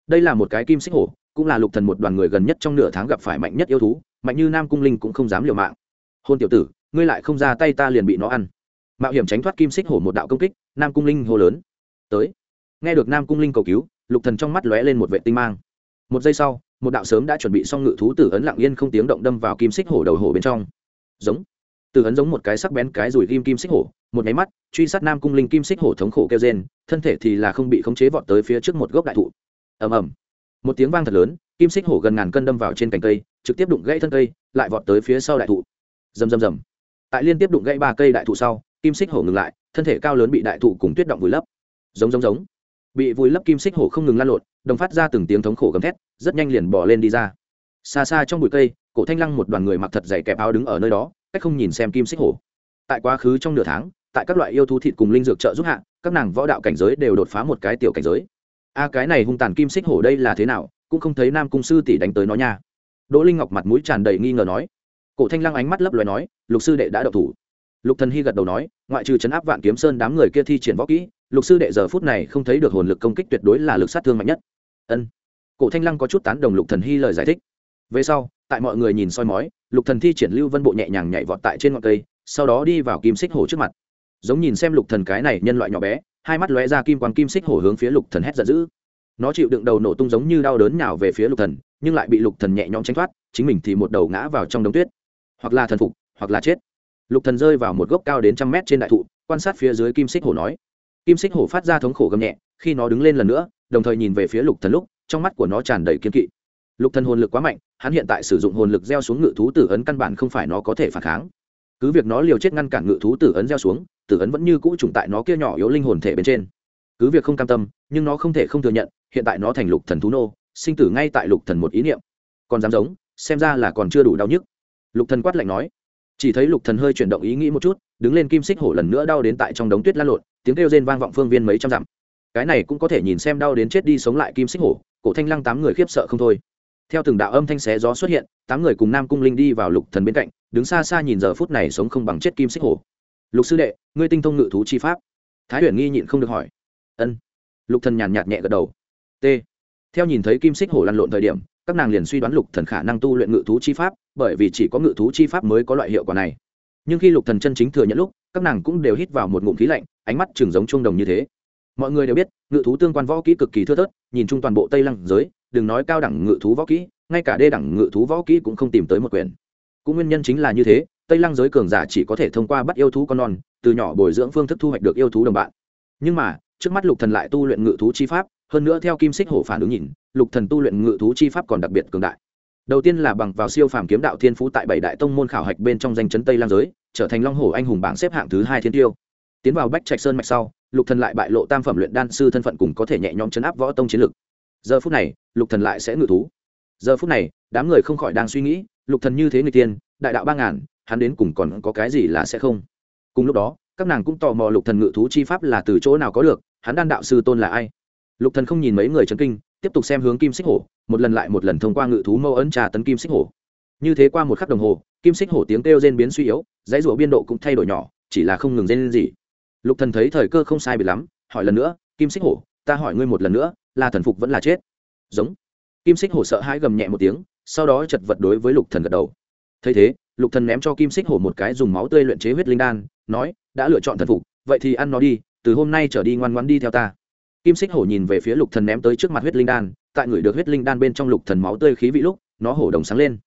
Đây là một cái kim xích hổ, cũng là lục thần một đoàn người gần nhất trong nửa tháng gặp phải mạnh nhất yêu thú, mạnh như nam cung linh cũng không dám liều mạng. Hôn tiểu tử, ngươi lại không ra tay ta liền bị nó ăn. Mạo hiểm tránh thoát kim xích hổ một đạo công kích, nam cung linh hô lớn. Tới. Nghe được nam cung linh cầu cứu, lục thần trong mắt lóe lên một vệ tinh mang. Một giây sau, một đạo sớm đã chuẩn bị xong ngự thú tử ấn lặng yên không tiếng động đâm vào kim xích hổ đầu hổ bên trong. Giống. Tử ấn giống một cái sắc bén cái rùi kim kim xích hổ một nháy mắt, truy sát nam cung linh kim xích hổ thống khổ kêu rên, thân thể thì là không bị khống chế vọt tới phía trước một gốc đại thụ. Ầm ầm. Một tiếng vang thật lớn, kim xích hổ gần ngàn cân đâm vào trên cành cây, trực tiếp đụng gãy thân cây, lại vọt tới phía sau đại thụ. Rầm rầm rầm. Tại liên tiếp đụng gãy ba cây đại thụ sau, kim xích hổ ngừng lại, thân thể cao lớn bị đại thụ cùng tuyết động vùi lấp. Giống giống giống. Bị vùi lấp kim xích hổ không ngừng lan lộn, đồng phát ra từng tiếng thống khổ gầm thét, rất nhanh liền bỏ lên đi ra. Xa xa trong bụi cây, cổ thanh lăng một đoàn người mặc thật dày kẹp áo đứng ở nơi đó, cách không nhìn xem kim xích hổ. Tại quá khứ trong nửa tháng tại các loại yêu thú thịt cùng linh dược trợ giúp hạ, các nàng võ đạo cảnh giới đều đột phá một cái tiểu cảnh giới. A cái này hung tàn kim xích hổ đây là thế nào? Cũng không thấy nam cung sư tỷ đánh tới nó nha. Đỗ linh ngọc mặt mũi tràn đầy nghi ngờ nói. Cổ thanh lăng ánh mắt lấp loài nói, lục sư đệ đã đậu thủ. Lục thần hy gật đầu nói, ngoại trừ chấn áp vạn kiếm sơn đám người kia thi triển võ kỹ, lục sư đệ giờ phút này không thấy được hồn lực công kích tuyệt đối là lực sát thương mạnh nhất. Ân. Cổ thanh lăng có chút tán đồng lục thần hy lời giải thích. Về sau, tại mọi người nhìn soi mói, lục thần thi triển lưu vân bộ nhẹ nhàng nhảy vọt tại trên ngọn cây, sau đó đi vào kim xích hổ trước mặt giống nhìn xem lục thần cái này nhân loại nhỏ bé, hai mắt lóe ra kim quang kim xích hổ hướng phía lục thần hét giận dữ. Nó chịu đựng đầu nổ tung giống như đau đớn nhào về phía lục thần, nhưng lại bị lục thần nhẹ nhõm tránh thoát, chính mình thì một đầu ngã vào trong đống tuyết. Hoặc là thần phục, hoặc là chết. Lục thần rơi vào một gốc cao đến trăm mét trên đại thụ, quan sát phía dưới kim xích hổ nói. Kim xích hổ phát ra thống khổ gầm nhẹ, khi nó đứng lên lần nữa, đồng thời nhìn về phía lục thần lúc, trong mắt của nó tràn đầy kiên kỵ. Lục thần hồn lực quá mạnh, hắn hiện tại sử dụng hồn lực gieo xuống ngự thú tử ấn căn bản không phải nó có thể phản kháng. Cứ việc nó liều chết ngăn cản ngự thú tử ấn gieo xuống tử ấn vẫn như cũ trùng tại nó kia nhỏ yếu linh hồn thể bên trên. Cứ việc không cam tâm, nhưng nó không thể không thừa nhận, hiện tại nó thành lục thần thú nô, sinh tử ngay tại lục thần một ý niệm. Còn dám giống, xem ra là còn chưa đủ đau nhức. Lục thần quát lạnh nói. Chỉ thấy lục thần hơi chuyển động ý nghĩ một chút, đứng lên kim xích hổ lần nữa đau đến tại trong đống tuyết lăn lộn, tiếng kêu rên vang vọng phương viên mấy trăm dặm. Cái này cũng có thể nhìn xem đau đến chết đi sống lại kim xích hổ, cổ thanh lăng tám người khiếp sợ không thôi. Theo từng đạo âm thanh xé gió xuất hiện, tám người cùng nam cung linh đi vào lục thần bên cạnh, đứng xa xa nhìn giờ phút này sống không bằng chết kim xích hổ lục sư đệ, ngươi tinh thông ngự thú chi pháp. Thái huyền nghi nhịn không được hỏi. Ân. Lục thần nhàn nhạt nhẹ gật đầu. T. Theo nhìn thấy kim xích hổ lăn lộn thời điểm, các nàng liền suy đoán lục thần khả năng tu luyện ngự thú chi pháp, bởi vì chỉ có ngự thú chi pháp mới có loại hiệu quả này. Nhưng khi lục thần chân chính thừa nhận lúc, các nàng cũng đều hít vào một ngụm khí lạnh, ánh mắt trường giống trung đồng như thế. Mọi người đều biết, ngự thú tương quan võ kỹ cực kỳ thưa thớt, nhìn chung toàn bộ tây lăng giới, đừng nói cao đẳng ngự thú võ kỹ, ngay cả đê đẳng ngự thú võ kỹ cũng không tìm tới một quyển. Cũng nguyên nhân chính là như thế tây lăng giới cường giả chỉ có thể thông qua bắt yêu thú con non, từ nhỏ bồi dưỡng phương thức thu hoạch được yêu thú đồng bạn. Nhưng mà, trước mắt lục thần lại tu luyện ngự thú chi pháp, hơn nữa theo kim xích hổ phản ứng nhìn, lục thần tu luyện ngự thú chi pháp còn đặc biệt cường đại. Đầu tiên là bằng vào siêu phàm kiếm đạo thiên phú tại bảy đại tông môn khảo hạch bên trong danh chấn tây lang giới, trở thành long hổ anh hùng bảng xếp hạng thứ hai thiên tiêu. Tiến vào bách trạch sơn mạch sau, lục thần lại bại lộ tam phẩm luyện đan sư thân phận cùng có thể nhẹ nhõm chấn áp võ tông chiến lực. Giờ phút này, lục thần lại sẽ ngự thú. Giờ phút này, đám người không khỏi đang suy nghĩ, lục thần như thế người tiên, đại đạo ba ngàn hắn đến cùng còn có cái gì là sẽ không? Cùng lúc đó, các nàng cũng tò mò lục thần ngự thú chi pháp là từ chỗ nào có được, hắn đan đạo sư tôn là ai? Lục thần không nhìn mấy người chấn kinh, tiếp tục xem hướng kim xích hổ, một lần lại một lần thông qua ngự thú mâu ấn trà tấn kim xích hổ. Như thế qua một khắc đồng hồ, kim xích hổ tiếng kêu rên biến suy yếu, dãy rủa biên độ cũng thay đổi nhỏ, chỉ là không ngừng rên gì lục thần thấy thời cơ không sai bị lắm, hỏi lần nữa, kim xích hổ, ta hỏi ngươi một lần nữa là thần phục vẫn là chết? Giống. Kim xích hổ sợ hãi gầm nhẹ một tiếng, sau đó chật vật đối với lục thần gật đầu. Thấy thế lục thần ném cho kim xích hổ một cái dùng máu tươi luyện chế huyết linh đan, nói, đã lựa chọn thần phục, vậy thì ăn nó đi, từ hôm nay trở đi ngoan ngoãn đi theo ta. Kim xích hổ nhìn về phía lục thần ném tới trước mặt huyết linh đan, tại người được huyết linh đan bên trong lục thần máu tươi khí vị lúc, nó hổ đồng sáng lên.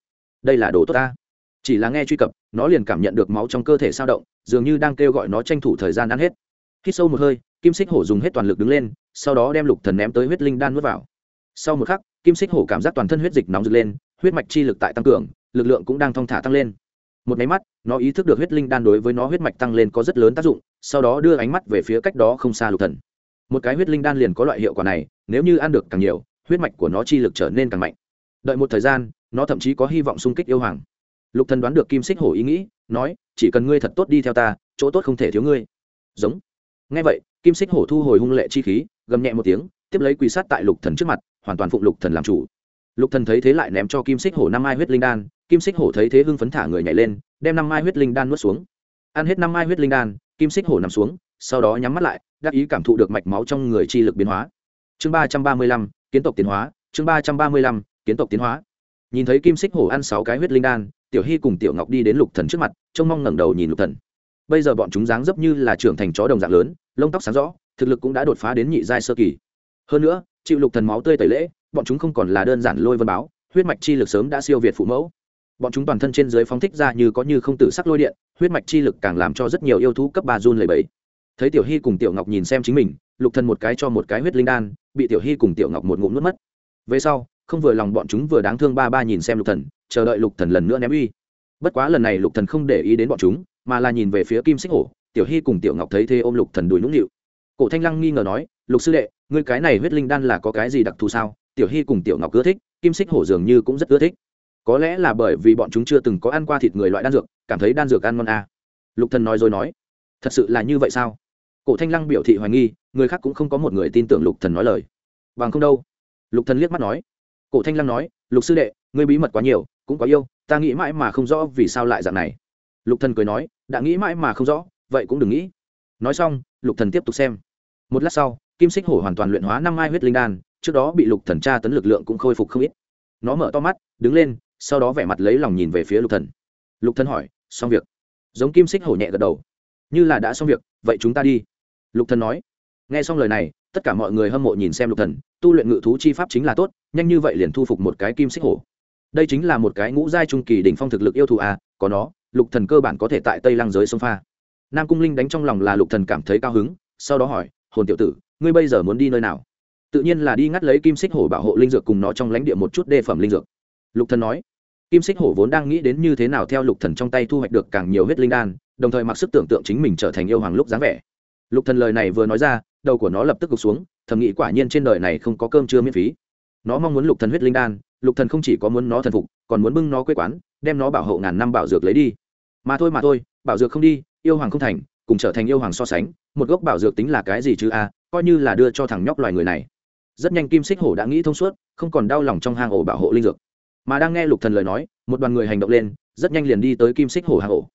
Đây là đồ tốt ta. Chỉ là nghe truy cập, nó liền cảm nhận được máu trong cơ thể sao động, dường như đang kêu gọi nó tranh thủ thời gian ăn hết. Khi sâu một hơi, kim xích hổ dùng hết toàn lực đứng lên, sau đó đem lục thần ném tới huyết linh đan nuốt vào. Sau một khắc, kim xích hổ cảm giác toàn thân huyết dịch nóng rực lên, huyết mạch chi lực tại tăng cường lực lượng cũng đang thong thả tăng lên. Một máy mắt, nó ý thức được huyết linh đan đối với nó huyết mạch tăng lên có rất lớn tác dụng, sau đó đưa ánh mắt về phía cách đó không xa lục thần. Một cái huyết linh đan liền có loại hiệu quả này, nếu như ăn được càng nhiều, huyết mạch của nó chi lực trở nên càng mạnh. Đợi một thời gian, nó thậm chí có hy vọng xung kích yêu hoàng. Lục thần đoán được kim xích hổ ý nghĩ, nói, chỉ cần ngươi thật tốt đi theo ta, chỗ tốt không thể thiếu ngươi. Giống. Nghe vậy, kim xích hổ thu hồi hung lệ chi khí, gầm nhẹ một tiếng, tiếp lấy quỳ sát tại lục thần trước mặt, hoàn toàn phụng lục thần làm chủ. Lục thần thấy thế lại ném cho kim xích hổ năm ai huyết linh đan kim xích hổ thấy thế hưng phấn thả người nhảy lên, đem năm mai huyết linh đan nuốt xuống. Ăn hết năm mai huyết linh đan, kim xích hổ nằm xuống, sau đó nhắm mắt lại, đắc ý cảm thụ được mạch máu trong người chi lực biến hóa. Chương ba trăm ba mươi lăm, kiến tộc tiến hóa, chương ba trăm ba mươi lăm, kiến tộc tiến hóa. Nhìn thấy kim xích hổ ăn sáu cái huyết linh đan, tiểu hy cùng tiểu ngọc đi đến lục thần trước mặt, trông mong ngẩng đầu nhìn lục thần. Bây giờ bọn chúng dáng dấp như là trưởng thành chó đồng dạng lớn, lông tóc sáng rõ, thực lực cũng đã đột phá đến nhị giai sơ kỳ. Hơn nữa, chịu lục thần máu tươi tẩy lễ, bọn chúng không còn là đơn giản lôi vân báo, huyết mạch chi lực sớm đã siêu việt phụ mẫu bọn chúng toàn thân trên dưới phóng thích ra như có như không tự sắc lôi điện, huyết mạch chi lực càng làm cho rất nhiều yêu thú cấp ba run lẩy bẩy. Thấy tiểu hy cùng tiểu ngọc nhìn xem chính mình, lục thần một cái cho một cái huyết linh đan, bị tiểu hy cùng tiểu ngọc một ngụm nuốt mất. Về sau, không vừa lòng bọn chúng vừa đáng thương ba ba nhìn xem lục thần, chờ đợi lục thần lần nữa ném uy. Bất quá lần này lục thần không để ý đến bọn chúng, mà là nhìn về phía kim xích hổ, tiểu hy cùng tiểu ngọc thấy thế ôm lục thần đùi nũng nịu. Cổ thanh lăng nghi ngờ nói, lục sư đệ, ngươi cái này huyết linh đan là có cái gì đặc thù sao? Tiểu hy cùng tiểu ngọc ưa thích, kim xích hổ dường như cũng rất ưa thích có lẽ là bởi vì bọn chúng chưa từng có ăn qua thịt người loại đan dược, cảm thấy đan dược ăn ngon à. lục thần nói rồi nói, thật sự là như vậy sao? Cổ thanh lăng biểu thị hoài nghi, người khác cũng không có một người tin tưởng lục thần nói lời. Bằng không đâu. Lục thần liếc mắt nói. Cổ thanh lăng nói, lục sư đệ, ngươi bí mật quá nhiều, cũng quá yêu, ta nghĩ mãi mà không rõ vì sao lại dạng này. Lục thần cười nói, đã nghĩ mãi mà không rõ, vậy cũng đừng nghĩ. Nói xong, lục thần tiếp tục xem. Một lát sau, kim xích hổ hoàn toàn luyện hóa năm mai huyết linh đan, trước đó bị lục thần tra tấn lực lượng cũng khôi phục không ít. Nó mở to mắt, đứng lên sau đó vẻ mặt lấy lòng nhìn về phía lục thần. Lục thần hỏi, xong việc? Giống kim xích hổ nhẹ gật đầu. Như là đã xong việc, vậy chúng ta đi. Lục thần nói. Nghe xong lời này, tất cả mọi người hâm mộ nhìn xem lục thần, tu luyện ngự thú chi pháp chính là tốt, nhanh như vậy liền thu phục một cái kim xích hổ. Đây chính là một cái ngũ giai trung kỳ đỉnh phong thực lực yêu thù à có nó, lục thần cơ bản có thể tại tây lăng giới sông pha. Nam cung linh đánh trong lòng là lục thần cảm thấy cao hứng, sau đó hỏi, hồn tiểu tử, ngươi bây giờ muốn đi nơi nào? Tự nhiên là đi ngắt lấy kim xích hổ bảo hộ linh dược cùng nó trong lãnh địa một chút đề phẩm linh dược. Lục thần nói kim xích hổ vốn đang nghĩ đến như thế nào theo lục thần trong tay thu hoạch được càng nhiều huyết linh đan, đồng thời mặc sức tưởng tượng chính mình trở thành yêu hoàng lúc dáng vẻ. Lục thần lời này vừa nói ra, đầu của nó lập tức gục xuống, thầm nghĩ quả nhiên trên đời này không có cơm trưa miễn phí. Nó mong muốn lục thần huyết linh đan, lục thần không chỉ có muốn nó thần phục, còn muốn bưng nó quê quán, đem nó bảo hộ ngàn năm bảo dược lấy đi. Mà thôi mà thôi, bảo dược không đi, yêu hoàng không thành, cùng trở thành yêu hoàng so sánh, một gốc bảo dược tính là cái gì chứ a, coi như là đưa cho thằng nhóc loài người này. Rất nhanh kim xích hổ đã nghĩ thông suốt, không còn đau lòng trong hang ổ bảo hộ linh dược mà đang nghe lục thần lời nói, một đoàn người hành động lên, rất nhanh liền đi tới kim xích hồ hang ổ.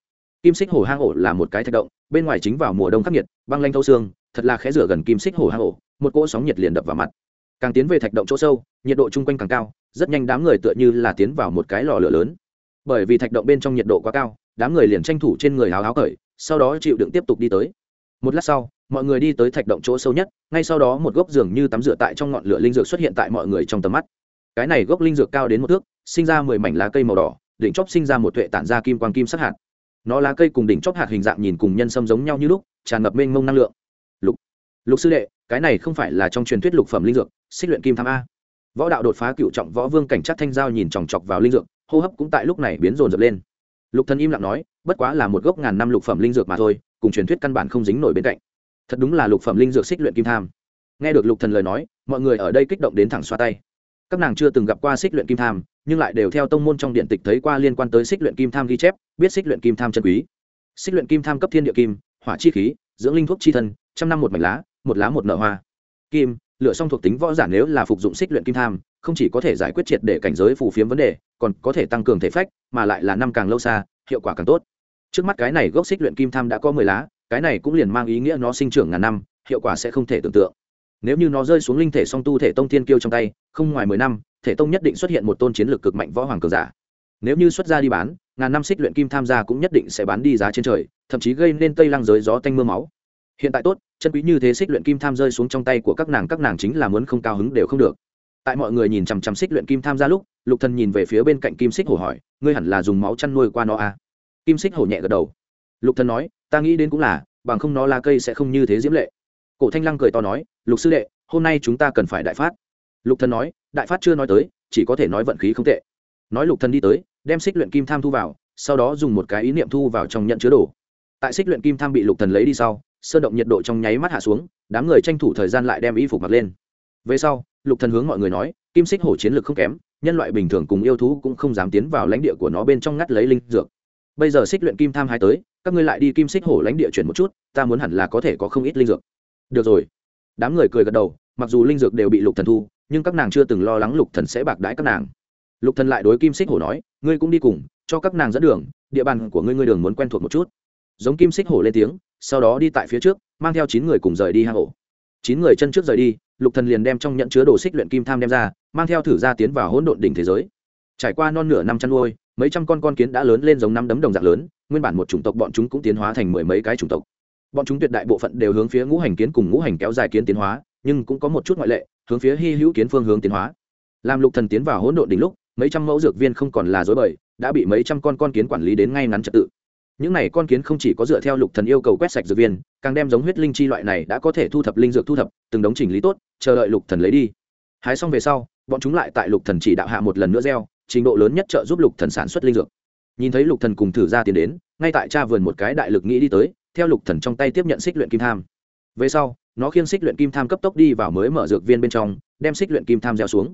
Kim xích hồ hang ổ là một cái thạch động, bên ngoài chính vào mùa đông khắc nghiệt, băng lanh thâu xương, thật là khẽ rửa gần kim xích hồ hang ổ, một cỗ sóng nhiệt liền đập vào mặt. Càng tiến về thạch động chỗ sâu, nhiệt độ chung quanh càng cao, rất nhanh đám người tựa như là tiến vào một cái lò lửa lớn. Bởi vì thạch động bên trong nhiệt độ quá cao, đám người liền tranh thủ trên người háo háo cởi, sau đó chịu đựng tiếp tục đi tới. Một lát sau, mọi người đi tới thạch động chỗ sâu nhất, ngay sau đó một gốc giường như tắm rửa tại trong ngọn lửa linh dược xuất hiện tại mọi người trong tầm mắt. Cái này gốc linh dược cao đến một thước sinh ra mười mảnh lá cây màu đỏ, đỉnh chóp sinh ra một tuệ tản ra kim quang kim sắc hạt. Nó lá cây cùng đỉnh chóp hạt hình dạng nhìn cùng nhân sâm giống nhau như lúc, tràn ngập mênh mông năng lượng. Lục lục sư đệ, cái này không phải là trong truyền thuyết lục phẩm linh dược, xích luyện kim tham a. Võ đạo đột phá cựu trọng võ vương cảnh chắc thanh giao nhìn chòng chọc vào linh dược, hô hấp cũng tại lúc này biến rồn rập lên. Lục thần im lặng nói, bất quá là một gốc ngàn năm lục phẩm linh dược mà thôi, cùng truyền thuyết căn bản không dính nổi bên cạnh. Thật đúng là lục phẩm linh dược xích luyện kim tham. Nghe được lục thần lời nói, mọi người ở đây kích động đến thẳng xoa tay các nàng chưa từng gặp qua xích luyện kim tham, nhưng lại đều theo tông môn trong điện tịch thấy qua liên quan tới xích luyện kim tham ghi chép, biết xích luyện kim tham chân quý. Xích luyện kim tham cấp thiên địa kim, hỏa chi khí, dưỡng linh thuốc chi thân, trăm năm một mảnh lá, một lá một nợ hoa. Kim lựa xong thuộc tính võ giả nếu là phục dụng xích luyện kim tham, không chỉ có thể giải quyết triệt để cảnh giới phù phiếm vấn đề, còn có thể tăng cường thể phách, mà lại là năm càng lâu xa, hiệu quả càng tốt. Trước mắt cái này gốc xích luyện kim tham đã có mười lá, cái này cũng liền mang ý nghĩa nó sinh trưởng ngàn năm, hiệu quả sẽ không thể tưởng tượng nếu như nó rơi xuống linh thể song tu thể tông thiên kiêu trong tay, không ngoài mười năm, thể tông nhất định xuất hiện một tôn chiến lược cực mạnh võ hoàng cường giả. Nếu như xuất ra đi bán, ngàn năm xích luyện kim tham gia cũng nhất định sẽ bán đi giá trên trời, thậm chí gây nên tây lăng giới gió tanh mưa máu. Hiện tại tốt, chân quý như thế xích luyện kim tham rơi xuống trong tay của các nàng các nàng chính là muốn không cao hứng đều không được. Tại mọi người nhìn chằm chằm xích luyện kim tham gia lúc, lục thần nhìn về phía bên cạnh kim xích hổ hỏi, ngươi hẳn là dùng máu chăn nuôi qua nó à? kim xích hổ nhẹ gật đầu. Lục thần nói, ta nghĩ đến cũng là, bằng không nó là cây sẽ không như thế diễm lệ. Cổ thanh lăng cười to nói lục sư đệ, hôm nay chúng ta cần phải đại phát. Lục thần nói, đại phát chưa nói tới, chỉ có thể nói vận khí không tệ. Nói lục thần đi tới, đem xích luyện kim tham thu vào, sau đó dùng một cái ý niệm thu vào trong nhận chứa đồ. Tại xích luyện kim tham bị lục thần lấy đi sau, sơn động nhiệt độ trong nháy mắt hạ xuống, đám người tranh thủ thời gian lại đem y phục mặc lên. Về sau, lục thần hướng mọi người nói, kim xích hổ chiến lược không kém, nhân loại bình thường cùng yêu thú cũng không dám tiến vào lãnh địa của nó bên trong ngắt lấy linh dược. Bây giờ xích luyện kim tham hai tới, các ngươi lại đi kim xích hổ lãnh địa chuyển một chút, ta muốn hẳn là có thể có không ít linh dược. Được rồi đám người cười gật đầu, mặc dù linh dược đều bị lục thần thu, nhưng các nàng chưa từng lo lắng lục thần sẽ bạc đãi các nàng. Lục thần lại đối kim xích hổ nói, ngươi cũng đi cùng, cho các nàng dẫn đường, địa bàn của ngươi ngươi đường muốn quen thuộc một chút. Giống kim xích hổ lên tiếng, sau đó đi tại phía trước, mang theo chín người cùng rời đi hang ổ. Chín người chân trước rời đi, lục thần liền đem trong nhận chứa đồ xích luyện kim tham đem ra, mang theo thử ra tiến vào hỗn độn đỉnh thế giới. Trải qua non nửa năm chăn nuôi, mấy trăm con con kiến đã lớn lên giống năm đấm đồng dạng lớn, nguyên bản một chủng tộc bọn chúng cũng tiến hóa thành mười mấy cái chủng tộc bọn chúng tuyệt đại bộ phận đều hướng phía ngũ hành kiến cùng ngũ hành kéo dài kiến tiến hóa, nhưng cũng có một chút ngoại lệ, hướng phía hy hữu kiến phương hướng tiến hóa. Làm lục thần tiến vào hỗn độn đỉnh lúc, mấy trăm mẫu dược viên không còn là dối bời, đã bị mấy trăm con con kiến quản lý đến ngay ngắn trật tự. Những này con kiến không chỉ có dựa theo lục thần yêu cầu quét sạch dược viên, càng đem giống huyết linh chi loại này đã có thể thu thập linh dược thu thập, từng đống chỉnh lý tốt, chờ đợi lục thần lấy đi. Hái xong về sau, bọn chúng lại tại lục thần chỉ đạo hạ một lần nữa gieo, trình độ lớn nhất trợ giúp lục thần sản xuất linh dược. Nhìn thấy lục thần cùng thử ra tiền đến, ngay tại cha vườn một cái đại lực nghĩ đi tới theo lục thần trong tay tiếp nhận xích luyện kim tham. Về sau, nó khiêng xích luyện kim tham cấp tốc đi vào mới mở dược viên bên trong, đem xích luyện kim tham gieo xuống.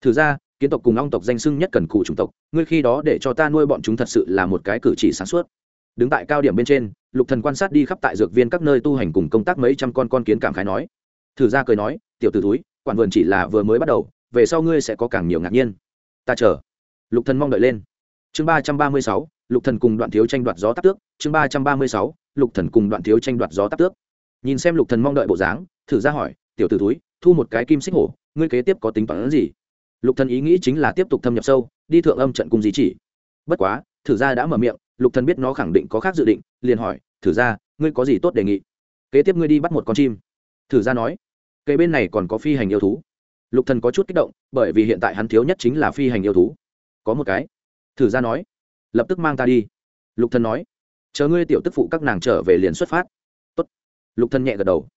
Thử ra, kiến tộc cùng ong tộc danh sưng nhất cần cụ chủng tộc, ngươi khi đó để cho ta nuôi bọn chúng thật sự là một cái cử chỉ sáng suốt. Đứng tại cao điểm bên trên, lục thần quan sát đi khắp tại dược viên các nơi tu hành cùng công tác mấy trăm con con kiến cảm khái nói. Thử ra cười nói, tiểu tử túi quản vườn chỉ là vừa mới bắt đầu, về sau ngươi sẽ có càng nhiều ngạc nhiên. Ta chờ. Lục thần mong đợi lên. Chương ba trăm ba mươi sáu lục thần cùng đoạn thiếu tranh đoạt gió tắc tước, chương ba trăm ba mươi sáu, lục thần cùng đoạn thiếu tranh đoạt gió tắc tước. Nhìn xem lục thần mong đợi bộ dáng, thử ra hỏi, tiểu tử túi thu một cái kim xích hổ, ngươi kế tiếp có tính toán gì? Lục thần ý nghĩ chính là tiếp tục thâm nhập sâu, đi thượng âm trận cùng di chỉ. Bất quá, thử ra đã mở miệng, lục thần biết nó khẳng định có khác dự định, liền hỏi, thử ra, ngươi có gì tốt đề nghị? Kế tiếp ngươi đi bắt một con chim. Thử ra nói cây bên này còn có phi hành yêu thú. Lục thần có chút kích động, bởi vì hiện tại hắn thiếu nhất chính là phi hành yêu thú. Có một cái. Thử ra nói lập tức mang ta đi. Lục thần nói. Chờ ngươi tiểu tức phụ các nàng trở về liền xuất phát. Tốt. lục thần nhẹ gật đầu.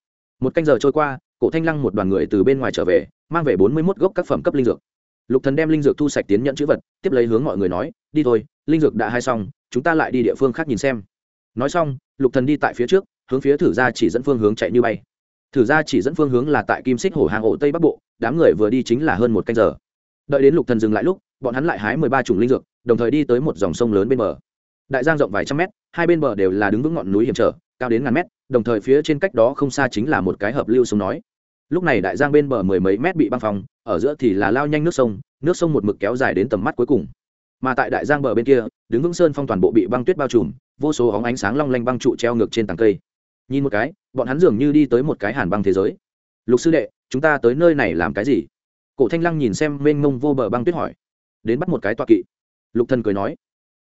Một canh giờ trôi qua, cổ thanh lăng một đoàn người từ bên ngoài trở về, mang về bốn mươi 41 gốc các phẩm cấp linh dược. Lục thần đem linh dược thu sạch tiến nhận chữ vật, tiếp lấy hướng mọi người nói, đi thôi, linh dược đã hai xong, chúng ta lại đi địa phương khác nhìn xem. Nói xong, lục thần đi tại phía trước, hướng phía thử ra chỉ dẫn phương hướng chạy như bay. Thử ra chỉ dẫn phương hướng là tại kim xích hồ hàng ổ tây bắc bộ, đám người vừa đi chính là hơn một canh giờ. Đợi đến lục thần dừng lại lúc, bọn hắn lại hái mười ba chủng linh dược đồng thời đi tới một dòng sông lớn bên bờ. Đại giang rộng vài trăm mét, hai bên bờ đều là đứng vững ngọn núi hiểm trở, cao đến ngàn mét, đồng thời phía trên cách đó không xa chính là một cái hợp lưu sông nói. Lúc này đại giang bên bờ mười mấy mét bị băng phong, ở giữa thì là lao nhanh nước sông nước sông một mực kéo dài đến tầm mắt cuối cùng. Mà tại đại giang bờ bên kia, đứng vững sơn phong toàn bộ bị băng tuyết bao trùm, vô số óng ánh sáng long lanh băng trụ treo ngược trên tàng cây. Nhìn một cái, bọn hắn dường như đi tới một cái hàn băng thế giới. Lục sư đệ, chúng ta tới nơi này làm cái gì? Cổ thanh lăng nhìn xem mênh mông vô bờ băng tuyết hỏi. Đến bắt một cái toa kỵ lục thần cười nói.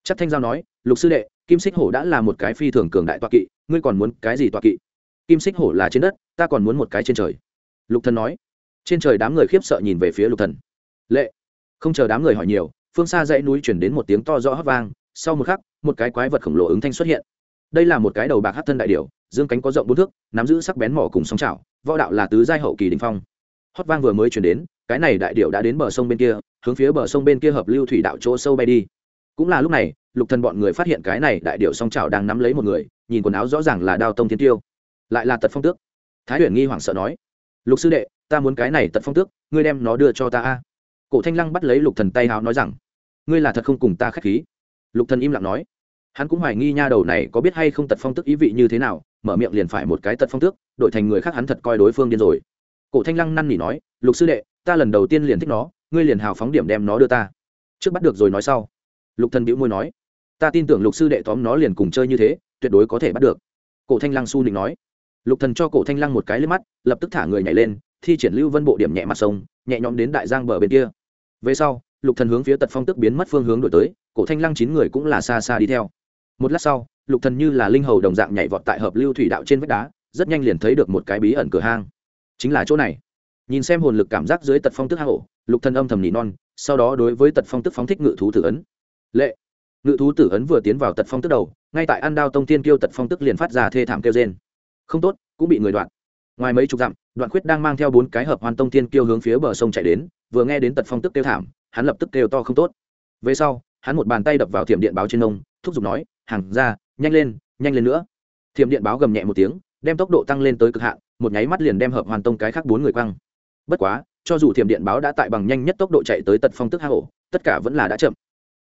Chắc thanh giao nói, lục sư đệ, kim xích hổ đã là một cái phi thường cường đại toa kỵ, ngươi còn muốn cái gì toa kỵ? Kim xích hổ là trên đất, ta còn muốn một cái trên trời. Lục thần nói. Trên trời đám người khiếp sợ nhìn về phía lục thần. Lệ. Không chờ đám người hỏi nhiều, phương xa dãy núi chuyển đến một tiếng to rõ hót vang, sau một khắc, một cái quái vật khổng lồ ứng thanh xuất hiện. Đây là một cái đầu bạc hát thân đại điểu, dương cánh có rộng bốn thước, nắm giữ sắc bén mỏ cùng sóng chảo, võ đạo là tứ giai hậu kỳ đình phong. Hót vang vừa mới chuyển đến cái này đại điệu đã đến bờ sông bên kia, hướng phía bờ sông bên kia hợp lưu thủy đạo chỗ sâu bay đi. Cũng là lúc này, lục thần bọn người phát hiện cái này đại điệu song chảo đang nắm lấy một người, nhìn quần áo rõ ràng là đao tông thiên tiêu. Lại là tật phong tước. Thái huyền nghi hoảng sợ nói, lục sư đệ, ta muốn cái này tật phong tước, ngươi đem nó đưa cho ta a. Cổ thanh lăng bắt lấy lục thần tay háo nói rằng, ngươi là thật không cùng ta khách khí. Lục thần im lặng nói, hắn cũng hoài nghi nha đầu này có biết hay không tật phong tức ý vị như thế nào, mở miệng liền phải một cái tật phong tước, đổi thành người khác hắn thật coi đối phương điên rồi. Cổ thanh lăng năn nỉ nói, lục sư đệ ta lần đầu tiên liền thích nó, ngươi liền hào phóng điểm đem nó đưa ta. Trước bắt được rồi nói sau. Lục thần bĩu môi nói, ta tin tưởng lục sư đệ tóm nó liền cùng chơi như thế, tuyệt đối có thể bắt được. Cổ thanh lăng su nịnh nói. Lục thần cho cổ thanh lăng một cái lên mắt, lập tức thả người nhảy lên, thi triển lưu vân bộ điểm nhẹ mặt sông, nhẹ nhõm đến đại giang bờ bên kia. Về sau, lục thần hướng phía tật phong tức biến mất phương hướng đổi tới, cổ thanh lăng chín người cũng là xa xa đi theo. Một lát sau, lục thần như là linh hầu đồng dạng nhảy vọt tại hợp lưu thủy đạo trên vách đá, rất nhanh liền thấy được một cái bí ẩn cửa hang. Chính là chỗ này nhìn xem hồn lực cảm giác dưới tật phong tức hạ hổ lục thần âm thầm nỉ non, sau đó đối với tật phong tức phóng thích ngự thú tử ấn. Lệ. Ngự thú tử ấn vừa tiến vào tật phong tức đầu, ngay tại ăn đao tông tiên kêu tật phong tức liền phát ra thê thảm kêu rên. Không tốt, cũng bị người đoạn. Ngoài mấy chục dặm, đoạn khuyết đang mang theo bốn cái hợp hoàn tông tiên kêu hướng phía bờ sông chạy đến, vừa nghe đến tật phong tức kêu thảm, hắn lập tức kêu to không tốt. Về sau, hắn một bàn tay đập vào thiểm điện báo trên nông, thúc giục nói, hàng ra, nhanh lên nhanh lên nữa. Thiểm điện báo gầm nhẹ một tiếng, đem tốc độ tăng lên tới cực hạn, một nháy mắt liền đem hợp hoàn tông cái khác bốn người quăng bất quá, cho dù thiểm điện báo đã tại bằng nhanh nhất tốc độ chạy tới tật phong tức hạ hổ, tất cả vẫn là đã chậm.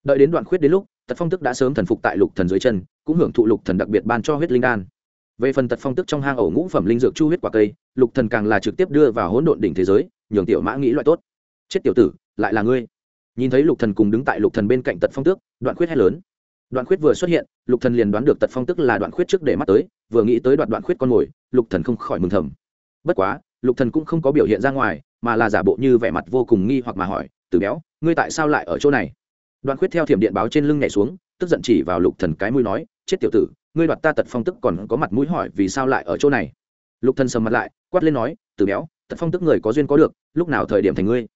Đợi đến đoạn khuyết đến lúc, tật phong tức đã sớm thần phục tại lục thần dưới chân, cũng hưởng thụ lục thần đặc biệt ban cho huyết linh đan. Về phần tật phong tức trong hang ổ ngũ phẩm linh dược chu huyết quả cây, lục thần càng là trực tiếp đưa vào hỗn độn đỉnh thế giới, nhường tiểu mã nghĩ loại tốt. Chết tiểu tử, lại là ngươi. Nhìn thấy lục thần cùng đứng tại lục thần bên cạnh tật phong tước, đoạn khuyết hét lớn. Đoạn khuyết vừa xuất hiện, lục thần liền đoán được tật phong tức là đoạn khuyết trước để mắt tới, vừa nghĩ tới đoạn đoạn khuyết con mồi, lục thần không khỏi mừng thầm. Bất quá lục thần cũng không có biểu hiện ra ngoài, mà là giả bộ như vẻ mặt vô cùng nghi hoặc mà hỏi, tử béo, ngươi tại sao lại ở chỗ này? Đoạn khuyết theo thiểm điện báo trên lưng nhảy xuống, tức giận chỉ vào lục thần cái mũi nói, chết tiểu tử, ngươi đoạt ta tật phong tức còn có mặt mũi hỏi vì sao lại ở chỗ này? Lục thần sầm mặt lại, quát lên nói, tử béo, tật phong tức người có duyên có được, lúc nào thời điểm thành ngươi?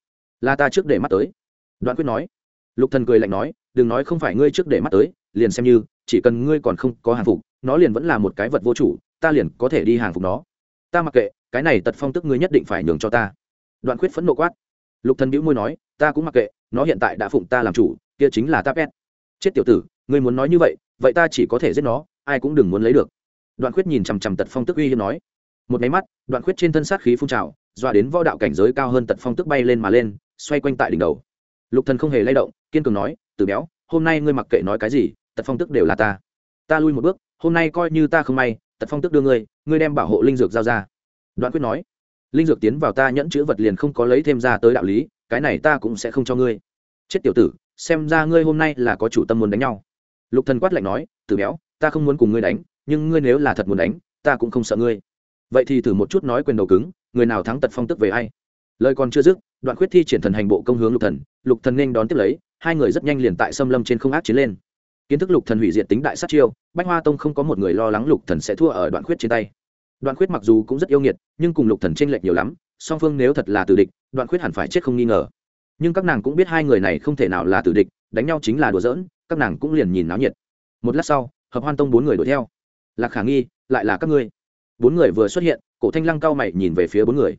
Là ta trước để mắt tới. Đoạn quyết nói. Lục thần cười lạnh nói, đừng nói không phải ngươi trước để mắt tới, liền xem như, chỉ cần ngươi còn không có hàng phục, nó liền vẫn là một cái vật vô chủ, ta liền có thể đi hàng phục nó. Ta mặc kệ cái này tật phong tức ngươi nhất định phải nhường cho ta. Đoạn quyết phẫn nộ quát. Lục thần bĩu môi nói, ta cũng mặc kệ, nó hiện tại đã phụng ta làm chủ, kia chính là ta pet. Chết tiểu tử, ngươi muốn nói như vậy vậy ta chỉ có thể giết nó, ai cũng đừng muốn lấy được. Đoạn quyết nhìn chằm chằm tật phong tức uy hiếp nói. Một máy mắt, đoạn quyết trên thân sát khí phun trào, doa đến võ đạo cảnh giới cao hơn tật phong tức bay lên mà lên, xoay quanh tại đỉnh đầu. Lục thần không hề lay động, kiên cường nói từ béo, hôm nay ngươi mặc kệ nói cái gì, tật phong tức đều là ta. Ta lui một bước, hôm nay coi như ta không may, tật phong tức đưa ngươi ngươi đem bảo hộ linh dược giao ra đoạn quyết nói, linh dược tiến vào ta nhẫn chữ vật liền không có lấy thêm ra tới đạo lý, cái này ta cũng sẽ không cho ngươi. Chết tiểu tử, xem ra ngươi hôm nay là có chủ tâm muốn đánh nhau. Lục thần quát lạnh nói từ béo, ta không muốn cùng ngươi đánh, nhưng ngươi nếu là thật muốn đánh, ta cũng không sợ ngươi. Vậy thì thử một chút nói quyền đầu cứng, người nào thắng tật phong tức về ai? Lời còn chưa dứt, đoạn khuyết thi triển thần hành bộ công hướng lục thần lục thần nên đón tiếp lấy, hai người rất nhanh liền tại xâm lâm trên không ác chiến lên. Kiến thức lục thần hủy diệt tính đại sát chiêu, bách hoa tông không có một người lo lắng lục thần sẽ thua ở đoạn khuyết trên tay đoạn khuyết mặc dù cũng rất yêu nghiệt, nhưng cùng lục thần tranh lệch nhiều lắm, song phương nếu thật là tử địch, đoạn khuyết hẳn phải chết không nghi ngờ. Nhưng các nàng cũng biết hai người này không thể nào là tử địch, đánh nhau chính là đùa giỡn, các nàng cũng liền nhìn náo nhiệt. Một lát sau, hợp hoan tông bốn người đuổi theo. Lạc khả nghi, lại là các ngươi. Bốn người vừa xuất hiện, cổ thanh lăng cao mày nhìn về phía bốn người.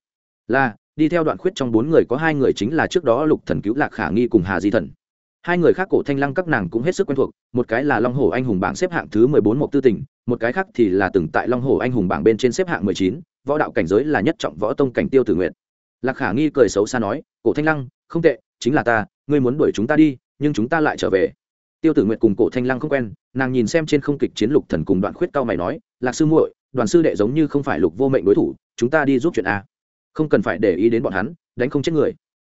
Là, đi theo đoạn khuyết trong bốn người có hai người chính là trước đó lục thần cứu lạc khả nghi cùng hà di thần hai người khác cổ thanh lăng các nàng cũng hết sức quen thuộc, một cái là long hồ anh hùng bảng xếp hạng thứ mười bốn một tư tỉnh một cái khác thì là từng tại long hồ anh hùng bảng bên trên xếp hạng mười chín, võ đạo cảnh giới là nhất trọng võ tông cảnh tiêu tử nguyện lạc khả nghi cười xấu xa nói, cổ thanh lăng, không tệ, chính là ta, ngươi muốn đuổi chúng ta đi, nhưng chúng ta lại trở về. Tiêu tử nguyện cùng cổ thanh lăng không quen, nàng nhìn xem trên không kịch chiến lục thần cùng đoạn khuyết cao mày nói, lạc sư muội, đoàn sư đệ giống như không phải lục vô mệnh đối thủ, chúng ta đi giúp chuyện a. Không cần phải để ý đến bọn hắn, đánh không chết người.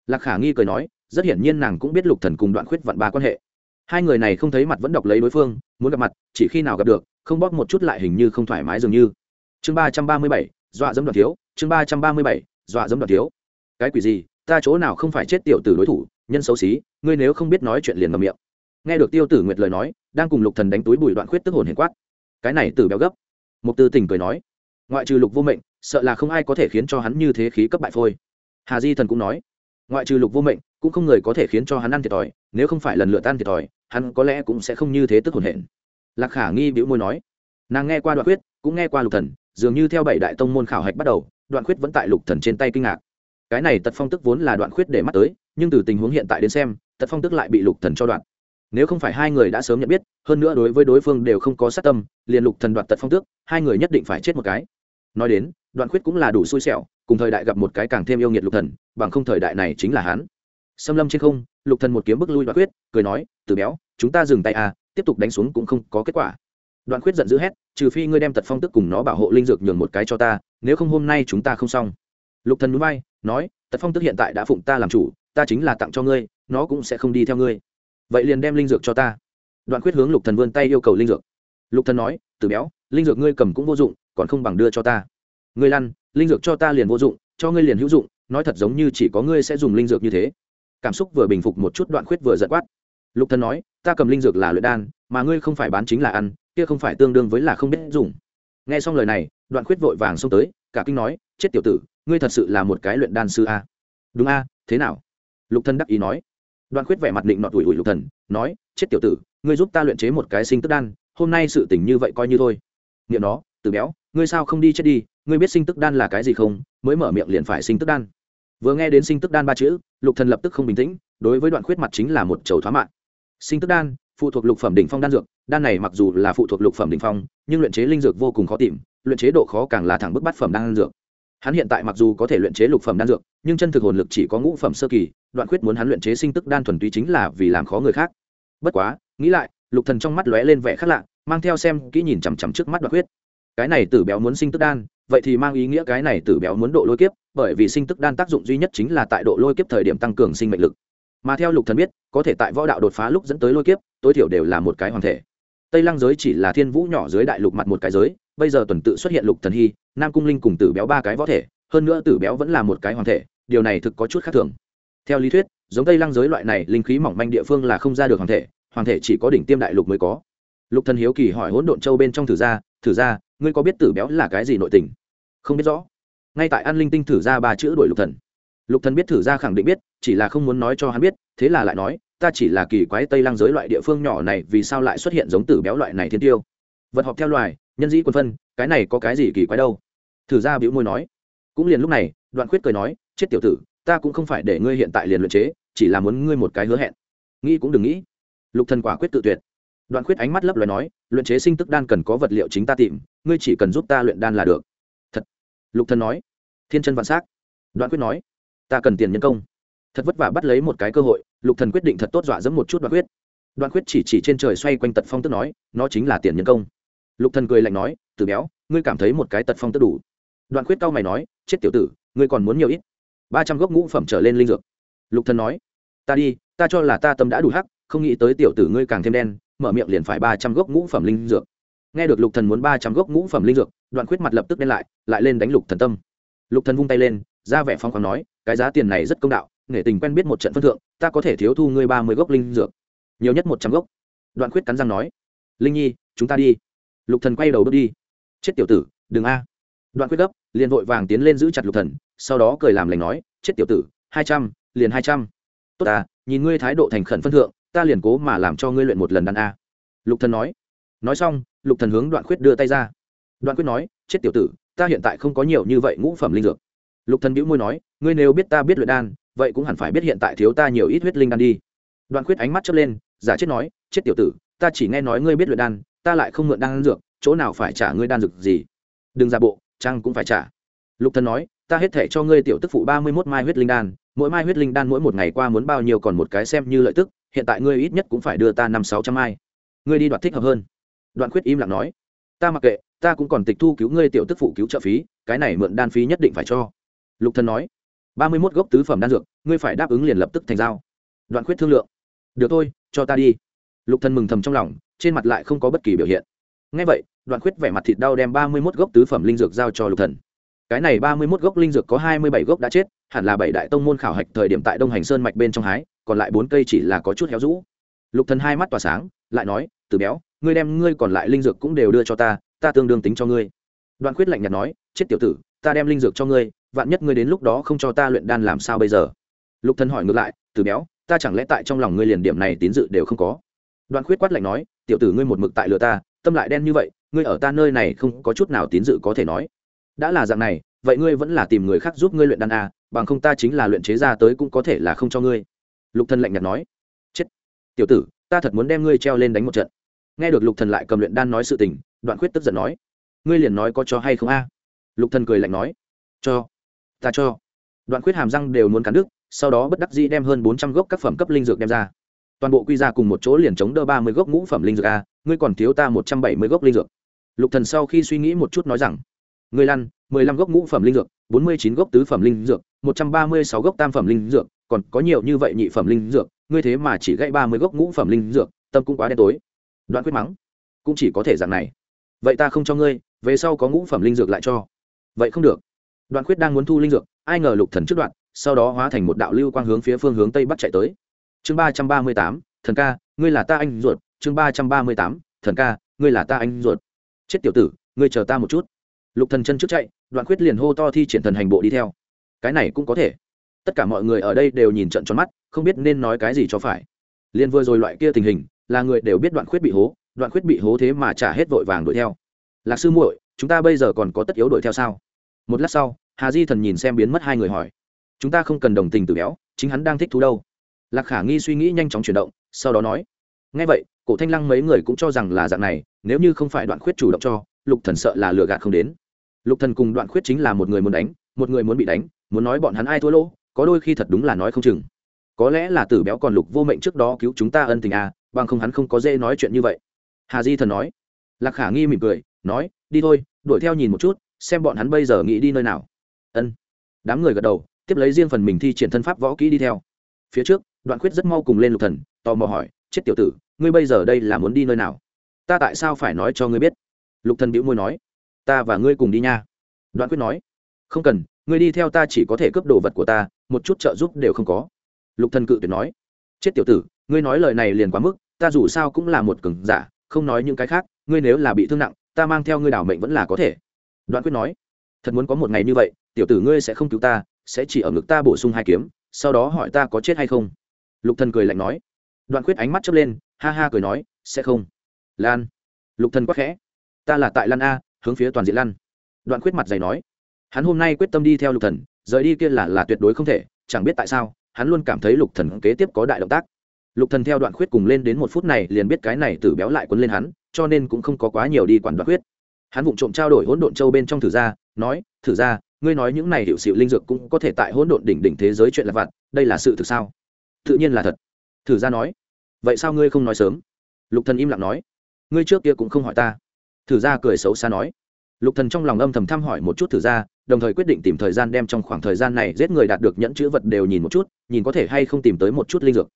Lạc khả nghi cười nói rất hiển nhiên nàng cũng biết lục thần cùng đoạn khuyết vặn ba quan hệ. Hai người này không thấy mặt vẫn đọc lấy đối phương, muốn gặp mặt, chỉ khi nào gặp được, không bóp một chút lại hình như không thoải mái dường như. Chương ba trăm ba mươi bảy, dọa dẫm đoạn thiếu, chương ba trăm ba mươi bảy, dọa dẫm đoạn thiếu. Cái quỷ gì, ta chỗ nào không phải chết tiểu tử đối thủ, nhân xấu xí, ngươi nếu không biết nói chuyện liền ngậm miệng. Nghe được tiêu tử nguyệt lời nói, đang cùng lục thần đánh túi bùi đoạn khuyết tức hồn hiền quát. Cái này tử béo gấp. Mục tư tình cười nói, ngoại trừ lục vô mệnh, sợ là không ai có thể khiến cho hắn như thế khí cấp bại phôi. Hà di thần cũng nói ngoại trừ lục vô mệnh, cũng không người có thể khiến cho hắn ăn thiệt thòi, nếu không phải lần lượt ăn thiệt thòi, hắn có lẽ cũng sẽ không như thế tức hồn hển. Lạc khả nghi bĩu môi nói, nàng nghe qua đoạn khuyết, cũng nghe qua lục thần, dường như theo bảy đại tông môn khảo hạch bắt đầu, đoạn khuyết vẫn tại lục thần trên tay kinh ngạc. Cái này tật phong tức vốn là đoạn khuyết để mắt tới, nhưng từ tình huống hiện tại đến xem, tật phong tức lại bị lục thần cho đoạn. Nếu không phải hai người đã sớm nhận biết, hơn nữa đối với đối phương đều không có sát tâm, liền lục thần đoạt tật phong tước hai người nhất định phải chết một cái. Nói đến, đoạn khuyết cũng là đủ xui xẻo cùng thời đại gặp một cái càng thêm yêu nghiệt lục thần, bằng không thời đại này chính là hắn. Xâm lâm trên không, lục thần một kiếm bức lui đoạn quyết, cười nói, từ béo, chúng ta dừng tay à tiếp tục đánh xuống cũng không có kết quả. Đoạn quyết giận dữ hét, trừ phi ngươi đem tật phong tức cùng nó bảo hộ linh dược nhường một cái cho ta, nếu không hôm nay chúng ta không xong. Lục thần núi bay, nói, tật phong tức hiện tại đã phụng ta làm chủ, ta chính là tặng cho ngươi, nó cũng sẽ không đi theo ngươi. Vậy liền đem linh dược cho ta. Đoạn quyết hướng lục thần vươn tay yêu cầu linh dược. Lục thần nói, từ béo, linh dược ngươi cầm cũng vô dụng, còn không bằng đưa cho ta. Ngươi lăn linh dược cho ta liền vô dụng, cho ngươi liền hữu dụng, nói thật giống như chỉ có ngươi sẽ dùng linh dược như thế. Cảm xúc vừa bình phục một chút đoạn khuyết vừa giận quát. Lục thần nói, ta cầm linh dược là luyện đan, mà ngươi không phải bán chính là ăn, kia không phải tương đương với là không biết dùng. Nghe xong lời này, đoạn khuyết vội vàng xông tới, cả kinh nói, chết tiểu tử, ngươi thật sự là một cái luyện đan sư a. Đúng a, thế nào? Lục thần đắc ý nói. Đoạn khuyết vẻ mặt định nọt ủi ủi lục thần, nói, chết tiểu tử, ngươi giúp ta luyện chế một cái sinh tức đan, hôm nay sự tình như vậy coi như thôi. Nghiệm nó từ béo, ngươi sao không đi chết đi ngươi biết sinh tức đan là cái gì không? Mới mở miệng liền phải sinh tức đan. Vừa nghe đến sinh tức đan ba chữ, lục thần lập tức không bình tĩnh, đối với đoạn khuyết mặt chính là một chầu thoá mạng sinh tức đan, phụ thuộc lục phẩm đỉnh phong đan dược, đan này mặc dù là phụ thuộc lục phẩm đỉnh phong, nhưng luyện chế linh dược vô cùng khó tìm, luyện chế độ khó càng là thẳng bức bát phẩm đan dược. Hắn hiện tại mặc dù có thể luyện chế lục phẩm đan dược, nhưng chân thực hồn lực chỉ có ngũ phẩm sơ kỳ, đoạn khuyết muốn hắn luyện chế sinh tức đan thuần túy chính là vì làm khó người khác. Bất quá, nghĩ lại, lục thần trong mắt lóe lên vẻ khác lạ, mang theo xem kỹ nhìn chằm chằm trước mắt đoạn khuyết. Cái này tử béo muốn sinh tức đan vậy thì mang ý nghĩa cái này tử béo muốn độ lôi kiếp, bởi vì sinh tức đan tác dụng duy nhất chính là tại độ lôi kiếp thời điểm tăng cường sinh mệnh lực. Mà theo lục thần biết, có thể tại võ đạo đột phá lúc dẫn tới lôi kiếp, tối thiểu đều là một cái hoàn thể. Tây lăng giới chỉ là thiên vũ nhỏ dưới đại lục mặt một cái giới, bây giờ tuần tự xuất hiện lục thần hy, nam cung linh cùng tử béo ba cái võ thể, hơn nữa tử béo vẫn là một cái hoàn thể, điều này thực có chút khác thường. Theo lý thuyết, giống tây lăng giới loại này linh khí mỏng manh địa phương là không ra được hoàn thể hoàn thể chỉ có đỉnh tiêm đại lục mới có. Lục thần hiếu kỳ hỏi hỗn độn châu bên trong thử ra thử ra, ngươi có biết tử béo là cái gì nội tình? Không biết rõ. Ngay tại an linh tinh thử ra ba chữ đuổi lục thần. Lục thần biết thử ra khẳng định biết, chỉ là không muốn nói cho hắn biết, thế là lại nói, ta chỉ là kỳ quái tây lang giới loại địa phương nhỏ này, vì sao lại xuất hiện giống tử béo loại này thiên tiêu? Vật họp theo loài, nhân dĩ quân phân, cái này có cái gì kỳ quái đâu? Thử ra bĩu môi nói. Cũng liền lúc này, đoạn khuyết cười nói, chết tiểu tử, ta cũng không phải để ngươi hiện tại liền luyện chế, chỉ là muốn ngươi một cái hứa hẹn. Nghĩ cũng đừng nghĩ. Lục thần quả quyết tự tuyệt. Đoạn khuyết ánh mắt lấp loài nói, luyện chế sinh tức đan cần có vật liệu chính ta tìm, ngươi chỉ cần giúp ta luyện đan là được lục thần nói. Thiên chân vạn s á c đoạn quyết nói. Ta cần tiền nhân công. Thật vất vả bắt lấy một cái cơ hội, lục thần quyết định thật tốt dọa dẫm một chút đoạn quyết. Đoạn quyết chỉ chỉ trên trời xoay quanh tật phong tức nói, nó chính là tiền nhân công. Lục thần cười lạnh nói, từ béo, ngươi cảm thấy một cái tật phong tức đủ. Đoạn quyết cao mày nói, chết tiểu tử, ngươi còn muốn nhiều ít? Ba trăm gốc ngũ phẩm trở lên linh dược. Lục thần nói, ta đi, ta cho là ta tâm đã đủ hắc, không nghĩ tới tiểu tử ngươi càng thêm đen, mở miệng liền phải ba trăm gốc ngũ phẩm linh dược. Nghe được lục thần muốn ba trăm gốc ngũ phẩm linh dược đoạn khuyết mặt lập tức đen lại lại lên đánh lục thần tâm. Lục thần vung tay lên, ra vẻ phong khoáng nói, cái giá tiền này rất công đạo nghệ tình quen biết một trận phân thượng, ta có thể thiếu thu ngươi ba mươi gốc linh dược. Nhiều nhất một trăm gốc. Đoạn khuyết cắn răng nói, linh nhi, chúng ta đi. Lục thần quay đầu bước đi. Chết tiểu tử, đừng a. Đoạn khuyết gấp, liền vội vàng tiến lên giữ chặt lục thần, sau đó cười làm lành nói, chết tiểu tử, hai trăm, liền hai trăm. Tốt à nhìn ngươi thái độ thành khẩn phân thượng, ta liền cố mà làm cho ngươi luyện một lần đàn a. Lục thần nói. Nói xong, lục thần hướng đoạn khuyết đưa tay ra đoạn Quyết nói, chết tiểu tử, ta hiện tại không có nhiều như vậy ngũ phẩm linh dược. Lục thần bĩu môi nói, ngươi nếu biết ta biết luyện đan, vậy cũng hẳn phải biết hiện tại thiếu ta nhiều ít huyết linh đan đi. Đoạn Quyết ánh mắt chớp lên, giả chết nói, chết tiểu tử, ta chỉ nghe nói ngươi biết luyện đan, ta lại không mượn đan dược, chỗ nào phải trả ngươi đan dược gì? Đừng giả bộ trang cũng phải trả. Lục thần nói, ta hết thể cho ngươi tiểu tức phụ ba mươi 31 mai huyết linh đan, mỗi mai huyết linh đan mỗi một ngày qua muốn bao nhiêu còn một cái xem như lợi tức, hiện tại ngươi ít nhất cũng phải đưa ta năm sáu trăm mai. Ngươi đi đoạt thích hợp hơn. Đoạn Quyết im lặng nói, ta mặc kệ ta cũng còn tịch thu cứu ngươi tiểu tức phụ cứu trợ phí, cái này mượn đan phí nhất định phải cho. Lục thần nói. Ba mươi mốt gốc tứ phẩm đan dược, ngươi phải đáp ứng liền lập tức thành giao. Đoạn khuyết thương lượng. Được thôi, cho ta đi. Lục thần mừng thầm trong lòng, trên mặt lại không có bất kỳ biểu hiện. Ngay vậy, đoạn khuyết vẻ mặt thịt đau đem ba mươi mốt gốc tứ phẩm linh dược giao cho lục thần. Cái này ba mươi mốt gốc linh dược có hai mươi bảy gốc đã chết, hẳn là bảy đại tông môn khảo hạch thời điểm tại đông hành sơn mạch bên trong hái, còn lại bốn cây chỉ là có chút héo rũ. Lục thần hai mắt tỏa sáng, lại nói, từ béo, ngươi đem ngươi còn lại linh dược cũng đều đưa cho ta ta tương đương tính cho ngươi. Đoạn khuyết lạnh nhạt nói, chết tiểu tử, ta đem linh dược cho ngươi, vạn nhất ngươi đến lúc đó không cho ta luyện đan làm sao bây giờ? Lục thần hỏi ngược lại từ béo, ta chẳng lẽ tại trong lòng ngươi liền điểm này tín dự đều không có? Đoạn khuyết quát lạnh nói, tiểu tử ngươi một mực tại lừa ta, tâm lại đen như vậy, ngươi ở ta nơi này không có chút nào tín dự có thể nói. Đã là dạng này, vậy ngươi vẫn là tìm người khác giúp ngươi luyện đan a bằng không ta chính là luyện chế ra tới cũng có thể là không cho ngươi. Lục thần lạnh nhạt nói, chết. Tiểu tử, ta thật muốn đem ngươi treo lên đánh một trận. Nghe được lục thần lại cầm luyện đan nói sự tình đoạn khuyết tức giận nói, ngươi liền nói có cho hay không a? Lục thần cười lạnh nói, cho, ta cho. Đoạn khuyết hàm răng đều muốn cắn đứt, sau đó bất đắc dĩ đem hơn bốn trăm gốc các phẩm cấp linh dược đem ra. Toàn bộ quy ra cùng một chỗ liền chống đỡ ba mươi gốc ngũ phẩm linh dược a, ngươi còn thiếu ta một trăm bảy mươi gốc linh dược. Lục thần sau khi suy nghĩ một chút nói rằng, ngươi lăn, mười lăm gốc ngũ phẩm linh dược, bốn mươi chín gốc tứ phẩm linh dược, một trăm ba mươi sáu gốc tam phẩm linh dược, còn có nhiều như vậy nhị phẩm linh dược, ngươi thế mà chỉ gãy ba mươi gốc ngũ phẩm linh dược, tâm cũng quá đen tối. Đoạn quyết mắng, cũng chỉ có thể dạng này vậy ta không cho ngươi, về sau có ngũ phẩm linh dược lại cho. Vậy không được. Đoạn quyết đang muốn thu linh dược, ai ngờ lục thần trước đoạn, sau đó hóa thành một đạo lưu quang hướng phía phương hướng tây bắc chạy tới. Chương ba trăm ba mươi tám, thần ca, ngươi là ta anh ruột. Chương ba trăm ba mươi tám, thần ca, ngươi là ta anh ruột. Chết tiểu tử, ngươi chờ ta một chút. Lục thần chân trước chạy, đoạn quyết liền hô to thi triển thần hành bộ đi theo. Cái này cũng có thể. Tất cả mọi người ở đây đều nhìn trận tròn mắt, không biết nên nói cái gì cho phải. Liền vừa rồi loại kia tình hình, là người đều biết đoạn khuyết bị hố đoạn khuyết bị hố thế mà trả hết vội vàng đuổi theo. Lạc sư muội, chúng ta bây giờ còn có tất yếu đuổi theo sao? Một lát sau, hà di thần nhìn xem biến mất hai người hỏi. Chúng ta không cần đồng tình từ béo, chính hắn đang thích thú đâu. Lạc khả nghi suy nghĩ nhanh chóng chuyển động, sau đó nói. Ngay vậy, cổ thanh lăng mấy người cũng cho rằng là dạng này, nếu như không phải đoạn khuyết chủ động cho, lục thần sợ là lừa gạt không đến. Lục thần cùng đoạn khuyết chính là một người muốn đánh, một người muốn bị đánh, muốn nói bọn hắn ai thua lỗ, có đôi khi thật đúng là nói không chừng. Có lẽ là tử béo còn lục vô mệnh trước đó cứu chúng ta ân tình à bằng không hắn không có dễ nói chuyện như vậy hà di thần nói. Lạc khả nghi mỉm cười, nói, đi thôi, đuổi theo nhìn một chút, xem bọn hắn bây giờ nghĩ đi nơi nào. Ân. Đám người gật đầu, tiếp lấy riêng phần mình thi triển thân pháp võ kỹ đi theo. Phía trước, đoạn khuyết rất mau cùng lên lục thần, tò mò hỏi, chết tiểu tử, ngươi bây giờ đây là muốn đi nơi nào? Ta tại sao phải nói cho ngươi biết? Lục thần bĩu môi nói, ta và ngươi cùng đi nha. Đoạn quyết nói, không cần, ngươi đi theo ta chỉ có thể cướp đồ vật của ta, một chút trợ giúp đều không có. Lục thần cự tuyệt nói, chết tiểu tử, ngươi nói lời này liền quá mức, ta dù sao cũng là một cường giả không nói những cái khác, ngươi nếu là bị thương nặng, ta mang theo ngươi đảo mệnh vẫn là có thể. Đoạn quyết nói, thật muốn có một ngày như vậy, tiểu tử ngươi sẽ không cứu ta, sẽ chỉ ở ngực ta bổ sung hai kiếm, sau đó hỏi ta có chết hay không. Lục thần cười lạnh nói. Đoạn quyết ánh mắt chớp lên, ha ha cười nói, sẽ không. Lan. Lục thần quắc khẽ. Ta là tại lan a, hướng phía toàn diện lan. Đoạn quyết mặt dày nói. Hắn hôm nay quyết tâm đi theo lục thần, rời đi kia là là tuyệt đối không thể, chẳng biết tại sao, hắn luôn cảm thấy lục thần kế tiếp có đại động tác lục thần theo đoạn khuyết cùng lên đến một phút này liền biết cái này tử béo lại quấn lên hắn, cho nên cũng không có quá nhiều đi quản đoạn khuyết. Hắn vụng trộm trao đổi hỗn độn châu bên trong thử ra, nói, thử ra, ngươi nói những này hiệu sự linh dược cũng có thể tại hỗn độn đỉnh đỉnh thế giới chuyện là vặt, đây là sự thực sao? Tự nhiên là thật. Thử ra nói, vậy sao ngươi không nói sớm? Lục thần im lặng nói, ngươi trước kia cũng không hỏi ta. Thử ra cười xấu xa nói, lục thần trong lòng âm thầm thăm hỏi một chút thử ra, đồng thời quyết định tìm thời gian đem trong khoảng thời gian này giết người đạt được nhẫn chữ vật đều nhìn một chút, nhìn có thể hay không tìm tới một chút linh dược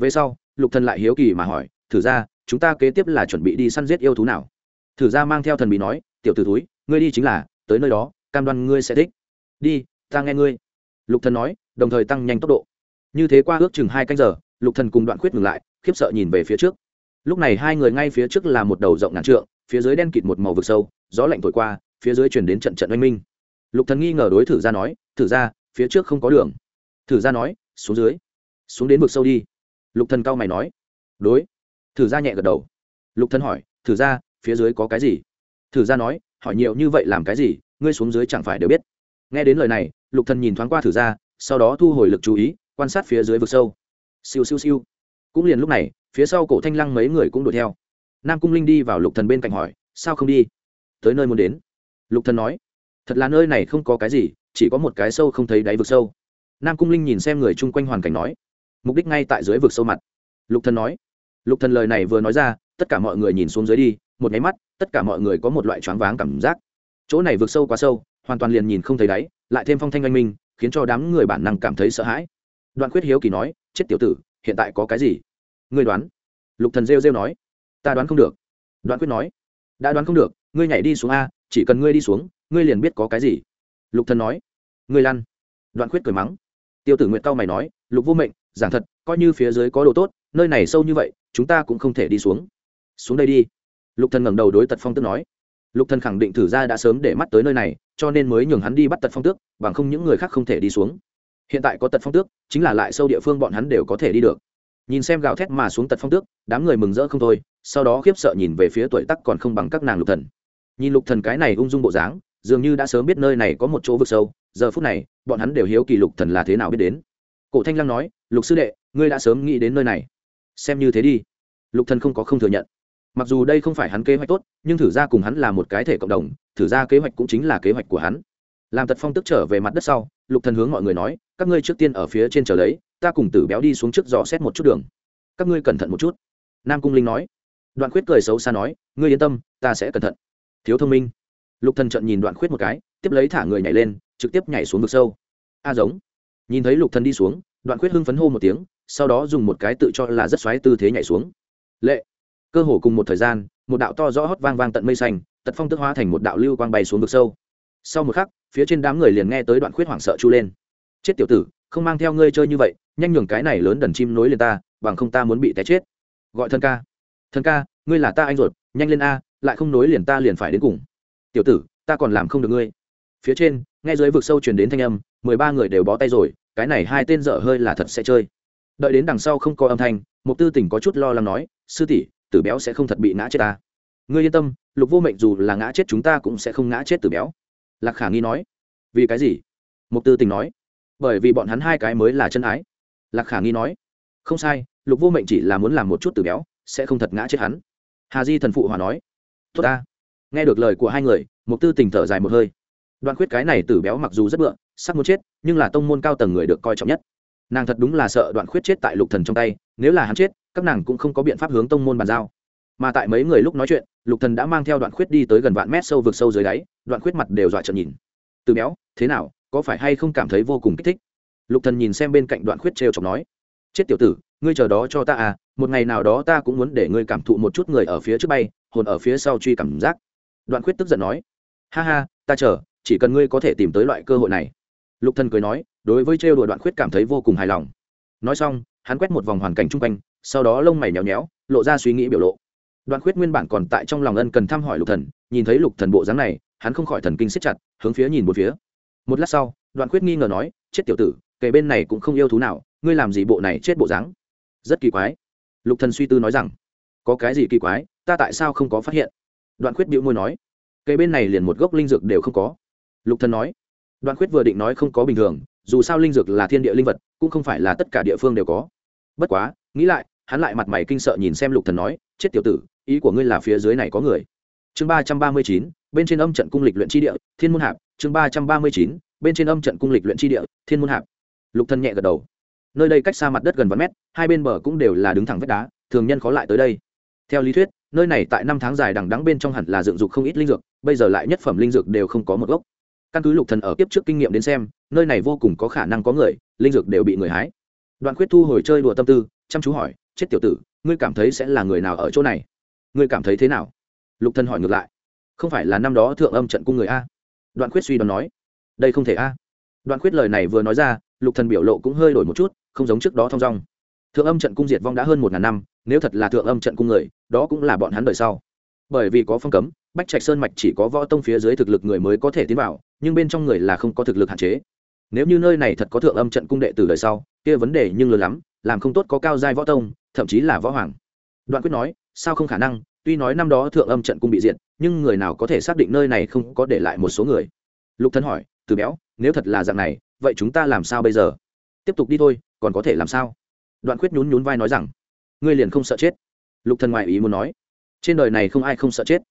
về sau lục thần lại hiếu kỳ mà hỏi thử ra chúng ta kế tiếp là chuẩn bị đi săn giết yêu thú nào? Thử ra mang theo thần bí nói tiểu tử thúi, ngươi đi chính là tới nơi đó cam đoan ngươi sẽ thích. Đi ta nghe ngươi. Lục thần nói đồng thời tăng nhanh tốc độ. Như thế qua ước chừng hai canh giờ lục thần cùng đoạn khuyết ngừng lại khiếp sợ nhìn về phía trước. Lúc này hai người ngay phía trước là một đầu rộng ngàn trượng phía dưới đen kịt một màu vực sâu gió lạnh thổi qua phía dưới chuyển đến trận trận oanh minh. Lục thần nghi ngờ đối thử ra nói thử ra phía trước không có đường. Thử ra nói xuống dưới xuống đến vực sâu đi lục thần cao mày nói. Đối. Thử ra nhẹ gật đầu. Lục thần hỏi, thử ra phía dưới có cái gì? Thử ra nói, hỏi nhiều như vậy làm cái gì, ngươi xuống dưới chẳng phải đều biết. Nghe đến lời này, lục thần nhìn thoáng qua thử ra sau đó thu hồi lực chú ý, quan sát phía dưới vực sâu. Siêu siêu siêu. Cũng liền lúc này, phía sau cổ thanh lăng mấy người cũng đuổi theo. Nam cung linh đi vào lục thần bên cạnh hỏi, sao không đi? Tới nơi muốn đến? Lục thần nói, thật là nơi này không có cái gì, chỉ có một cái sâu không thấy đáy vực sâu. Nam cung linh nhìn xem người chung quanh hoàn cảnh nói mục đích ngay tại dưới vực sâu mặt. Lục thần nói. Lục thần lời này vừa nói ra, tất cả mọi người nhìn xuống dưới đi, một máy mắt, tất cả mọi người có một loại choáng váng cảm giác. Chỗ này vượt sâu quá sâu, hoàn toàn liền nhìn không thấy đáy, lại thêm phong thanh anh minh, khiến cho đám người bản năng cảm thấy sợ hãi. Đoạn quyết hiếu kỳ nói, chết tiểu tử, hiện tại có cái gì? Ngươi đoán. Lục thần rêu rêu nói, ta đoán không được. Đoạn quyết nói, đã đoán không được, ngươi nhảy đi xuống a, chỉ cần ngươi đi xuống, ngươi liền biết có cái gì. Lục thần nói, ngươi lăn. Đoạn quyết cười mắng tiêu tử nguyệt cao mày nói, lục vô mệnh giảng thật, coi như phía dưới có đồ tốt, nơi này sâu như vậy, chúng ta cũng không thể đi xuống. Xuống đây đi. Lục thần ngẩng đầu đối tật phong tức nói. Lục thần khẳng định thử ra đã sớm để mắt tới nơi này, cho nên mới nhường hắn đi bắt tật phong tước, bằng không những người khác không thể đi xuống. Hiện tại có tật phong tước, chính là lại sâu địa phương bọn hắn đều có thể đi được. Nhìn xem gào thét mà xuống tật phong tước, đám người mừng rỡ không thôi, sau đó khiếp sợ nhìn về phía tuổi tắc còn không bằng các nàng lục thần. Nhìn lục thần cái này ung dung bộ dáng, dường như đã sớm biết nơi này có một chỗ vực sâu, giờ phút này, bọn hắn đều hiếu kỳ lục thần là thế nào biết đến. Cổ thanh lăng nói lục sư đệ, ngươi đã sớm nghĩ đến nơi này. Xem như thế đi. Lục thần không có không thừa nhận. Mặc dù đây không phải hắn kế hoạch tốt, nhưng thử ra cùng hắn là một cái thể cộng đồng, thử ra kế hoạch cũng chính là kế hoạch của hắn. Làm tật phong tức trở về mặt đất sau, lục thần hướng mọi người nói, các ngươi trước tiên ở phía trên chờ lấy ta cùng tử béo đi xuống trước dò xét một chút đường. Các ngươi cẩn thận một chút. Nam cung linh nói. Đoạn khuyết cười xấu xa nói, ngươi yên tâm, ta sẽ cẩn thận. Thiếu thông minh. Lục thần trợn nhìn đoạn khuyết một cái, tiếp lấy thả người nhảy lên, trực tiếp nhảy xuống vực sâu. A giống. Nhìn thấy lục thần đi xuống đoạn khuyết hưng phấn hô một tiếng, sau đó dùng một cái tự cho là rất xoáy tư thế nhảy xuống. Lệ. Cơ hồ cùng một thời gian, một đạo to rõ hót vang vang tận mây xanh, tật phong tức hóa thành một đạo lưu quang bay xuống vực sâu. Sau một khắc, phía trên đám người liền nghe tới đoạn khuyết hoảng sợ chu lên. Chết tiểu tử, không mang theo ngươi chơi như vậy, nhanh nhường cái này lớn đần chim nối lên ta, bằng không ta muốn bị té chết. Gọi thân ca. Thân ca, ngươi là ta anh ruột, nhanh lên a, lại không nối liền ta liền phải đến cùng. Tiểu tử, ta còn làm không được ngươi. Phía trên, nghe dưới vực sâu truyền đến thanh âm, mười ba người đều bó tay rồi cái này hai tên dở hơi là thật sẽ chơi. Đợi đến đằng sau không có âm thanh mục tư tỉnh có chút lo lắng nói, sư tỷ, tử béo sẽ không thật bị ngã chết ta. Ngươi yên tâm, lục vô mệnh dù là ngã chết chúng ta cũng sẽ không ngã chết tử béo. Lạc khả nghi nói. Vì cái gì? Mục tư tình nói. Bởi vì bọn hắn hai cái mới là chân ái. Lạc khả nghi nói. Không sai, lục vô mệnh chỉ là muốn làm một chút tử béo, sẽ không thật ngã chết hắn. Hà di thần phụ hòa nói. Tốt ta. Nghe được lời của hai người mục tư tình thở dài một hơi. Đoạn khuyết cái này tử béo mặc dù rất bựa sắc muốn chết, nhưng là tông môn cao tầng người được coi trọng nhất. Nàng thật đúng là sợ đoạn khuyết chết tại lục thần trong tay, nếu là hắn chết, các nàng cũng không có biện pháp hướng tông môn bàn giao. Mà tại mấy người lúc nói chuyện, lục thần đã mang theo đoạn khuyết đi tới gần vạn mét sâu vực sâu dưới đáy, đoạn khuyết mặt đều dọa trợn nhìn. Từ béo, thế nào, có phải hay không cảm thấy vô cùng kích thích? Lục thần nhìn xem bên cạnh đoạn khuyết trêu chọc nói. Chết tiểu tử, ngươi chờ đó cho ta à một ngày nào đó ta cũng muốn để ngươi cảm thụ một chút người ở phía trước bay, hồn ở phía sau truy cảm giác. Đoạn khuyết tức giận nói. Ha ha, ta chờ, chỉ cần ngươi có thể tìm tới loại cơ hội này lục thần cười nói, đối với trêu đùa đoạn khuyết cảm thấy vô cùng hài lòng. Nói xong, hắn quét một vòng hoàn cảnh chung quanh, sau đó lông mày nhéo nhéo, lộ ra suy nghĩ biểu lộ. Đoạn khuyết nguyên bản còn tại trong lòng ân cần thăm hỏi lục thần, nhìn thấy lục thần bộ dáng này, hắn không khỏi thần kinh siết chặt, hướng phía nhìn một phía. Một lát sau, đoạn khuyết nghi ngờ nói, chết tiểu tử kể bên này cũng không yêu thú nào, ngươi làm gì bộ này chết bộ dáng? Rất kỳ quái. Lục thần suy tư nói rằng, có cái gì kỳ quái, ta tại sao không có phát hiện? Đoạn khuyết bĩu môi nói cây bên này liền một gốc linh dược đều không có. Lục thần nói đoạn khuyết vừa định nói không có bình thường, dù sao linh dược là thiên địa linh vật, cũng không phải là tất cả địa phương đều có. Bất quá, nghĩ lại, hắn lại mặt mày kinh sợ nhìn xem lục thần nói, chết tiểu tử, ý của ngươi là phía dưới này có người. Chương ba trăm ba mươi chín, bên trên âm trận cung lịch luyện tri địa, thiên môn hạp. Chương ba trăm ba mươi chín, bên trên âm trận cung lịch luyện tri địa, thiên môn hạp. Lục thần nhẹ gật đầu. Nơi đây cách xa mặt đất gần vài mét, hai bên bờ cũng đều là đứng thẳng vách đá, thường nhân khó lại tới đây. Theo lý thuyết, nơi này tại năm tháng dài đằng đắng bên trong hẳn là dựng dục không ít linh dược, bây giờ lại nhất phẩm linh dược đều không có một gốc căn cứ lục thần ở kiếp trước kinh nghiệm đến xem, nơi này vô cùng có khả năng có người, linh dược đều bị người hái. Đoạn khuyết thu hồi chơi đùa tâm tư, chăm chú hỏi, chết tiểu tử, ngươi cảm thấy sẽ là người nào ở chỗ này? Ngươi cảm thấy thế nào? Lục thần hỏi ngược lại, không phải là năm đó thượng âm trận cung người a. Đoạn khuyết suy đoán nói, đây không thể a. Đoạn khuyết lời này vừa nói ra, lục thần biểu lộ cũng hơi đổi một chút, không giống trước đó thong dong. Thượng âm trận cung diệt vong đã hơn một ngàn năm, nếu thật là thượng âm trận cung người, đó cũng là bọn hắn đời sau. Bởi vì có phong cấm bách trạch sơn mạch chỉ có võ tông phía dưới thực lực người mới có thể tiến vào, nhưng bên trong người là không có thực lực hạn chế. Nếu như nơi này thật có thượng âm trận cung đệ từ đời sau, kia vấn đề nhưng lớn lắm, làm không tốt có cao giai võ tông, thậm chí là võ hoàng. Đoạn quyết nói, sao không khả năng? Tuy nói năm đó thượng âm trận cung bị diệt, nhưng người nào có thể xác định nơi này không có để lại một số người? Lục thân hỏi, từ béo, nếu thật là dạng này, vậy chúng ta làm sao bây giờ? Tiếp tục đi thôi, còn có thể làm sao? Đoạn quyết nhún nhún vai nói rằng, ngươi liền không sợ chết. Lục thần ngoại ý muốn nói, trên đời này không ai không sợ chết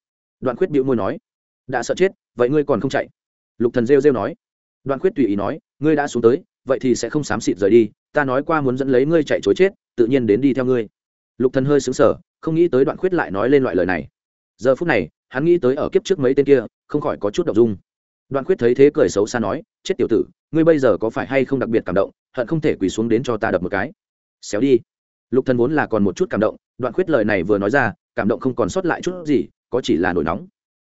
đoạn Khuyết bĩu môi nói, đã sợ chết, vậy ngươi còn không chạy? Lục thần rêu rêu nói. Đoạn Khuyết tùy ý nói, ngươi đã xuống tới, vậy thì sẽ không xám xịt rời đi, ta nói qua muốn dẫn lấy ngươi chạy chối chết, tự nhiên đến đi theo ngươi. Lục thần hơi sững sờ, không nghĩ tới đoạn Khuyết lại nói lên loại lời này. Giờ phút này, hắn nghĩ tới ở kiếp trước mấy tên kia, không khỏi có chút động dung. Đoạn Khuyết thấy thế cười xấu xa nói, chết tiểu tử, ngươi bây giờ có phải hay không đặc biệt cảm động, hận không thể quỳ xuống đến cho ta đập một cái? Xéo đi. Lục thần vốn là còn một chút cảm động, đoạn Khuyết lời này vừa nói ra, cảm động không còn sót lại chút gì có chỉ là nổi nóng.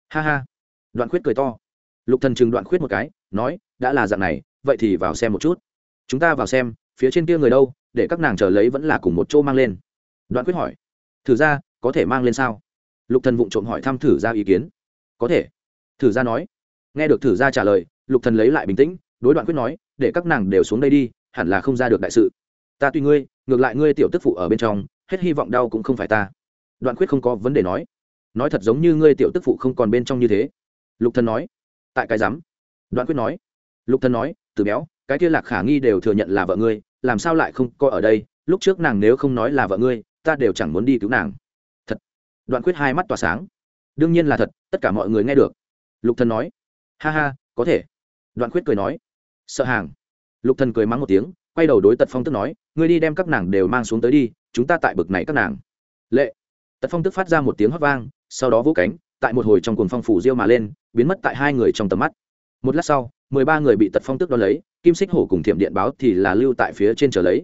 Ha ha. Đoạn khuyết cười to. Lục thần chừng đoạn khuyết một cái, nói, đã là dạng này, vậy thì vào xem một chút. Chúng ta vào xem, phía trên kia người đâu, để các nàng chờ lấy vẫn là cùng một chỗ mang lên. Đoạn khuyết hỏi. Thử ra, có thể mang lên sao? Lục thần vụng trộm hỏi thăm thử ra ý kiến. Có thể. Thử ra nói. Nghe được thử ra trả lời, lục thần lấy lại bình tĩnh, đối đoạn quyết nói, để các nàng đều xuống đây đi, hẳn là không ra được đại sự. Ta tùy ngươi, ngược lại ngươi tiểu tức phụ ở bên trong, hết hy vọng đau cũng không phải ta. Đoạn quyết không có vấn đề nói nói thật giống như ngươi tiểu tức phụ không còn bên trong như thế. Lục thần nói, tại cái giám. đoạn quyết nói, lục thần nói từ béo, cái kia lạc khả nghi đều thừa nhận là vợ ngươi, làm sao lại không coi ở đây? Lúc trước nàng nếu không nói là vợ ngươi, ta đều chẳng muốn đi cứu nàng. Thật. Đoạn quyết hai mắt tỏa sáng. Đương nhiên là thật, tất cả mọi người nghe được. Lục thần nói, ha ha, có thể. Đoạn quyết cười nói, sợ hàng. Lục thần cười mắng một tiếng, quay đầu đối tật phong tức nói, ngươi đi đem các nàng đều mang xuống tới đi, chúng ta tại bực này các nàng. Lệ. Tật phong tức phát ra một tiếng hót vang sau đó vỗ cánh, tại một hồi trong cuồng phong phủ diêu mà lên, biến mất tại hai người trong tầm mắt. Một lát sau, mười ba người bị tật phong tức đo lấy, kim xích hổ cùng thiểm điện báo thì là lưu tại phía trên chờ lấy.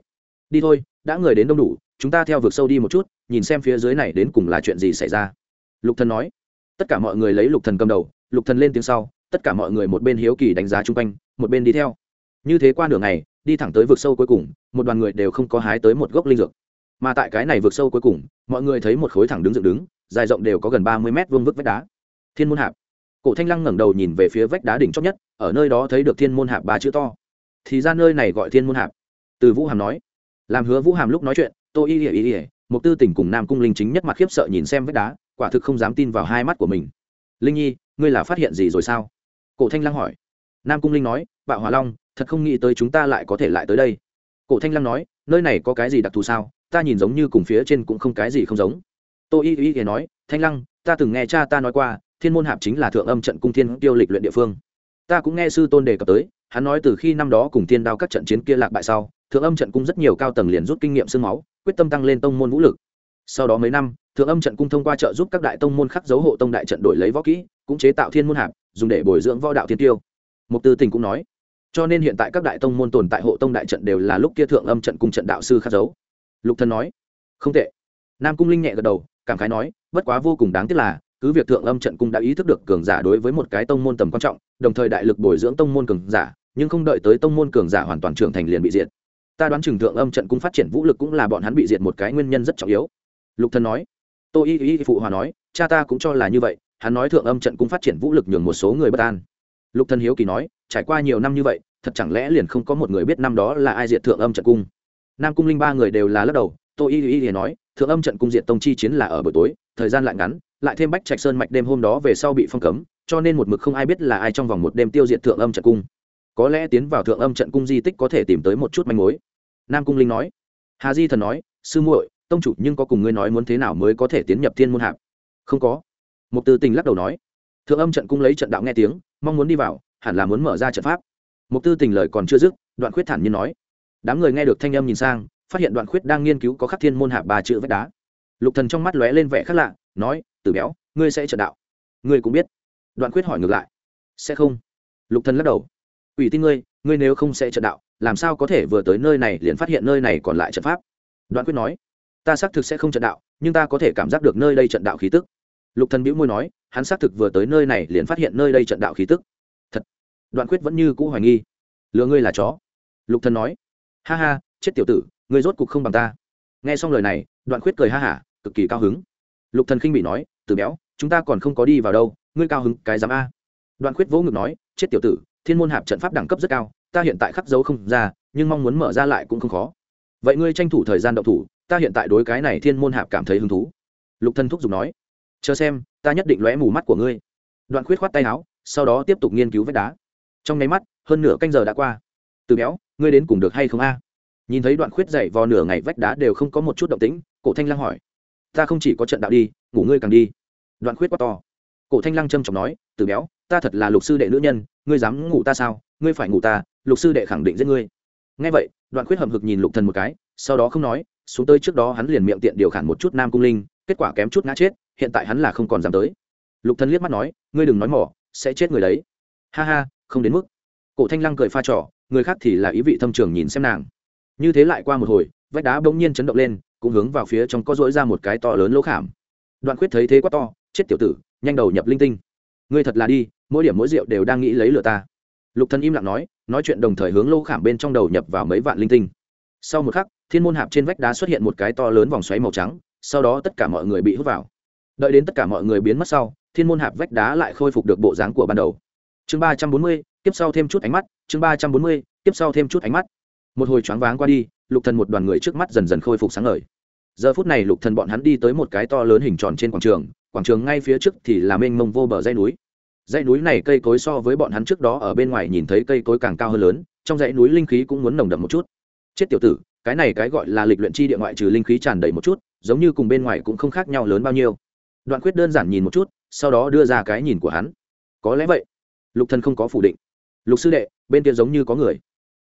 Đi thôi, đã người đến đông đủ, chúng ta theo vực sâu đi một chút, nhìn xem phía dưới này đến cùng là chuyện gì xảy ra. Lục thần nói. Tất cả mọi người lấy lục thần cầm đầu, lục thần lên tiếng sau, tất cả mọi người một bên hiếu kỳ đánh giá chung quanh, một bên đi theo. Như thế qua nửa ngày, đi thẳng tới vực sâu cuối cùng, một đoàn người đều không có hái tới một gốc linh dược. Mà tại cái này vực sâu cuối cùng, mọi người thấy một khối thẳng đứng dựng đứng dài rộng đều có gần ba mươi mét vuông vức vách đá. Thiên môn hạp. Cổ thanh lăng ngẩng đầu nhìn về phía vách đá đỉnh chót nhất, ở nơi đó thấy được thiên môn hạp ba chữ to. Thì ra nơi này gọi thiên môn hạp. Từ vũ hàm nói. Làm hứa vũ hàm lúc nói chuyện tô y ỉa ỉa một tư tỉnh cùng nam cung linh chính nhất mặt khiếp sợ nhìn xem vách đá, quả thực không dám tin vào hai mắt của mình. Linh nhi, ngươi là phát hiện gì rồi sao? Cổ thanh lăng hỏi. Nam cung linh nói, bạo hỏa long, thật không nghĩ tới chúng ta lại có thể lại tới đây. Cổ thanh lăng nói, nơi này có cái gì đặc thù sao? Ta nhìn giống như cùng phía trên cũng không cái gì không giống tô y y nói, thanh lăng, ta từng nghe cha ta nói qua, thiên môn hạp chính là thượng âm trận cung thiên tiêu lịch luyện địa phương. Ta cũng nghe sư tôn đề cập tới, hắn nói từ khi năm đó cùng thiên đao các trận chiến kia lạc bại sau, thượng âm trận cung rất nhiều cao tầng liền rút kinh nghiệm sương máu, quyết tâm tăng lên tông môn vũ lực. Sau đó mấy năm, thượng âm trận cung thông qua trợ giúp các đại tông môn khắc dấu hộ tông đại trận đổi lấy võ kỹ, cũng chế tạo thiên môn hạp, dùng để bồi dưỡng võ đạo thiên tiêu. Mục tư tình cũng nói, cho nên hiện tại các đại tông môn tồn tại hộ tông đại trận đều là lúc kia thượng âm trận cung trận đạo sư khắc dấu. Lục thần nói, không tệ. Nam cung linh nhẹ gật đầu cảm khái nói, bất quá vô cùng đáng tiếc là, cứ việc thượng âm trận cung đã ý thức được cường giả đối với một cái tông môn tầm quan trọng, đồng thời đại lực bồi dưỡng tông môn cường giả, nhưng không đợi tới tông môn cường giả hoàn toàn trưởng thành liền bị diệt. Ta đoán chừng thượng âm trận cung phát triển vũ lực cũng là bọn hắn bị diệt một cái nguyên nhân rất trọng yếu. Lục thần nói. Tô y y phụ hòa nói, cha ta cũng cho là như vậy, hắn nói thượng âm trận cung phát triển vũ lực nhường một số người bất an. Lục thần hiếu kỳ nói, trải qua nhiều năm như vậy, thật chẳng lẽ liền không có một người biết năm đó là ai diệt thượng âm trận cung? Nam cung linh ba người đều là lắc đầu, tô y y y nói thượng âm trận cung diệt tông chi chiến là ở buổi tối, thời gian lại ngắn, lại thêm bách trạch sơn mạch đêm hôm đó về sau bị phong cấm, cho nên một mực không ai biết là ai trong vòng một đêm tiêu diệt thượng âm trận cung. Có lẽ tiến vào thượng âm trận cung di tích có thể tìm tới một chút manh mối. Nam cung linh nói. Hà di thần nói, sư muội, tông chủ nhưng có cùng ngươi nói muốn thế nào mới có thể tiến nhập thiên môn hạp? Không có. Một từ tình lắc đầu nói. Thượng âm trận cung lấy trận đạo nghe tiếng, mong muốn đi vào, hẳn là muốn mở ra trận pháp. Một tư tình lời còn chưa dứt, đoạn khuyết thản nhiên nói. Đám người nghe được thanh âm nhìn sang phát hiện đoạn khuyết đang nghiên cứu có khắc thiên môn hạ ba chữ vách đá. Lục thần trong mắt lóe lên vẻ khác lạ, nói, tử béo, ngươi sẽ trận đạo. Ngươi cũng biết. Đoạn khuyết hỏi ngược lại, sẽ không? Lục thần lắc đầu ủy tin ngươi ngươi nếu không sẽ trận đạo, làm sao có thể vừa tới nơi này liền phát hiện nơi này còn lại trận pháp? Đoạn quyết nói, ta xác thực sẽ không trận đạo, nhưng ta có thể cảm giác được nơi đây trận đạo khí tức. Lục thần bĩu môi nói, hắn xác thực vừa tới nơi này liền phát hiện nơi đây trận đạo khí tức. Thật. Đoạn quyết vẫn như cũ hoài nghi, lừa ngươi là chó. Lục thần nói, ha ha, chết tiểu tử ngươi rốt cục không bằng ta. Nghe xong lời này, đoạn khuyết cười ha hả, cực kỳ cao hứng. Lục thần khinh bị nói, từ béo, chúng ta còn không có đi vào đâu, ngươi cao hứng cái dám a? Đoạn khuyết vỗ ngực nói, chết tiểu tử, thiên môn hạp trận pháp đẳng cấp rất cao, ta hiện tại khắc dấu không ra, nhưng mong muốn mở ra lại cũng không khó. Vậy ngươi tranh thủ thời gian động thủ, ta hiện tại đối cái này thiên môn hạp cảm thấy hứng thú. Lục thần thúc giục nói, chờ xem, ta nhất định lóe mù mắt của ngươi. Đoạn khuyết khoát tay áo, sau đó tiếp tục nghiên cứu vách đá. Trong nháy mắt, hơn nửa canh giờ đã qua. Từ béo, ngươi đến cùng được hay không a? Nhìn thấy đoạn khuyết dậy vò nửa ngày vách đá đều không có một chút động tĩnh, cổ thanh lăng hỏi, ta không chỉ có trận đạo đi, ngủ ngươi càng đi. Đoạn khuyết quá to. Cổ thanh lăng trâm trọng nói, từ béo, ta thật là lục sư đệ nữ nhân, ngươi dám ngủ ta sao? Ngươi phải ngủ ta, lục sư đệ khẳng định giết ngươi. Ngay vậy, đoạn khuyết hầm hực nhìn lục thần một cái, sau đó không nói, xuống tới trước đó hắn liền miệng tiện điều khản một chút nam cung linh, kết quả kém chút ngã chết, hiện tại hắn là không còn dám tới. Lục thần liếc mắt nói, ngươi đừng nói mỏ, sẽ chết người đấy. Ha ha, không đến mức. Cổ thanh lăng cười pha trò, người khác thì là ý vị thâm trường nhìn xem nàng như thế lại qua một hồi, vách đá bỗng nhiên chấn động lên, cũng hướng vào phía trong có dỗi ra một cái to lớn lỗ khảm. Đoạn khuyết thấy thế quá to, chết tiểu tử, nhanh đầu nhập linh tinh. Ngươi thật là đi, mỗi điểm mỗi rượu đều đang nghĩ lấy lửa ta. Lục thần im lặng nói nói chuyện đồng thời hướng lỗ khảm bên trong đầu nhập vào mấy vạn linh tinh. Sau một khắc, thiên môn hạp trên vách đá xuất hiện một cái to lớn vòng xoáy màu trắng, sau đó tất cả mọi người bị hút vào. Đợi đến tất cả mọi người biến mất sau, thiên môn hạp vách đá lại khôi phục được bộ dáng của ban đầu. Chương ba trăm bốn mươi, tiếp sau thêm chút ánh mắt, chương ba trăm bốn mươi, tiếp sau thêm chút ánh mắt một hồi choáng váng qua đi, lục thần một đoàn người trước mắt dần dần khôi phục sáng ngời. Giờ phút này lục thần bọn hắn đi tới một cái to lớn hình tròn trên quảng trường quảng trường ngay phía trước thì là mênh mông vô bờ dãy núi. Dãy núi này cây cối so với bọn hắn trước đó ở bên ngoài nhìn thấy cây cối càng cao hơn lớn, trong dãy núi linh khí cũng muốn nồng đậm một chút. Chết tiểu tử, cái này cái gọi là lịch luyện chi địa ngoại trừ linh khí tràn đầy một chút, giống như cùng bên ngoài cũng không khác nhau lớn bao nhiêu. Đoạn quyết đơn giản nhìn một chút, sau đó đưa ra cái nhìn của hắn. Có lẽ vậy. Lục thần không có phủ định. Lục sư đệ, bên kia giống như có người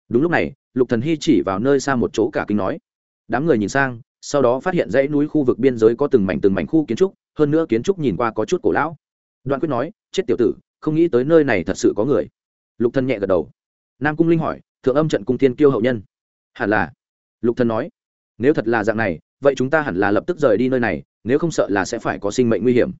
đúng lúc này, lục thần hy chỉ vào nơi xa một chỗ cả kinh nói. Đám người nhìn sang, sau đó phát hiện dãy núi khu vực biên giới có từng mảnh từng mảnh khu kiến trúc, hơn nữa kiến trúc nhìn qua có chút cổ lão. Đoạn quyết nói, chết tiểu tử, không nghĩ tới nơi này thật sự có người. Lục thần nhẹ gật đầu. Nam cung linh hỏi, thượng âm trận cung thiên kiêu hậu nhân? Hẳn là. Lục thần nói, nếu thật là dạng này, vậy chúng ta hẳn là lập tức rời đi nơi này, nếu không sợ là sẽ phải có sinh mệnh nguy hiểm.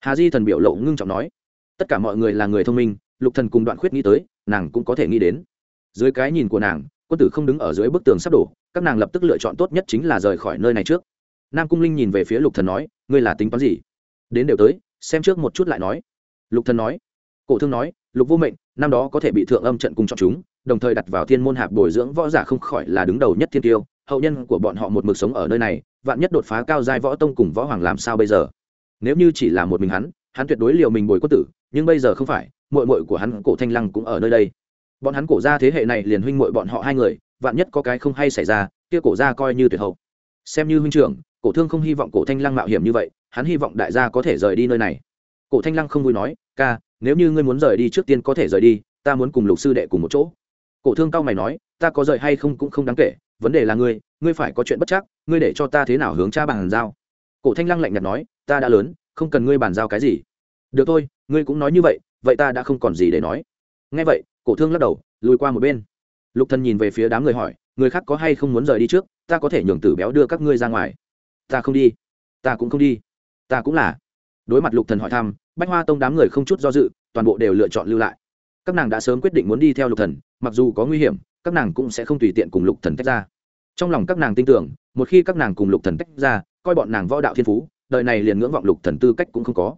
Hà di thần biểu lộ ngưng trọng nói, tất cả mọi người là người thông minh, lục thần cùng đoạn khuyết nghĩ tới, nàng cũng có thể nghĩ đến dưới cái nhìn của nàng, quân tử không đứng ở dưới bức tường sắp đổ, các nàng lập tức lựa chọn tốt nhất chính là rời khỏi nơi này trước. Nam cung linh nhìn về phía lục thần nói, ngươi là tính toán gì? Đến đều tới, xem trước một chút lại nói. Lục thần nói, cổ thương nói, lục vô mệnh, năm đó có thể bị thượng âm trận cùng chọn chúng, đồng thời đặt vào thiên môn hạp bồi dưỡng võ giả không khỏi là đứng đầu nhất thiên tiêu, hậu nhân của bọn họ một mực sống ở nơi này, vạn nhất đột phá cao giai võ tông cùng võ hoàng làm sao bây giờ? Nếu như chỉ là một mình hắn hắn tuyệt đối liều mình bồi quân tử, nhưng bây giờ không phải, muội muội của hắn, cổ thanh lăng cũng ở nơi đây bọn hắn cổ ra thế hệ này liền huynh mội bọn họ hai người, vạn nhất có cái không hay xảy ra, kia cổ ra coi như tuyệt hậu. Xem như huynh trưởng, cổ thương không hy vọng cổ thanh lăng mạo hiểm như vậy, hắn hy vọng đại gia có thể rời đi nơi này. Cổ thanh lăng không vui nói, ca, nếu như ngươi muốn rời đi trước tiên có thể rời đi, ta muốn cùng lục sư đệ cùng một chỗ. Cổ thương cao mày nói, ta có rời hay không cũng không đáng kể, vấn đề là ngươi ngươi phải có chuyện bất chắc, ngươi để cho ta thế nào hướng cha bàn giao? Cổ thanh lăng lạnh nhạt nói, ta đã lớn, không cần ngươi bàn giao cái gì. Được thôi, ngươi cũng nói như vậy vậy ta đã không còn gì để nói. Ngay vậy cổ thương lắc đầu, lùi qua một bên. Lục thần nhìn về phía đám người hỏi, người khác có hay không muốn rời đi trước, ta có thể nhường tử béo đưa các ngươi ra ngoài. Ta không đi. Ta cũng không đi. Ta cũng là. Đối mặt lục thần hỏi thăm, bách hoa tông đám người không chút do dự, toàn bộ đều lựa chọn lưu lại. Các nàng đã sớm quyết định muốn đi theo lục thần, mặc dù có nguy hiểm, các nàng cũng sẽ không tùy tiện cùng lục thần tách ra. Trong lòng các nàng tin tưởng, một khi các nàng cùng lục thần tách ra, coi bọn nàng võ đạo thiên phú, đời này liền ngưỡng vọng lục thần tư cách cũng không có.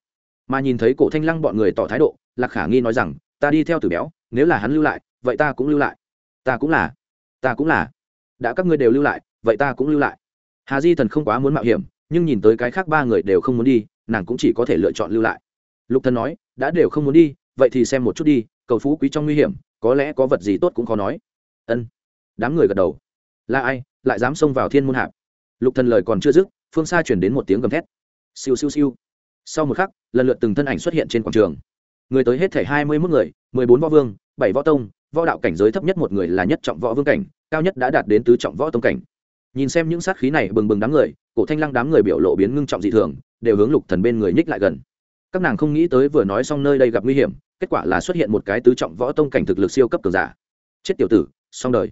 Mà nhìn thấy cổ thanh lăng bọn người tỏ thái độ, lạc khả nghi nói rằng ta đi theo tử béo, nếu là hắn lưu lại, vậy ta cũng lưu lại. Ta cũng là, ta cũng là. Đã các ngươi đều lưu lại, vậy ta cũng lưu lại. Hà di thần không quá muốn mạo hiểm, nhưng nhìn tới cái khác ba người đều không muốn đi, nàng cũng chỉ có thể lựa chọn lưu lại. Lục thần nói, đã đều không muốn đi, vậy thì xem một chút đi, cầu phú quý trong nguy hiểm, có lẽ có vật gì tốt cũng khó nói. Ân. Đám người gật đầu. Là ai, lại dám xông vào thiên môn hạp? Lục thần lời còn chưa dứt, phương xa chuyển đến một tiếng gầm thét. Siêu siêu siêu. Sau một khắc, lần lượt từng thân ảnh xuất hiện trên quảng trường người tới hết thể hai mươi mốt người, mười bốn võ vương, bảy võ tông, võ đạo cảnh giới thấp nhất một người là nhất trọng võ vương cảnh, cao nhất đã đạt đến tứ trọng võ tông cảnh. Nhìn xem những sát khí này bừng bừng đám người, cổ thanh lăng đám người biểu lộ biến ngưng trọng dị thường, đều hướng lục thần bên người nhích lại gần. Các nàng không nghĩ tới vừa nói xong nơi đây gặp nguy hiểm, kết quả là xuất hiện một cái tứ trọng võ tông cảnh thực lực siêu cấp cường giả. Chết tiểu tử, xong đời.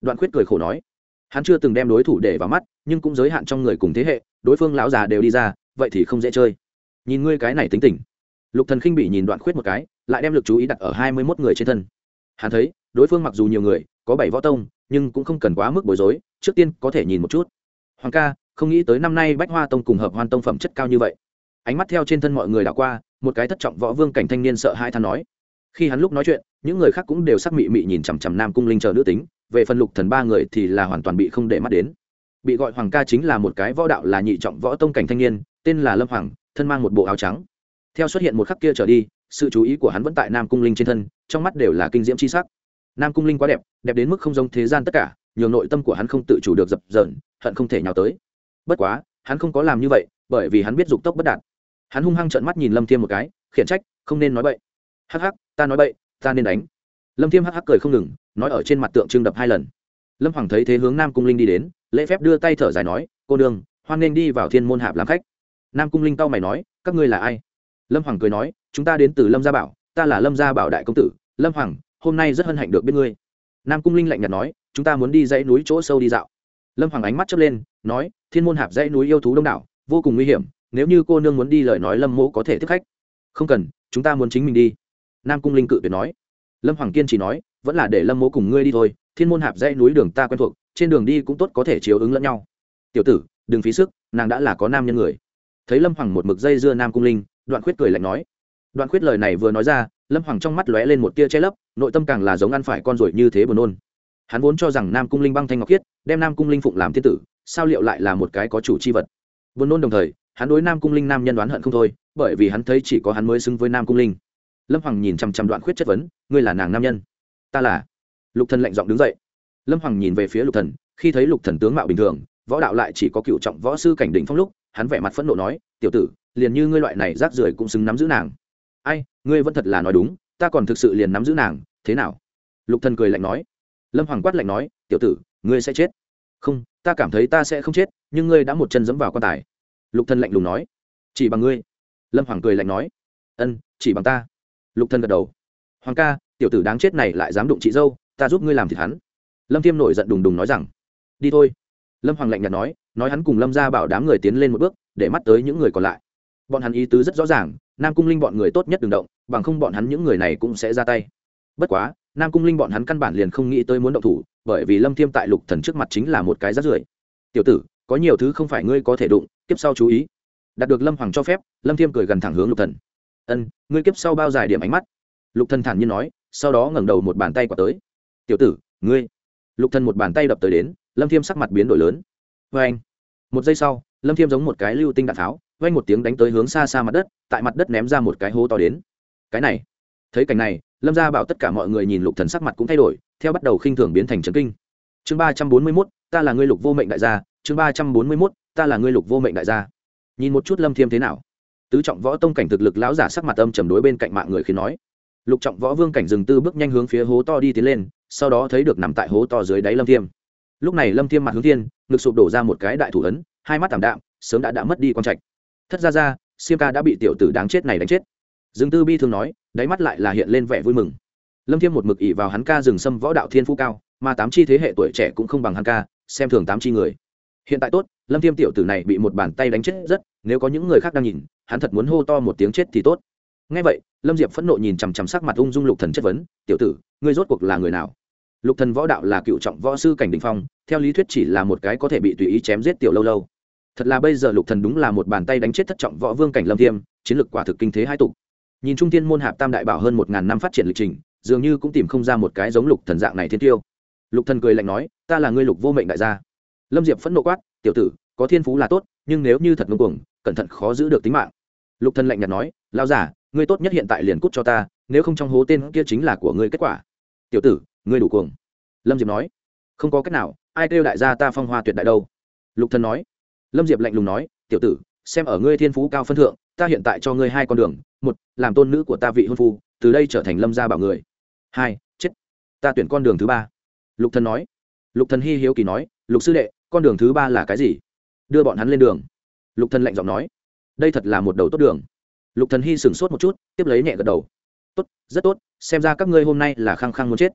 Đoạn khuyết cười khổ nói. Hắn chưa từng đem đối thủ để vào mắt, nhưng cũng giới hạn trong người cùng thế hệ, đối phương lão già đều đi ra, vậy thì không dễ chơi. Nhìn ngươi cái này tính tình lục thần khinh bị nhìn đoạn khuyết một cái, lại đem lực chú ý đặt ở hai mươi mốt người trên thân. Hắn thấy, đối phương mặc dù nhiều người, có bảy võ tông, nhưng cũng không cần quá mức bối rối, trước tiên có thể nhìn một chút. Hoàng ca, không nghĩ tới năm nay bách hoa tông cùng hợp hoan tông phẩm chất cao như vậy. Ánh mắt theo trên thân mọi người đảo qua, một cái thất trọng võ vương cảnh thanh niên sợ hai than nói. Khi hắn lúc nói chuyện, những người khác cũng đều sắc mị mị nhìn chằm chằm nam cung linh chờ nữ tính, về phần lục thần ba người thì là hoàn toàn bị không để mắt đến. Bị gọi hoàng ca chính là một cái võ đạo là nhị trọng võ tông cảnh thanh niên, tên là lâm hoàng, thân mang một bộ áo trắng theo xuất hiện một khắc kia trở đi sự chú ý của hắn vẫn tại nam cung linh trên thân trong mắt đều là kinh diễm c h i sắc. Nam cung linh quá đẹp đẹp đến mức không giống thế gian tất cả nhường nội tâm của hắn không tự chủ được dập dởn hận không thể nhào tới. Bất quá hắn không có làm như vậy bởi vì hắn biết dục tốc bất đạt. Hắn hung hăng trợn mắt nhìn lâm thiêm một cái khiển trách không nên nói bậy. Hắc hắc ta nói bậy ta nên đánh. Lâm thiêm hắc hắc cười không ngừng nói ở trên mặt tượng trưng đập hai lần. Lâm hoàng thấy thế hướng nam cung linh đi đến lễ phép đưa tay thở dài nói cô đường, hoan nên đi vào thiên môn hạp làm khách. Nam cung linh tao mày nói các ngươi là ai? Lâm hoàng cười nói, chúng ta đến từ lâm gia bảo, ta là lâm gia bảo đại công tử. Lâm hoàng, hôm nay rất hân hạnh được biết ngươi. Nam cung linh lạnh nhạt nói, chúng ta muốn đi dãy núi chỗ sâu đi dạo. Lâm hoàng ánh mắt chớp lên, nói, thiên môn hạp dãy núi yêu thú đông đảo, vô cùng nguy hiểm, nếu như cô nương muốn đi lời nói lâm mỗ có thể tiếp khách. Không cần, chúng ta muốn chính mình đi. Nam cung linh cự tuyệt nói. Lâm hoàng kiên chỉ nói, vẫn là để lâm mỗ cùng ngươi đi thôi, thiên môn hạp dãy núi đường ta quen thuộc, trên đường đi cũng tốt có thể chiếu ứng lẫn nhau. Tiểu tử, đừng phí sức, nàng đã là có nam nhân người. Thấy lâm hoàng một mực dây dưa nam cung linh đoạn khuyết cười lạnh nói. Đoạn khuyết lời này vừa nói ra, lâm hoàng trong mắt lóe lên một tia che lấp, nội tâm càng là giống ăn phải con ruồi như thế buồn nôn. Hắn vốn cho rằng nam cung linh băng thanh ngọc khiết, đem nam cung linh phụng làm thiên tử, sao liệu lại là một cái có chủ c h i vật? Buồn nôn đồng thời, hắn đối nam cung linh nam nhân đoán hận không thôi, bởi vì hắn thấy chỉ có hắn mới xứng với nam cung linh. Lâm hoàng nhìn chằm chằm đoạn khuyết chất vấn, ngươi là nàng nam nhân? Ta là. Lục thần lạnh giọng đứng dậy. Lâm hoàng nhìn về phía lục thần, khi thấy lục thần tướng mạo bình thường, võ đạo lại chỉ có cựu trọng võ sư cảnh đỉnh phong lúc, hắn vẻ mặt phẫn nộ nói, tiểu tử liền như ngươi loại này rác rưởi cũng xứng nắm giữ nàng. Ai, ngươi vẫn thật là nói đúng, ta còn thực sự liền nắm giữ nàng, thế nào? Lục thần cười lạnh nói. Lâm hoàng quát lạnh nói, tiểu tử, ngươi sẽ chết? Không, ta cảm thấy ta sẽ không chết, nhưng ngươi đã một chân dẫm vào quan tài. Lục thần lạnh lùng nói. Chỉ bằng ngươi. Lâm hoàng cười lạnh nói. Ân, chỉ bằng ta. Lục thần gật đầu. Hoàng ca, tiểu tử đáng chết này lại dám đụng chị dâu, ta giúp ngươi làm thịt hắn. Lâm thiêm nổi giận đùng đùng nói rằng. Đi thôi. Lâm hoàng lạnh nhạt nói nói hắn cùng lâm ra bảo đám người tiến lên một bước, để mắt tới những người còn lại bọn hắn ý tứ rất rõ ràng, nam cung linh bọn người tốt nhất đừng động, bằng không bọn hắn những người này cũng sẽ ra tay. Bất quá, nam cung linh bọn hắn căn bản liền không nghĩ tới muốn động thủ, bởi vì lâm thiêm tại lục thần trước mặt chính là một cái rát rưởi. Tiểu tử, có nhiều thứ không phải ngươi có thể đụng tiếp sau chú ý. Đạt được lâm hoàng cho phép, lâm thiêm cười gần thẳng hướng lục thần. Ân, ngươi kiếp sau bao dài điểm ánh mắt. Lục thần thản nhiên nói, sau đó ngẩng đầu một bàn tay quả tới. Tiểu tử, ngươi. Lục thần một bàn tay đập tới đến, lâm thiêm sắc mặt biến đổi lớn. Vê anh một giây sau lâm thiêm giống một cái lưu tinh đạn tháo vang một tiếng đánh tới hướng xa xa mặt đất, tại mặt đất ném ra một cái hố to đến. Cái này, thấy cảnh này, lâm gia bảo tất cả mọi người nhìn lục thần sắc mặt cũng thay đổi, theo bắt đầu khinh thường biến thành trấn kinh. Chương ba trăm bốn mươi mốt, ta là ngươi lục vô mệnh đại gia, chương ba trăm bốn mươi mốt, ta là ngươi lục vô mệnh đại gia. Nhìn một chút lâm thiêm thế nào? Tứ trọng võ tông cảnh thực lực lão giả sắc mặt âm chầm đối bên cạnh mạng người khiến nói. Lục trọng võ vương cảnh dừng tư bước nhanh hướng phía hố to đi tiến lên, sau đó thấy được nằm tại hố to dưới đáy lâm thiêm. Lúc này lâm thiêm mặt hướng thiên, ngực sụp đổ ra một cái đại thủ ấn hai mắt tảm đạm, sớm đã đã mất đi con trạch. Thất ra ra siêm ca đã bị tiểu tử đáng chết này đánh chết. Dương tư bi thường nói, đáy mắt lại là hiện lên vẻ vui mừng. Lâm thiêm một mực ỉ vào hắn ca rừng xâm võ đạo thiên phú cao, mà tám chi thế hệ tuổi trẻ cũng không bằng hắn ca, xem thường tám chi người. Hiện tại tốt, lâm thiêm tiểu tử này bị một bàn tay đánh chết rất, nếu có những người khác đang nhìn, hắn thật muốn hô to một tiếng chết thì tốt. Ngay vậy, lâm diệp phẫn nộ nhìn chằm chằm sắc mặt ung dung lục thần chất vấn, tiểu tử, ngươi rốt cuộc là người nào? Lục thần võ đạo là cựu trọng võ sư cảnh đình phong, theo lý thuyết chỉ là một cái có thể bị tùy ý chém giết tiểu lâu lâu thật là bây giờ lục thần đúng là một bàn tay đánh chết thất trọng võ vương cảnh lâm thiêm, chiến lược quả thực kinh thế hai tục. Nhìn trung thiên môn hạp tam đại bảo hơn một ngàn năm phát triển lịch trình, dường như cũng tìm không ra một cái giống lục thần dạng này thiên tiêu. Lục thần cười lạnh nói, ta là ngươi lục vô mệnh đại gia. Lâm diệp phẫn nộ quát, tiểu tử, có thiên phú là tốt, nhưng nếu như thật ngông cuồng, cẩn thận khó giữ được tính mạng. Lục thần lạnh nhạt nói lao giả ngươi tốt nhất hiện tại liền cút cho ta, nếu không trong hố tên kia chính là của ngươi kết quả. Tiểu tử, ngươi đủ cuồng. Lâm diệp nói, không có cách nào, ai kêu đại gia ta phong hoa tuyệt đại đâu. Lục thần nói lâm diệp lạnh lùng nói, tiểu tử, xem ở ngươi thiên phú cao phân thượng, ta hiện tại cho ngươi hai con đường, một, làm tôn nữ của ta vị hôn phu, từ đây trở thành lâm gia bảo người. Hai, chết. Ta tuyển con đường thứ ba. Lục thần nói. Lục thần hi hiếu kỳ nói, lục sư đệ, con đường thứ ba là cái gì? Đưa bọn hắn lên đường. Lục thần lạnh giọng nói, đây thật là một đầu tốt đường. Lục thần hy sửng sốt một chút, tiếp lấy nhẹ gật đầu. Tốt, rất tốt, xem ra các ngươi hôm nay là khăng khăng muốn chết.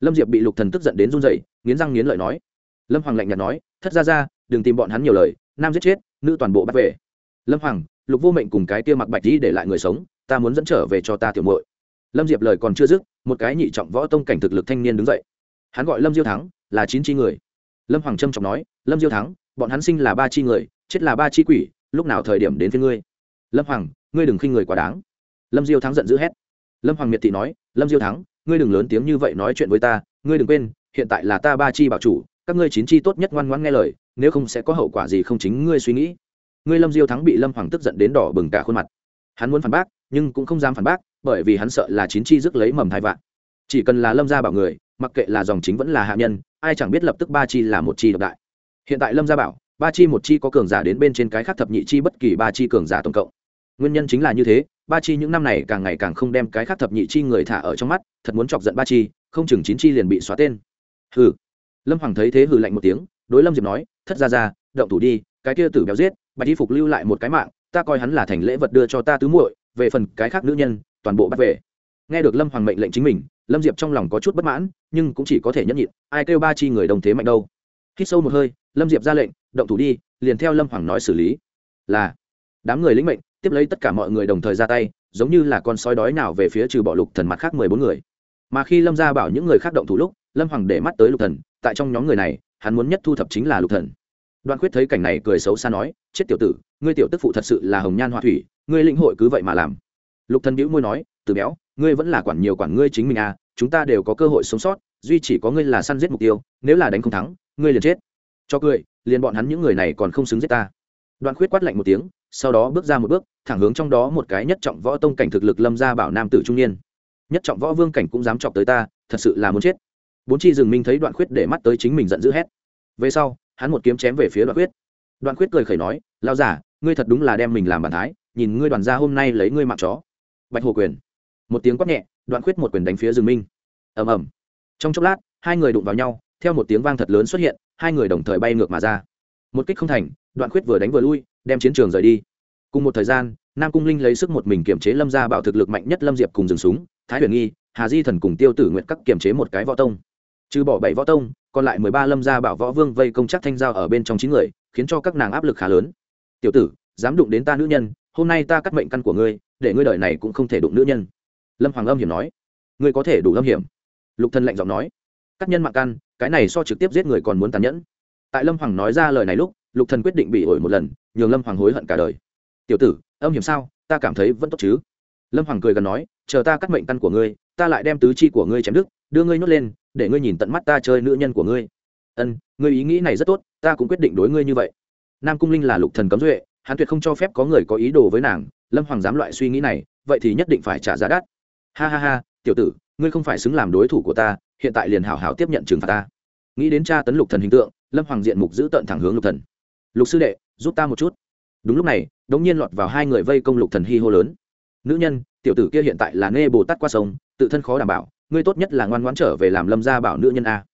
Lâm diệp bị lục thần tức giận đến run rẩy, nghiến răng nghiến lợi nói. Lâm hoàng lạnh nhạt nói, thất ra ra đừng tìm bọn hắn nhiều lời nam giết chết, nữ toàn bộ bắt về. Lâm hoàng, lục vô mệnh cùng cái kia mặc bạch đi để lại người sống, ta muốn dẫn trở về cho ta tiểu muội. Lâm diệp lời còn chưa dứt, một cái nhị trọng võ tông cảnh thực lực thanh niên đứng dậy. Hắn gọi lâm diêu thắng, là chín chi người. Lâm hoàng trâm trọng nói, lâm diêu thắng, bọn hắn sinh là ba chi người, chết là ba chi quỷ, lúc nào thời điểm đến với ngươi? Lâm hoàng, ngươi đừng khinh người quá đáng. Lâm diêu thắng giận dữ hét. Lâm hoàng miệt thị nói, lâm diêu thắng, ngươi đừng lớn tiếng như vậy nói chuyện với ta, ngươi đừng quên, hiện tại là ta ba chi bảo chủ, các ngươi chín chi tốt nhất ngoan ngoãn nghe lời nếu không sẽ có hậu quả gì không chính ngươi suy nghĩ. Ngươi lâm diêu thắng bị lâm hoàng tức giận đến đỏ bừng cả khuôn mặt. Hắn muốn phản bác, nhưng cũng không dám phản bác, bởi vì hắn sợ là chín chi rước lấy mầm hai vạn. Chỉ cần là lâm gia bảo người, mặc kệ là dòng chính vẫn là hạ nhân, ai chẳng biết lập tức ba chi là một chi độc đại. Hiện tại lâm gia bảo, ba chi một chi có cường giả đến bên trên cái khác thập nhị chi bất kỳ ba chi cường giả tổng cộng. Nguyên nhân chính là như thế, ba chi những năm này càng ngày càng không đem cái khác thập nhị chi người thả ở trong mắt, thật muốn chọc giận ba chi, không chừng chín chi liền bị xóa tên. Hừ. Lâm hoàng thấy thế hừ lạnh một tiếng đối lâm diệp nói, thất ra ra động thủ đi, cái kia tử béo giết, bạch y phục lưu lại một cái mạng, ta coi hắn là thành lễ vật đưa cho ta tứ muội, về phần cái khác nữ nhân, toàn bộ bắt về. Nghe được lâm hoàng mệnh lệnh chính mình, lâm diệp trong lòng có chút bất mãn, nhưng cũng chỉ có thể nhẫn nhịn, ai kêu ba chi người đồng thế mạnh đâu. Hít sâu một hơi, lâm diệp ra lệnh, động thủ đi, liền theo lâm hoàng nói xử lý. Là, đám người lĩnh mệnh, tiếp lấy tất cả mọi người đồng thời ra tay, giống như là con sói đói nào về phía trừ bỏ lục thần mặt khác mười bốn người. Mà khi lâm gia bảo những người khác động thủ lúc, lâm hoàng để mắt tới lục thần, tại trong nhóm người này hắn muốn nhất thu thập chính là lục thần. Đoạn khuyết thấy cảnh này cười xấu xa nói, chết tiểu tử, ngươi tiểu tức phụ thật sự là hồng nhan hoa thủy, ngươi lĩnh hội cứ vậy mà làm. Lục thần bĩu môi nói, từ béo, ngươi vẫn là quản nhiều quản ngươi chính mình à chúng ta đều có cơ hội sống sót, duy chỉ có ngươi là săn giết mục tiêu, nếu là đánh không thắng, ngươi liền chết. Cho cười, liền bọn hắn những người này còn không xứng giết ta. Đoạn khuyết quát lạnh một tiếng, sau đó bước ra một bước, thẳng hướng trong đó một cái nhất trọng võ tông cảnh thực lực lâm ra bảo nam tử trung niên. Nhất trọng võ vương cảnh cũng dám chọc tới ta, thật sự là muốn chết bốn chi rừng minh thấy đoạn khuyết để mắt tới chính mình giận dữ hét. Về sau, hắn một kiếm chém về phía đoạn khuyết. Đoạn khuyết cười khẩy nói lao giả ngươi thật đúng là đem mình làm bàn thái, nhìn ngươi đoàn gia hôm nay lấy ngươi mạng chó. Bạch hồ quyền. Một tiếng quát nhẹ, đoạn khuyết một quyền đánh phía rừng minh. Ầm ầm. Trong chốc lát, hai người đụng vào nhau, theo một tiếng vang thật lớn xuất hiện, hai người đồng thời bay ngược mà ra. Một kích không thành, đoạn khuyết vừa đánh vừa lui, đem chiến trường rời đi. Cùng một thời gian, nam cung linh lấy sức một mình kiểm chế lâm gia bảo thực lực mạnh nhất lâm diệp cùng dừng súng, thái huyền nghi, hà di thần cùng tiêu tử nguyện các kiểm chế một cái võ tông trừ bỏ bảy võ tông, còn lại mười ba lâm gia bảo võ vương vây công chắc thanh giao ở bên trong chín người, khiến cho các nàng áp lực khá lớn. Tiểu tử, dám đụng đến ta nữ nhân, hôm nay ta cắt mệnh căn của ngươi, để ngươi đợi này cũng không thể đụng nữ nhân. Lâm hoàng âm hiểm nói. Ngươi có thể đủ âm hiểm. Lục thân lạnh giọng nói. Cắt nhân mạng căn, cái này so trực tiếp giết người còn muốn tàn nhẫn. Tại lâm hoàng nói ra lời này lúc, lục thần quyết định bị ổi một lần, nhường lâm hoàng hối hận cả đời. Tiểu tử, âm hiểm sao? Ta cảm thấy vẫn tốt chứ. Lâm hoàng cười gần nói, chờ ta cắt mệnh căn của ngươi, ta lại đem tứ chi của ngươi chém đứt, đưa ngươi nhốt lên để ngươi nhìn tận mắt ta chơi nữ nhân của ngươi. Ân, ngươi ý nghĩ này rất tốt, ta cũng quyết định đối ngươi như vậy. Nam cung linh là lục thần cấm duệ, hắn tuyệt không cho phép có người có ý đồ với nàng, lâm hoàng dám loại suy nghĩ này, vậy thì nhất định phải trả giá đắt. Ha ha ha, tiểu tử, ngươi không phải xứng làm đối thủ của ta, hiện tại liền hảo hảo tiếp nhận trừng phạt ta. Nghĩ đến cha tấn lục thần hình tượng, lâm hoàng diện mục giữ tận thẳng hướng lục thần. Lục sư đệ, giúp ta một chút. Đúng lúc này, đống nhiên lọt vào hai người vây công lục thần hi hô lớn. Nữ nhân, tiểu tử kia hiện tại là nê bồ tát qua sông, tự thân khó đảm bảo ngươi tốt nhất là ngoan ngoãn trở về làm lâm gia bảo nữ nhân a.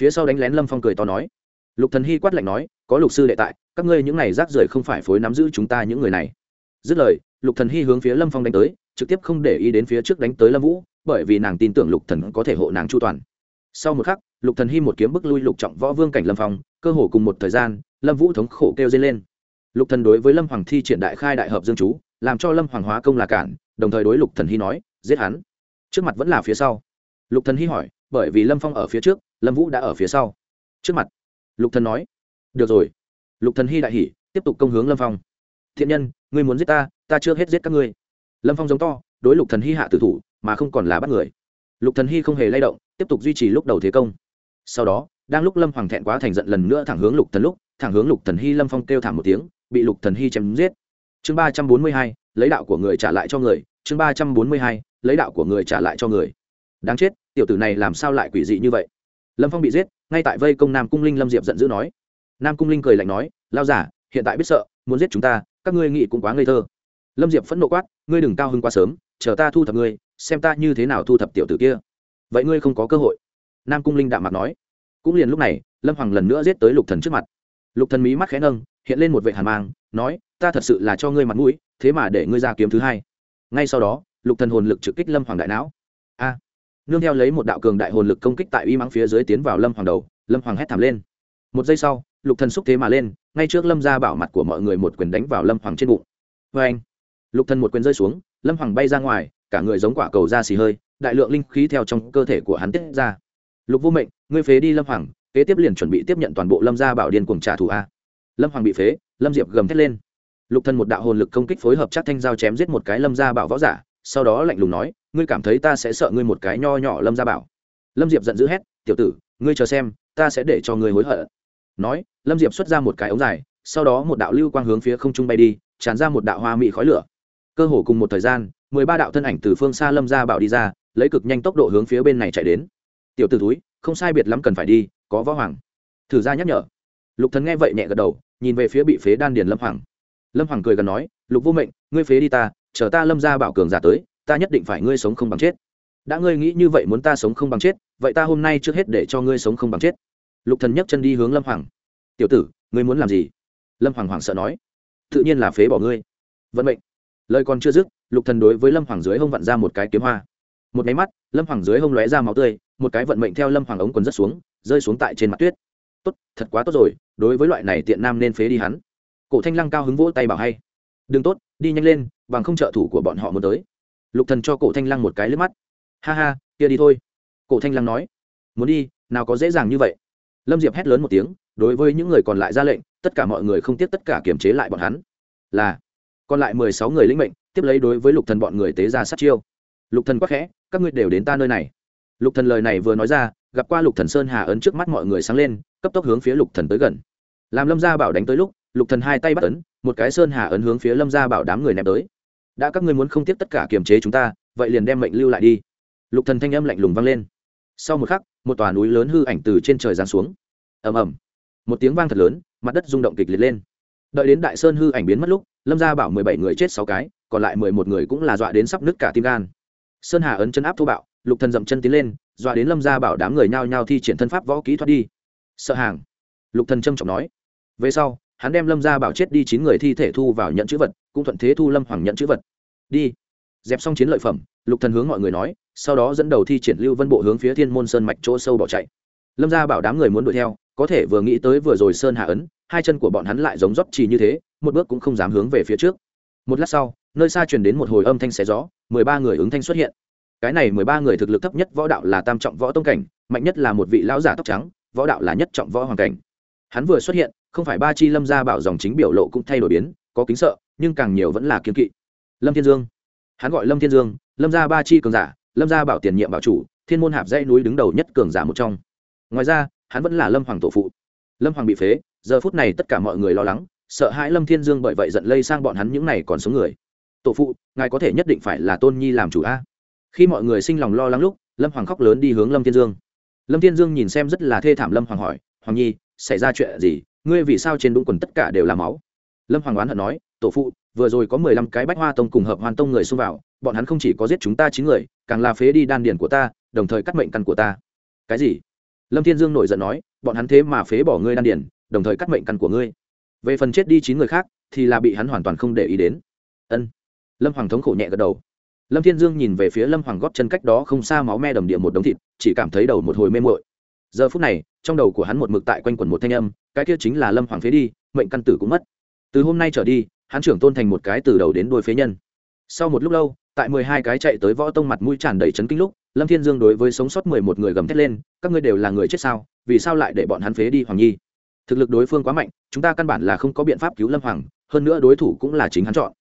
Phía sau đánh lén lâm phong cười to nói. Lục thần hy quát lạnh nói, có lục sư đệ tại, các ngươi những này rác rưởi không phải phối nắm giữ chúng ta những người này. Dứt lời, lục thần hy hướng phía lâm phong đánh tới, trực tiếp không để ý đến phía trước đánh tới lâm vũ, bởi vì nàng tin tưởng lục thần có thể hộ nàng chu toàn. Sau một khắc, lục thần hy một kiếm bức lui lục trọng võ vương cảnh lâm phong, cơ hồ cùng một thời gian, lâm vũ thống khổ kêu dây lên. Lục thần đối với lâm hoàng thi triển đại khai đại hợp dương chú, làm cho lâm hoàng hóa công là cản, đồng thời đối lục thần hy nói, giết hắn. Trước mặt vẫn là phía sau lục thần hy hỏi, bởi vì lâm phong ở phía trước, lâm vũ đã ở phía sau. Trước mặt, lục thần nói, được rồi. Lục thần hy đại hỉ, tiếp tục công hướng lâm phong. Thiện nhân, ngươi muốn giết ta ta chưa hết giết các ngươi. Lâm phong giống to, đối lục thần hy hạ tử thủ, mà không còn là bắt người. Lục thần hy không hề lay động, tiếp tục duy trì lúc đầu thế công. Sau đó, đang lúc lâm hoàng thẹn quá thành giận lần nữa thẳng hướng lục thần lúc, thẳng hướng lục thần hy lâm phong kêu thảm một tiếng, bị lục thần hy chém giết. Chương ba trăm bốn mươi hai, lấy đạo của người trả lại cho người. Chương ba trăm bốn mươi hai, lấy đạo của người trả lại cho người. Đáng chết tiểu tử này làm sao lại quỷ dị như vậy? Lâm phong bị giết, ngay tại vây công nam cung linh lâm diệp giận dữ nói. Nam cung linh cười lạnh nói lao giả, hiện tại biết sợ, muốn giết chúng ta, các ngươi nghĩ cũng quá ngây thơ. Lâm diệp phẫn nộ quát, ngươi đừng cao hơn quá sớm, chờ ta thu thập ngươi, xem ta như thế nào thu thập tiểu tử kia. Vậy ngươi không có cơ hội. Nam cung linh đạm mặt nói. Cũng liền lúc này, lâm hoàng lần nữa giết tới lục thần trước mặt. Lục thần mí mắt khẽ nâng, hiện lên một vệ hàn mang, nói, ta thật sự là cho ngươi mặt mũi, thế mà để ngươi ra kiếm thứ hai. Ngay sau đó, lục thần hồn lực trực kích lâm hoàng đại não. A! Nương theo lấy một đạo cường đại hồn lực công kích tại uy mắng phía dưới tiến vào lâm hoàng đầu, lâm hoàng hét thảm lên. Một giây sau, lục thần xúc thế mà lên, ngay trước lâm ra bảo mặt của mọi người một quyền đánh vào lâm hoàng trên bụng. Vê anh, lục thần một quyền rơi xuống, lâm hoàng bay ra ngoài, cả người giống quả cầu ra xì hơi, đại lượng linh khí theo trong cơ thể của hắn tiết ra. Lục vô mệnh, ngươi phế đi lâm hoàng, kế tiếp liền chuẩn bị tiếp nhận toàn bộ lâm gia bảo điên cuồng trả thù a. Lâm hoàng bị phế, lâm diệp gầm thét lên. Lục thần một đạo hồn lực công kích phối hợp chắc thanh giao chém giết một cái lâm gia bảo võ giả, sau đó lạnh lùng nói ngươi cảm thấy ta sẽ sợ ngươi một cái nho nhỏ lâm gia bảo. Lâm diệp giận dữ hét, tiểu tử, ngươi chờ xem, ta sẽ để cho ngươi hối hận. Nói, lâm diệp xuất ra một cái ống dài, sau đó một đạo lưu quang hướng phía không trung bay đi, tràn ra một đạo hoa mỹ khói lửa. Cơ hồ cùng một thời gian, mười ba đạo thân ảnh từ phương xa lâm gia bảo đi ra, lấy cực nhanh tốc độ hướng phía bên này chạy đến. Tiểu t ử túi không sai biệt lắm cần phải đi, có võ hoàng. Thử ra nhắc nhở. Lục thần nghe vậy nhẹ gật đầu, nhìn về phía bị phế đan điền lâm hoàng. Lâm hoàng cười gần nói, lục vô mệnh, ngươi phế đi ta, chờ ta lâm gia bảo cường giả tới ta nhất định phải ngươi sống không bằng chết. Đã ngươi nghĩ như vậy muốn ta sống không bằng chết, vậy ta hôm nay trước hết để cho ngươi sống không bằng chết. Lục thần nhấc chân đi hướng lâm hoàng. Tiểu tử, ngươi muốn làm gì? Lâm hoàng hoàng sợ nói. Tự nhiên là phế bỏ ngươi. Vận mệnh. Lời còn chưa dứt, lục thần đối với lâm hoàng dưới hông vặn ra một cái kiếm hoa. Một máy mắt, lâm hoàng dưới hông lóe ra máu tươi, một cái vận mệnh theo lâm hoàng ống quần rất xuống, rơi xuống tại trên mặt tuyết. Tốt, thật quá tốt rồi, đối với loại này tiện nam nên phế đi hắn. Cổ thanh lăng cao hứng vỗ tay bảo hay. Đừng tốt, đi nhanh lên, bằng không trợ thủ của bọn họ muốn tới lục thần cho cổ thanh lăng một cái lướt mắt. Ha ha, kia đi thôi. Cổ thanh lăng nói. Muốn đi, nào có dễ dàng như vậy. Lâm diệp hét lớn một tiếng, đối với những người còn lại ra lệnh, tất cả mọi người không tiếc tất cả kiềm chế lại bọn hắn. Là, còn lại mười sáu người lĩnh mệnh, tiếp lấy đối với lục thần bọn người tế ra sát chiêu. Lục thần quắc khẽ, các ngươi đều đến ta nơi này. Lục thần lời này vừa nói ra, gặp qua lục thần sơn hà ấn trước mắt mọi người sáng lên, cấp tốc hướng phía lục thần tới gần. Làm lâm gia bảo đánh tới lúc, lục thần hai tay bắt ấn, một cái sơn hà ấn hướng phía lâm gia bảo đám người ném tới đã các ngươi muốn không tiếp tất cả kiềm chế chúng ta, vậy liền đem mệnh lưu lại đi. Lục thần thanh âm lạnh lùng vang lên. Sau một khắc, một tòa núi lớn hư ảnh từ trên trời giáng xuống. Ầm ầm. Một tiếng vang thật lớn, mặt đất rung động kịch liệt lên. Đợi đến đại sơn hư ảnh biến mất lúc, lâm gia bảo mười bảy người chết sáu cái, còn lại mười một người cũng là dọa đến sắp nứt cả tim gan. Sơn hà ấn chân áp thô bạo, lục thần dậm chân tiến lên, dọa đến lâm gia bảo đám người nhao nhao thi triển thân pháp võ kỹ thoát đi. Sợ hàng. Lục thần trâm trọng nói. Về sau hắn đem lâm gia bảo chết đi chín người thi thể thu vào nhận chữ vật, cũng thuận thế thu lâm hoàng nhận chữ vật. Đi. Dẹp xong chiến lợi phẩm, lục thần hướng mọi người nói, sau đó dẫn đầu thi triển lưu vân bộ hướng phía thiên môn sơn mạch chỗ sâu bỏ chạy. Lâm gia bảo đám người muốn đuổi theo, có thể vừa nghĩ tới vừa rồi sơn hạ ấn, hai chân của bọn hắn lại giống dốc trì như thế, một bước cũng không dám hướng về phía trước. Một lát sau, nơi xa truyền đến một hồi âm thanh xé gió, mười ba người ứng thanh xuất hiện. Cái này mười ba người thực lực thấp nhất võ đạo là tam trọng võ tông cảnh, mạnh nhất là một vị lão giả tóc trắng, võ đạo là nhất trọng võ hoàng cảnh. Hắn vừa xuất hiện không phải ba chi lâm gia bảo dòng chính biểu lộ cũng thay đổi biến, có kính sợ, nhưng càng nhiều vẫn là kiên kỵ. Lâm thiên dương. Hắn gọi lâm thiên dương, lâm gia ba chi cường giả, lâm gia bảo tiền nhiệm bảo chủ, thiên môn hạp dãy núi đứng đầu nhất cường giả một trong. Ngoài ra, hắn vẫn là lâm hoàng tổ phụ. Lâm hoàng bị phế, giờ phút này tất cả mọi người lo lắng, sợ hãi lâm thiên dương bởi vậy giận lây sang bọn hắn những này còn sống người. Tổ phụ, ngài có thể nhất định phải là tôn nhi làm chủ a. Khi mọi người sinh lòng lo lắng lúc, lâm hoàng khóc lớn đi hướng lâm thiên dương. Lâm thiên dương nhìn xem rất là thê thảm lâm hoàng hỏi, hoàng nhi, xảy ra chuyện gì? Ngươi vì sao trên đúng quần tất cả đều là máu? Lâm hoàng oán hận nói, tổ phụ, vừa rồi có mười lăm cái bách hoa tông cùng hợp hoàn tông người xông vào, bọn hắn không chỉ có giết chúng ta chín người, càng là phế đi đan điển của ta, đồng thời cắt mệnh căn của ta. Cái gì? Lâm thiên dương nổi giận nói, bọn hắn thế mà phế bỏ ngươi đan điển đồng thời cắt mệnh căn của ngươi. Về phần chết đi chín người khác, thì là bị hắn hoàn toàn không để ý đến. Ân. Lâm hoàng thống khổ nhẹ gật đầu. Lâm thiên dương nhìn về phía lâm hoàng góp chân cách đó không xa máu me đầm địa một đống thịt, chỉ cảm thấy đầu một hồi mê mội giờ phút này, trong đầu của hắn một mực tại quanh quẩn một thanh âm, cái kia chính là lâm hoàng phế đi, mệnh căn tử cũng mất. Từ hôm nay trở đi, hắn trưởng tôn thành một cái từ đầu đến đuôi phế nhân. Sau một lúc lâu, tại mười hai cái chạy tới võ tông mặt mũi tràn đầy chấn kinh lúc, lâm thiên dương đối với sống sót mười một người gầm thét lên, các ngươi đều là người chết sao, vì sao lại để bọn hắn phế đi hoàng nhi? Thực lực đối phương quá mạnh, chúng ta căn bản là không có biện pháp cứu lâm hoàng, hơn nữa đối thủ cũng là chính hắn chọn.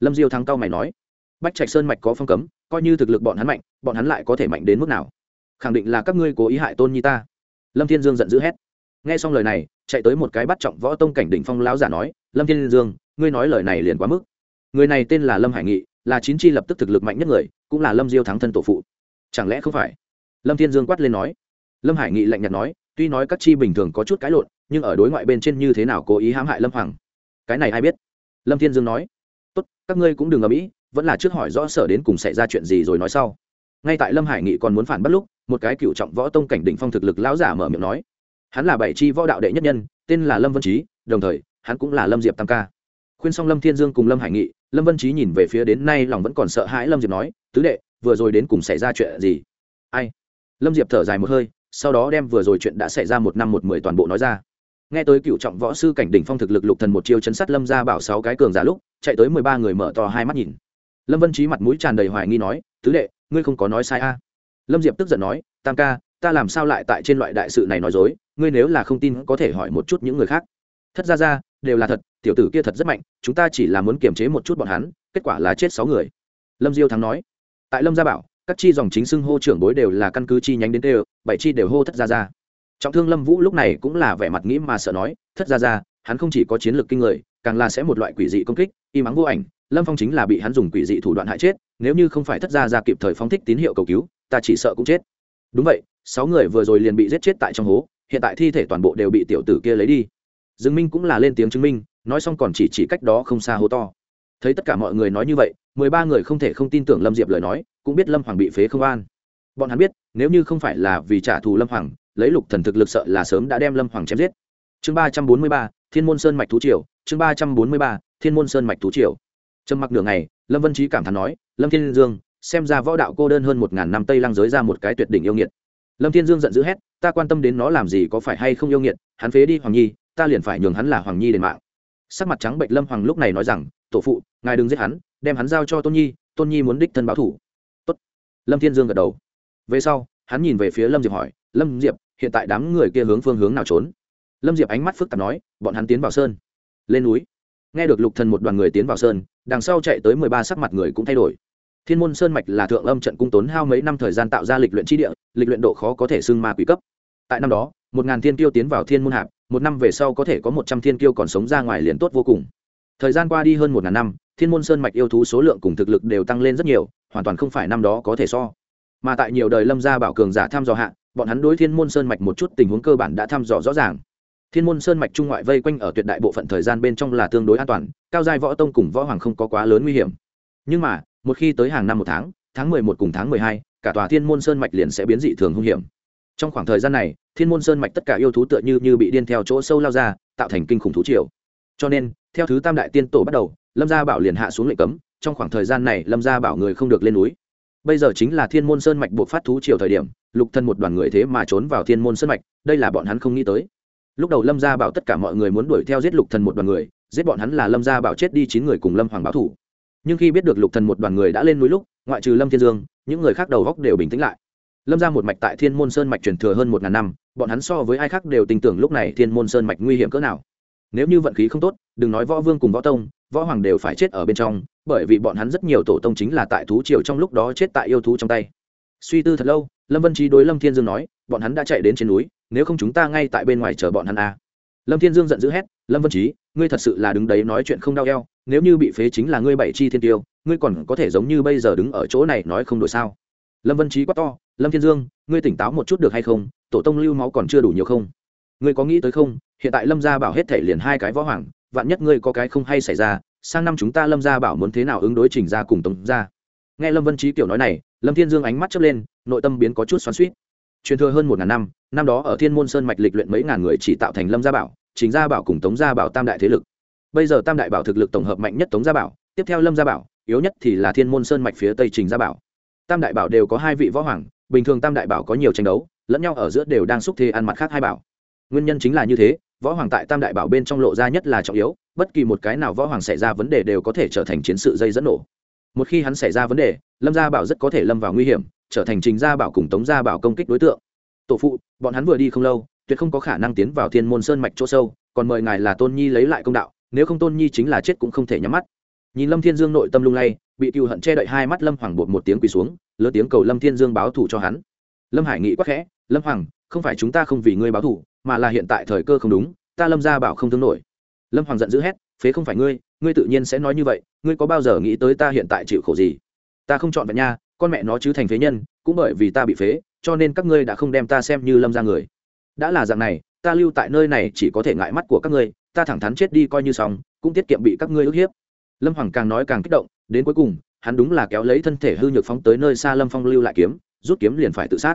Lâm diêu thắng cao mày nói, bách trạch sơn mạch có phong cấm, coi như thực lực bọn hắn mạnh, bọn hắn lại có thể mạnh đến mức nào? Khẳng định là các ngươi cố ý hại tôn nhi ta lâm thiên dương giận dữ hét. Nghe xong lời này, chạy tới một cái bắt trọng võ tông cảnh đỉnh phong lão giả nói, lâm thiên dương, ngươi nói lời này liền quá mức. Người này tên là lâm hải nghị, là chín chi lập tức thực lực mạnh nhất người, cũng là lâm diêu thắng thân tổ phụ. Chẳng lẽ không phải? Lâm thiên dương quát lên nói. Lâm hải nghị lạnh nhạt nói, tuy nói các chi bình thường có chút cãi lộn, nhưng ở đối ngoại bên trên như thế nào cố ý hãm hại lâm hoàng? Cái này ai biết? Lâm thiên dương nói. Tốt, các ngươi cũng đừng ở mỹ vẫn là trước hỏi rõ sở đến cùng xảy ra chuyện gì rồi nói sau. Ngay tại lâm hải nghị còn muốn phản bắt lúc một cái cựu trọng võ tông cảnh đỉnh phong thực lực lão giả mở miệng nói. Hắn là bảy chi võ đạo đệ nhất nhân, tên là lâm vân trí đồng thời, hắn cũng là lâm diệp tam ca. Khuyên xong lâm thiên dương cùng lâm hải nghị, lâm vân trí nhìn về phía đến nay lòng vẫn còn sợ hãi lâm diệp nói, tứ đệ, vừa rồi đến cùng xảy ra chuyện gì? Ai? Lâm diệp thở dài một hơi, sau đó đem vừa rồi chuyện đã xảy ra một năm một mười toàn bộ nói ra. Nghe tới cựu trọng võ sư cảnh đỉnh phong thực lực lục thần một chiêu chấn sát lâm ra bảo sáu cái cường giả lúc, chạy tới mười ba người mở to hai mắt nhìn. Lâm vân trí mặt mũi tràn đầy hoài nghi nói, tứ đệ, ngươi không có nói sai a lâm diệp tức giận nói, tam ca, ta làm sao lại tại trên loại đại sự này nói dối? Ngươi nếu là không tin, có thể hỏi một chút những người khác. Thất ra ra, đều là thật, tiểu tử kia thật rất mạnh, chúng ta chỉ là muốn kiềm chế một chút bọn hắn, kết quả là chết sáu người. Lâm diêu thắng nói. Tại lâm gia bảo, các chi dòng chính xưng hô trưởng bối đều là căn cứ chi nhánh đến đều bảy chi đều hô thất gia gia trọng thương lâm vũ lúc này cũng là vẻ mặt nghĩ mà sợ nói, thất gia gia hắn không chỉ có chiến lược kinh người, càng là sẽ một loại quỷ dị công kích im ắng vô ảnh, lâm phong chính là bị hắn dùng quỷ dị thủ đoạn hại chết, nếu như không phải thất gia gia kịp thời phóng thích tín hiệu cầu cứu ta chỉ sợ cũng chết. Đúng vậy, sáu người vừa rồi liền bị giết chết tại trong hố, hiện tại thi thể toàn bộ đều bị tiểu tử kia lấy đi. Dương minh cũng là lên tiếng chứng minh, nói xong còn chỉ chỉ cách đó không xa hố to. Thấy tất cả mọi người nói như vậy, mười ba người không thể không tin tưởng lâm diệp lời nói, cũng biết lâm hoàng bị phế không an. Bọn hắn biết, nếu như không phải là vì trả thù lâm hoàng, lấy lục thần thực lực sợ là sớm đã đem lâm hoàng chém giết. Chương ba trăm bốn mươi ba, thiên môn sơn mạch thú triều, chương ba trăm bốn mươi ba, thiên môn sơn mạch thú triều. Trầm mặc nửa ngày, lâm vân trí cảm thán nói, lâm thiên dương xem ra võ đạo cô đơn hơn một ngàn năm tây lăng giới ra một cái tuyệt đỉnh yêu nghiệt. Lâm thiên dương giận dữ hét, ta quan tâm đến nó làm gì có phải hay không yêu nghiệt, hắn phế đi hoàng nhi, ta liền phải nhường hắn là hoàng nhi đền mạng. Sắc mặt trắng bệnh lâm hoàng lúc này nói rằng, tổ phụ, ngài đừng giết hắn, đem hắn giao cho tôn nhi tôn nhi muốn đích thân báo thủ. Tốt. lâm thiên dương gật đầu. Về sau, hắn nhìn về phía lâm diệp hỏi, lâm diệp, hiện tại đám người kia hướng phương hướng nào trốn? Lâm diệp ánh mắt phức tạp nói, bọn hắn tiến vào sơn. Lên núi. Nghe được lục thần một đoàn người tiến vào sơn, đằng sau chạy tới mười ba sắc mặt người cũng thay đổi thiên môn sơn mạch là thượng âm trận cung tốn hao mấy năm thời gian tạo ra lịch luyện chi địa, lịch luyện độ khó có thể xưng ma quỷ cấp. Tại năm đó, một ngàn thiên tiêu tiến vào thiên môn hạp, một năm về sau có thể có một trăm thiên tiêu còn sống ra ngoài liền tốt vô cùng. Thời gian qua đi hơn một ngàn năm, thiên môn sơn mạch yêu thú số lượng cùng thực lực đều tăng lên rất nhiều, hoàn toàn không phải năm đó có thể so. Mà tại nhiều đời lâm gia bảo cường giả tham dò hạ, bọn hắn đối thiên môn sơn mạch một chút tình huống cơ bản đã thăm dò rõ ràng. Thiên môn sơn mạch trung ngoại vây quanh ở tuyệt đại bộ phận thời gian bên trong là tương đối an toàn, cao giai võ tông cùng võ hoàng không có quá lớn nguy hiểm. Nhưng mà một khi tới hàng năm một tháng tháng mười một cùng tháng mười hai, cả tòa thiên môn sơn mạch liền sẽ biến dị thường hung hiểm. Trong khoảng thời gian này, thiên môn sơn mạch tất cả yêu thú tựa như như bị điên theo chỗ sâu lao ra, tạo thành kinh khủng thú triều. Cho nên, theo thứ tam đại tiên tổ bắt đầu, lâm gia bảo liền hạ xuống lệnh cấm, trong khoảng thời gian này lâm gia bảo người không được lên núi. Bây giờ chính là thiên môn sơn mạch buộc phát thú triều thời điểm, lục thân một đoàn người thế mà trốn vào thiên môn sơn mạch, đây là bọn hắn không nghĩ tới. Lúc đầu lâm gia bảo tất cả mọi người muốn đuổi theo giết lục thần một đoàn người, giết bọn hắn là lâm gia bảo chết đi chín người cùng lâm hoàng báo thủ nhưng khi biết được lục thần một đoàn người đã lên núi lúc, ngoại trừ lâm thiên dương, những người khác đầu góc đều bình tĩnh lại. Lâm ra một mạch tại thiên môn sơn mạch truyền thừa hơn một ngàn năm, bọn hắn so với ai khác đều tin tưởng lúc này thiên môn sơn mạch nguy hiểm cỡ nào. Nếu như vận khí không tốt, đừng nói võ vương cùng võ tông, võ hoàng đều phải chết ở bên trong, bởi vì bọn hắn rất nhiều tổ tông chính là tại thú triều trong lúc đó chết tại yêu thú trong tay. Suy tư thật lâu, lâm vân trí đối lâm thiên dương nói, bọn hắn đã chạy đến trên núi, nếu không chúng ta ngay tại bên ngoài chờ bọn hắn à lâm thiên dương giận dữ hét, lâm vân trí, ngươi thật sự là đứng đấy nói chuyện không đau eo, nếu như bị phế chính là ngươi bảy chi thiên tiêu, ngươi còn có thể giống như bây giờ đứng ở chỗ này nói không đổi sao? Lâm vân trí quá to, lâm thiên dương, ngươi tỉnh táo một chút được hay không? Tổ tông lưu máu còn chưa đủ nhiều không? Ngươi có nghĩ tới không? Hiện tại lâm gia bảo hết thể liền hai cái võ hoàng, vạn nhất ngươi có cái không hay xảy ra, sang năm chúng ta lâm gia bảo muốn thế nào ứng đối trình ra cùng tống ra nghe lâm vân trí kiểu nói này, lâm thiên dương ánh mắt chớp lên, nội tâm biến có chút xoắn suýt truyền thừa hơn một ngàn năm năm đó ở thiên môn sơn mạch lịch luyện mấy ngàn người chỉ tạo thành lâm gia bảo chính gia bảo cùng tống gia bảo tam đại thế lực. Bây giờ tam đại bảo thực lực tổng hợp mạnh nhất tống gia bảo, tiếp theo lâm gia bảo, yếu nhất thì là thiên môn sơn mạch phía tây trình gia bảo. Tam đại bảo đều có hai vị võ hoàng, bình thường tam đại bảo có nhiều tranh đấu, lẫn nhau ở giữa đều đang xúc thế ăn mặt khác hai bảo. Nguyên nhân chính là như thế, võ hoàng tại tam đại bảo bên trong lộ ra nhất là trọng yếu, bất kỳ một cái nào võ hoàng xảy ra vấn đề đều có thể trở thành chiến sự dây dẫn nổ. Một khi hắn xảy ra vấn đề, lâm gia bảo rất có thể lâm vào nguy hiểm, trở thành trình gia bảo cùng tống gia bảo công kích đối tượng. Tổ phụ, bọn hắn vừa đi không lâu tuyệt không có khả năng tiến vào thiên môn sơn mạch chỗ sâu, còn mời ngài là tôn nhi lấy lại công đạo, nếu không tôn nhi chính là chết cũng không thể nhắm mắt. Nhìn lâm thiên dương nội tâm lung lay, bị cựu hận che đậy hai mắt lâm hoàng bột một tiếng quỳ xuống, lỡ tiếng cầu lâm thiên dương báo thù cho hắn. Lâm hải nghĩ quắc khẽ, lâm hoàng, không phải chúng ta không vì ngươi báo thù, mà là hiện tại thời cơ không đúng, ta lâm ra bảo không thương nổi. Lâm hoàng giận dữ hét, phế không phải ngươi ngươi tự nhiên sẽ nói như vậy, ngươi có bao giờ nghĩ tới ta hiện tại chịu khổ gì? Ta không chọn vậy nha, con mẹ nó chứ thành phế nhân, cũng bởi vì ta bị phế, cho nên các ngươi đã không đem ta xem như lâm ra người đã là dạng này, ta lưu tại nơi này chỉ có thể ngại mắt của các ngươi, ta thẳng thắn chết đi coi như xong, cũng tiết kiệm bị các ngươi ức hiếp. Lâm hoàng càng nói càng kích động, đến cuối cùng, hắn đúng là kéo lấy thân thể hư nhược phóng tới nơi xa lâm phong lưu lại kiếm, rút kiếm liền phải tự sát.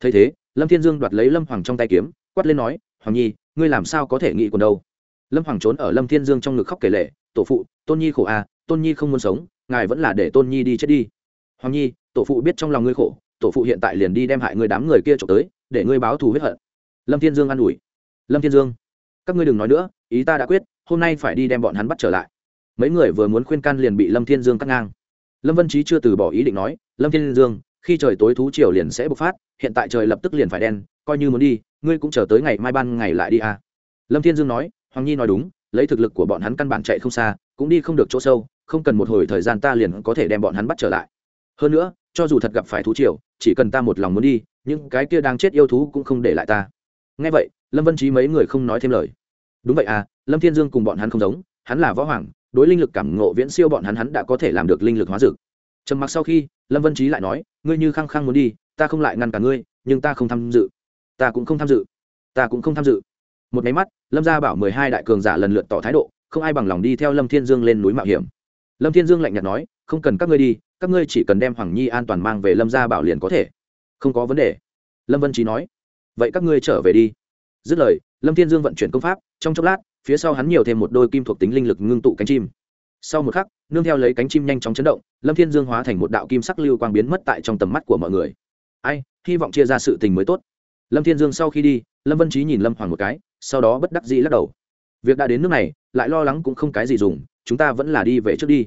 Thấy thế, lâm thiên dương đoạt lấy lâm hoàng trong tay kiếm, quát lên nói, hoàng nhi, ngươi làm sao có thể nghĩ còn đâu? Lâm hoàng trốn ở lâm thiên dương trong ngực khóc kể lệ tổ phụ, tôn nhi khổ à tôn nhi không muốn sống, ngài vẫn là để tôn nhi đi chết đi. Hoàng nhi, tổ phụ biết trong lòng ngươi khổ, tổ phụ hiện tại liền đi đem hại người đám người kia trộm tới, để ngươi báo thù huyết hận lâm thiên dương an ủi. Lâm thiên dương, các ngươi đừng nói nữa, ý ta đã quyết, hôm nay phải đi đem bọn hắn bắt trở lại. Mấy người vừa muốn khuyên can liền bị lâm thiên dương cắt ngang. Lâm vân trí chưa từ bỏ ý định nói, lâm thiên dương, khi trời tối thú triều liền sẽ bộc phát, hiện tại trời lập tức liền phải đen, coi như muốn đi, ngươi cũng chờ tới ngày mai ban ngày lại đi à. lâm thiên dương nói, hoàng nhi nói đúng, lấy thực lực của bọn hắn căn bản chạy không xa, cũng đi không được chỗ sâu, không cần một hồi thời gian ta liền có thể đem bọn hắn bắt trở lại. Hơn nữa, cho dù thật gặp phải thú triều, chỉ cần ta một lòng muốn đi, những cái kia đang chết yêu thú cũng không để lại ta nghe vậy, lâm vân trí mấy người không nói thêm lời. Đúng vậy à lâm thiên dương cùng bọn hắn không giống, hắn là võ hoàng, đối linh lực cảm ngộ viễn siêu bọn hắn hắn đã có thể làm được linh lực hóa dược. Trầm mặc sau khi, lâm vân trí lại nói, ngươi như khăng khăng muốn đi, ta không lại ngăn cả ngươi, nhưng ta không tham dự. Ta cũng không tham dự. Ta cũng không tham dự. Một máy mắt, lâm gia bảo mười hai đại cường giả lần lượt tỏ thái độ, không ai bằng lòng đi theo lâm thiên dương lên núi mạo hiểm. Lâm thiên dương lạnh nhạt nói, không cần các ngươi đi, các ngươi chỉ cần đem hoàng nhi an toàn mang về lâm gia bảo liền có thể. Không có vấn đề. Lâm vân trí nói vậy các ngươi trở về đi. Dứt lời, lâm thiên dương vận chuyển công pháp, trong chốc lát, phía sau hắn nhiều thêm một đôi kim thuộc tính linh lực ngưng tụ cánh chim. Sau một khắc, nương theo lấy cánh chim nhanh chóng chấn động, lâm thiên dương hóa thành một đạo kim sắc lưu quang biến mất tại trong tầm mắt của mọi người. Ai, hy vọng chia ra sự tình mới tốt. Lâm thiên dương sau khi đi, lâm vân trí nhìn lâm hoàng một cái, sau đó bất đắc dĩ lắc đầu. Việc đã đến nước này, lại lo lắng cũng không cái gì dùng, chúng ta vẫn là đi về trước đi.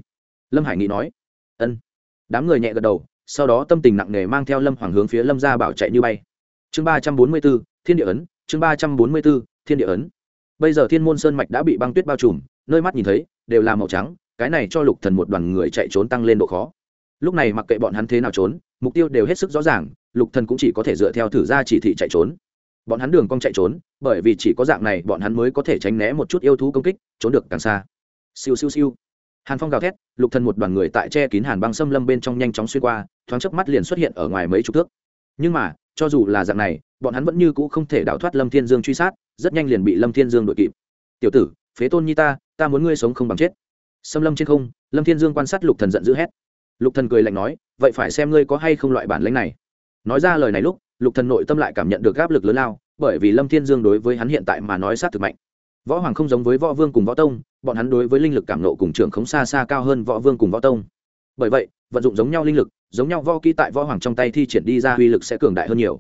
Lâm hải nghị nói. Ân. Đám người nhẹ gật đầu, sau đó tâm tình nặng nề mang theo lâm hoàng hướng phía lâm gia bảo chạy như bay chương ba trăm bốn mươi b ố thiên địa ấn. Chương ba trăm bốn mươi b ố thiên địa ấn. Bây giờ thiên môn sơn mạch đã bị băng tuyết bao trùm, nơi mắt nhìn thấy đều là màu trắng, cái này cho lục thần một đoàn người chạy trốn tăng lên độ khó. Lúc này mặc kệ bọn hắn thế nào trốn, mục tiêu đều hết sức rõ ràng, lục thần cũng chỉ có thể dựa theo thử ra chỉ thị chạy trốn. Bọn hắn đường cong chạy trốn, bởi vì chỉ có dạng này bọn hắn mới có thể tránh né một chút yêu thú công kích, trốn được càng xa. Siêu siêu siêu. Hàn phong gào thét, lục thần một đoàn người tại che kín hàn băng xâm lâm bên trong nhanh chóng xuyên qua, thoáng chớp mắt liền xuất hiện ở ngoài mấy chục thước. Nhưng mà cho dù là dạng này, bọn hắn vẫn như cũ không thể đào thoát lâm thiên dương truy sát, rất nhanh liền bị lâm thiên dương đội kịp. Tiểu tử, phế tôn nhi ta ta muốn ngươi sống không bằng chết. Xâm lâm trên không, lâm thiên dương quan sát lục thần giận dữ hét. Lục thần cười lạnh nói, vậy phải xem ngươi có hay không loại bản lãnh này. Nói ra lời này lúc, lục thần nội tâm lại cảm nhận được áp lực lớn lao, bởi vì lâm thiên dương đối với hắn hiện tại mà nói sát thực mạnh. Võ hoàng không giống với võ vương cùng võ tông, bọn hắn đối với linh lực cảm nộ cùng trưởng khống xa xa cao hơn võ vương cùng võ tông. Bởi vậy, vận dụng giống nhau linh lực giống nhau, võ kỹ tại võ hoàng trong tay thi triển đi ra uy lực sẽ cường đại hơn nhiều.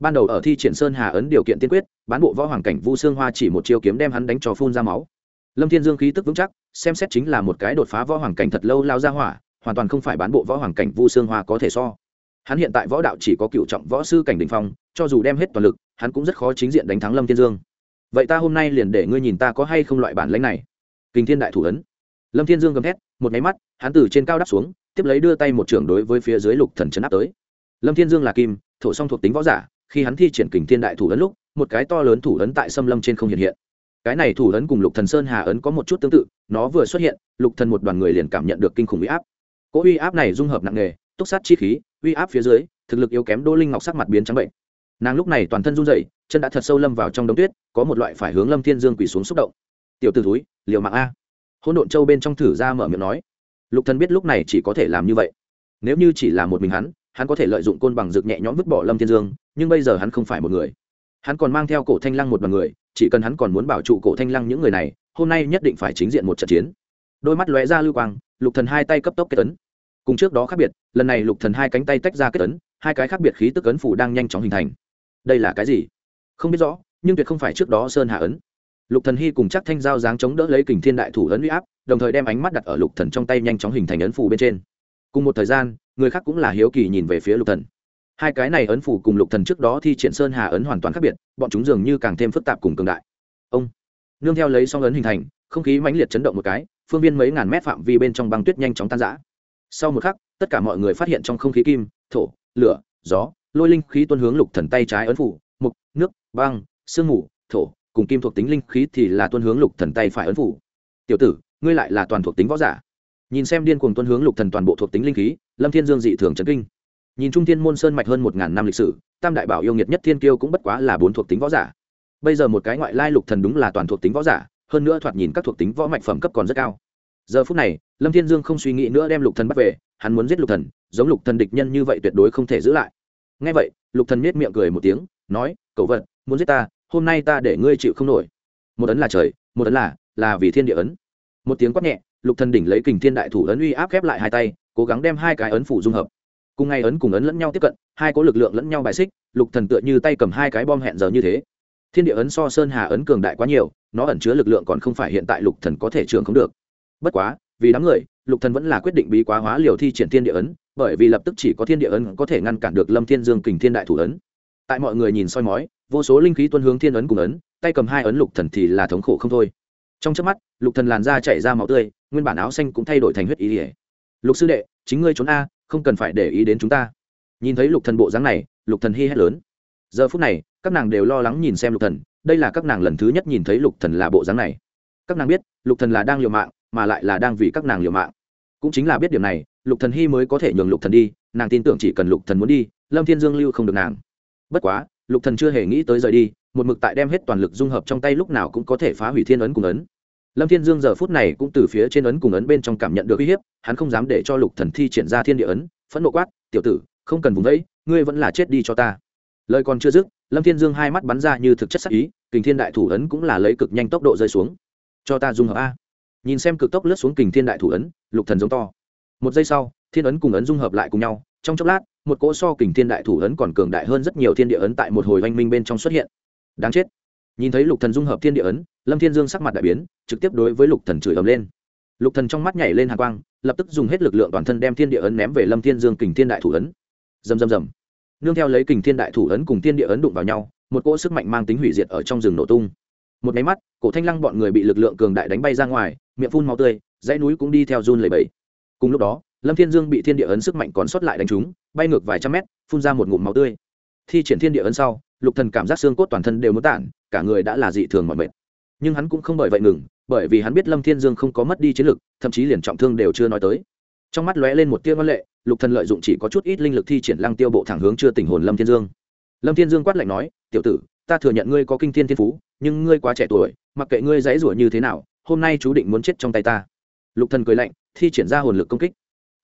Ban đầu ở thi triển sơn hà ấn điều kiện tiên quyết, bán bộ võ hoàng cảnh vu xương hoa chỉ một chiêu kiếm đem hắn đánh cho phun ra máu. Lâm thiên dương khí tức vững chắc, xem xét chính là một cái đột phá võ hoàng cảnh thật lâu lao ra hỏa, hoàn toàn không phải bán bộ võ hoàng cảnh vu xương hoa có thể so. Hắn hiện tại võ đạo chỉ có cựu trọng võ sư cảnh đình phong, cho dù đem hết toàn lực, hắn cũng rất khó chính diện đánh thắng lâm thiên dương. Vậy ta hôm nay liền để ngươi nhìn ta có hay không loại bản lãnh này. Kình thiên đại thủ ấn. Lâm thiên dương gầm thét, một máy mắt, hắn từ trên cao đắp xuống tiếp lấy đưa tay một trưởng đối với phía dưới lục thần chấn áp tới. Lâm thiên dương là kim, thổ song thuộc tính võ giả, khi hắn thi triển kình thiên đại thủ ấn lúc, một cái to lớn thủ ấn tại xâm lâm trên không hiện hiện. Cái này thủ ấn cùng lục thần sơn hà ấn có một chút tương tự, nó vừa xuất hiện, lục thần một đoàn người liền cảm nhận được kinh khủng uy áp. Cỗ uy áp này dung hợp nặng nề, túc sát chi khí, uy áp phía dưới, thực lực yếu kém đỗ linh ngọc sắc mặt biến trắng bệnh. Nàng lúc này toàn thân run rẩy, chân đã thật sâu lâm vào trong đống tuyết, có một loại phải hướng lâm thiên dương quỳ xuống xúc động. Tiểu t ử túi liều mạng a. Hỗn độn châu bên trong thử ra mở miệng nói lục thần biết lúc này chỉ có thể làm như vậy. Nếu như chỉ là một mình hắn hắn có thể lợi dụng côn bằng rực nhẹ nhõm vứt bỏ lâm thiên dương, nhưng bây giờ hắn không phải một người. Hắn còn mang theo cổ thanh lăng một đoàn người, chỉ cần hắn còn muốn bảo trụ cổ thanh lăng những người này, hôm nay nhất định phải chính diện một trận chiến. Đôi mắt lóe ra lưu quang, lục thần hai tay cấp tốc kết ấn. Cùng trước đó khác biệt, lần này lục thần hai cánh tay tách ra kết ấn, hai cái khác biệt khí tức ấn phủ đang nhanh chóng hình thành. Đây là cái gì? Không biết rõ, nhưng tuyệt không phải trước đó sơn hạ ấn lục thần hy cùng chắc thanh giao dáng chống đỡ lấy kình thiên đại thủ ấn uy áp, đồng thời đem ánh mắt đặt ở lục thần trong tay nhanh chóng hình thành ấn phủ bên trên. Cùng một thời gian, người khác cũng là hiếu kỳ nhìn về phía lục thần. Hai cái này ấn phủ cùng lục thần trước đó thi triển sơn hà ấn hoàn toàn khác biệt, bọn chúng dường như càng thêm phức tạp cùng cường đại. Ông, nương theo lấy song ấn hình thành, không khí mãnh liệt chấn động một cái, phương viên mấy ngàn mét phạm vi bên trong băng tuyết nhanh chóng tan rã. Sau một khắc, tất cả mọi người phát hiện trong không khí kim, thổ, lửa, gió, lôi linh khí tuân hướng lục thần tay trái ấn phủ mục, nước, băng, sương mù, thổ cùng kim thuộc tính linh khí thì là tuân hướng lục thần tay phải ấn phủ. Tiểu tử, ngươi lại là toàn thuộc tính võ giả. Nhìn xem điên cuồng tuân hướng lục thần toàn bộ thuộc tính linh khí, lâm thiên dương dị thường chấn kinh. Nhìn trung thiên môn sơn mạch hơn một ngàn năm lịch sử, tam đại bảo yêu nghiệt nhất thiên kiêu cũng bất quá là bốn thuộc tính võ giả. Bây giờ một cái ngoại lai lục thần đúng là toàn thuộc tính võ giả, hơn nữa thoạt nhìn các thuộc tính võ mạch phẩm cấp còn rất cao. Giờ phút này, lâm thiên dương không suy nghĩ nữa đem lục thần bắt về, hắn muốn giết lục thần, giống lục thần địch nhân như vậy tuyệt đối không thể giữ lại. Nghe vậy, lục thần nết miệng cười một tiếng, nói cậu vật, muốn giết ta hôm nay ta để ngươi chịu không nổi. Một ấn là trời, một ấn là là vì thiên địa ấn. Một tiếng quát nhẹ, lục thần đỉnh lấy kình thiên đại thủ ấn uy áp khép lại hai tay, cố gắng đem hai cái ấn phủ dung hợp. Cùng ngay ấn cùng ấn lẫn nhau tiếp cận, hai có lực lượng lẫn nhau bài xích, lục thần tựa như tay cầm hai cái bom hẹn giờ như thế. Thiên địa ấn so sơn hà ấn cường đại quá nhiều, nó ẩn chứa lực lượng còn không phải hiện tại lục thần có thể trường không được. Bất quá, vì đám người, lục thần vẫn là quyết định bí quá hóa liều thi triển thiên địa ấn, bởi vì lập tức chỉ có thiên địa ấn có thể ngăn cản được lâm thiên dương kình thiên đại thủ ấn tại mọi người nhìn soi mói, vô số linh khí tuân hướng thiên ấn cùng ấn, tay cầm hai ấn lục thần thì là thống khổ không thôi. Trong chớp mắt, lục thần làn da chảy ra máu tươi, nguyên bản áo xanh cũng thay đổi thành huyết ý ỉa lục sư đệ, chính ngươi trốn a, không cần phải để ý đến chúng ta. Nhìn thấy lục thần bộ dáng này, lục thần hi hét lớn. Giờ phút này, các nàng đều lo lắng nhìn xem lục thần, đây là các nàng lần thứ nhất nhìn thấy lục thần là bộ dáng này. Các nàng biết, lục thần là đang liều mạng, mà lại là đang vì các nàng liều mạng. Cũng chính là biết điểm này, lục thần hy mới có thể nhường lục thần đi, nàng tin tưởng chỉ cần lục thần muốn đi, lâm thiên dương lưu không được nàng bất quá, lục thần chưa hề nghĩ tới rời đi, một mực tại đem hết toàn lực dung hợp trong tay lúc nào cũng có thể phá hủy thiên ấn cùng ấn. Lâm thiên dương giờ phút này cũng từ phía trên ấn cùng ấn bên trong cảm nhận được uy hiếp, hắn không dám để cho lục thần thi triển ra thiên địa ấn, phẫn nộ quát, tiểu tử, không cần vùng vẫy, ngươi vẫn là chết đi cho ta. Lời còn chưa dứt, lâm thiên dương hai mắt bắn ra như thực chất sắc ý, kình thiên đại thủ ấn cũng là lấy cực nhanh tốc độ rơi xuống. Cho ta dung hợp a. Nhìn xem cực tốc lướt xuống kình thiên đại thủ ấn, lục thần giống to. Một giây sau, thiên ấn cùng ấn dung hợp lại cùng nhau trong chốc lát, một cỗ so kình thiên đại thủ ấn còn cường đại hơn rất nhiều thiên địa ấn tại một hồi oanh minh bên trong xuất hiện. Đáng chết. Nhìn thấy lục thần dung hợp thiên địa ấn, lâm thiên dương sắc mặt đại biến, trực tiếp đối với lục thần chửi ầm lên. Lục thần trong mắt nhảy lên hàn quang, lập tức dùng hết lực lượng toàn thân đem thiên địa ấn ném về lâm thiên dương kình thiên đại thủ ấn. Rầm rầm rầm. Nương theo lấy kình thiên đại thủ ấn cùng thiên địa ấn đụng vào nhau, một cỗ sức mạnh mang tính hủy diệt ở trong rừng nổ tung. Một máy mắt, cổ thanh lăng bọn người bị lực lượng cường đại đánh bay ra ngoài, miệng phun máu tươi, dãy núi cũng đi theo run lẩy bẩy. Cùng lúc đó lâm thiên dương bị thiên địa ấn sức mạnh còn sót lại đánh trúng, bay ngược vài trăm mét, phun ra một ngụm máu tươi. Thi triển thiên địa ấn sau, lục thần cảm giác xương cốt toàn thân đều muốn tản, cả người đã là dị thường mọi mệt. Nhưng hắn cũng không bởi vậy ngừng, bởi vì hắn biết lâm thiên dương không có mất đi chiến lực, thậm chí liền trọng thương đều chưa nói tới. Trong mắt lóe lên một tia ngoan lệ, lục thần lợi dụng chỉ có chút ít linh lực thi triển lăng tiêu bộ thẳng hướng chưa tỉnh hồn lâm thiên dương. Lâm thiên dương quát lạnh nói, tiểu tử, ta thừa nhận ngươi có kinh thiên thiên phú, nhưng ngươi quá trẻ tuổi, mặc kệ ngươi dãy rủa như thế nào, hôm nay chú định muốn chết trong tay ta. Lục thần cười lạnh, thi triển ra hồn lực công kích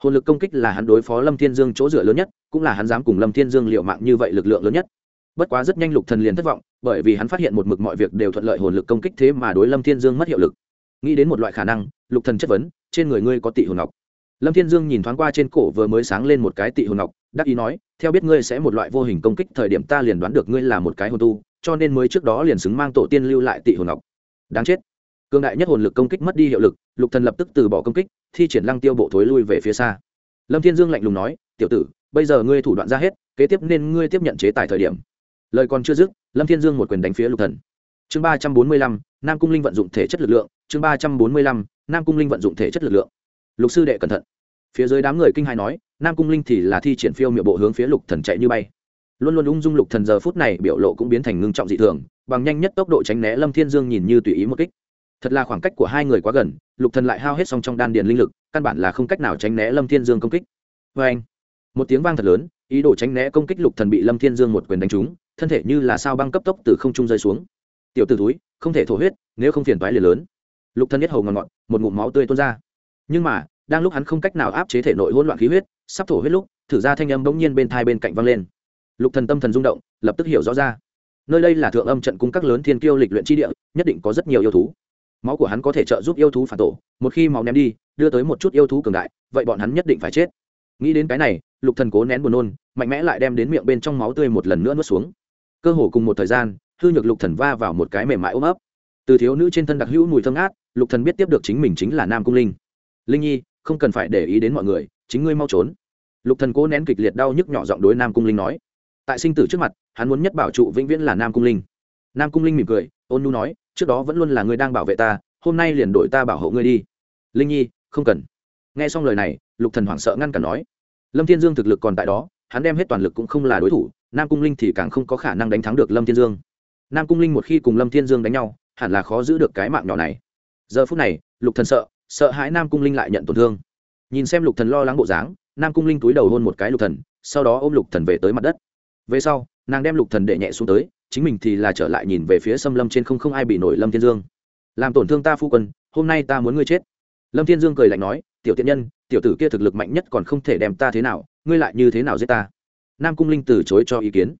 hồn lực công kích là hắn đối phó lâm thiên dương chỗ dựa lớn nhất, cũng là hắn dám cùng lâm thiên dương liệu mạng như vậy lực lượng lớn nhất. Bất quá rất nhanh lục thần liền thất vọng, bởi vì hắn phát hiện một mực mọi việc đều thuận lợi hồn lực công kích thế mà đối lâm thiên dương mất hiệu lực. Nghĩ đến một loại khả năng, lục thần chất vấn, trên người ngươi có tị hồn ngọc? Lâm thiên dương nhìn thoáng qua trên cổ vừa mới sáng lên một cái tị hồn ngọc, đắc ý nói, theo biết ngươi sẽ một loại vô hình công kích, thời điểm ta liền đoán được ngươi là một cái hồn tu, cho nên mới trước đó liền xứng mang tổ tiên lưu lại tị hồn ngọc. Đáng chết. Cương đại nhất hồn lực công kích mất đi hiệu lực, lục thần lập tức từ bỏ công kích thi triển lăng tiêu bộ thối lui về phía xa. Lâm thiên dương lạnh lùng nói, tiểu tử, bây giờ ngươi thủ đoạn ra hết, kế tiếp nên ngươi tiếp nhận chế tài thời điểm. Lời còn chưa dứt, lâm thiên dương một quyền đánh phía lục thần. Chương ba trăm bốn mươi lăm, nam cung linh vận dụng thể chất lực lượng, chương ba trăm bốn mươi lăm, nam cung linh vận dụng thể chất lực lượng. Lục sư đệ cẩn thận. Phía dưới đám người kinh hai nói, nam cung linh thì là thi triển phiêu miệng bộ hướng phía lục thần chạy như bay. Luôn luôn ung dung lục thần giờ phút này biểu lộ cũng biến thành ngưng trọng dị thường, bằng nhanh nhất tốc độ tránh né lâm thiên dương nhìn như tùy ý một kích thật là khoảng cách của hai người quá gần, lục thần lại hao hết xong trong đan điền linh lực, căn bản là không cách nào tránh né lâm thiên dương công kích. Vê anh, một tiếng vang thật lớn, ý đồ tránh né công kích lục thần bị lâm thiên dương một quyền đánh trúng, thân thể như là sao băng cấp tốc từ không trung rơi xuống. Tiểu tử túi không thể thổ huyết, nếu không phiền toái liền lớn. Lục thân nhất hầu ngọn ngọn một ngụm máu tươi tuôn ra. Nhưng mà, đang lúc hắn không cách nào áp chế thể nội hỗn loạn khí huyết, sắp thổ huyết lúc, thử ra thanh âm bỗng nhiên bên thai bên cạnh vang lên. Lục thần tâm thần rung động, lập tức hiểu rõ ra. Nơi đây là thượng âm trận cung các lớn thiên kiêu lịch luyện chi địa, nhất định có rất nhiều yêu thú máu của hắn có thể trợ giúp yêu thú phản tổ, một khi máu ném đi, đưa tới một chút yêu thú cường đại, vậy bọn hắn nhất định phải chết. Nghĩ đến cái này, lục thần cố nén buồn nôn, mạnh mẽ lại đem đến miệng bên trong máu tươi một lần nữa nuốt xuống. Cơ hồ cùng một thời gian, hư nhược lục thần va vào một cái mềm mại ôm ấp. Từ thiếu nữ trên thân đặc hữu mùi thơm ngát, lục thần biết tiếp được chính mình chính là nam cung linh. Linh nhi, không cần phải để ý đến mọi người, chính ngươi mau trốn. Lục thần cố nén kịch liệt đau nhức nhỏ giọng đối nam cung linh nói. Tại sinh tử trước mặt, hắn muốn nhất bảo trụ vĩnh viễn là nam cung linh. Nam cung linh mỉm cười, ôn nu nói trước đó vẫn luôn là ngươi đang bảo vệ ta, hôm nay liền đổi ta bảo hộ ngươi đi. Linh nhi, không cần. Nghe xong lời này, lục thần hoảng sợ ngăn cản nói. Lâm thiên dương thực lực còn tại đó, hắn đem hết toàn lực cũng không là đối thủ, nam cung linh thì càng không có khả năng đánh thắng được lâm thiên dương. Nam cung linh một khi cùng lâm thiên dương đánh nhau, hẳn là khó giữ được cái mạng nhỏ này. Giờ phút này, lục thần sợ sợ hãi nam cung linh lại nhận tổn thương. Nhìn xem lục thần lo lắng bộ dáng, nam cung linh túi đầu hôn một cái lục thần, sau đó ôm lục thần về tới mặt đất. Về sau, nàng đem lục thần để nhẹ xuống tới chính mình thì là trở lại nhìn về phía xâm lâm trên không không ai bị nổi lâm thiên dương. Làm tổn thương ta phu quân, hôm nay ta muốn ngươi chết. Lâm thiên dương cười lạnh nói, tiểu tiện nhân, tiểu tử kia thực lực mạnh nhất còn không thể đem ta thế nào, ngươi lại như thế nào giết ta? Nam cung linh từ chối cho ý kiến.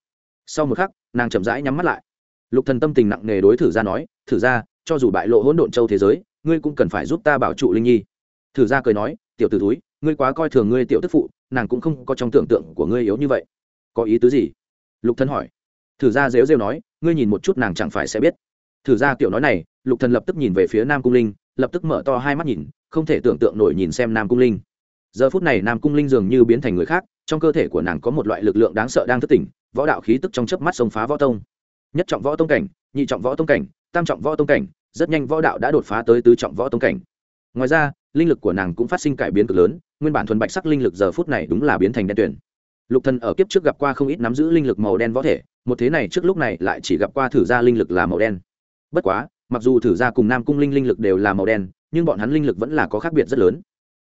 Sau một khắc, nàng chậm rãi nhắm mắt lại. Lục thần tâm tình nặng nề đối thử ra nói, thử ra cho dù bại lộ hỗn độn châu thế giới, ngươi cũng cần phải giúp ta bảo trụ linh nhi. Thử ra cười nói, tiểu tử túi ngươi quá coi thường ngươi tiểu tức phụ, nàng cũng không có trong tưởng tượng của ngươi yếu như vậy. Có ý tứ gì? Lục thần hỏi thử ra rêu rêu nói, ngươi nhìn một chút nàng chẳng phải sẽ biết. Thử ra kiểu nói này, lục thần lập tức nhìn về phía nam cung linh, lập tức mở to hai mắt nhìn, không thể tưởng tượng nổi nhìn xem nam cung linh. Giờ phút này nam cung linh dường như biến thành người khác, trong cơ thể của nàng có một loại lực lượng đáng sợ đang thức tỉnh, võ đạo khí tức trong chớp mắt xông phá võ tông. Nhất trọng võ tông cảnh, nhị trọng võ tông cảnh, tam trọng võ tông cảnh, rất nhanh võ đạo đã đột phá tới tứ trọng võ tông cảnh. Ngoài ra, linh lực của nàng cũng phát sinh cải biến cực lớn, nguyên bản thuần bạch sắc linh lực giờ phút này đúng là biến thành đen tuyển lục thần ở kiếp trước gặp qua không ít nắm giữ linh lực màu đen võ thể, một thế này trước lúc này lại chỉ gặp qua thử gia linh lực là màu đen. Bất quá, mặc dù thử gia cùng nam cung linh linh lực đều là màu đen, nhưng bọn hắn linh lực vẫn là có khác biệt rất lớn.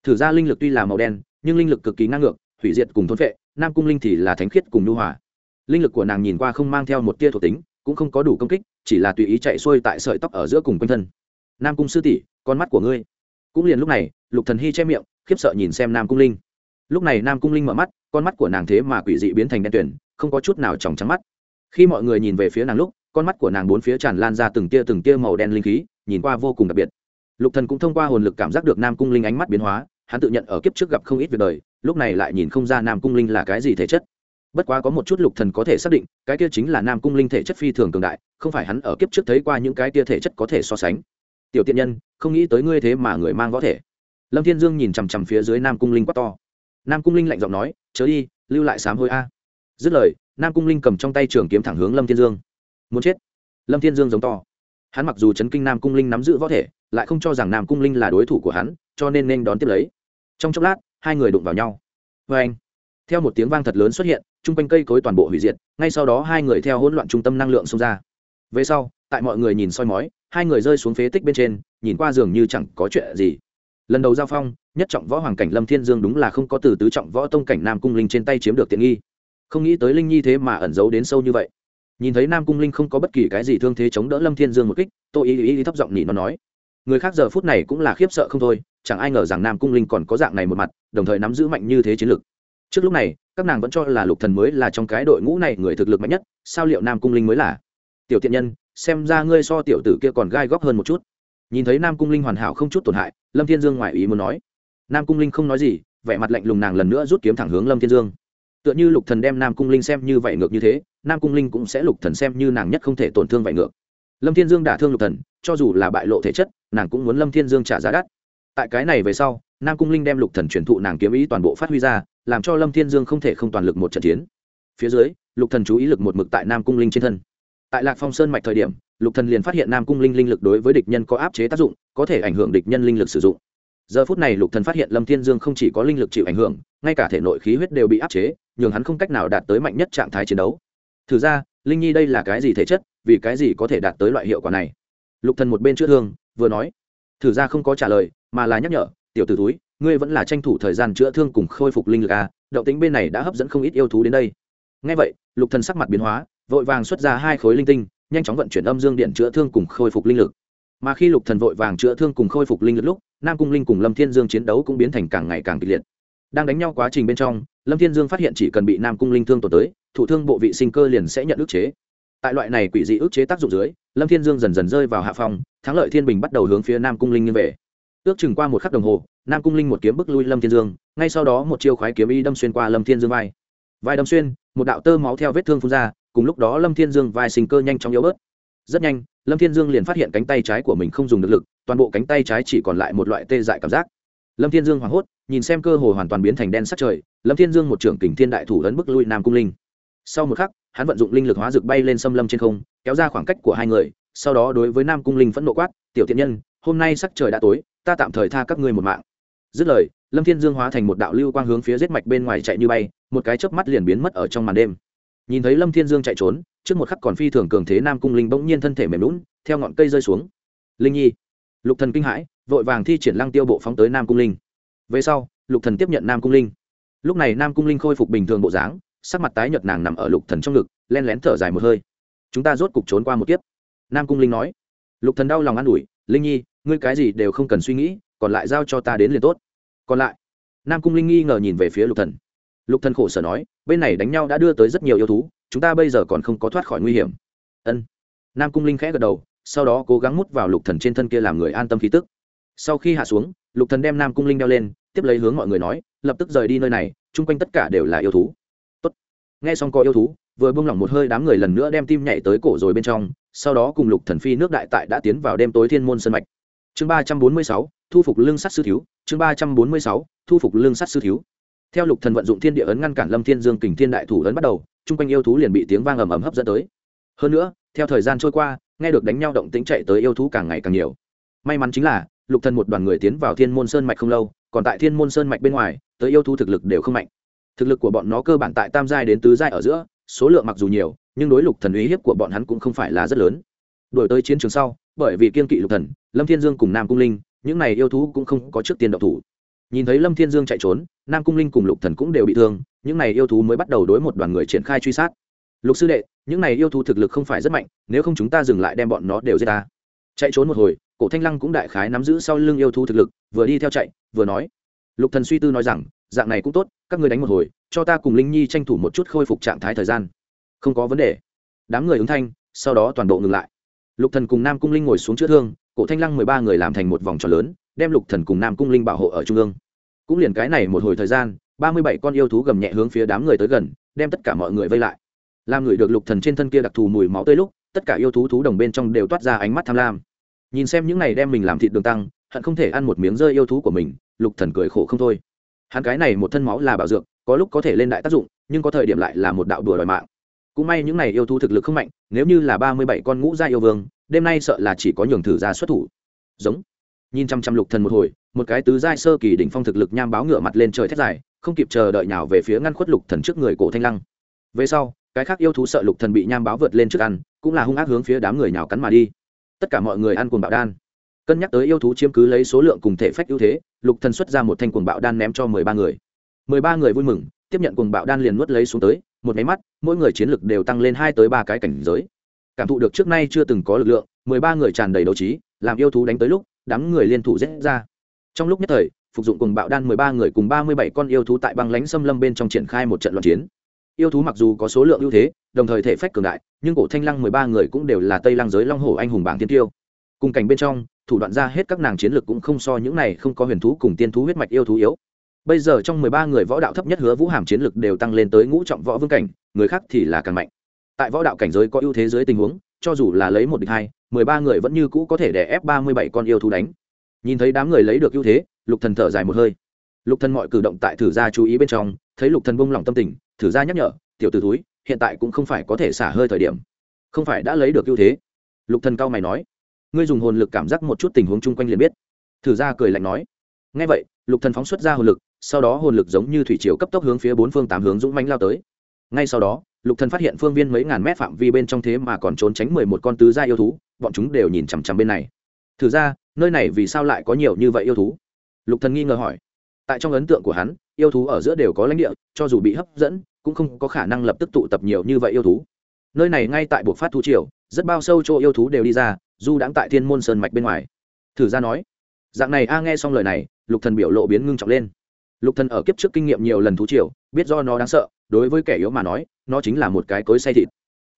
Thử gia linh lực tuy là màu đen, nhưng linh lực cực kỳ ngang ngược, hủy diệt cùng thôn phệ, nam cung linh thì là thánh khiết cùng nhu hòa. Linh lực của nàng nhìn qua không mang theo một tia thuộc tính, cũng không có đủ công kích, chỉ là tùy ý chạy xuôi tại sợi tóc ở giữa cùng quanh thân. Nam cung sư tỷ, con mắt của ngươi. Cũng liền lúc này, lục thần hy che miệng, khiếp sợ nhìn xem nam cung linh lúc này nam cung linh mở mắt, con mắt của nàng thế mà quỷ dị biến thành đen tuyển không có chút nào tròng trắng mắt. Khi mọi người nhìn về phía nàng lúc, con mắt của nàng bốn phía tràn lan ra từng tia từng tia màu đen linh khí, nhìn qua vô cùng đặc biệt. Lục thần cũng thông qua hồn lực cảm giác được nam cung linh ánh mắt biến hóa, hắn tự nhận ở kiếp trước gặp không ít việc đời, lúc này lại nhìn không ra nam cung linh là cái gì thể chất. Bất quá có một chút lục thần có thể xác định, cái kia chính là nam cung linh thể chất phi thường cường đại, không phải hắn ở kiếp trước thấy qua những cái kia thể chất có thể so sánh. Tiểu tiện nhân, không nghĩ tới ngươi thế mà người mang võ thể. Lâm thiên dương nhìn chằm chằm phía dưới nam cung linh quá to nam cung linh lạnh giọng nói, chớ đi, lưu lại sám hối a. Dứt lời, nam cung linh cầm trong tay trường kiếm thẳng hướng lâm thiên dương. Muốn chết? Lâm thiên dương giống to. Hắn mặc dù chấn kinh nam cung linh nắm giữ võ thể, lại không cho rằng nam cung linh là đối thủ của hắn, cho nên nên đón tiếp lấy. Trong chốc lát, hai người đụng vào nhau. Vê anh, theo một tiếng vang thật lớn xuất hiện, chung quanh cây cối toàn bộ hủy diệt, ngay sau đó hai người theo hỗn loạn trung tâm năng lượng xông ra. Về sau, tại mọi người nhìn soi mói, hai người rơi xuống phế tích bên trên, nhìn qua giường như chẳng có chuyện gì. Lần đầu giao phong nhất trọng võ hoàng cảnh lâm thiên dương đúng là không có từ tứ trọng võ tông cảnh nam cung linh trên tay chiếm được tiện nghi. Không nghĩ tới linh nhi thế mà ẩn giấu đến sâu như vậy. Nhìn thấy nam cung linh không có bất kỳ cái gì thương thế chống đỡ lâm thiên dương một kích tô ý ý, ý thấp giọng nhị nó nói người khác giờ phút này cũng là khiếp sợ không thôi chẳng ai ngờ rằng nam cung linh còn có dạng này một mặt đồng thời nắm giữ mạnh như thế chiến lực. Trước lúc này các nàng vẫn cho là lục thần mới là trong cái đội ngũ này người thực lực mạnh nhất sao liệu nam cung linh mới là? Tiểu tiện nhân xem ra ngươi so tiểu tử kia còn gai góc hơn một chút. Nhìn thấy nam cung linh hoàn hảo không chút tổn hại lâm thiên dương ngoài ý muốn nói nam cung linh không nói gì vẻ mặt lạnh lùng nàng lần nữa rút kiếm thẳng hướng lâm thiên dương tựa như lục thần đem nam cung linh xem như vậy ngược như thế nam cung linh cũng sẽ lục thần xem như nàng nhất không thể tổn thương vậy ngược lâm thiên dương đả thương lục thần cho dù là bại lộ thể chất nàng cũng muốn lâm thiên dương trả giá đắt tại cái này về sau nam cung linh đem lục thần truyền thụ nàng kiếm ý toàn bộ phát huy ra làm cho lâm thiên dương không thể không toàn lực một trận chiến phía dưới lục thần chú ý lực một mực tại nam cung linh trên thân tại lạc phong sơn mạch thời điểm lục thần liền phát hiện nam cung linh linh lực đối với địch nhân có áp chế tác dụng có thể ảnh hưởng địch nhân linh lực sử dụng giờ phút này lục thần phát hiện lâm thiên dương không chỉ có linh lực chịu ảnh hưởng, ngay cả thể nội khí huyết đều bị áp chế, nhường hắn không cách nào đạt tới mạnh nhất trạng thái chiến đấu. Thử ra, linh nhi đây là cái gì thể chất, vì cái gì có thể đạt tới loại hiệu quả này? Lục thần một bên chữa thương, vừa nói, thử ra không có trả lời, mà là nhắc nhở, tiểu tử túi, ngươi vẫn là tranh thủ thời gian chữa thương cùng khôi phục linh lực à động tính bên này đã hấp dẫn không ít yêu thú đến đây. Ngay vậy, lục thần sắc mặt biến hóa, vội vàng xuất ra hai khối linh tinh, nhanh chóng vận chuyển âm dương điện chữa thương cùng khôi phục linh lực mà khi lục thần vội vàng chữa thương cùng khôi phục linh lực lúc, nam cung linh cùng lâm thiên dương chiến đấu cũng biến thành càng ngày càng kịch liệt. Đang đánh nhau quá trình bên trong, lâm thiên dương phát hiện chỉ cần bị nam cung linh thương tổn tới, thủ thương bộ vị sinh cơ liền sẽ nhận ức chế. Tại loại này quỷ dị ức chế tác dụng dưới, lâm thiên dương dần dần rơi vào hạ phong, thắng lợi thiên bình bắt đầu hướng phía nam cung linh như về. Ước chừng qua một khắc đồng hồ, nam cung linh một kiếm bức lui lâm thiên dương, ngay sau đó một chiêu khoái kiếm y đâm xuyên qua lâm thiên dương vai. Vai đâm xuyên, một đạo tơ máu theo vết thương phun ra, cùng lúc đó lâm thiên dương vai sinh cơ nhanh chóng yếu bớt. Rất nhanh lâm thiên dương liền phát hiện cánh tay trái của mình không dùng được lực, toàn bộ cánh tay trái chỉ còn lại một loại tê dại cảm giác. Lâm thiên dương hoảng hốt, nhìn xem cơ hồ hoàn toàn biến thành đen sắc trời, lâm thiên dương một trưởng kình thiên đại thủ ấn bức lui nam cung linh. Sau một khắc, hắn vận dụng linh lực hóa rực bay lên xâm lâm trên không, kéo ra khoảng cách của hai người, sau đó đối với nam cung linh phẫn nộ quát, tiểu thiện nhân, hôm nay sắc trời đã tối, ta tạm thời tha các ngươi một mạng. Dứt lời, lâm thiên dương hóa thành một đạo lưu quang hướng phía giết mạch bên ngoài chạy như bay, một cái chớp mắt liền biến mất ở trong màn đêm. Nhìn thấy lâm thiên dương chạy trốn trước một khắc còn phi thường cường thế nam cung linh bỗng nhiên thân thể mềm lún, theo ngọn cây rơi xuống. Linh nhi. Lục thần kinh hãi, vội vàng thi triển lăng tiêu bộ phóng tới nam cung linh. Về sau, lục thần tiếp nhận nam cung linh. Lúc này nam cung linh khôi phục bình thường bộ dáng, sắc mặt tái nhợt nàng nằm ở lục thần trong ngực, len lén thở dài một hơi. Chúng ta rốt cục trốn qua một kiếp. Nam cung linh nói. Lục thần đau lòng an ủi, linh nhi, ngươi cái gì đều không cần suy nghĩ, còn lại giao cho ta đến liền tốt. Còn lại, nam cung linh nghi ngờ nhìn về phía lục thần. Lục thần khổ sở nói, bên này đánh nhau đã đưa tới rất nhiều yêu thú chúng ta bây giờ còn không có thoát khỏi nguy hiểm. Ân. Nam cung linh khẽ gật đầu, sau đó cố gắng mút vào lục thần trên thân kia làm người an tâm khí tức. Sau khi hạ xuống, lục thần đem nam cung linh đeo lên, tiếp lấy hướng mọi người nói, lập tức rời đi nơi này, chung quanh tất cả đều là yêu thú. Tốt. nghe xong có yêu thú, vừa buông lỏng một hơi đám người lần nữa đem tim nhảy tới cổ rồi bên trong, sau đó cùng lục thần phi nước đại tại đã tiến vào đêm tối thiên môn sơn mạch. Chương ba trăm bốn mươi sáu, thu phục lương sắt sư thiếu, chương ba trăm bốn mươi sáu, thu phục lương sắt sư thiếu. Theo lục thần vận dụng thiên địa ấn ngăn cản lâm thiên dương kình thiên đại thủ ấn bắt đầu chung quanh yêu thú liền bị tiếng vang ầm ầm hấp dẫn tới. Hơn nữa, theo thời gian trôi qua, nghe được đánh nhau động tĩnh chạy tới yêu thú càng ngày càng nhiều. May mắn chính là, lục thần một đoàn người tiến vào thiên môn sơn mạch không lâu, còn tại thiên môn sơn mạch bên ngoài, tới yêu thú thực lực đều không mạnh. Thực lực của bọn nó cơ bản tại tam giai đến tứ giai ở giữa, số lượng mặc dù nhiều, nhưng đối lục thần uy hiếp của bọn hắn cũng không phải là rất lớn. Đổi tới chiến trường sau, bởi vì kiên kỵ lục thần, lâm thiên dương cùng nam cung linh, những này yêu thú cũng không có trước tiên động thủ nhìn thấy lâm thiên dương chạy trốn, nam cung linh cùng lục thần cũng đều bị thương, những này yêu thú mới bắt đầu đối một đoàn người triển khai truy sát. Lục sư đệ, những này yêu thú thực lực không phải rất mạnh, nếu không chúng ta dừng lại đem bọn nó đều giết ta. Chạy trốn một hồi, cổ thanh lăng cũng đại khái nắm giữ sau lưng yêu thú thực lực, vừa đi theo chạy, vừa nói. Lục thần suy tư nói rằng, dạng này cũng tốt, các ngươi đánh một hồi, cho ta cùng linh nhi tranh thủ một chút khôi phục trạng thái thời gian. Không có vấn đề. Đám người ứng thanh, sau đó toàn bộ ngừng lại. Lục thần cùng nam cung linh ngồi xuống chữa thương, cổ thanh lăng mười ba người làm thành một vòng tròn lớn, đem lục thần cùng nam cung linh bảo hộ ở trung ương cũng liền cái này một hồi thời gian, ba mươi bảy con yêu thú gầm nhẹ hướng phía đám người tới gần, đem tất cả mọi người vây lại. Làm người được lục thần trên thân kia đặc thù mùi máu tươi lúc, tất cả yêu thú thú đồng bên trong đều toát ra ánh mắt tham lam. Nhìn xem những này đem mình làm thịt đường tăng, hận không thể ăn một miếng rơi yêu thú của mình, lục thần cười khổ không thôi. Hắn cái này một thân máu là bảo dược, có lúc có thể lên đại tác dụng, nhưng có thời điểm lại là một đạo đùa đòi mạng. Cũng may những này yêu thú thực lực không mạnh, nếu như là ba mươi bảy con ngũ gia yêu vương, đêm nay sợ là chỉ có nhường thử ra xuất thủ. Giống. Nhìn chăm chăm lục thần một hồi một cái tứ giai sơ kỳ đỉnh phong thực lực nham báo ngửa mặt lên trời thét dài, không kịp chờ đợi nào về phía ngăn khuất lục thần trước người cổ thanh lăng. Về sau, cái khác yêu thú sợ lục thần bị nham báo vượt lên trước ăn, cũng là hung ác hướng phía đám người nhào cắn mà đi. Tất cả mọi người ăn cuồng bạo đan. Cân nhắc tới yêu thú chiếm cứ lấy số lượng cùng thể phách ưu thế, lục thần xuất ra một thanh cuồng bạo đan ném cho mười ba người. Mười ba người vui mừng, tiếp nhận cuồng bạo đan liền nuốt lấy xuống tới, một máy mắt, mỗi người chiến lực đều tăng lên hai tới ba cái cảnh giới. Cảm thụ được trước nay chưa từng có lực lượng, mười ba người tràn đầy đấu trí, làm yêu thú đánh tới lúc, đám người liên thủ rết ra trong lúc nhất thời, phục dụng cùng bạo đan mười ba người cùng ba mươi bảy con yêu thú tại băng lãnh xâm lâm bên trong triển khai một trận loạn chiến. Yêu thú mặc dù có số lượng ưu thế, đồng thời thể phách cường đại, nhưng cổ thanh lăng mười ba người cũng đều là tây lăng giới long hổ anh hùng bảng tiên tiêu. Cùng cảnh bên trong, thủ đoạn ra hết các nàng chiến lực cũng không so những này không có huyền thú cùng tiên thú huyết mạch yêu thú yếu. Bây giờ trong mười ba người võ đạo thấp nhất hứa vũ hàm chiến lực đều tăng lên tới ngũ trọng võ vương cảnh, người khác thì là càng mạnh. Tại võ đạo cảnh giới có ưu thế dưới tình huống, cho dù là lấy một địch hai, mười ba người vẫn như cũ có thể đè ép ba mươi bảy con yêu thú đánh nhìn thấy đám người lấy được ưu thế, lục thần thở dài một hơi. Lục thần mọi cử động tại thử gia chú ý bên trong, thấy lục thần buông lòng tâm tình, thử gia nhắc nhở, tiểu tử túi hiện tại cũng không phải có thể xả hơi thời điểm. Không phải đã lấy được ưu thế? Lục thần cao mày nói. Ngươi dùng hồn lực cảm giác một chút tình huống chung quanh liền biết. Thử gia cười lạnh nói. Nghe vậy, lục thần phóng xuất ra hồn lực, sau đó hồn lực giống như thủy triều cấp tốc hướng phía bốn phương tám hướng dũng mãnh lao tới. Ngay sau đó, lục thần phát hiện phương viên mấy ngàn mét phạm vi bên trong thế mà còn trốn tránh mười một con tứ gia yêu thú, bọn chúng đều nhìn chằm chằm bên này thử ra, nơi này vì sao lại có nhiều như vậy yêu thú? Lục thần nghi ngờ hỏi. Tại trong ấn tượng của hắn, yêu thú ở giữa đều có lãnh địa, cho dù bị hấp dẫn, cũng không có khả năng lập tức tụ tập nhiều như vậy yêu thú. Nơi này ngay tại buộc phát thú triều, rất bao sâu chỗ yêu thú đều đi ra du đãng tại thiên môn sơn mạch bên ngoài. Thử ra nói, dạng này a nghe xong lời này, lục thần biểu lộ biến ngưng trọng lên. Lục thần ở kiếp trước kinh nghiệm nhiều lần thú triều, biết do nó đáng sợ, đối với kẻ yếu mà nói, nó chính là một cái cối say thịt.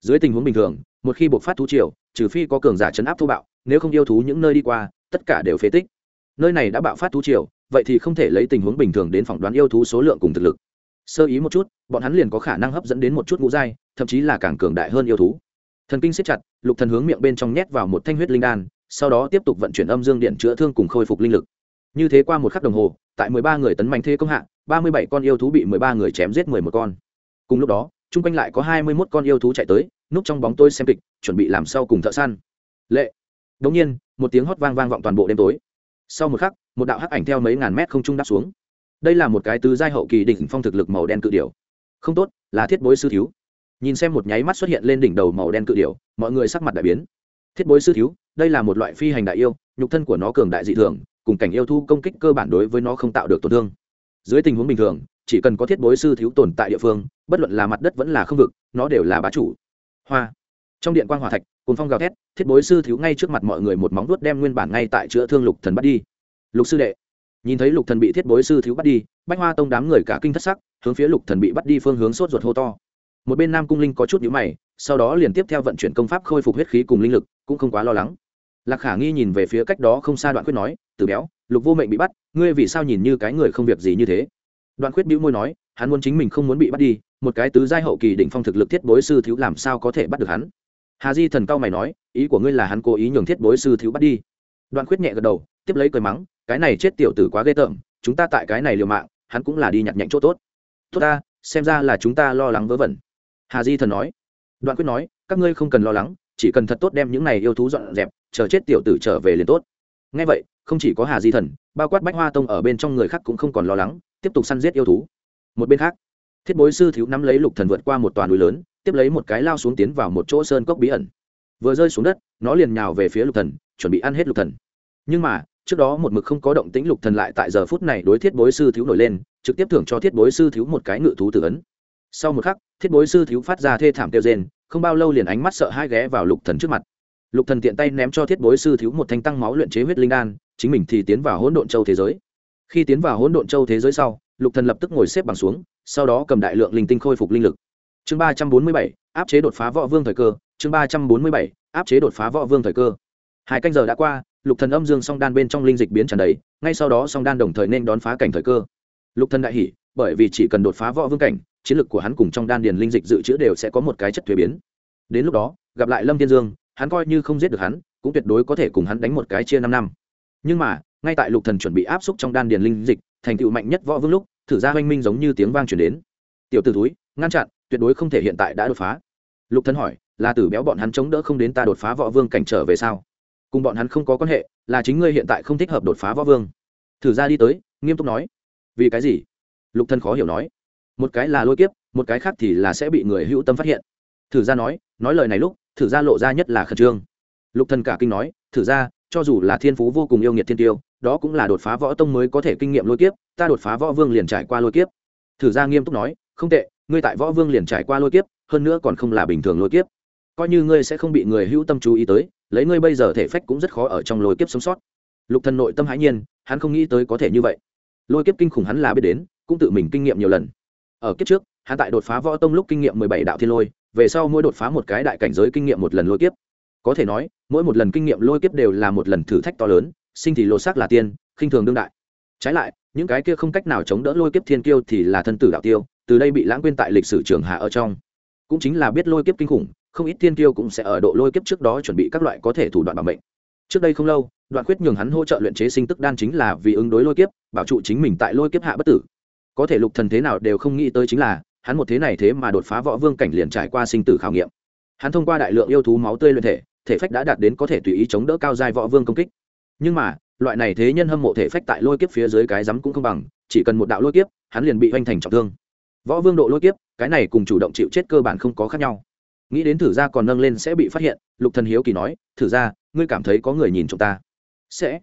Dưới tình huống bình thường, một khi buộc phát thú triều, trừ phi có cường giả chấn áp thô bạo nếu không yêu thú những nơi đi qua, tất cả đều phế tích. Nơi này đã bạo phát thú triều, vậy thì không thể lấy tình huống bình thường đến phỏng đoán yêu thú số lượng cùng thực lực. Sơ ý một chút, bọn hắn liền có khả năng hấp dẫn đến một chút ngũ giai, thậm chí là càng cường đại hơn yêu thú. Thần kinh siết chặt, lục thần hướng miệng bên trong nhét vào một thanh huyết linh đan, sau đó tiếp tục vận chuyển âm dương điện chữa thương cùng khôi phục linh lực. Như thế qua một khắc đồng hồ, tại mười ba người tấn mạnh thế công hạ, ba mươi bảy con yêu thú bị mười ba người chém giết mười một con. Cùng lúc đó, chung quanh lại có hai mươi mốt con yêu thú chạy tới, núp trong bóng tôi xem kịch, chuẩn bị làm sau cùng thợ săn. Lệ! Đống nhiên, một tiếng hót vang vang vọng toàn bộ đêm tối. Sau một khắc, một đạo hắc ảnh theo mấy ngàn mét không trung đáp xuống. Đây là một cái tứ giai hậu kỳ đỉnh phong thực lực màu đen cự điểu. Không tốt, là thiết bối sư thiếu. Nhìn xem một nháy mắt xuất hiện lên đỉnh đầu màu đen cự điểu, mọi người sắc mặt đại biến. Thiết bối sư thiếu, đây là một loại phi hành đại yêu, nhục thân của nó cường đại dị thường, cùng cảnh yêu thu công kích cơ bản đối với nó không tạo được tổn thương. Dưới tình huống bình thường, chỉ cần có thiết bối sư thiếu tồn tại địa phương, bất luận là mặt đất vẫn là không vực, nó đều là bá chủ. Hoa trong điện quan g hòa thạch cồn phong gào thét, thiết bối sư thiếu ngay trước mặt mọi người một móng vuốt đem nguyên bản ngay tại chữa thương lục thần bắt đi. Lục sư đệ, nhìn thấy lục thần bị thiết bối sư thiếu bắt đi, bách hoa tông đám người cả kinh thất sắc, hướng phía lục thần bị bắt đi phương hướng sốt ruột hô to. Một bên nam cung linh có chút nhíu mày, sau đó liền tiếp theo vận chuyển công pháp khôi phục huyết khí cùng linh lực, cũng không quá lo lắng. Lạc khả nghi nhìn về phía cách đó không xa đoạn quyết nói từ béo, lục vô mệnh bị bắt, ngươi vì sao nhìn như cái người không việc gì như thế? Đoạn quyết bĩu môi nói, hắn muốn chính mình không muốn bị bắt đi, một cái tứ giai hậu kỳ đỉnh phong thực lực thiết bối sư thiếu làm sao có thể bắt được hắn? Hà di thần cao mày nói, ý của ngươi là hắn cố ý nhường thiết bối sư thiếu bắt đi. Đoạn Khuyết nhẹ gật đầu, tiếp lấy cười mắng, cái này chết tiểu tử quá ghê tởm, chúng ta tại cái này liều mạng, hắn cũng là đi nhặt nhạnh chỗ tốt. Tốt ta, xem ra là chúng ta lo lắng vớ vẩn. Hà di thần nói. Đoạn quyết nói, các ngươi không cần lo lắng, chỉ cần thật tốt đem những này yêu thú dọn dẹp, chờ chết tiểu tử trở về liền tốt. Ngay vậy, không chỉ có hà di thần, bao quát bách hoa tông ở bên trong người khác cũng không còn lo lắng, tiếp tục săn giết yêu thú. Một bên khác, thiết bối sư thiếu nắm lấy lục thần vượt qua một toàn núi lớn tiếp lấy một cái lao xuống tiến vào một chỗ sơn cốc bí ẩn. Vừa rơi xuống đất, nó liền nhào về phía lục thần, chuẩn bị ăn hết lục thần. Nhưng mà, trước đó một mực không có động tĩnh lục thần lại tại giờ phút này đối thiết bối sư thiếu nổi lên, trực tiếp thưởng cho thiết bối sư thiếu một cái ngự thú tử ấn. Sau một khắc, thiết bối sư thiếu phát ra thê thảm kêu rên, không bao lâu liền ánh mắt sợ hai ghé vào lục thần trước mặt. Lục thần tiện tay ném cho thiết bối sư thiếu một thanh tăng máu luyện chế huyết linh đan, chính mình thì tiến vào hỗn độn châu thế giới. Khi tiến vào hỗn độn châu thế giới sau, lục thần lập tức ngồi xếp bằng xuống, sau đó cầm đại lượng linh tinh khôi phục linh lực chương ba trăm bốn mươi bảy, áp chế đột phá võ vương thời cơ. Chương ba trăm bốn mươi bảy, áp chế đột phá võ vương thời cơ. Hai canh giờ đã qua, lục thần âm dương song đan bên trong linh dịch biến tràn đầy, ngay sau đó song đan đồng thời nên đón phá cảnh thời cơ. Lục thần đại hỉ, bởi vì chỉ cần đột phá võ vương cảnh, chiến lực của hắn cùng trong đan điền linh dịch dự trữ đều sẽ có một cái chất thuế biến. Đến lúc đó, gặp lại lâm thiên dương, hắn coi như không giết được hắn, cũng tuyệt đối có thể cùng hắn đánh một cái chia năm năm. Nhưng mà, ngay tại lục thần chuẩn bị áp xúc trong đan điền linh dịch, thành tựu mạnh nhất võ vương lúc, thử ra hoanh minh giống như tiếng vang truyền đến. Tiểu tử túi ngăn chặn tuyệt đối không thể hiện tại đã đột phá. Lục thần hỏi, là tử béo bọn hắn chống đỡ không đến ta đột phá võ vương cảnh trở về sao? Cùng bọn hắn không có quan hệ, là chính ngươi hiện tại không thích hợp đột phá võ vương. Thử ra đi tới, nghiêm túc nói. Vì cái gì? Lục thần khó hiểu nói. Một cái là lôi kiếp, một cái khác thì là sẽ bị người hữu tâm phát hiện. Thử ra nói nói lời này lúc, thử ra lộ ra nhất là khẩn trương. Lục thần cả kinh nói, thử ra, cho dù là thiên phú vô cùng yêu nghiệt thiên tiêu, đó cũng là đột phá võ tông mới có thể kinh nghiệm lôi kiếp, ta đột phá võ vương liền trải qua lôi kiếp. Thử ra nghiêm túc nói, không tệ ngươi tại võ vương liền trải qua lôi kiếp, hơn nữa còn không là bình thường lôi kiếp. Coi như ngươi sẽ không bị người hữu tâm chú ý tới, lấy ngươi bây giờ thể phách cũng rất khó ở trong lôi kiếp sống sót. Lục thần nội tâm hãi nhiên, hắn không nghĩ tới có thể như vậy. Lôi kiếp kinh khủng hắn là biết đến, cũng tự mình kinh nghiệm nhiều lần. Ở kiếp trước, hắn tại đột phá võ tông lúc kinh nghiệm mười bảy đạo thiên lôi, về sau mỗi đột phá một cái đại cảnh giới kinh nghiệm một lần lôi kiếp. Có thể nói, mỗi một lần kinh nghiệm lôi kiếp đều là một lần thử thách to lớn, sinh thì lột xác là tiên, khinh thường đương đại. Trái lại, những cái kia không cách nào chống đỡ lôi kiếp thiên kiêu thì là thân tử đạo tiêu từ đây bị lãng quên tại lịch sử trường hạ ở trong. Cũng chính là biết lôi kiếp kinh khủng, không ít thiên tiêu cũng sẽ ở độ lôi kiếp trước đó chuẩn bị các loại có thể thủ đoạn bảo mệnh. Trước đây không lâu, đoạn quyết nhường hắn hỗ trợ luyện chế sinh tức đan chính là vì ứng đối lôi kiếp, bảo trụ chính mình tại lôi kiếp hạ bất tử. Có thể lục thần thế nào đều không nghĩ tới chính là, hắn một thế này thế mà đột phá võ vương cảnh liền trải qua sinh tử khảo nghiệm. Hắn thông qua đại lượng yêu thú máu tươi luyện thể thể phách đã đạt đến có thể tùy ý chống đỡ cao giai võ vương công kích. Nhưng mà, loại này thế nhân hâm mộ thể phách tại lôi kiếp phía dưới cái rắm cũng không bằng, chỉ cần một đạo lôi kiếp, hắn liền bị hoành thành trọng thương võ vương độ lôi kiếp, cái này cùng chủ động chịu chết cơ bản không có khác nhau. Nghĩ đến thử ra còn nâng lên sẽ bị phát hiện, lục thần hiếu kỳ nói, thử ra ngươi cảm thấy có người nhìn chúng ta? Sẽ.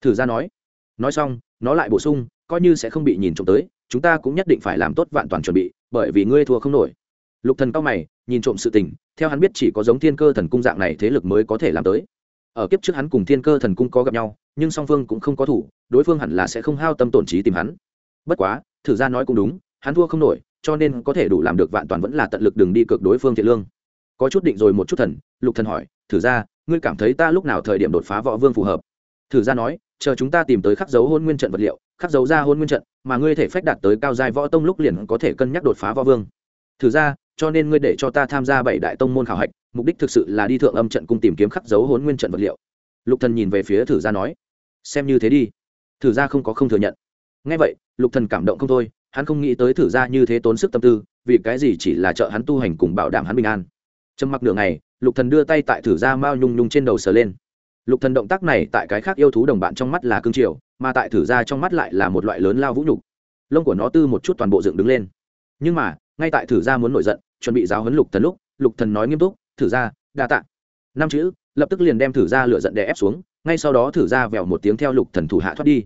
Thử ra nói. Nói xong, nó lại bổ sung, coi như sẽ không bị nhìn trộm tới, chúng ta cũng nhất định phải làm tốt vạn toàn chuẩn bị, bởi vì ngươi thua không nổi. Lục thần cao mày, nhìn trộm sự tình, theo hắn biết chỉ có giống thiên cơ thần cung dạng này thế lực mới có thể làm tới. Ở kiếp trước hắn cùng thiên cơ thần cung có gặp nhau, nhưng song phương cũng không có thủ, đối phương hẳn là sẽ không hao tâm tổn trí tìm hắn. Bất quá, thử ra nói cũng đúng, hắn thua không nổi cho nên có thể đủ làm được vạn toàn vẫn là tận lực đường đi cực đối phương thiện lương. Có chút định rồi một chút thần, lục thần hỏi, thử ra, ngươi cảm thấy ta lúc nào thời điểm đột phá võ vương phù hợp? Thử ra nói, chờ chúng ta tìm tới khắc dấu hôn nguyên trận vật liệu, khắc dấu ra hôn nguyên trận, mà ngươi thể phách đạt tới cao giai võ tông lúc liền có thể cân nhắc đột phá võ vương. Thử ra, cho nên ngươi để cho ta tham gia bảy đại tông môn khảo hạch, mục đích thực sự là đi thượng âm trận cung tìm kiếm khắc dấu hôn nguyên trận vật liệu. Lục thần nhìn về phía thử gia nói, xem như thế đi. Thử gia không có không thừa nhận. Ngay vậy, lục thần cảm động không thôi hắn không nghĩ tới thử ra như thế tốn sức tâm tư vì cái gì chỉ là trợ hắn tu hành cùng bảo đảm hắn bình an. Trầm mặc đường này lục thần đưa tay tại thử ra mao nhung nhung trên đầu sờ lên. Lục thần động tác này tại cái khác yêu thú đồng bạn trong mắt là cương triều mà tại thử ra trong mắt lại là một loại lớn lao vũ nhục. Lông của nó tư một chút toàn bộ dựng đứng lên. Nhưng mà ngay tại thử ra muốn nổi giận chuẩn bị giáo huấn lục thần lúc lục thần nói nghiêm túc thử ra, đa tạ. Năm chữ lập tức liền đem thử ra lửa giận đè ép xuống ngay sau đó thử ra vèo một tiếng theo lục thần thủ hạ thoát đi.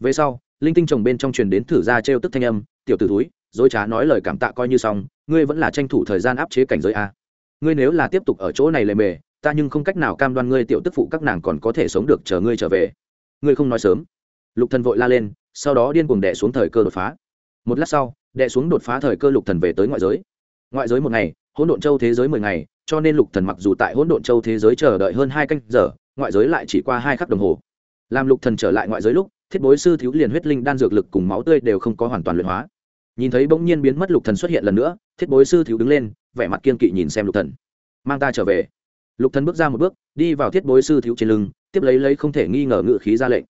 Về sau linh tinh chồng bên trong truyền đến thử ra trêu tức thanh âm tiểu tử túi dối trá nói lời cảm tạ coi như xong, ngươi vẫn là tranh thủ thời gian áp chế cảnh giới a. Ngươi nếu là tiếp tục ở chỗ này lề mề, ta nhưng không cách nào cam đoan ngươi tiểu tức phụ các nàng còn có thể sống được chờ ngươi trở về. Ngươi không nói sớm. Lục thần vội la lên, sau đó điên cuồng đẻ xuống thời cơ đột phá. Một lát sau đẻ xuống đột phá thời cơ lục thần về tới ngoại giới. Ngoại giới một ngày, hỗn độn châu thế giới mười ngày, cho nên lục thần mặc dù tại hỗn độn châu thế giới chờ đợi hơn hai canh giờ, ngoại giới lại chỉ qua hai khắc đồng hồ. Làm lục thần trở lại ngoại giới lúc thiết bối sư thiếu liền huyết linh đan dược lực cùng máu tươi đều không có hoàn toàn luyện hóa. Nhìn thấy bỗng nhiên biến mất lục thần xuất hiện lần nữa, thiết bối sư thiếu đứng lên, vẻ mặt kiên kỵ nhìn xem lục thần. Mang ta trở về. Lục thần bước ra một bước, đi vào thiết bối sư thiếu trên lưng, tiếp lấy lấy không thể nghi ngờ ngự khí ra lệnh.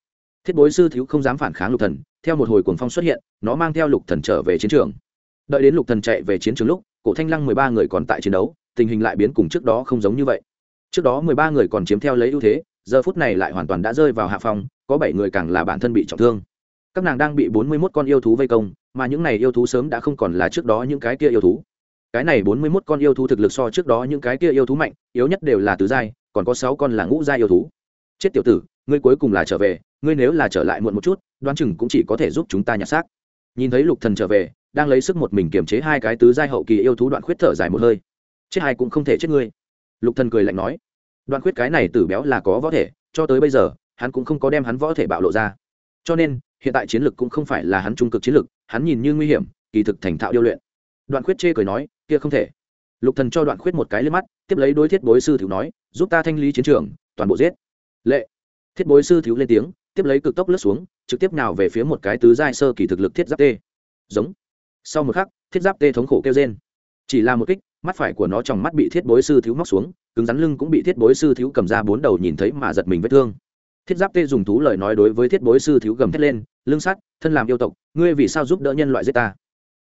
Thiết bối sư thiếu không dám phản kháng lục thần, theo một hồi cuồng phong xuất hiện, nó mang theo lục thần trở về chiến trường. Đợi đến lục thần chạy về chiến trường lúc, cổ thanh lăng mười ba người còn tại chiến đấu, tình hình lại biến cùng trước đó không giống như vậy. Trước đó mười ba người còn chiếm theo lấy ưu thế giờ phút này lại hoàn toàn đã rơi vào hạ phòng có bảy người càng là bản thân bị trọng thương. Các nàng đang bị bốn mươi mốt con yêu thú vây công, mà những này yêu thú sớm đã không còn là trước đó những cái kia yêu thú. Cái này bốn mươi mốt con yêu thú thực lực so trước đó những cái kia yêu thú mạnh, yếu nhất đều là tứ giai, còn có sáu con là ngũ giai yêu thú. Chết tiểu tử, ngươi cuối cùng là trở về, ngươi nếu là trở lại muộn một chút, đoán chừng cũng chỉ có thể giúp chúng ta nhặt xác. Nhìn thấy lục thần trở về, đang lấy sức một mình kiềm chế hai cái tứ giai hậu kỳ yêu thú đoạn khuyết thở dài một hơi. Chết hai cũng không thể chết ngươi. Lục thần cười lạnh nói đoạn khuyết cái này tử béo là có võ thể, cho tới bây giờ, hắn cũng không có đem hắn võ thể bạo lộ ra. Cho nên, hiện tại chiến lực cũng không phải là hắn trung cực chiến lực, hắn nhìn như nguy hiểm, kỳ thực thành thạo điêu luyện. Đoạn khuyết chê cười nói, kia không thể. Lục thần cho đoạn khuyết một cái lên mắt, tiếp lấy đối thiết bối sư thiếu nói, giúp ta thanh lý chiến trường, toàn bộ giết. Lệ. Thiết bối sư thiếu lên tiếng, tiếp lấy cực tốc lướt xuống, trực tiếp nào về phía một cái tứ giai sơ kỳ thực lực thiết giáp tê. Giống. Sau một khắc, thiết giáp tê thống khổ kêu rên. Chỉ là một kích, mắt phải của nó trong mắt bị thiết bối sư thiếu móc xuống cứng rắn lưng cũng bị thiết bối sư thiếu cầm ra bốn đầu nhìn thấy mà giật mình vết thương. Thiết giáp tê dùng thú lời nói đối với thiết bối sư thiếu gầm thét lên lưng sắt thân làm yêu tộc, ngươi vì sao giúp đỡ nhân loại giết ta?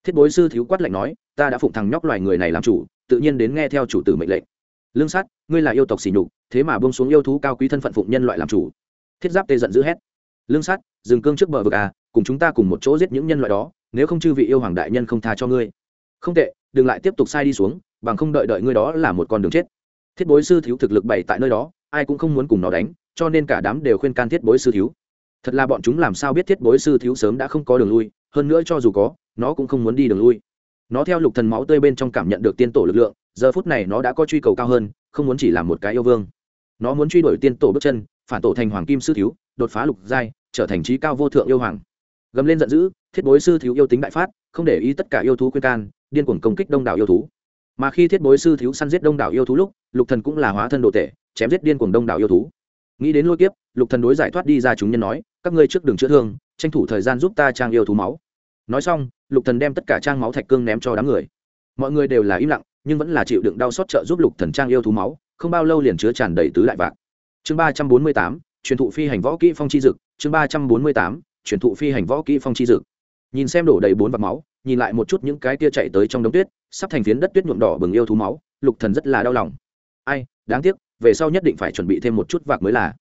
Thiết bối sư thiếu quát lạnh nói, ta đã phụng thằng nhóc loài người này làm chủ, tự nhiên đến nghe theo chủ tử mệnh lệnh. Lương sắt ngươi là yêu tộc xỉ nhục, thế mà bông xuống yêu thú cao quý thân phận phụng nhân loại làm chủ. Thiết giáp tê giận dữ hét, lương sắt dừng cương trước bờ vực à cùng chúng ta cùng một chỗ giết những nhân loại đó, nếu không chư vị yêu hoàng đại nhân không tha cho ngươi. Không tệ, đừng lại tiếp tục sai đi xuống, bằng không đợi đợi ngươi đó là một con đường chết thiết bối sư thiếu thực lực bày tại nơi đó, ai cũng không muốn cùng nó đánh, cho nên cả đám đều khuyên can thiết bối sư thiếu. Thật là bọn chúng làm sao biết thiết bối sư thiếu sớm đã không có đường lui, hơn nữa cho dù có, nó cũng không muốn đi đường lui. Nó theo lục thần máu tươi bên trong cảm nhận được tiên tổ lực lượng, giờ phút này nó đã có truy cầu cao hơn, không muốn chỉ làm một cái yêu vương. Nó muốn truy đuổi tiên tổ bước chân, phản tổ thành hoàng kim sư thiếu, đột phá lục giai, trở thành trí cao vô thượng yêu hoàng. Gầm lên giận dữ, thiết bối sư thiếu yêu tính đại phát, không để ý tất cả yêu thú khuyên can, điên cuồng công kích đông đảo yêu thú mà khi thiết bối sư thiếu săn giết đông đảo yêu thú lúc, lục thần cũng là hóa thân đồ tể, chém giết điên cuồng đông đảo yêu thú. Nghĩ đến lôi kiếp, lục thần đối giải thoát đi ra chúng nhân nói, các ngươi trước đường chữa thương, tranh thủ thời gian giúp ta trang yêu thú máu. Nói xong, lục thần đem tất cả trang máu thạch cương ném cho đám người. Mọi người đều là im lặng, nhưng vẫn là chịu đựng đau xót trợ giúp lục thần trang yêu thú máu, không bao lâu liền chứa tràn đầy tứ lại vạc. Chương ba trăm bốn mươi tám, truyền thụ phi hành võ kỹ phong chi dực. Chương ba trăm bốn mươi tám, truyền thụ phi hành võ kỹ phong chi dực. Nhìn xem đổ đầy bốn vạc máu nhìn lại một chút những cái tia chạy tới trong đống tuyết, sắp thành phiến đất tuyết nhuộm đỏ bừng yêu thú máu, lục thần rất là đau lòng. Ai, đáng tiếc, về sau nhất định phải chuẩn bị thêm một chút vạc mới là.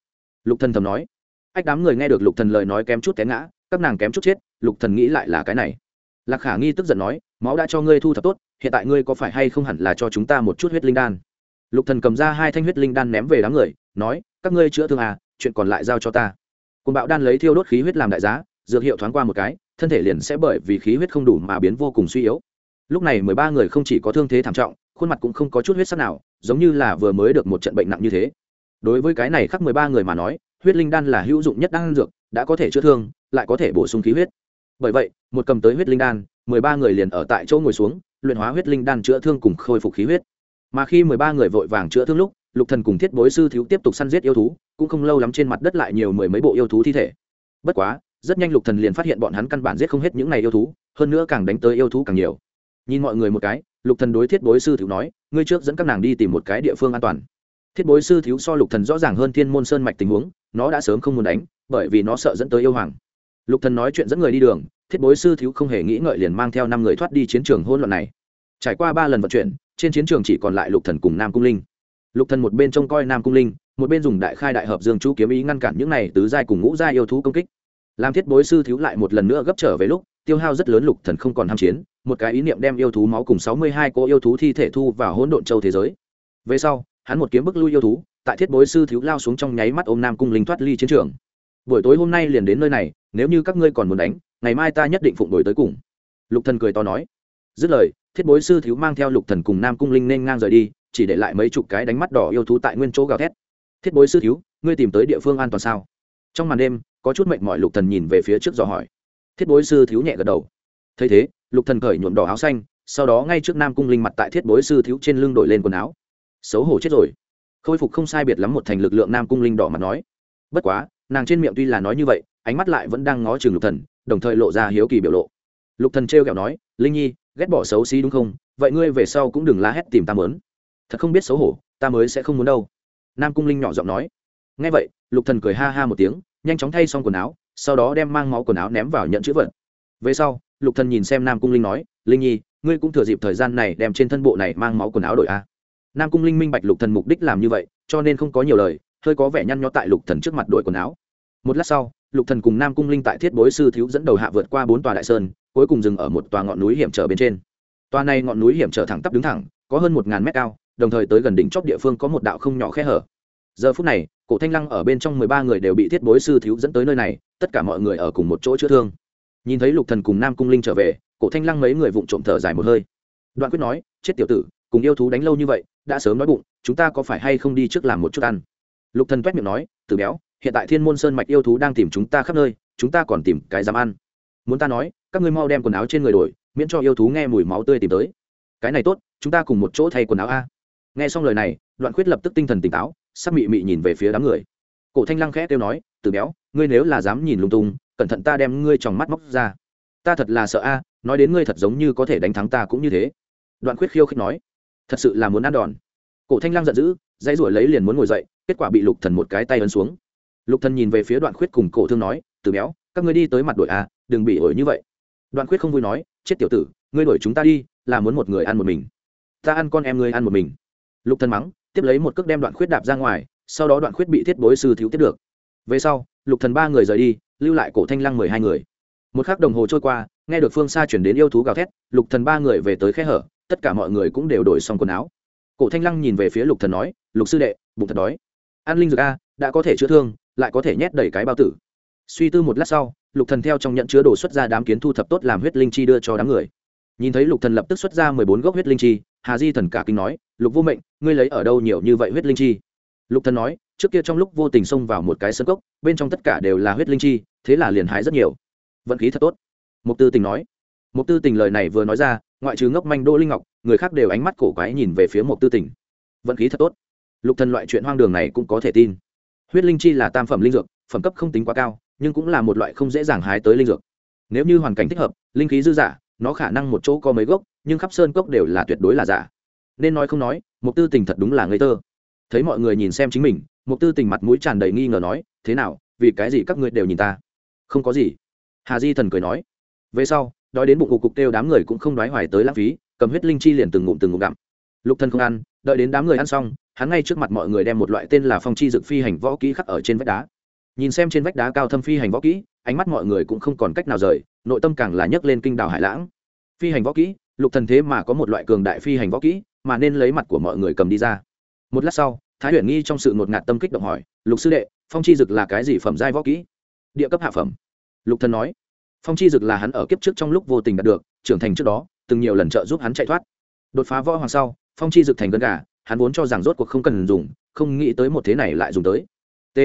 Lục thần thầm nói. Ách, đám người nghe được lục thần lời nói kém chút té ngã, các nàng kém chút chết, lục thần nghĩ lại là cái này. Lạc khả nghi tức giận nói, máu đã cho ngươi thu thập tốt, hiện tại ngươi có phải hay không hẳn là cho chúng ta một chút huyết linh đan? Lục thần cầm ra hai thanh huyết linh đan ném về đám người, nói, các ngươi chữa thương à chuyện còn lại giao cho ta. Cùng bạo đan lấy thiêu đốt khí huyết làm đại giá, dược hiệu thoáng qua một cái thân thể liền sẽ bởi vì khí huyết không đủ mà biến vô cùng suy yếu. Lúc này mười ba người không chỉ có thương thế thảm trọng, khuôn mặt cũng không có chút huyết sắc nào, giống như là vừa mới được một trận bệnh nặng như thế. Đối với cái này khắc mười ba người mà nói, huyết linh đan là hữu dụng nhất đan dược, đã có thể chữa thương, lại có thể bổ sung khí huyết. Bởi vậy, một cầm tới huyết linh đan, mười ba người liền ở tại chỗ ngồi xuống, luyện hóa huyết linh đan chữa thương cùng khôi phục khí huyết. Mà khi mười ba người vội vàng chữa thương lúc, lục thần cùng thiết bối sư thiếu tiếp tục săn giết yêu thú, cũng không lâu lắm trên mặt đất lại nhiều mười mấy bộ yêu thú thi thể. Bất quá rất nhanh lục thần liền phát hiện bọn hắn căn bản giết không hết những này yêu thú, hơn nữa càng đánh tới yêu thú càng nhiều. Nhìn mọi người một cái, lục thần đối thiết bối sư thiếu nói, ngươi trước dẫn các nàng đi tìm một cái địa phương an toàn. Thiết bối sư thiếu so lục thần rõ ràng hơn thiên môn sơn mạch tình huống, nó đã sớm không muốn đánh, bởi vì nó sợ dẫn tới yêu hoàng. Lục thần nói chuyện dẫn người đi đường, thiết bối sư thiếu không hề nghĩ ngợi liền mang theo năm người thoát đi chiến trường hỗn loạn này. Trải qua ba lần vận chuyển, trên chiến trường chỉ còn lại lục thần cùng nam cung linh. Lục thần một bên trông coi nam cung linh, một bên dùng đại khai đại hợp dương chú kiếm ý ngăn cản những này tứ giai cùng ngũ giai yêu thú công kích làm thiết bối sư thiếu lại một lần nữa gấp trở về lúc, tiêu hao rất lớn lục thần không còn ham chiến, một cái ý niệm đem yêu thú máu cùng sáu mươi hai cô yêu thú thi thể thu vào hỗn độn châu thế giới. Về sau, hắn một kiếm bức lui yêu thú, tại thiết bối sư thiếu lao xuống trong nháy mắt ôm nam cung linh thoát ly chiến trường. Buổi tối hôm nay liền đến nơi này, nếu như các ngươi còn muốn đánh, ngày mai ta nhất định phụng đổi tới cùng. Lục thần cười to nói. Dứt lời, thiết bối sư thiếu mang theo lục thần cùng nam cung linh nên ngang rời đi, chỉ để lại mấy chục cái đánh mắt đỏ yêu thú tại nguyên chỗ gào thét. Thiết bối sư thiếu, ngươi tìm tới địa phương an toàn sao? Trong màn đêm có chút mệnh mọi lục thần nhìn về phía trước dò hỏi. Thiết bối sư thiếu nhẹ gật đầu. Thấy thế, lục thần cởi nhuộm đỏ áo xanh, sau đó ngay trước nam cung linh mặt tại thiết bối sư thiếu trên lưng đổi lên quần áo. Xấu hổ chết rồi. Khôi phục không sai biệt lắm một thành lực lượng nam cung linh đỏ mặt nói. Bất quá, nàng trên miệng tuy là nói như vậy, ánh mắt lại vẫn đang ngó chừng lục thần, đồng thời lộ ra hiếu kỳ biểu lộ. Lục thần trêu kẹo nói, linh nhi, ghét bỏ xấu xí đúng không? Vậy ngươi về sau cũng đừng la hét tìm ta mớn. Thật không biết xấu hổ, ta mới sẽ không muốn đâu. Nam cung linh nhỏ giọng nói. Nghe vậy, lục thần cười ha ha một tiếng nhanh chóng thay xong quần áo, sau đó đem mang máu quần áo ném vào nhận chữ vật. Về sau, lục thần nhìn xem nam cung linh nói, linh nhi, ngươi cũng thừa dịp thời gian này đem trên thân bộ này mang máu quần áo đổi a. Nam cung linh minh bạch lục thần mục đích làm như vậy, cho nên không có nhiều lời, hơi có vẻ nhăn nhó tại lục thần trước mặt đổi quần áo. Một lát sau, lục thần cùng nam cung linh tại thiết bối sư thiếu dẫn đầu hạ vượt qua bốn tòa đại sơn, cuối cùng dừng ở một tòa ngọn núi hiểm trở bên trên. Tòa này ngọn núi hiểm trở thẳng tắp đứng thẳng, có hơn một ngàn mét cao, đồng thời tới gần đỉnh chóp địa phương có một đạo không nhỏ khe hở. Giờ phút này cổ thanh lăng ở bên trong mười ba người đều bị thiết bối sư thiếu dẫn tới nơi này, tất cả mọi người ở cùng một chỗ chữa thương. Nhìn thấy lục thần cùng nam cung linh trở về, cổ thanh lăng mấy người vụng trộm thở dài một hơi. Đoạn quyết nói, chết tiểu tử, cùng yêu thú đánh lâu như vậy, đã sớm nói bụng, chúng ta có phải hay không đi trước làm một chút ăn? Lục thần toét miệng nói từ béo, hiện tại thiên môn sơn mạch yêu thú đang tìm chúng ta khắp nơi, chúng ta còn tìm cái dám ăn. Muốn ta nói, các ngươi mau đem quần áo trên người đổi, miễn cho yêu thú nghe mùi máu tươi tìm tới. Cái này tốt, chúng ta cùng một chỗ thay quần áo a. Nghe xong lời này, đoạn Quyết lập tức tinh thần tỉnh táo sắc mị mị nhìn về phía đám người. Cổ thanh lăng khẽ kêu nói, từ béo, ngươi nếu là dám nhìn lung tung, cẩn thận ta đem ngươi tròng mắt móc ra. Ta thật là sợ a, nói đến ngươi thật giống như có thể đánh thắng ta cũng như thế. Đoạn khuyết khiêu khích nói, thật sự là muốn ăn đòn. Cổ thanh lăng giận dữ, dãy ruổi lấy liền muốn ngồi dậy, kết quả bị lục thần một cái tay ấn xuống. Lục thần nhìn về phía đoạn khuyết cùng cổ thương nói, từ béo, các ngươi đi tới mặt đội a, đừng bị ổi như vậy. Đoạn khuyết không vui nói, chết tiểu tử, ngươi đuổi chúng ta đi, là muốn một người ăn một mình. Ta ăn con em ngươi ăn một mình. Lục thần mắng tiếp lấy một cước đem đoạn khuyết đạp ra ngoài, sau đó đoạn khuyết bị thiết bối sư thiếu tiếp được. Về sau, lục thần ba người rời đi, lưu lại cổ thanh lăng mười hai người. Một khắc đồng hồ trôi qua, nghe được phương xa chuyển đến yêu thú gào thét, lục thần ba người về tới khe hở, tất cả mọi người cũng đều đổi xong quần áo. Cổ thanh lăng nhìn về phía lục thần nói, lục sư đệ, bụng thật đói. An linh dược a, đã có thể chữa thương, lại có thể nhét đầy cái bao tử. Suy tư một lát sau, lục thần theo trong nhận chứa đồ xuất ra đám kiến thu thập tốt làm huyết linh chi đưa cho đám người nhìn thấy lục thần lập tức xuất ra mười bốn gốc huyết linh chi, hà di thần cả kinh nói, lục vô mệnh, ngươi lấy ở đâu nhiều như vậy huyết linh chi? Lục thần nói, trước kia trong lúc vô tình xông vào một cái sân cốc, bên trong tất cả đều là huyết linh chi, thế là liền hái rất nhiều. Vận khí thật tốt. Mục tư tình nói. Mục tư tình lời này vừa nói ra, ngoại trừ ngốc manh đỗ linh ngọc, người khác đều ánh mắt cổ quái nhìn về phía mục tư tình. Vận khí thật tốt. Lục thần loại chuyện hoang đường này cũng có thể tin. Huyết linh chi là tam phẩm linh dược, phẩm cấp không tính quá cao, nhưng cũng là một loại không dễ dàng hái tới linh dược. Nếu như hoàn cảnh thích hợp, linh khí dư giả nó khả năng một chỗ có mấy gốc, nhưng khắp sơn cốc đều là tuyệt đối là giả. Nên nói không nói mục tư tình thật đúng là ngây thơ. Thấy mọi người nhìn xem chính mình mục tư tình mặt mũi tràn đầy nghi ngờ nói, thế nào, vì cái gì các ngươi đều nhìn ta? Không có gì. Hà di thần cười nói. Về sau, đói đến bụng cục cục kêu đám người cũng không đoái hoài tới lãng phí, cầm huyết linh chi liền từng ngụm từng ngụm gặm. Lục thân không ăn, đợi đến đám người ăn xong, hắn ngay trước mặt mọi người đem một loại tên là phong chi dực phi hành võ kỹ khắc ở trên vách đá. Nhìn xem trên vách đá cao thâm phi hành võ kỹ, ánh mắt mọi người cũng không còn cách nào rời nội tâm càng là nhấc lên kinh đảo hải lãng. Phi hành võ kỹ, lục thần thế mà có một loại cường đại phi hành võ kỹ, mà nên lấy mặt của mọi người cầm đi ra. Một lát sau, thái huyền nghi trong sự ngột ngạt tâm kích động hỏi, lục sư đệ, phong chi dực là cái gì phẩm giai võ kỹ? Địa cấp hạ phẩm. Lục thần nói, phong chi dực là hắn ở kiếp trước trong lúc vô tình đạt được, trưởng thành trước đó, từng nhiều lần trợ giúp hắn chạy thoát. Đột phá võ hoàng sau, phong chi dực thành gân gà, hắn vốn cho rằng rốt cuộc không cần dùng, không nghĩ tới một thế này lại dùng tới. T.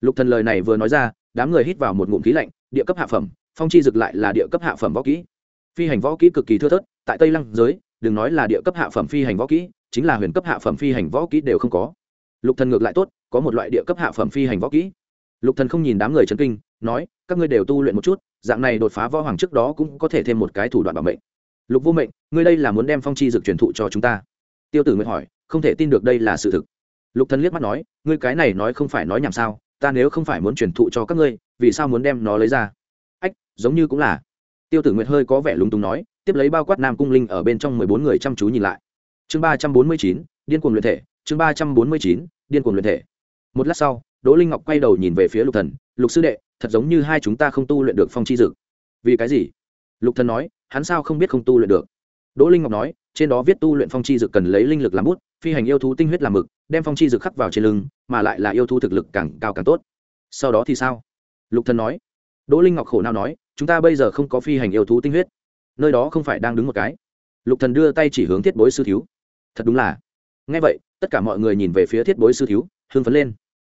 Lục thần lời này vừa nói ra, đám người hít vào một ngụm khí lạnh, địa cấp hạ phẩm phong chi dực lại là địa cấp hạ phẩm võ kỹ. Phi hành võ kỹ cực kỳ thưa thớt, tại tây lăng giới, đừng nói là địa cấp hạ phẩm phi hành võ kỹ, chính là huyền cấp hạ phẩm phi hành võ kỹ đều không có. Lục thần ngược lại tốt, có một loại địa cấp hạ phẩm phi hành võ kỹ. Lục thần không nhìn đám người chấn kinh, nói, các ngươi đều tu luyện một chút, dạng này đột phá võ hoàng trước đó cũng có thể thêm một cái thủ đoạn bảo mệnh. Lục vô mệnh, ngươi đây là muốn đem phong chi dược truyền thụ cho chúng ta? Tiêu tử nguyện hỏi, không thể tin được đây là sự thực. Lục thần liếc mắt nói, ngươi cái này nói không phải nói nhảm sao, ta nếu không phải muốn truyền thụ cho các ngươi, vì sao muốn đem nó lấy ra? Giống như cũng là. Tiêu tử nguyệt hơi có vẻ lúng túng nói, tiếp lấy bao quát nam cung linh ở bên trong mười bốn người chăm chú nhìn lại. Chương ba trăm bốn mươi chín, điên cuồng luyện thể, chương ba trăm bốn mươi chín, điên cuồng luyện thể. Một lát sau, đỗ linh ngọc quay đầu nhìn về phía lục thần, lục sư đệ, thật giống như hai chúng ta không tu luyện được phong chi dực. Vì cái gì? Lục thần nói, hắn sao không biết không tu luyện được? Đỗ linh ngọc nói, trên đó viết tu luyện phong chi dực cần lấy linh lực làm bút, phi hành yêu thú tinh huyết làm mực, đem phong chi dực khắc vào trên lưng, mà lại là yêu thú thực lực càng cao càng tốt. Sau đó thì sao? Lục thần nói. Đỗ linh ngọc khổ nào nói chúng ta bây giờ không có phi hành yêu thú tinh huyết. Nơi đó không phải đang đứng một cái. Lục thần đưa tay chỉ hướng thiết bối sư thiếu. Thật đúng là. Nghe vậy, tất cả mọi người nhìn về phía thiết bối sư thiếu, hưng phấn lên.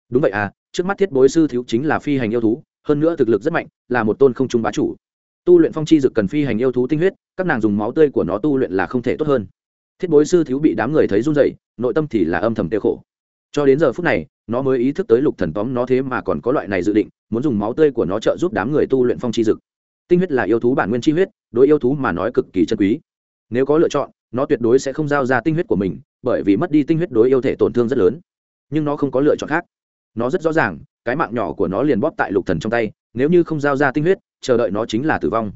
Đúng vậy à trước mắt thiết bối sư thiếu chính là phi hành yêu thú, hơn nữa thực lực rất mạnh, là một tôn không trung bá chủ. Tu luyện phong chi dực cần phi hành yêu thú tinh huyết, các nàng dùng máu tươi của nó tu luyện là không thể tốt hơn. Thiết bối sư thiếu bị đám người thấy run rẩy, nội tâm thì là âm thầm tiêu khổ. Cho đến giờ phút này, nó mới ý thức tới lục thần tóm nó thế mà còn có loại này dự định, muốn dùng máu tươi của nó trợ giúp đám người tu luyện phong chi dực tinh huyết là yêu thú bản nguyên chi huyết, đối yêu thú mà nói cực kỳ chân quý. Nếu có lựa chọn, nó tuyệt đối sẽ không giao ra tinh huyết của mình, bởi vì mất đi tinh huyết đối yêu thể tổn thương rất lớn. Nhưng nó không có lựa chọn khác. Nó rất rõ ràng, cái mạng nhỏ của nó liền bóp tại lục thần trong tay, nếu như không giao ra tinh huyết, chờ đợi nó chính là tử vong.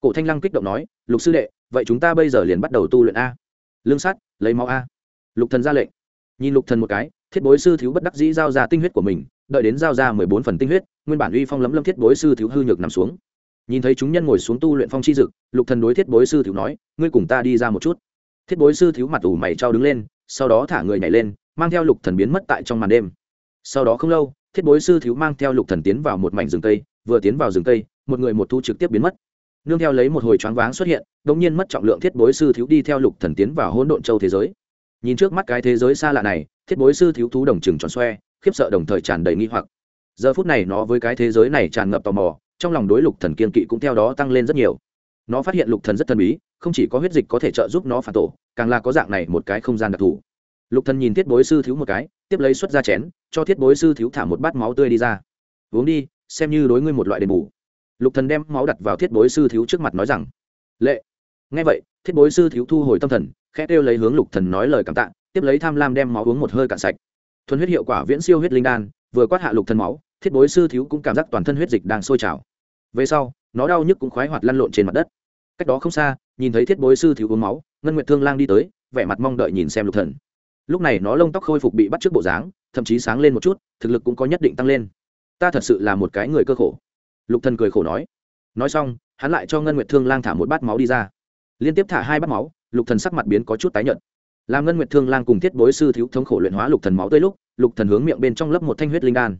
Cổ thanh lăng kích động nói, lục sư đệ, vậy chúng ta bây giờ liền bắt đầu tu luyện a. Lương sắt, lấy máu a. Lục thần ra lệnh. Nhìn lục thần một cái, thiết bối sư thiếu bất đắc dĩ giao ra tinh huyết của mình, đợi đến giao ra mười bốn phần tinh huyết, nguyên bản uy phong lấm lâm thiết bối sư thiếu hư nhược nằm xuống nhìn thấy chúng nhân ngồi xuống tu luyện phong chi dực, lục thần đối thiết bối sư thiếu nói, ngươi cùng ta đi ra một chút. Thiết bối sư thiếu mặt ủ mày trao đứng lên, sau đó thả người nhảy lên, mang theo lục thần biến mất tại trong màn đêm. Sau đó không lâu, thiết bối sư thiếu mang theo lục thần tiến vào một mảnh rừng cây, vừa tiến vào rừng cây, một người một thu trực tiếp biến mất. Nương theo lấy một hồi choáng váng xuất hiện đống nhiên mất trọng lượng thiết bối sư thiếu đi theo lục thần tiến vào hỗn độn châu thế giới. Nhìn trước mắt cái thế giới xa lạ này, thiết bối sư thiếu thú đồng trừng tròn xoe, khiếp sợ đồng thời tràn đầy nghi hoặc. Giờ phút này nó với cái thế giới này tràn ngập tò mò trong lòng đối lục thần kiên kỵ cũng theo đó tăng lên rất nhiều. Nó phát hiện lục thần rất thần bí, không chỉ có huyết dịch có thể trợ giúp nó phản tổ, càng là có dạng này một cái không gian đặc thù. Lục thần nhìn thiết bối sư thiếu một cái, tiếp lấy xuất ra chén, cho thiết bối sư thiếu thả một bát máu tươi đi ra. Uống đi, xem như đối ngươi một loại đền bù. Lục thần đem máu đặt vào thiết bối sư thiếu trước mặt nói rằng, lệ. Nghe vậy, thiết bối sư thiếu thu hồi tâm thần, khẽ kêu lấy hướng lục thần nói lời cảm tạ, tiếp lấy tham lam đem máu uống một hơi cạn sạch. Thuần huyết hiệu quả viễn siêu huyết linh đan, vừa quát hạ lục thần máu, thiết bối sư thiếu cũng cảm giác toàn thân huyết dịch đang sôi trào về sau, nó đau nhức cũng khoái hoạt lăn lộn trên mặt đất. Cách đó không xa, nhìn thấy thiết bối sư thiếu uống máu, ngân nguyệt thương lang đi tới, vẻ mặt mong đợi nhìn xem lục thần. Lúc này nó lông tóc khôi phục bị bắt trước bộ dáng, thậm chí sáng lên một chút, thực lực cũng có nhất định tăng lên. Ta thật sự là một cái người cơ khổ. Lục thần cười khổ nói. Nói xong, hắn lại cho ngân nguyệt thương lang thả một bát máu đi ra. Liên tiếp thả hai bát máu, lục thần sắc mặt biến có chút tái nhợt. Làm ngân nguyệt thương lang cùng thiết bối sư thiếu thống khổ luyện hóa lục thần máu tới lúc, lục thần hướng miệng bên trong lấp một thanh huyết linh đan.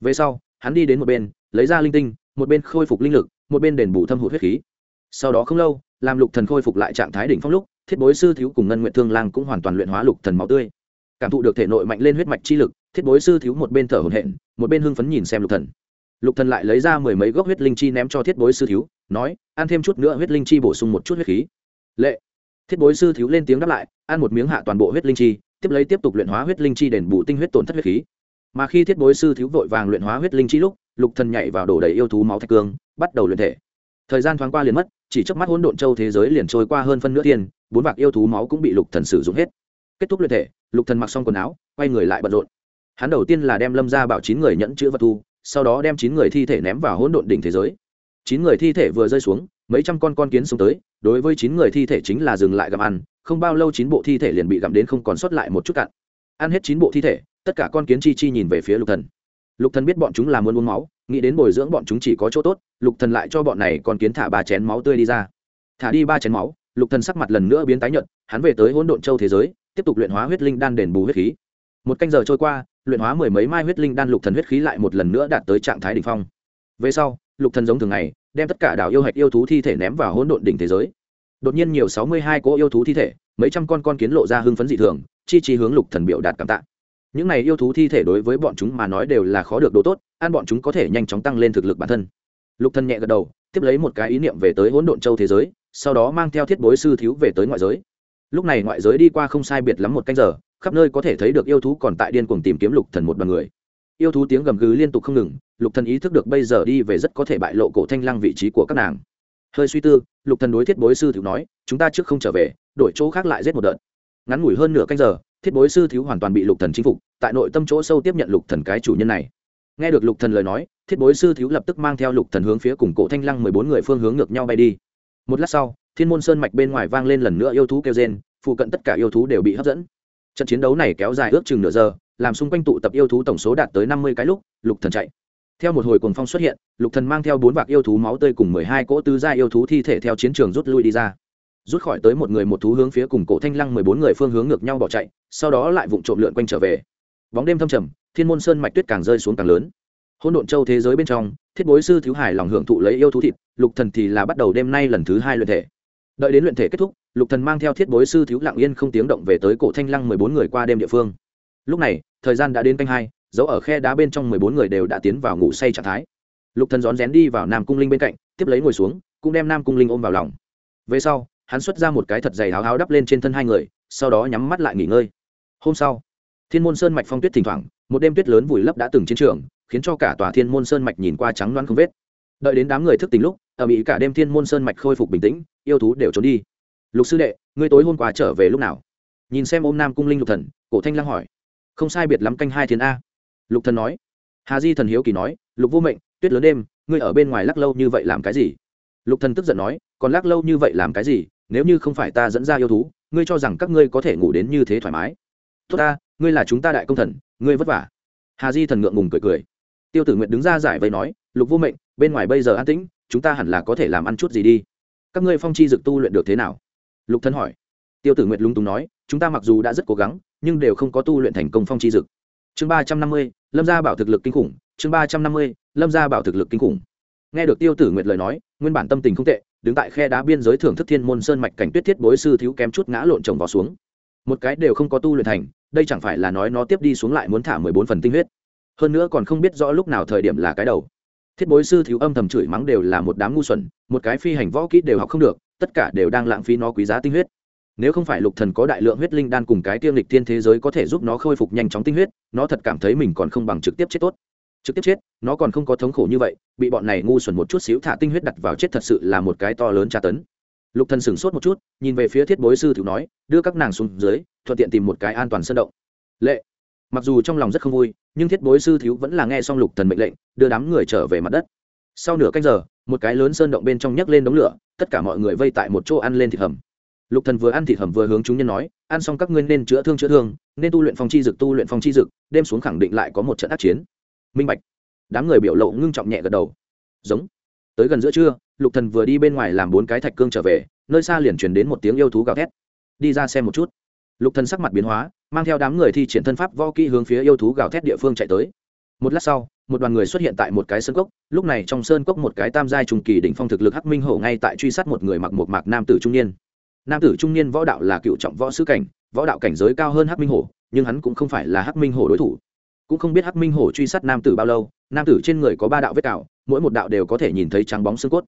Về sau, hắn đi đến một bên, lấy ra linh tinh một bên khôi phục linh lực, một bên đền bù thâm hụt huyết khí. Sau đó không lâu, làm lục thần khôi phục lại trạng thái đỉnh phong lúc, thiết bối sư thiếu cùng ngân nguyện thương lang cũng hoàn toàn luyện hóa lục thần máu tươi. Cảm thụ được thể nội mạnh lên huyết mạch chi lực, thiết bối sư thiếu một bên thở hổn hển, một bên hưng phấn nhìn xem lục thần. Lục thần lại lấy ra mười mấy gốc huyết linh chi ném cho thiết bối sư thiếu, nói, ăn thêm chút nữa huyết linh chi bổ sung một chút huyết khí. Lệ. Thiết bối sư thiếu lên tiếng đáp lại, ăn một miếng hạ toàn bộ huyết linh chi, tiếp lấy tiếp tục luyện hóa huyết linh chi đền bù tinh huyết tổn thất huyết khí. Mà khi thiết bối sư thiếu vội vàng luyện hóa huyết linh chi lúc lục thần nhảy vào đổ đầy yêu thú máu thạch cương, bắt đầu luyện thể. Thời gian thoáng qua liền mất, chỉ chớp mắt hỗn độn châu thế giới liền trôi qua hơn phân nửa tiền, bốn vạc yêu thú máu cũng bị lục thần sử dụng hết. Kết thúc luyện thể, lục thần mặc xong quần áo, quay người lại bận rộn. Hắn đầu tiên là đem lâm ra bảo chín người nhẫn chữ vật thu, sau đó đem chín người thi thể ném vào hỗn độn đỉnh thế giới. Chín người thi thể vừa rơi xuống, mấy trăm con con kiến xuống tới, đối với chín người thi thể chính là dừng lại gặm ăn, không bao lâu chín bộ thi thể liền bị gặm đến không còn sót lại một chút cặn. Ăn hết chín bộ thi thể, tất cả con kiến chi chi nhìn về phía lục thần lục thần biết bọn chúng là muốn uống máu, nghĩ đến bồi dưỡng bọn chúng chỉ có chỗ tốt, lục thần lại cho bọn này còn kiến thả ba chén máu tươi đi ra. Thả đi ba chén máu, lục thần sắc mặt lần nữa biến tái nhợt, hắn về tới hỗn độn châu thế giới, tiếp tục luyện hóa huyết linh đan đền bù huyết khí. Một canh giờ trôi qua, luyện hóa mười mấy mai huyết linh đan lục thần huyết khí lại một lần nữa đạt tới trạng thái đỉnh phong. Về sau, lục thần giống thường ngày, đem tất cả đảo yêu hạch yêu thú thi thể ném vào hỗn độn đỉnh thế giới. Đột nhiên nhiều sáu mươi hai cỗ yêu thú thi thể, mấy trăm con con kiến lộ ra hưng phấn dị thường, chi chi hướng lục thần biểu đạt cảm tạ những này yêu thú thi thể đối với bọn chúng mà nói đều là khó được đồ tốt, ăn bọn chúng có thể nhanh chóng tăng lên thực lực bản thân. Lục thần nhẹ gật đầu, tiếp lấy một cái ý niệm về tới hỗn độn châu thế giới, sau đó mang theo thiết bối sư thiếu về tới ngoại giới. Lúc này ngoại giới đi qua không sai biệt lắm một canh giờ, khắp nơi có thể thấy được yêu thú còn tại điên cuồng tìm kiếm lục thần một đoàn người. Yêu thú tiếng gầm gừ liên tục không ngừng, lục thần ý thức được bây giờ đi về rất có thể bại lộ cổ thanh lăng vị trí của các nàng. Hơi suy tư, lục thần đối thiết bối sư thiếu nói, chúng ta trước không trở về, đổi chỗ khác lại giết một đợt. Ngắn ngủi hơn nửa canh giờ thiết bối sư thiếu hoàn toàn bị lục thần chinh phục, tại nội tâm chỗ sâu tiếp nhận lục thần cái chủ nhân này. Nghe được lục thần lời nói, thiết bối sư thiếu lập tức mang theo lục thần hướng phía cùng cổ thanh lăng mười bốn người phương hướng ngược nhau bay đi. Một lát sau, thiên môn sơn mạch bên ngoài vang lên lần nữa yêu thú kêu rên, phụ cận tất cả yêu thú đều bị hấp dẫn. Trận chiến đấu này kéo dài ước chừng nửa giờ, làm xung quanh tụ tập yêu thú tổng số đạt tới năm mươi cái lúc, lục thần chạy. Theo một hồi cuồng phong xuất hiện, lục thần mang theo bốn vạc yêu thú máu tươi cùng mười hai cỗ tứ gia yêu thú thi thể theo chiến trường rút lui đi ra rút khỏi tới một người một thú hướng phía cùng cổ thanh lăng mười bốn người phương hướng ngược nhau bỏ chạy, sau đó lại vụng trộm lượn quanh trở về. Bóng đêm thâm trầm, thiên môn sơn mạch tuyết càng rơi xuống càng lớn. Hỗn độn châu thế giới bên trong, thiết bối sư thiếu hải lòng hưởng thụ lấy yêu thú thịt, lục thần thì là bắt đầu đêm nay lần thứ hai luyện thể. Đợi đến luyện thể kết thúc, lục thần mang theo thiết bối sư thiếu lặng yên không tiếng động về tới cổ thanh lăng mười bốn người qua đêm địa phương. Lúc này, thời gian đã đến canh hai, dấu ở khe đá bên trong mười bốn người đều đã tiến vào ngủ say trạng thái. Lục thần rón rén đi vào nam cung linh bên cạnh, tiếp lấy ngồi xuống, cũng đem nam cung linh ôm vào lòng. Về sau hắn xuất ra một cái thật dày háo háo đắp lên trên thân hai người, sau đó nhắm mắt lại nghỉ ngơi. Hôm sau, thiên môn sơn mạch phong tuyết thỉnh thoảng, một đêm tuyết lớn vùi lấp đã từng chiến trường, khiến cho cả tòa thiên môn sơn mạch nhìn qua trắng loáng không vết. Đợi đến đám người thức tỉnh lúc, ở mỹ cả đêm thiên môn sơn mạch khôi phục bình tĩnh, yêu thú đều trốn đi. Lục sư đệ, ngươi tối hôm qua trở về lúc nào? Nhìn xem ôm nam cung linh lục thần, cổ thanh lăng hỏi. Không sai biệt lắm canh hai thiên a. Lục thần nói. Hà di thần hiếu kỳ nói. Lục vô mệnh, tuyết lớn đêm, ngươi ở bên ngoài lắc lâu như vậy làm cái gì? Lục thần tức giận nói. Còn lắc lâu như vậy làm cái gì? Nếu như không phải ta dẫn ra yêu thú, ngươi cho rằng các ngươi có thể ngủ đến như thế thoải mái. Tốt ta, ngươi là chúng ta đại công thần, ngươi vất vả. Hà di thần ngượng ngùng cười cười. Tiêu tử nguyện đứng ra giải vây nói, lục vô mệnh, bên ngoài bây giờ an tĩnh, chúng ta hẳn là có thể làm ăn chút gì đi. Các ngươi phong chi dực tu luyện được thế nào? Lục thân hỏi. Tiêu tử nguyệt lung túng nói, chúng ta mặc dù đã rất cố gắng, nhưng đều không có tu luyện thành công phong chi dực. Chương ba trăm năm mươi, lâm gia bảo thực lực kinh khủng. Chương ba trăm năm mươi, lâm gia bảo thực lực kinh khủng. Nghe được tiêu tử nguyệt lời nói, nguyên bản tâm tình không tệ đứng tại khe đá biên giới thưởng thức thiên môn sơn mạch cảnh tuyết thiết bối sư thiếu kém chút ngã lộn chồng vào xuống. Một cái đều không có tu luyện thành, đây chẳng phải là nói nó tiếp đi xuống lại muốn thả mười bốn phần tinh huyết. Hơn nữa còn không biết rõ lúc nào thời điểm là cái đầu. Thiết bối sư thiếu âm thầm chửi mắng đều là một đám ngu xuẩn, một cái phi hành võ kỹ đều học không được, tất cả đều đang lãng phí nó quý giá tinh huyết. Nếu không phải lục thần có đại lượng huyết linh đan cùng cái tiêm lịch thiên thế giới có thể giúp nó khôi phục nhanh chóng tinh huyết, nó thật cảm thấy mình còn không bằng trực tiếp chết tốt trực tiếp chết, nó còn không có thống khổ như vậy, bị bọn này ngu xuẩn một chút xíu thả tinh huyết đặt vào chết thật sự là một cái to lớn tra tấn. Lục thần sửng sốt một chút, nhìn về phía thiết bối sư thiếu nói, đưa các nàng xuống dưới, thuận tiện tìm một cái an toàn sân động. Lệ. Mặc dù trong lòng rất không vui, nhưng thiết bối sư thiếu vẫn là nghe xong lục thần mệnh lệnh, đưa đám người trở về mặt đất. Sau nửa canh giờ, một cái lớn sơn động bên trong nhấc lên đống lửa, tất cả mọi người vây tại một chỗ ăn lên thịt hầm. Lục thần vừa ăn thịt hầm vừa hướng chúng nhân nói, ăn xong các ngươi nên chữa thương chữa thương, nên tu luyện phong chi dực, tu luyện phong chi dực, đêm xuống khẳng định lại có một trận ác chiến minh bạch. Đám người biểu lộ ngưng trọng nhẹ gật đầu. Giống. Tới gần giữa trưa, lục thần vừa đi bên ngoài làm bốn cái thạch cương trở về, nơi xa liền truyền đến một tiếng yêu thú gào thét. Đi ra xem một chút. Lục thần sắc mặt biến hóa, mang theo đám người thi triển thân pháp võ kỹ hướng phía yêu thú gào thét địa phương chạy tới. Một lát sau, một đoàn người xuất hiện tại một cái sơn cốc, lúc này trong sơn cốc một cái tam giai trùng kỳ đỉnh phong thực lực hắc minh hổ ngay tại truy sát một người mặc một mạc nam tử trung niên. Nam tử trung niên võ đạo là cựu trọng võ sứ cảnh, võ đạo cảnh giới cao hơn hắc minh hổ, nhưng hắn cũng không phải là hắc minh hổ đối thủ cũng không biết hắc minh hổ truy sát nam tử bao lâu, nam tử trên người có ba đạo vết cào, mỗi một đạo đều có thể nhìn thấy trắng bóng xương cốt.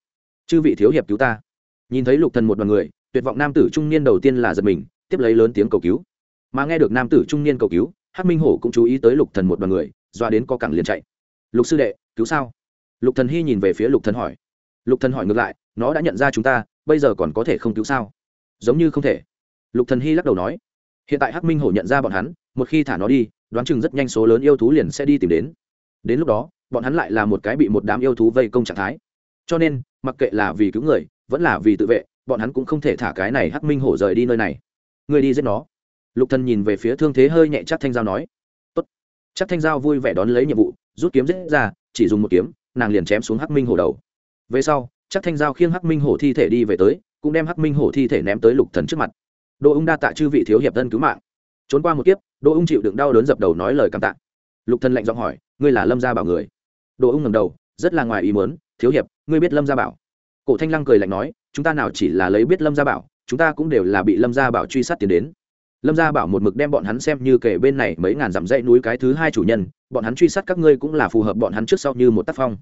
Chư vị thiếu hiệp cứu ta. Nhìn thấy lục thần một đoàn người, tuyệt vọng nam tử trung niên đầu tiên là giật mình, tiếp lấy lớn tiếng cầu cứu. Mà nghe được nam tử trung niên cầu cứu, hắc minh hổ cũng chú ý tới lục thần một đoàn người, doa đến co cẳng liền chạy. Lục sư đệ, cứu sao? Lục thần hy nhìn về phía lục thần hỏi. Lục thần hỏi ngược lại, nó đã nhận ra chúng ta, bây giờ còn có thể không cứu sao? Giống như không thể. Lục thần hy lắc đầu nói. Hiện tại hắc minh hổ nhận ra bọn hắn, một khi thả nó đi đoán chừng rất nhanh số lớn yêu thú liền sẽ đi tìm đến. Đến lúc đó, bọn hắn lại là một cái bị một đám yêu thú vây công trạng thái. Cho nên, mặc kệ là vì cứu người, vẫn là vì tự vệ, bọn hắn cũng không thể thả cái này hắc minh hổ rời đi nơi này. Người đi giết nó. Lục thần nhìn về phía thương thế hơi nhẹ chắc thanh giao nói, tốt. Chắc thanh giao vui vẻ đón lấy nhiệm vụ, rút kiếm giết ra, chỉ dùng một kiếm, nàng liền chém xuống hắc minh hổ đầu. Về sau chắc thanh giao khiêng hắc minh hổ thi thể đi về tới, cũng đem hắc minh hổ thi thể ném tới lục thần trước mặt. Đội ung đa tạ chư vị thiếu hiệp thân cứu mạng trốn qua một kiếp, đỗ ung chịu đựng đau đớn dập đầu nói lời cảm tạ. Lục thần lạnh giọng hỏi, ngươi là lâm gia bảo người? Đỗ ung ngẩng đầu, rất là ngoài ý muốn, thiếu hiệp, ngươi biết lâm gia bảo? Cổ thanh lăng cười lạnh nói, chúng ta nào chỉ là lấy biết lâm gia bảo, chúng ta cũng đều là bị lâm gia bảo truy sát tiến đến. Lâm gia bảo một mực đem bọn hắn xem như kể bên này mấy ngàn dặm dãy núi cái thứ hai chủ nhân, bọn hắn truy sát các ngươi cũng là phù hợp bọn hắn trước sau như một tác phong.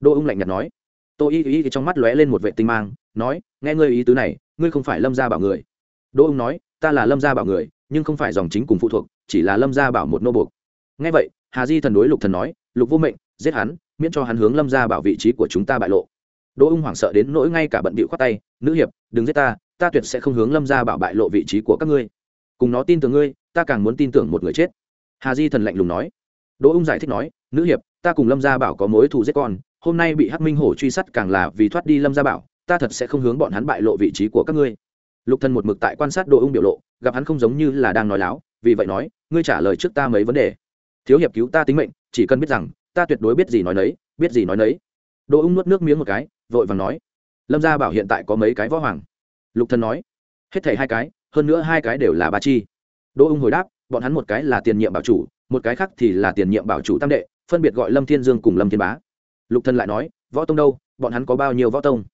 Đỗ ung lạnh nhạt nói. Tô y y trong mắt lóe lên một vệ tinh mang, nói, nghe ngươi ý tứ này, ngươi không phải lâm gia bảo người. Đỗ ung nói, ta là lâm gia bảo người nhưng không phải dòng chính cùng phụ thuộc, chỉ là lâm gia bảo một nô buộc. Nghe vậy, hà di thần đối lục thần nói, lục vô mệnh, giết hắn, miễn cho hắn hướng lâm gia bảo vị trí của chúng ta bại lộ. Đỗ ung hoảng sợ đến nỗi ngay cả bận bịu khoát tay, nữ hiệp, đừng giết ta ta tuyệt sẽ không hướng lâm gia bảo bại lộ vị trí của các ngươi. Cùng nó tin tưởng ngươi, ta càng muốn tin tưởng một người chết. Hà di thần lạnh lùng nói. Đỗ ung giải thích nói, nữ hiệp, ta cùng lâm gia bảo có mối thù giết con, hôm nay bị hắc minh hổ truy sát càng là vì thoát đi lâm gia bảo, ta thật sẽ không hướng bọn hắn bại lộ vị trí của các ngươi. Lục thần một mực tại quan sát đỗ ung biểu lộ gặp hắn không giống như là đang nói láo, vì vậy nói, ngươi trả lời trước ta mấy vấn đề. Thiếu hiệp cứu ta tính mệnh, chỉ cần biết rằng, ta tuyệt đối biết gì nói nấy, biết gì nói nấy. Đỗ ung nuốt nước miếng một cái, vội vàng nói, lâm gia bảo hiện tại có mấy cái võ hoàng. Lục thần nói, hết thảy hai cái, hơn nữa hai cái đều là ba chi. Đỗ ung hồi đáp, bọn hắn một cái là tiền nhiệm bảo chủ, một cái khác thì là tiền nhiệm bảo chủ tam đệ, phân biệt gọi lâm thiên dương cùng lâm thiên bá. Lục thần lại nói, võ tông đâu? Bọn hắn có bao nhiêu võ tông?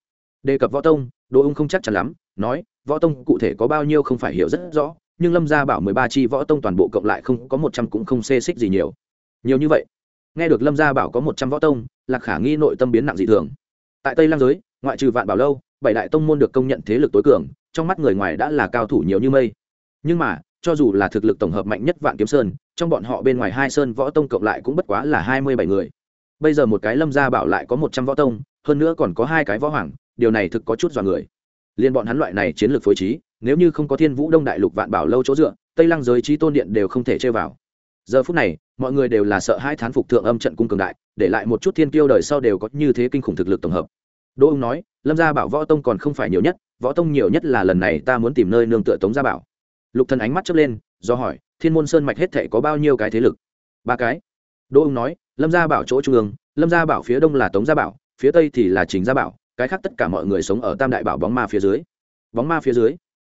Đề cập võ tông, đỗ ung không chắc chắn lắm nói, võ tông cụ thể có bao nhiêu không phải hiểu rất rõ, nhưng lâm gia bảo mười ba chi võ tông toàn bộ cộng lại không có một trăm cũng không xê xích gì nhiều. Nhiều như vậy, nghe được lâm gia bảo có một trăm võ tông, lạc khả nghi nội tâm biến nặng dị thường. Tại tây lang giới, ngoại trừ vạn bảo lâu, bảy đại tông môn được công nhận thế lực tối cường, trong mắt người ngoài đã là cao thủ nhiều như mây. Nhưng mà, cho dù là thực lực tổng hợp mạnh nhất vạn kiếm sơn, trong bọn họ bên ngoài hai sơn võ tông cộng lại cũng bất quá là hai mươi bảy người. Bây giờ một cái lâm gia bảo lại có một trăm võ tông, hơn nữa còn có hai cái võ hoàng, điều này thực có chút dọa người liên bọn hắn loại này chiến lược phối trí, nếu như không có thiên vũ đông đại lục vạn bảo lâu chỗ dựa, tây lăng giới trí tôn điện đều không thể chơi vào. Giờ phút này, mọi người đều là sợ hai thán phục thượng âm trận cung cường đại, để lại một chút thiên tiêu đời sau đều có như thế kinh khủng thực lực tổng hợp. Đỗ ung nói, lâm gia bảo võ tông còn không phải nhiều nhất, võ tông nhiều nhất là lần này ta muốn tìm nơi nương tựa tống gia bảo. Lục thần ánh mắt chớp lên, do hỏi, thiên môn sơn mạch hết thể có bao nhiêu cái thế lực? Ba cái. Đỗ ung nói, lâm gia bảo chỗ trung ương, lâm gia bảo phía đông là tống gia bảo, phía tây thì là chính gia bảo cái khác tất cả mọi người sống ở tam đại bảo bóng ma phía dưới. Bóng ma phía dưới.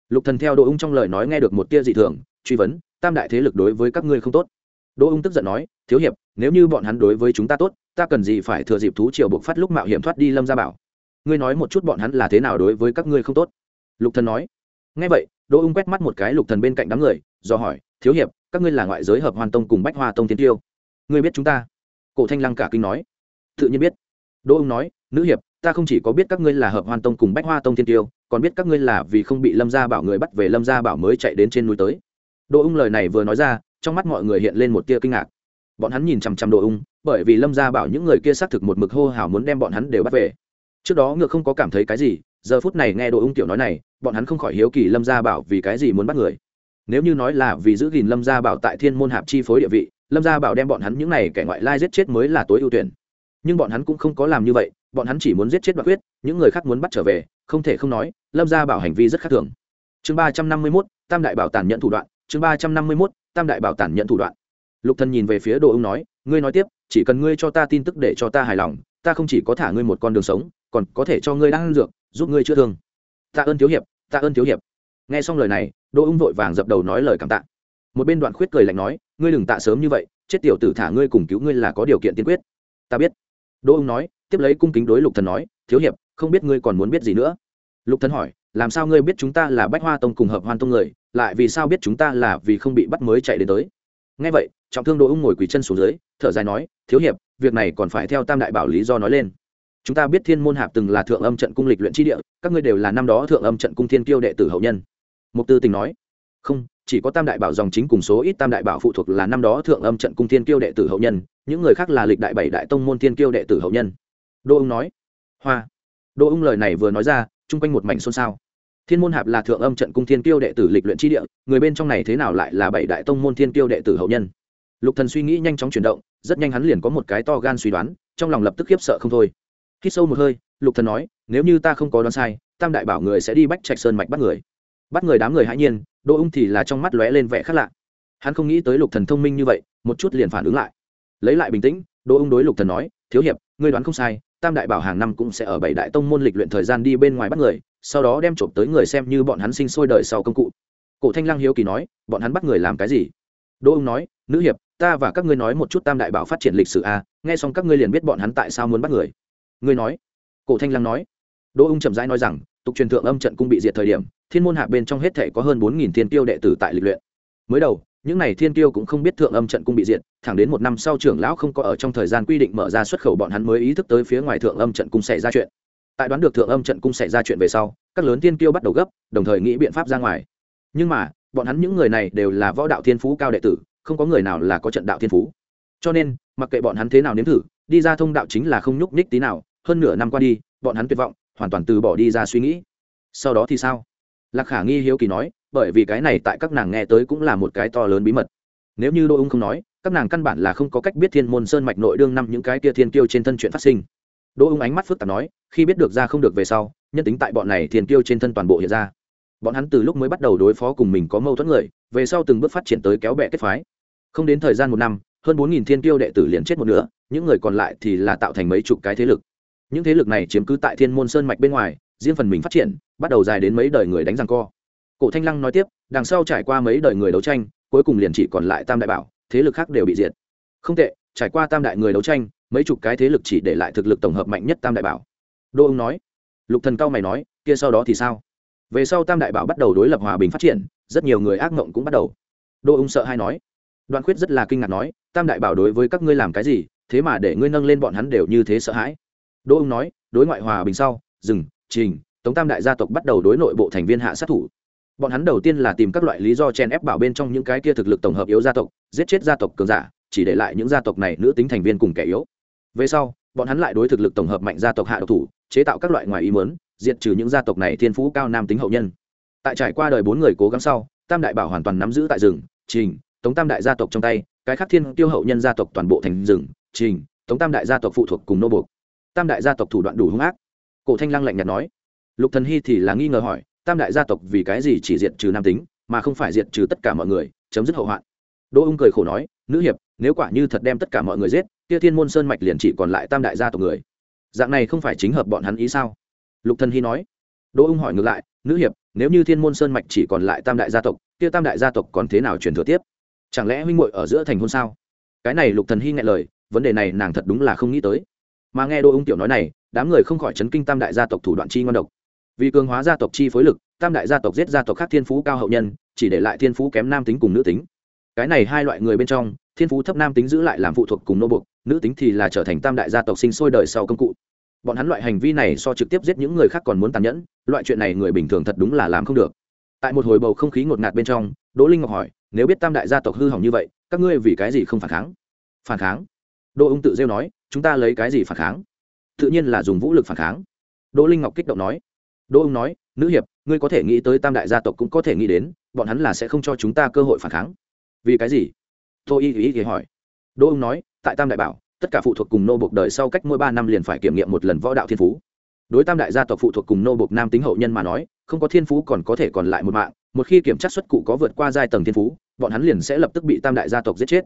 Lục thần theo đỗ ung trong lời nói nghe được một tia dị thường, truy vấn, tam đại thế lực đối với các ngươi không tốt. Đỗ ung tức giận nói, thiếu hiệp, nếu như bọn hắn đối với chúng ta tốt, ta cần gì phải thừa dịp thú triều buộc phát lúc mạo hiểm thoát đi lâm gia bảo? Ngươi nói một chút bọn hắn là thế nào đối với các ngươi không tốt? Lục thần nói. Nghe vậy, đỗ ung quét mắt một cái lục thần bên cạnh đám người, do hỏi, thiếu hiệp, các ngươi là ngoại giới hợp hoàn tông cùng bách hoa tông tiến tiêu? Ngươi biết chúng ta? Cổ thanh lăng cả kinh nói. Tự nhiên biết. Đỗ ung nói, nữ hiệp ta không chỉ có biết các ngươi là hợp hoan tông cùng bách hoa tông thiên tiêu, còn biết các ngươi là vì không bị lâm gia bảo người bắt về lâm gia bảo mới chạy đến trên núi tới. Đỗ ung lời này vừa nói ra, trong mắt mọi người hiện lên một tia kinh ngạc. Bọn hắn nhìn chằm chằm đỗ ung, bởi vì lâm gia bảo những người kia xác thực một mực hô hào muốn đem bọn hắn đều bắt về. Trước đó ngược không có cảm thấy cái gì, giờ phút này nghe đỗ ung tiểu nói này, bọn hắn không khỏi hiếu kỳ lâm gia bảo vì cái gì muốn bắt người. Nếu như nói là vì giữ gìn lâm gia bảo tại thiên môn hạp chi phối địa vị, lâm gia bảo đem bọn hắn những này kẻ ngoại lai giết chết mới là tối ưu tuyển. Nhưng bọn hắn cũng không có làm như vậy bọn hắn chỉ muốn giết chết đoạn quyết, những người khác muốn bắt trở về, không thể không nói, lâm gia bảo hành vi rất khác thường. Chương ba trăm năm mươi mốt, tam đại bảo tàn nhận thủ đoạn, chương ba trăm năm mươi mốt, tam đại bảo tàn nhận thủ đoạn. Lục thần nhìn về phía đồ ông nói, ngươi nói tiếp, chỉ cần ngươi cho ta tin tức để cho ta hài lòng, ta không chỉ có thả ngươi một con đường sống, còn có thể cho ngươi đang ăn dược, giúp ngươi chữa thương. Tạ ơn thiếu hiệp tạ ơn thiếu hiệp. Nghe xong lời này, đỗ ung vội vàng dập đầu nói lời cảm tạ. Một bên đoạn khuyết cười lạnh nói, ngươi đừng tạ sớm như vậy, chết tiểu tử thả ngươi cùng cứu ngươi là có điều kiện tiên quyết. Ta biết. Đỗ ung nói tiếp lấy cung kính đối lục thần nói, thiếu hiệp, không biết ngươi còn muốn biết gì nữa. Lục thần hỏi, làm sao ngươi biết chúng ta là bách hoa tông cùng hợp hoan tông người, lại vì sao biết chúng ta là vì không bị bắt mới chạy đến tới? Nghe vậy, trọng thương đỗ ung ngồi quỳ chân xuống dưới, thở dài nói, thiếu hiệp, việc này còn phải theo tam đại bảo lý do nói lên. Chúng ta biết thiên môn hạp từng là thượng âm trận cung lịch luyện tri địa, các ngươi đều là năm đó thượng âm trận cung thiên kiêu đệ tử hậu nhân. Mục tư tình nói, không, chỉ có tam đại bảo dòng chính cùng số ít tam đại bảo phụ thuộc là năm đó thượng âm trận cung thiên kiêu đệ tử hậu nhân, những người khác là lịch đại bảy đại tông môn thiên kiêu đệ tử hậu nhân đô ung nói. Hoa. Đô ung lời này vừa nói ra, chung quanh một mảnh xôn xao. Thiên môn hạp là thượng âm trận cung thiên kiêu đệ tử lịch luyện tri địa, người bên trong này thế nào lại là bảy đại tông môn thiên kiêu đệ tử hậu nhân? Lục thần suy nghĩ nhanh chóng chuyển động, rất nhanh hắn liền có một cái to gan suy đoán, trong lòng lập tức khiếp sợ không thôi. Khi sâu một hơi, lục thần nói, nếu như ta không có đoán sai, tam đại bảo người sẽ đi bách trạch sơn mạch bắt người. Bắt người đám người hãy nhiên, đỗ ung thì là trong mắt lóe lên vẻ khác lạ. Hắn không nghĩ tới lục thần thông minh như vậy, một chút liền phản ứng lại. Lấy lại bình tĩnh, đỗ ung đối lục thần nói, thiếu hiệp, ngươi đoán không sai tam đại bảo hàng năm cũng sẽ ở bảy đại tông môn lịch luyện thời gian đi bên ngoài bắt người, sau đó đem trộm tới người xem như bọn hắn sinh sôi đời sau công cụ. Cổ thanh lăng hiếu kỳ nói, bọn hắn bắt người làm cái gì? Đỗ ung nói, nữ hiệp, ta và các ngươi nói một chút tam đại bảo phát triển lịch sử a, nghe xong các ngươi liền biết bọn hắn tại sao muốn bắt người. Ngươi nói. Cổ thanh lăng nói. Đỗ ung chậm rãi nói rằng, tục truyền thượng âm trận cung bị diệt thời điểm, thiên môn hạ bên trong hết thể có hơn bốn nghìn thiên tiêu đệ tử tại lịch luyện. Mới đầu những này thiên tiêu cũng không biết thượng âm trận cung bị diệt, thẳng đến một năm sau trưởng lão không có ở trong thời gian quy định mở ra xuất khẩu bọn hắn mới ý thức tới phía ngoài thượng âm trận cung xảy ra chuyện. Tại đoán được thượng âm trận cung xảy ra chuyện về sau, các lớn thiên tiêu bắt đầu gấp, đồng thời nghĩ biện pháp ra ngoài. Nhưng mà, bọn hắn những người này đều là võ đạo thiên phú cao đệ tử, không có người nào là có trận đạo thiên phú. Cho nên, mặc kệ bọn hắn thế nào nếm thử, đi ra thông đạo chính là không nhúc nhích tí nào, hơn nửa năm qua đi, bọn hắn tuyệt vọng, hoàn toàn từ bỏ đi ra suy nghĩ. Sau đó thì sao? Lạc khả nghi hiếu kỳ nói bởi vì cái này tại các nàng nghe tới cũng là một cái to lớn bí mật. Nếu như đô ung không nói, các nàng căn bản là không có cách biết thiên môn sơn mạch nội đương năm những cái kia thiên kiêu trên thân chuyện phát sinh. Đỗ ung ánh mắt phức tạp nói, khi biết được ra không được về sau, nhân tính tại bọn này thiên kiêu trên thân toàn bộ hiện ra. Bọn hắn từ lúc mới bắt đầu đối phó cùng mình có mâu thuẫn người, về sau từng bước phát triển tới kéo bẹ kết phái. Không đến thời gian một năm, hơn bốn nghìn thiên kiêu đệ tử liền chết một nửa, những người còn lại thì là tạo thành mấy chục cái thế lực. Những thế lực này chiếm cứ tại thiên môn sơn mạch bên ngoài, riêng phần mình phát triển, bắt đầu dài đến mấy đời người đánh răng co cổ thanh lăng nói tiếp, đằng sau trải qua mấy đời người đấu tranh, cuối cùng liền chỉ còn lại tam đại bảo, thế lực khác đều bị diệt. Không tệ, trải qua tam đại người đấu tranh, mấy chục cái thế lực chỉ để lại thực lực tổng hợp mạnh nhất tam đại bảo. Đô ông nói, lục thần cao mày nói, kia sau đó thì sao? Về sau tam đại bảo bắt đầu đối lập hòa bình phát triển, rất nhiều người ác mộng cũng bắt đầu. Đô ông sợ hay nói, đoạn khuyết rất là kinh ngạc nói, tam đại bảo đối với các ngươi làm cái gì, thế mà để ngươi nâng lên bọn hắn đều như thế sợ hãi. Đô ông nói, đối ngoại hòa bình sau, dừng, trình, tống tam đại gia tộc bắt đầu đối nội bộ thành viên hạ sát thủ bọn hắn đầu tiên là tìm các loại lý do chen ép bảo bên trong những cái kia thực lực tổng hợp yếu gia tộc, giết chết gia tộc cường giả, chỉ để lại những gia tộc này nữ tính thành viên cùng kẻ yếu. Về sau, bọn hắn lại đối thực lực tổng hợp mạnh gia tộc hạ độc thủ, chế tạo các loại ngoài ý mớn diệt trừ những gia tộc này thiên phú cao nam tính hậu nhân. Tại trải qua đời bốn người cố gắng sau, tam đại bảo hoàn toàn nắm giữ tại rừng, trình, tống tam đại gia tộc trong tay, cái khắc thiên tiêu hậu nhân gia tộc toàn bộ thành rừng, trình, tống tam đại gia tộc phụ thuộc cùng nô buộc. Tam đại gia tộc thủ đoạn đủ hung ác. Cổ thanh lăng lạnh nhạt nói. Lục thần hy thì là nghi ngờ hỏi tam đại gia tộc vì cái gì chỉ diệt trừ nam tính, mà không phải diệt trừ tất cả mọi người, chấm dứt hậu hoạn. Đỗ ung cười khổ nói, nữ hiệp, nếu quả như thật đem tất cả mọi người giết, kia thiên môn sơn mạch liền chỉ còn lại tam đại gia tộc người. Dạng này không phải chính hợp bọn hắn ý sao? Lục thần hy nói. Đỗ ung hỏi ngược lại, nữ hiệp, nếu như thiên môn sơn mạch chỉ còn lại tam đại gia tộc, kia tam đại gia tộc còn thế nào truyền thừa tiếp? Chẳng lẽ huynh muội ở giữa thành hôn sao? Cái này lục thần hy ngại lời, vấn đề này nàng thật đúng là không nghĩ tới. Mà nghe đỗ ung tiểu nói này, đám người không khỏi chấn kinh tam đại gia tộc thủ đoạn chi ngon độc vì cường hóa gia tộc chi phối lực, tam đại gia tộc giết gia tộc khác thiên phú cao hậu nhân, chỉ để lại thiên phú kém nam tính cùng nữ tính. Cái này hai loại người bên trong, thiên phú thấp nam tính giữ lại làm phụ thuộc cùng nô bục nữ tính thì là trở thành tam đại gia tộc sinh sôi đời sau công cụ. Bọn hắn loại hành vi này so trực tiếp giết những người khác còn muốn tàn nhẫn, loại chuyện này người bình thường thật đúng là làm không được. Tại một hồi bầu không khí ngột ngạt bên trong, đỗ linh ngọc hỏi, nếu biết tam đại gia tộc hư hỏng như vậy, các ngươi vì cái gì không phản kháng? Phản kháng? Đỗ ung tự rêu nói, chúng ta lấy cái gì phản kháng? Tự nhiên là dùng vũ lực phản kháng. Đỗ linh ngọc kích động nói đỗ ung nói, nữ hiệp, ngươi có thể nghĩ tới tam đại gia tộc cũng có thể nghĩ đến, bọn hắn là sẽ không cho chúng ta cơ hội phản kháng. Vì cái gì? Tô y ý thì hỏi. Đỗ ung nói, tại tam đại bảo, tất cả phụ thuộc cùng nô bộc đời sau cách mỗi ba năm liền phải kiểm nghiệm một lần võ đạo thiên phú. Đối tam đại gia tộc phụ thuộc cùng nô bộc nam tính hậu nhân mà nói, không có thiên phú còn có thể còn lại một mạng, một khi kiểm tra xuất cụ có vượt qua giai tầng thiên phú, bọn hắn liền sẽ lập tức bị tam đại gia tộc giết chết.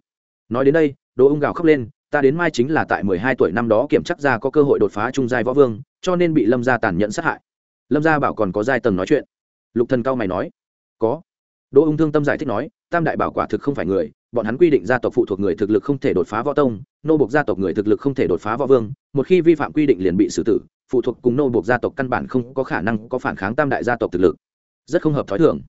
Nói đến đây, đỗ ung gào khóc lên, ta đến mai chính là tại mười hai tuổi năm đó kiểm chắc ra có cơ hội đột phá trung giai võ vương, cho nên bị lâm gia tàn nhẫn sát hại lâm gia bảo còn có giai tầng nói chuyện. Lục thần cao mày nói, có. Đỗ ung thương tâm giải thích nói, tam đại bảo quả thực không phải người, bọn hắn quy định gia tộc phụ thuộc người thực lực không thể đột phá võ tông, nô buộc gia tộc người thực lực không thể đột phá võ vương, một khi vi phạm quy định liền bị xử tử, phụ thuộc cùng nô buộc gia tộc căn bản không có khả năng có phản kháng tam đại gia tộc thực lực. Rất không hợp thói thường.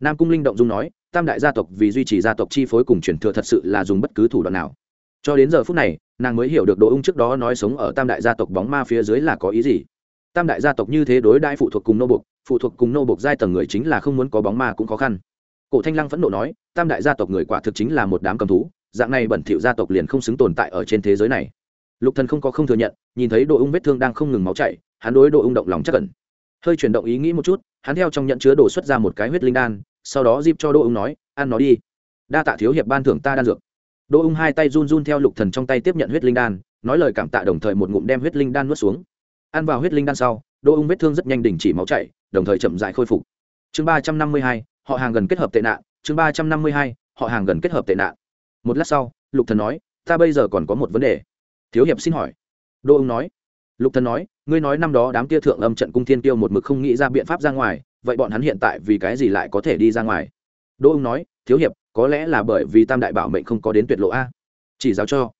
Nam cung linh động dung nói, tam đại gia tộc vì duy trì gia tộc chi phối cùng truyền thừa thật sự là dùng bất cứ thủ đoạn nào. Cho đến giờ phút này, nàng mới hiểu được đỗ ung trước đó nói sống ở tam đại gia tộc bóng ma phía dưới là có ý gì tam đại gia tộc như thế đối đãi phụ thuộc cùng nô buộc, phụ thuộc cùng nô buộc giai tầng người chính là không muốn có bóng ma cũng khó khăn. Cổ thanh lăng phẫn nộ nói, tam đại gia tộc người quả thực chính là một đám cầm thú, dạng này bẩn thỉu gia tộc liền không xứng tồn tại ở trên thế giới này. Lục thần không có không thừa nhận, nhìn thấy Đội ung vết thương đang không ngừng máu chảy, hắn đối Đội ung động lòng chắc cẩn hơi chuyển động ý nghĩ một chút, hắn theo trong nhận chứa đồ xuất ra một cái huyết linh đan, sau đó dịp cho Đội ung nói, ăn nó đi. Đa tạ thiếu hiệp ban thưởng ta đan dược. Đội ung hai tay run run theo lục thần trong tay tiếp nhận huyết linh đan, nói lời cảm tạ đồng thời một ngụm đem huyết linh đan nuốt xuống ăn vào huyết linh đan sau đỗ ung vết thương rất nhanh đình chỉ máu chảy, đồng thời chậm rãi khôi phục. Chương ba trăm năm mươi hai, họ hàng gần kết hợp tệ nạn. Chương ba trăm năm mươi hai, họ hàng gần kết hợp tệ nạn. Một lát sau, lục thần nói, ta bây giờ còn có một vấn đề. Thiếu hiệp xin hỏi. Đỗ ung nói, lục thần nói, ngươi nói năm đó đám kia thượng âm trận cung thiên tiêu một mực không nghĩ ra biện pháp ra ngoài, vậy bọn hắn hiện tại vì cái gì lại có thể đi ra ngoài? Đỗ ung nói, thiếu hiệp, có lẽ là bởi vì tam đại bảo mệnh không có đến tuyệt lộ a. Chỉ giáo cho.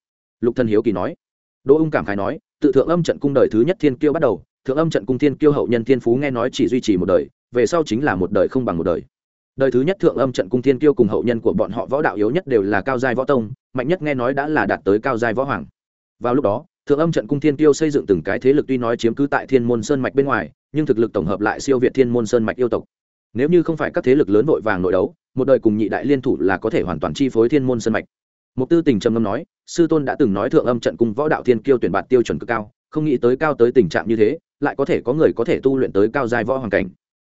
Lục thần hiếu kỳ nói. Đỗ ung cảm khái nói tự thượng âm trận cung đời thứ nhất thiên kiêu bắt đầu, thượng âm trận cung thiên kiêu hậu nhân thiên phú nghe nói chỉ duy trì một đời, về sau chính là một đời không bằng một đời. Đời thứ nhất thượng âm trận cung thiên kiêu cùng hậu nhân của bọn họ võ đạo yếu nhất đều là cao giai võ tông, mạnh nhất nghe nói đã là đạt tới cao giai võ hoàng. Vào lúc đó, thượng âm trận cung thiên kiêu xây dựng từng cái thế lực tuy nói chiếm cứ tại thiên môn sơn mạch bên ngoài, nhưng thực lực tổng hợp lại siêu việt thiên môn sơn mạch yêu tộc. Nếu như không phải các thế lực lớn vội vàng nội đấu, một đời cùng nhị đại liên thủ là có thể hoàn toàn chi phối thiên môn sơn mạch mục tư tình trầm ngâm nói, sư tôn đã từng nói thượng âm trận cung võ đạo thiên kiêu tuyển bạt tiêu chuẩn cực cao, không nghĩ tới cao tới tình trạng như thế, lại có thể có người có thể tu luyện tới cao giai võ hoàng cảnh.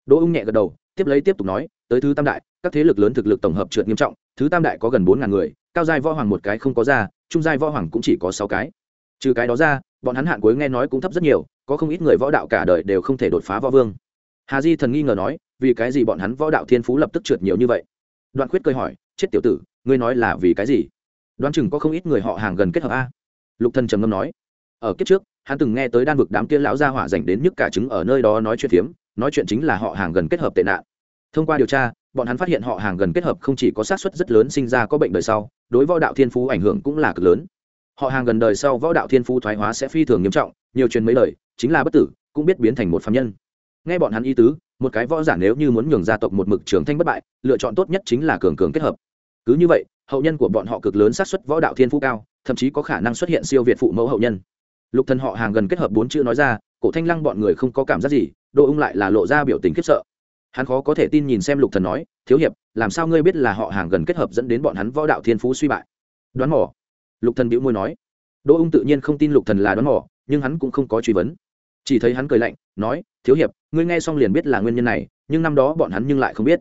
Đỗ ung nhẹ gật đầu, tiếp lấy tiếp tục nói, tới thứ tam đại, các thế lực lớn thực lực tổng hợp trượt nghiêm trọng, thứ tam đại có gần bốn ngàn người, cao giai võ hoàng một cái không có ra, trung giai võ hoàng cũng chỉ có sáu cái. Trừ cái đó ra, bọn hắn hạn cuối nghe nói cũng thấp rất nhiều, có không ít người võ đạo cả đời đều không thể đột phá võ vương. Hà di thần nghi ngờ nói, vì cái gì bọn hắn võ đạo thiên phú lập tức trượt nhiều như vậy? Đoạn khuyết cười hỏi, chết tiểu tử, ngươi nói là vì cái gì? Đoán chừng có không ít người họ hàng gần kết hợp a. Lục thần trầm ngâm nói. Ở kiếp trước, hắn từng nghe tới đan vực đám kia lão gia hỏa dành đến nhức cả trứng ở nơi đó nói chuyện phiếm, nói chuyện chính là họ hàng gần kết hợp tệ nạn. Thông qua điều tra, bọn hắn phát hiện họ hàng gần kết hợp không chỉ có xác suất rất lớn sinh ra có bệnh đời sau, đối võ đạo thiên phú ảnh hưởng cũng là cực lớn. Họ hàng gần đời sau võ đạo thiên phú thoái hóa sẽ phi thường nghiêm trọng, nhiều truyền mấy lời, chính là bất tử, cũng biết biến thành một phạm nhân. Nghe bọn hắn ý tứ, một cái võ giả nếu như muốn nhường gia tộc một mực trường thanh bất bại, lựa chọn tốt nhất chính là cường cường kết hợp. Cứ như vậy hậu nhân của bọn họ cực lớn xác suất võ đạo thiên phú cao, thậm chí có khả năng xuất hiện siêu việt phụ mẫu hậu nhân. Lục thần họ hàng gần kết hợp bốn chữ nói ra, cổ thanh lăng bọn người không có cảm giác gì, đỗ ung lại là lộ ra biểu tình khiếp sợ. Hắn khó có thể tin nhìn xem lục thần nói, thiếu hiệp, làm sao ngươi biết là họ hàng gần kết hợp dẫn đến bọn hắn võ đạo thiên phú suy bại? Đoán mò. Lục thần bĩu môi nói. Đỗ ung tự nhiên không tin lục thần là đoán mò, nhưng hắn cũng không có truy vấn. Chỉ thấy hắn cười lạnh, nói, thiếu hiệp, ngươi nghe xong liền biết là nguyên nhân này, nhưng năm đó bọn hắn nhưng lại không biết.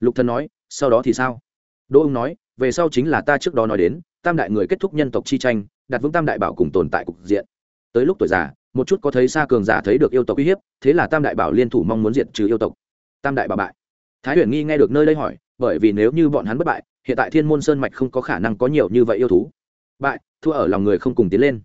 Lục thần nói, sau đó thì sao? Đỗ ung nói về sau chính là ta trước đó nói đến, tam đại người kết thúc nhân tộc chi tranh, đặt vững tam đại bảo cùng tồn tại cục diện. Tới lúc tuổi già, một chút có thấy xa cường giả thấy được yêu tộc uy hiếp, thế là tam đại bảo liên thủ mong muốn diệt trừ yêu tộc. Tam đại bảo bại. Thái huyền nghi nghe được nơi đây hỏi, bởi vì nếu như bọn hắn bất bại, hiện tại thiên môn sơn mạch không có khả năng có nhiều như vậy yêu thú. Bại, thua ở lòng người không cùng tiến lên.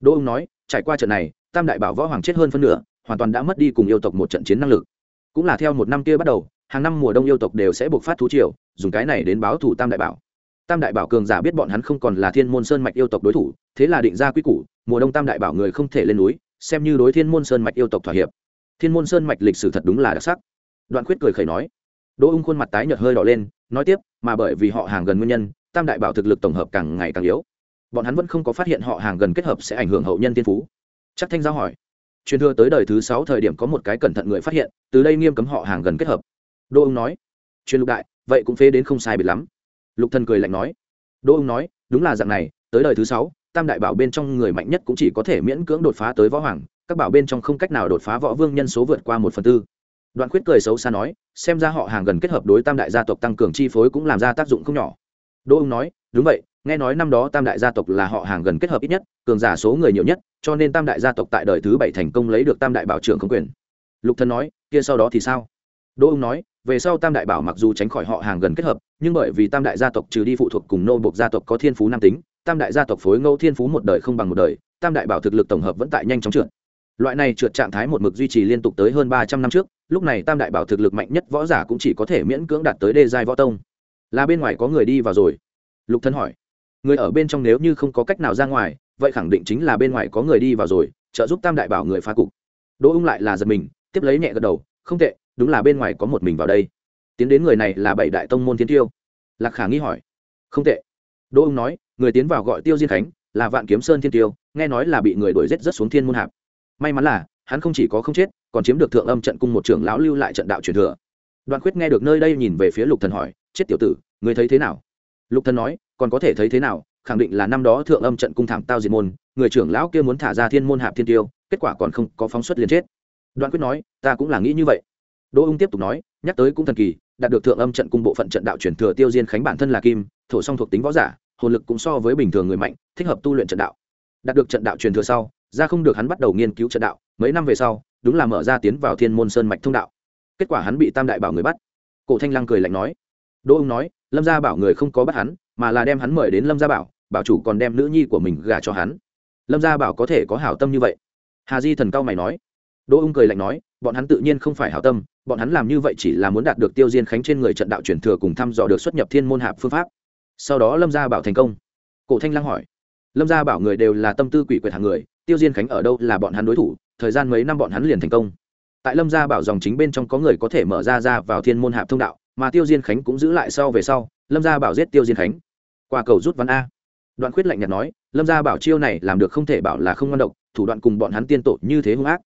Đỗ ông nói, trải qua trận này, tam đại bảo võ hoàng chết hơn phân nửa, hoàn toàn đã mất đi cùng yêu tộc một trận chiến năng lực. Cũng là theo một năm kia bắt đầu, hàng năm mùa đông yêu tộc đều sẽ buộc phát thú triều, dùng cái này đến báo thủ tam đại bảo tam đại bảo cường giả biết bọn hắn không còn là thiên môn sơn mạch yêu tộc đối thủ, thế là định ra quy củ, mùa đông tam đại bảo người không thể lên núi, xem như đối thiên môn sơn mạch yêu tộc thỏa hiệp. Thiên môn sơn mạch lịch sử thật đúng là đặc sắc. Đoạn khuyết cười khẩy nói. Đỗ ung khuôn mặt tái nhợt hơi đỏ lên, nói tiếp, mà bởi vì họ hàng gần nguyên nhân, tam đại bảo thực lực tổng hợp càng ngày càng yếu. Bọn hắn vẫn không có phát hiện họ hàng gần kết hợp sẽ ảnh hưởng hậu nhân tiên phú. Chắc thanh giao hỏi. Truyền thừa tới đời thứ sáu thời điểm có một cái cẩn thận người phát hiện, từ đây nghiêm cấm họ hàng gần kết hợp. Đỗ ông nói. Truyền lục đại, vậy cũng phế đến không sai biệt lắm lục thần cười lạnh nói, đỗ ông nói, đúng là dạng này, tới đời thứ sáu, tam đại bảo bên trong người mạnh nhất cũng chỉ có thể miễn cưỡng đột phá tới võ hoàng, các bảo bên trong không cách nào đột phá võ vương nhân số vượt qua một phần tư. Đoạn khuyết cười xấu xa nói, xem ra họ hàng gần kết hợp đối tam đại gia tộc tăng cường chi phối cũng làm ra tác dụng không nhỏ. Đỗ ông nói, đúng vậy, nghe nói năm đó tam đại gia tộc là họ hàng gần kết hợp ít nhất, cường giả số người nhiều nhất, cho nên tam đại gia tộc tại đời thứ bảy thành công lấy được tam đại bảo trưởng không quyền. Lục thần nói, kia sau đó thì sao? Đỗ ông nói về sau tam đại bảo mặc dù tránh khỏi họ hàng gần kết hợp, nhưng bởi vì tam đại gia tộc trừ đi phụ thuộc cùng nô buộc gia tộc có thiên phú nam tính, tam đại gia tộc phối ngẫu thiên phú một đời không bằng một đời, tam đại bảo thực lực tổng hợp vẫn tại nhanh chóng trượt. Loại này trượt trạng thái một mực duy trì liên tục tới hơn ba trăm năm trước, lúc này tam đại bảo thực lực mạnh nhất võ giả cũng chỉ có thể miễn cưỡng đạt tới đê giai võ tông. Là bên ngoài có người đi vào rồi. Lục thân hỏi. Người ở bên trong nếu như không có cách nào ra ngoài, vậy khẳng định chính là bên ngoài có người đi vào rồi, trợ giúp tam đại bảo người phá cục. Đỗ ung lại là giật mình, tiếp lấy nhẹ gật đầu, không tệ đúng là bên ngoài có một mình vào đây. Tiến đến người này là bảy đại tông môn thiên tiêu. Lạc khả nghi hỏi. Không tệ. Đỗ ung nói, người tiến vào gọi tiêu diên khánh, là vạn kiếm sơn thiên tiêu, nghe nói là bị người đuổi giết rất xuống thiên môn hạp. May mắn là, hắn không chỉ có không chết, còn chiếm được thượng âm trận cung một trưởng lão lưu lại trận đạo truyền thừa. Đoạn khuyết nghe được nơi đây nhìn về phía lục thần hỏi, chết tiểu tử, người thấy thế nào? Lục thần nói, còn có thể thấy thế nào, khẳng định là năm đó thượng âm trận cung thảm tao diệt môn, người trưởng lão kia muốn thả ra thiên môn hạp thiên tiêu, kết quả còn không có phóng xuất liền chết. Đoạn quyết nói, ta cũng là nghĩ như vậy đỗ ung tiếp tục nói, nhắc tới cũng thần kỳ, đạt được thượng âm trận cung bộ phận trận đạo truyền thừa tiêu diên khánh bản thân là kim, thổ song thuộc tính võ giả, hồn lực cũng so với bình thường người mạnh, thích hợp tu luyện trận đạo. Đạt được trận đạo truyền thừa sau, ra không được hắn bắt đầu nghiên cứu trận đạo, mấy năm về sau, đúng là mở ra tiến vào thiên môn sơn mạch thông đạo. Kết quả hắn bị tam đại bảo người bắt. Cổ thanh lăng cười lạnh nói. Đỗ ung nói, lâm gia bảo người không có bắt hắn, mà là đem hắn mời đến lâm gia bảo bảo chủ còn đem nữ nhi của mình gả cho hắn. Lâm gia bảo có thể có hảo tâm như vậy? Hà di thần cao mày nói. Đỗ ung cười lạnh nói, bọn hắn tự nhiên không phải hảo tâm bọn hắn làm như vậy chỉ là muốn đạt được tiêu diên khánh trên người trận đạo truyền thừa cùng thăm dò được xuất nhập thiên môn hạp phương pháp. Sau đó lâm gia bảo thành công. Cổ thanh lăng hỏi. Lâm gia bảo người đều là tâm tư quỷ quyệt hàng người, tiêu diên khánh ở đâu là bọn hắn đối thủ, thời gian mấy năm bọn hắn liền thành công. Tại lâm gia bảo dòng chính bên trong có người có thể mở ra ra vào thiên môn hạp thông đạo, mà tiêu diên khánh cũng giữ lại sau về sau, lâm gia bảo giết tiêu diên khánh. Qua cầu rút văn a. Đoạn khuyết lạnh nhạt nói, lâm gia bảo chiêu này làm được không thể bảo là không ngon độc, thủ đoạn cùng bọn hắn tiên tổ như thế hung ác.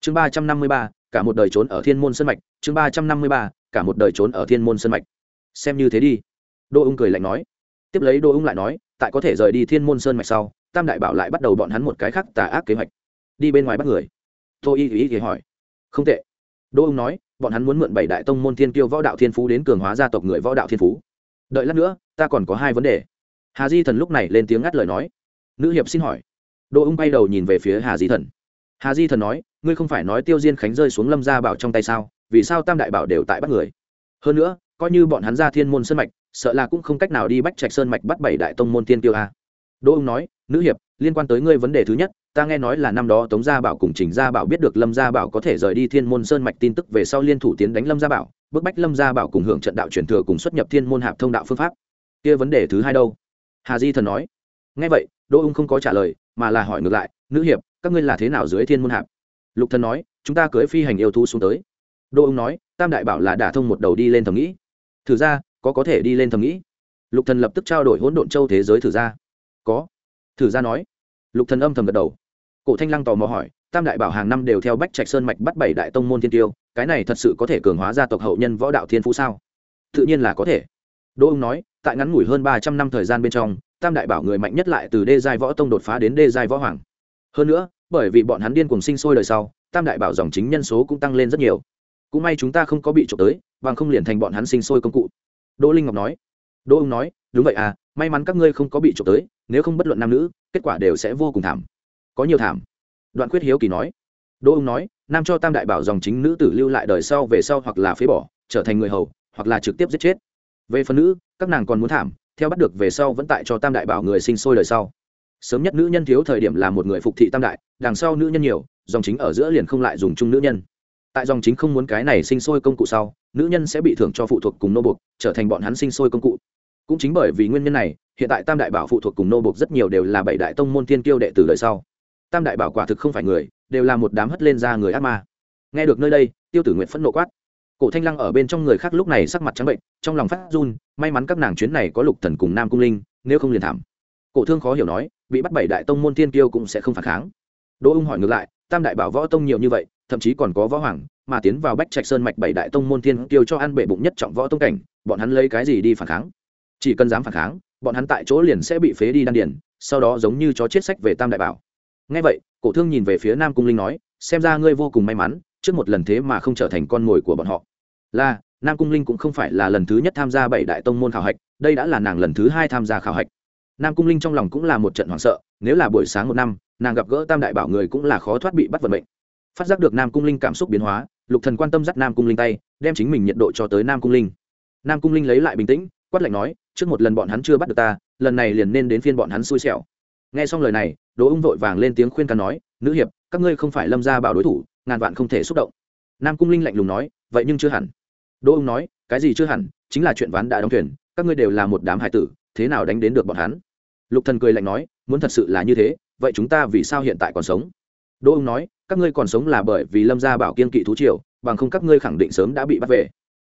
Chương ba trăm năm mươi ba cả một đời trốn ở thiên môn sân mạch, chương ba trăm năm mươi ba, cả một đời trốn ở thiên môn sân mạch. Xem như thế đi. Đô ung cười lạnh nói. Tiếp lấy đô ung lại nói, tại có thể rời đi thiên môn sơn mạch sau, tam đại bảo lại bắt đầu bọn hắn một cái khác tà ác kế hoạch. Đi bên ngoài bắt người. Tô y ý thì hỏi. Không tệ. Đô ung nói, bọn hắn muốn mượn bảy đại tông môn thiên tiêu võ đạo thiên phú đến cường hóa gia tộc người võ đạo thiên phú. Đợi lát nữa, ta còn có hai vấn đề. Hà di thần lúc này lên tiếng ngắt lời nói. Nữ hiệp xin hỏi. Đô ung bay đầu nhìn về phía hà di thần. Hà di thần nói ngươi không phải nói tiêu diên khánh rơi xuống lâm gia bảo trong tay sao? Vì sao tam đại bảo đều tại bắt người? Hơn nữa, coi như bọn hắn ra thiên môn sơn mạch, sợ là cũng không cách nào đi bách trạch sơn mạch bắt bảy đại tông môn tiên tiêu a. Đỗ ung nói, nữ hiệp, liên quan tới ngươi vấn đề thứ nhất, ta nghe nói là năm đó tống gia bảo cùng trình gia bảo biết được lâm gia bảo có thể rời đi thiên môn sơn mạch tin tức về sau liên thủ tiến đánh lâm gia bảo, bức bách lâm gia bảo cùng hưởng trận đạo truyền thừa cùng xuất nhập thiên môn hạp thông đạo phương pháp. Kia vấn đề thứ hai đâu? Hà di thần nói. Nghe vậy, đỗ ung không có trả lời, mà là hỏi ngược lại, nữ hiệp, các ngươi là thế nào dưới thiên môn hạp? Lục thần nói, chúng ta cưới phi hành yêu thú xuống tới. Đô ung nói, tam đại bảo là đả thông một đầu đi lên thầm nghĩ. Thử ra, có có thể đi lên thầm nghĩ? Lục thần lập tức trao đổi hỗn độn châu thế giới thử ra. Có. Thử ra nói. Lục thần âm thầm gật đầu. Cổ thanh lăng tò mò hỏi, tam đại bảo hàng năm đều theo bách trạch sơn mạch bắt bảy đại tông môn thiên tiêu, cái này thật sự có thể cường hóa gia tộc hậu nhân võ đạo thiên phú sao? Tự nhiên là có thể. Đỗ ung nói, tại ngắn ngủi hơn ba trăm năm thời gian bên trong, tam đại bảo người mạnh nhất lại từ đê giai võ tông đột phá đến đê giai võ hoàng. Hơn nữa bởi vì bọn hắn điên cùng sinh sôi đời sau, tam đại bảo dòng chính nhân số cũng tăng lên rất nhiều. Cũng may chúng ta không có bị trộm tới, bằng không liền thành bọn hắn sinh sôi công cụ. Đỗ linh ngọc nói. Đỗ ung nói, đúng vậy à may mắn các ngươi không có bị trộm tới, nếu không bất luận nam nữ, kết quả đều sẽ vô cùng thảm. Có nhiều thảm. Đoạn quyết hiếu kỳ nói. Đỗ ông nói, nam cho tam đại bảo dòng chính nữ tử lưu lại đời sau về sau hoặc là phế bỏ, trở thành người hầu, hoặc là trực tiếp giết chết. Về phần nữ, các nàng còn muốn thảm, theo bắt được về sau vẫn tại cho tam đại bảo người sinh sôi đời sau sớm nhất nữ nhân thiếu thời điểm là một người phục thị tam đại, đằng sau nữ nhân nhiều, dòng chính ở giữa liền không lại dùng chung nữ nhân. Tại dòng chính không muốn cái này sinh sôi công cụ sau, nữ nhân sẽ bị thưởng cho phụ thuộc cùng nô bục trở thành bọn hắn sinh sôi công cụ. Cũng chính bởi vì nguyên nhân này, hiện tại tam đại bảo phụ thuộc cùng nô bục rất nhiều đều là bảy đại tông môn thiên kiêu đệ tử đời sau. Tam đại bảo quả thực không phải người, đều là một đám hất lên ra người ác ma. Nghe được nơi đây, tiêu tử nguyện phẫn nộ quát. Cổ thanh lăng ở bên trong người khác lúc này sắc mặt trắng bệnh, trong lòng phát run, may mắn các nàng chuyến này có lục thần cùng nam cung linh, nếu không liền thảm. Cổ thương khó hiểu nói bị bắt bảy đại tông môn thiên kiêu cũng sẽ không phản kháng. Đỗ ung hỏi ngược lại, tam đại bảo võ tông nhiều như vậy, thậm chí còn có võ hoàng, mà tiến vào bách trạch sơn mạch bảy đại tông môn thiên kiêu cho ăn bệ bụng nhất trọng võ tông cảnh, bọn hắn lấy cái gì đi phản kháng? Chỉ cần dám phản kháng, bọn hắn tại chỗ liền sẽ bị phế đi đan điển sau đó giống như chó chết sách về tam đại bảo. Ngay vậy, cổ thương nhìn về phía nam cung linh nói, xem ra ngươi vô cùng may mắn, trước một lần thế mà không trở thành con mồi của bọn họ. Là, nam cung linh cũng không phải là lần thứ nhất tham gia bảy đại tông môn khảo hạch, đây đã là nàng lần thứ hai tham gia khảo hạch nam cung linh trong lòng cũng là một trận hoảng sợ, nếu là buổi sáng một năm, nàng gặp gỡ tam đại bảo người cũng là khó thoát bị bắt vận mệnh. Phát giác được nam cung linh cảm xúc biến hóa, lục thần quan tâm dắt nam cung linh tay, đem chính mình nhiệt độ cho tới nam cung linh. Nam cung linh lấy lại bình tĩnh, quát lạnh nói, trước một lần bọn hắn chưa bắt được ta, lần này liền nên đến phiên bọn hắn xui xẻo. Nghe xong lời này, đỗ ung vội vàng lên tiếng khuyên can nói, nữ hiệp, các ngươi không phải lâm gia bảo đối thủ, ngàn vạn không thể xúc động. Nam cung linh lạnh lùng nói, vậy nhưng chưa hẳn. Đỗ ung nói, cái gì chưa hẳn, chính là chuyện ván đã đóng thuyền, các ngươi đều là một đám hải tử, thế nào đánh đến được bọn hắn? Lục thần cười lạnh nói, muốn thật sự là như thế, vậy chúng ta vì sao hiện tại còn sống? Đỗ ung nói, các ngươi còn sống là bởi vì lâm gia bảo kiên kỵ thú triều, bằng không các ngươi khẳng định sớm đã bị bắt về.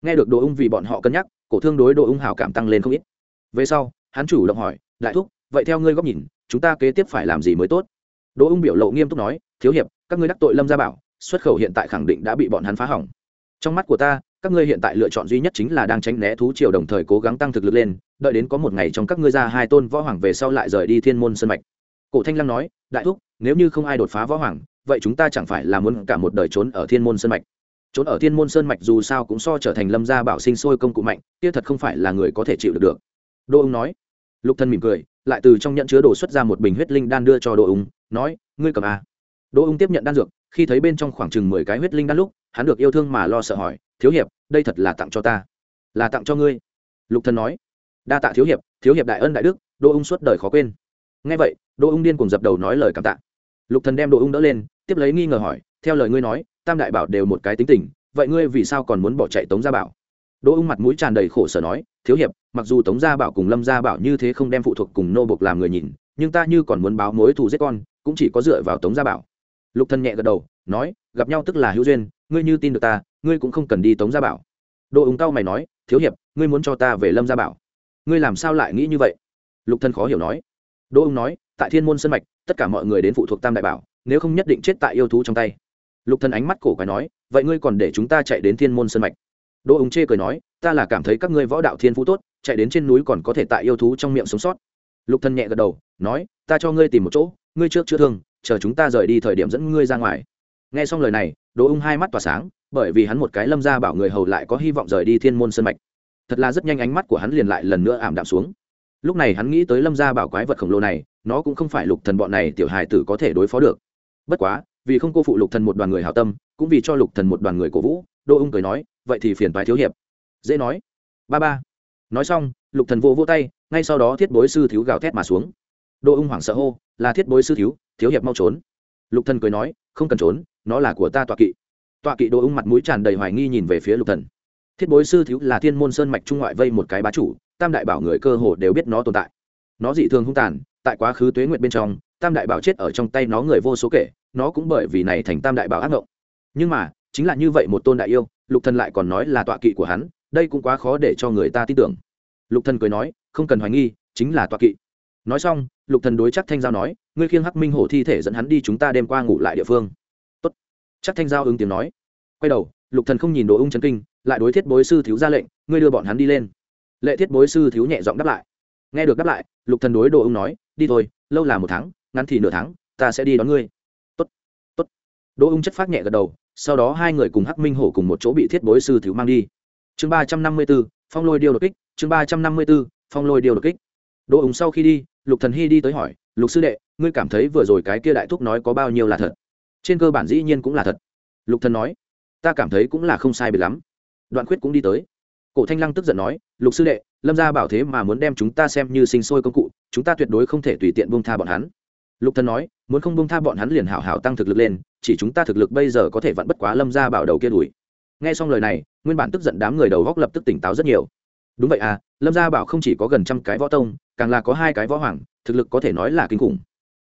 Nghe được đỗ ung vì bọn họ cân nhắc, cổ thương đối đỗ ung hào cảm tăng lên không ít. Về sau, hắn chủ động hỏi, đại thúc, vậy theo ngươi góc nhìn, chúng ta kế tiếp phải làm gì mới tốt? Đỗ ung biểu lộ nghiêm túc nói, thiếu hiệp, các ngươi đắc tội lâm gia bảo, xuất khẩu hiện tại khẳng định đã bị bọn hắn phá hỏng. Trong mắt của ta các ngươi hiện tại lựa chọn duy nhất chính là đang tránh né thú triều đồng thời cố gắng tăng thực lực lên, đợi đến có một ngày trong các ngươi ra hai tôn võ hoàng về sau lại rời đi thiên môn sân mạch. Cổ thanh lăng nói, đại thúc, nếu như không ai đột phá võ hoàng, vậy chúng ta chẳng phải là muốn cả một đời trốn ở thiên môn sơn mạch? Trốn ở thiên môn sơn mạch dù sao cũng so trở thành lâm gia bảo sinh sôi công cụ mạnh, kia thật không phải là người có thể chịu được được. Đô ông nói. Lục thân mỉm cười, lại từ trong nhận chứa đồ xuất ra một bình huyết linh đan đưa cho đô ung, nói, ngươi cầm à. đô ung tiếp nhận đan dược, khi thấy bên trong khoảng chừng mười cái huyết linh đan lúc, hắn được yêu thương mà lo sợ hỏi thiếu hiệp, đây thật là tặng cho ta. Là tặng cho ngươi. Lục thần nói. Đa tạ thiếu hiệp thiếu hiệp đại ân đại đức đô ung suốt đời khó quên. Nghe vậy đô ung điên cùng dập đầu nói lời cảm tạ. Lục thần đem đô ung đỡ lên, tiếp lấy nghi ngờ hỏi, theo lời ngươi nói, tam đại bảo đều một cái tính tình, vậy ngươi vì sao còn muốn bỏ chạy tống gia bảo? Đỗ ung mặt mũi tràn đầy khổ sở nói, thiếu hiệp, mặc dù tống gia bảo cùng lâm gia bảo như thế không đem phụ thuộc cùng nô bộc làm người nhìn, nhưng ta như còn muốn báo mối thù giết con, cũng chỉ có dựa vào tống gia bảo. Lục thần nhẹ gật đầu nói, gặp nhau tức là hữu duyên, ngươi như tin được ta, ngươi cũng không cần đi tống gia bảo. Đỗ ung cao mày nói, thiếu hiệp, ngươi muốn cho ta về lâm gia bảo. Ngươi làm sao lại nghĩ như vậy? Lục thân khó hiểu nói. Đỗ ung nói, tại thiên môn sân mạch, tất cả mọi người đến phụ thuộc tam đại bảo, nếu không nhất định chết tại yêu thú trong tay. Lục thân ánh mắt cổ quái nói, vậy ngươi còn để chúng ta chạy đến thiên môn sân mạch? Đỗ ung chê cười nói, ta là cảm thấy các ngươi võ đạo thiên phú tốt, chạy đến trên núi còn có thể tại yêu thú trong miệng sống sót. Lục thân nhẹ gật đầu, nói, ta cho ngươi tìm một chỗ, ngươi trước chữa thương, chờ chúng ta rời đi thời điểm dẫn ngươi ra ngoài nghe xong lời này, đỗ ung hai mắt tỏa sáng, bởi vì hắn một cái lâm ra bảo người hầu lại có hy vọng rời đi thiên môn sân mạch. Thật là rất nhanh ánh mắt của hắn liền lại lần nữa ảm đạm xuống. Lúc này hắn nghĩ tới lâm gia bảo quái vật khổng lồ này, nó cũng không phải lục thần bọn này tiểu hài tử có thể đối phó được. Bất quá, vì không cô phụ lục thần một đoàn người hảo tâm, cũng vì cho lục thần một đoàn người cổ vũ đô ung cười nói, vậy thì phiền toái thiếu hiệp. Dễ nói. Ba ba. Nói xong, lục thần vô vô tay, ngay sau đó thiết bối sư thiếu gào thét mà xuống. Đô ung hoảng sợ hô, là thiết bối sư thiếu thiếu hiệp mau trốn. Lục thần cười nói, không cần trốn nó là của ta tọa kỵ. Tọa kỵ đồ ung mặt mũi tràn đầy hoài nghi nhìn về phía lục thần. Thiết bối sư thiếu là thiên môn sơn mạch trung ngoại vây một cái bá chủ, tam đại bảo người cơ hồ đều biết nó tồn tại. Nó dị thường hung tàn, tại quá khứ tuế nguyệt bên trong, tam đại bảo chết ở trong tay nó người vô số kể, nó cũng bởi vì này thành tam đại bảo ác ngộng. Nhưng mà, chính là như vậy một tôn đại yêu, lục thần lại còn nói là tọa kỵ của hắn, đây cũng quá khó để cho người ta tin tưởng. Lục thần cười nói, không cần hoài nghi, chính là tọa kỵ. Nói xong, lục thần đối chắc thanh giao nói, ngươi khiêng hắc minh hổ thi thể dẫn hắn đi chúng ta đêm qua ngủ lại địa phương chắc thanh giao ứng tiếng nói. Quay đầu, lục thần không nhìn đồ ung chấn kinh, lại đối thiết bối sư thiếu ra lệnh, ngươi đưa bọn hắn đi lên. Lệ thiết bối sư thiếu nhẹ giọng đáp lại. Nghe được đáp lại, lục thần đối đồ ung nói, đi thôi, lâu là một tháng, ngắn thì nửa tháng, ta sẽ đi đón ngươi. Tốt tốt. Đỗ ung chất phát nhẹ gật đầu, sau đó hai người cùng hắc minh hổ cùng một chỗ bị thiết bối sư thiếu mang đi. Chương ba trăm năm mươi b ố phong lôi điều đột kích, chương ba trăm năm mươi b ố phong lôi điều đột kích. Đỗ ung sau khi đi, lục thần hy đi tới hỏi, lục sư đệ, ngươi cảm thấy vừa rồi cái kia đại thúc nói có bao nhiêu là thật? Trên cơ bản dĩ nhiên cũng là thật. Lục thần nói, ta cảm thấy cũng là không sai biệt lắm. Đoạn khuyết cũng đi tới. Cổ thanh lăng tức giận nói, lục sư đệ, lâm gia bảo thế mà muốn đem chúng ta xem như sinh sôi công cụ, chúng ta tuyệt đối không thể tùy tiện buông tha bọn hắn. Lục thần nói, muốn không buông tha bọn hắn liền hảo hảo tăng thực lực lên, chỉ chúng ta thực lực bây giờ có thể vẫn bất quá lâm gia bảo đầu kia đuổi. Nghe xong lời này, nguyên bản tức giận đám người đầu góc lập tức tỉnh táo rất nhiều. Đúng vậy à lâm gia bảo không chỉ có gần trăm cái võ tông, càng là có hai cái võ hoàng, thực lực có thể nói là kinh khủng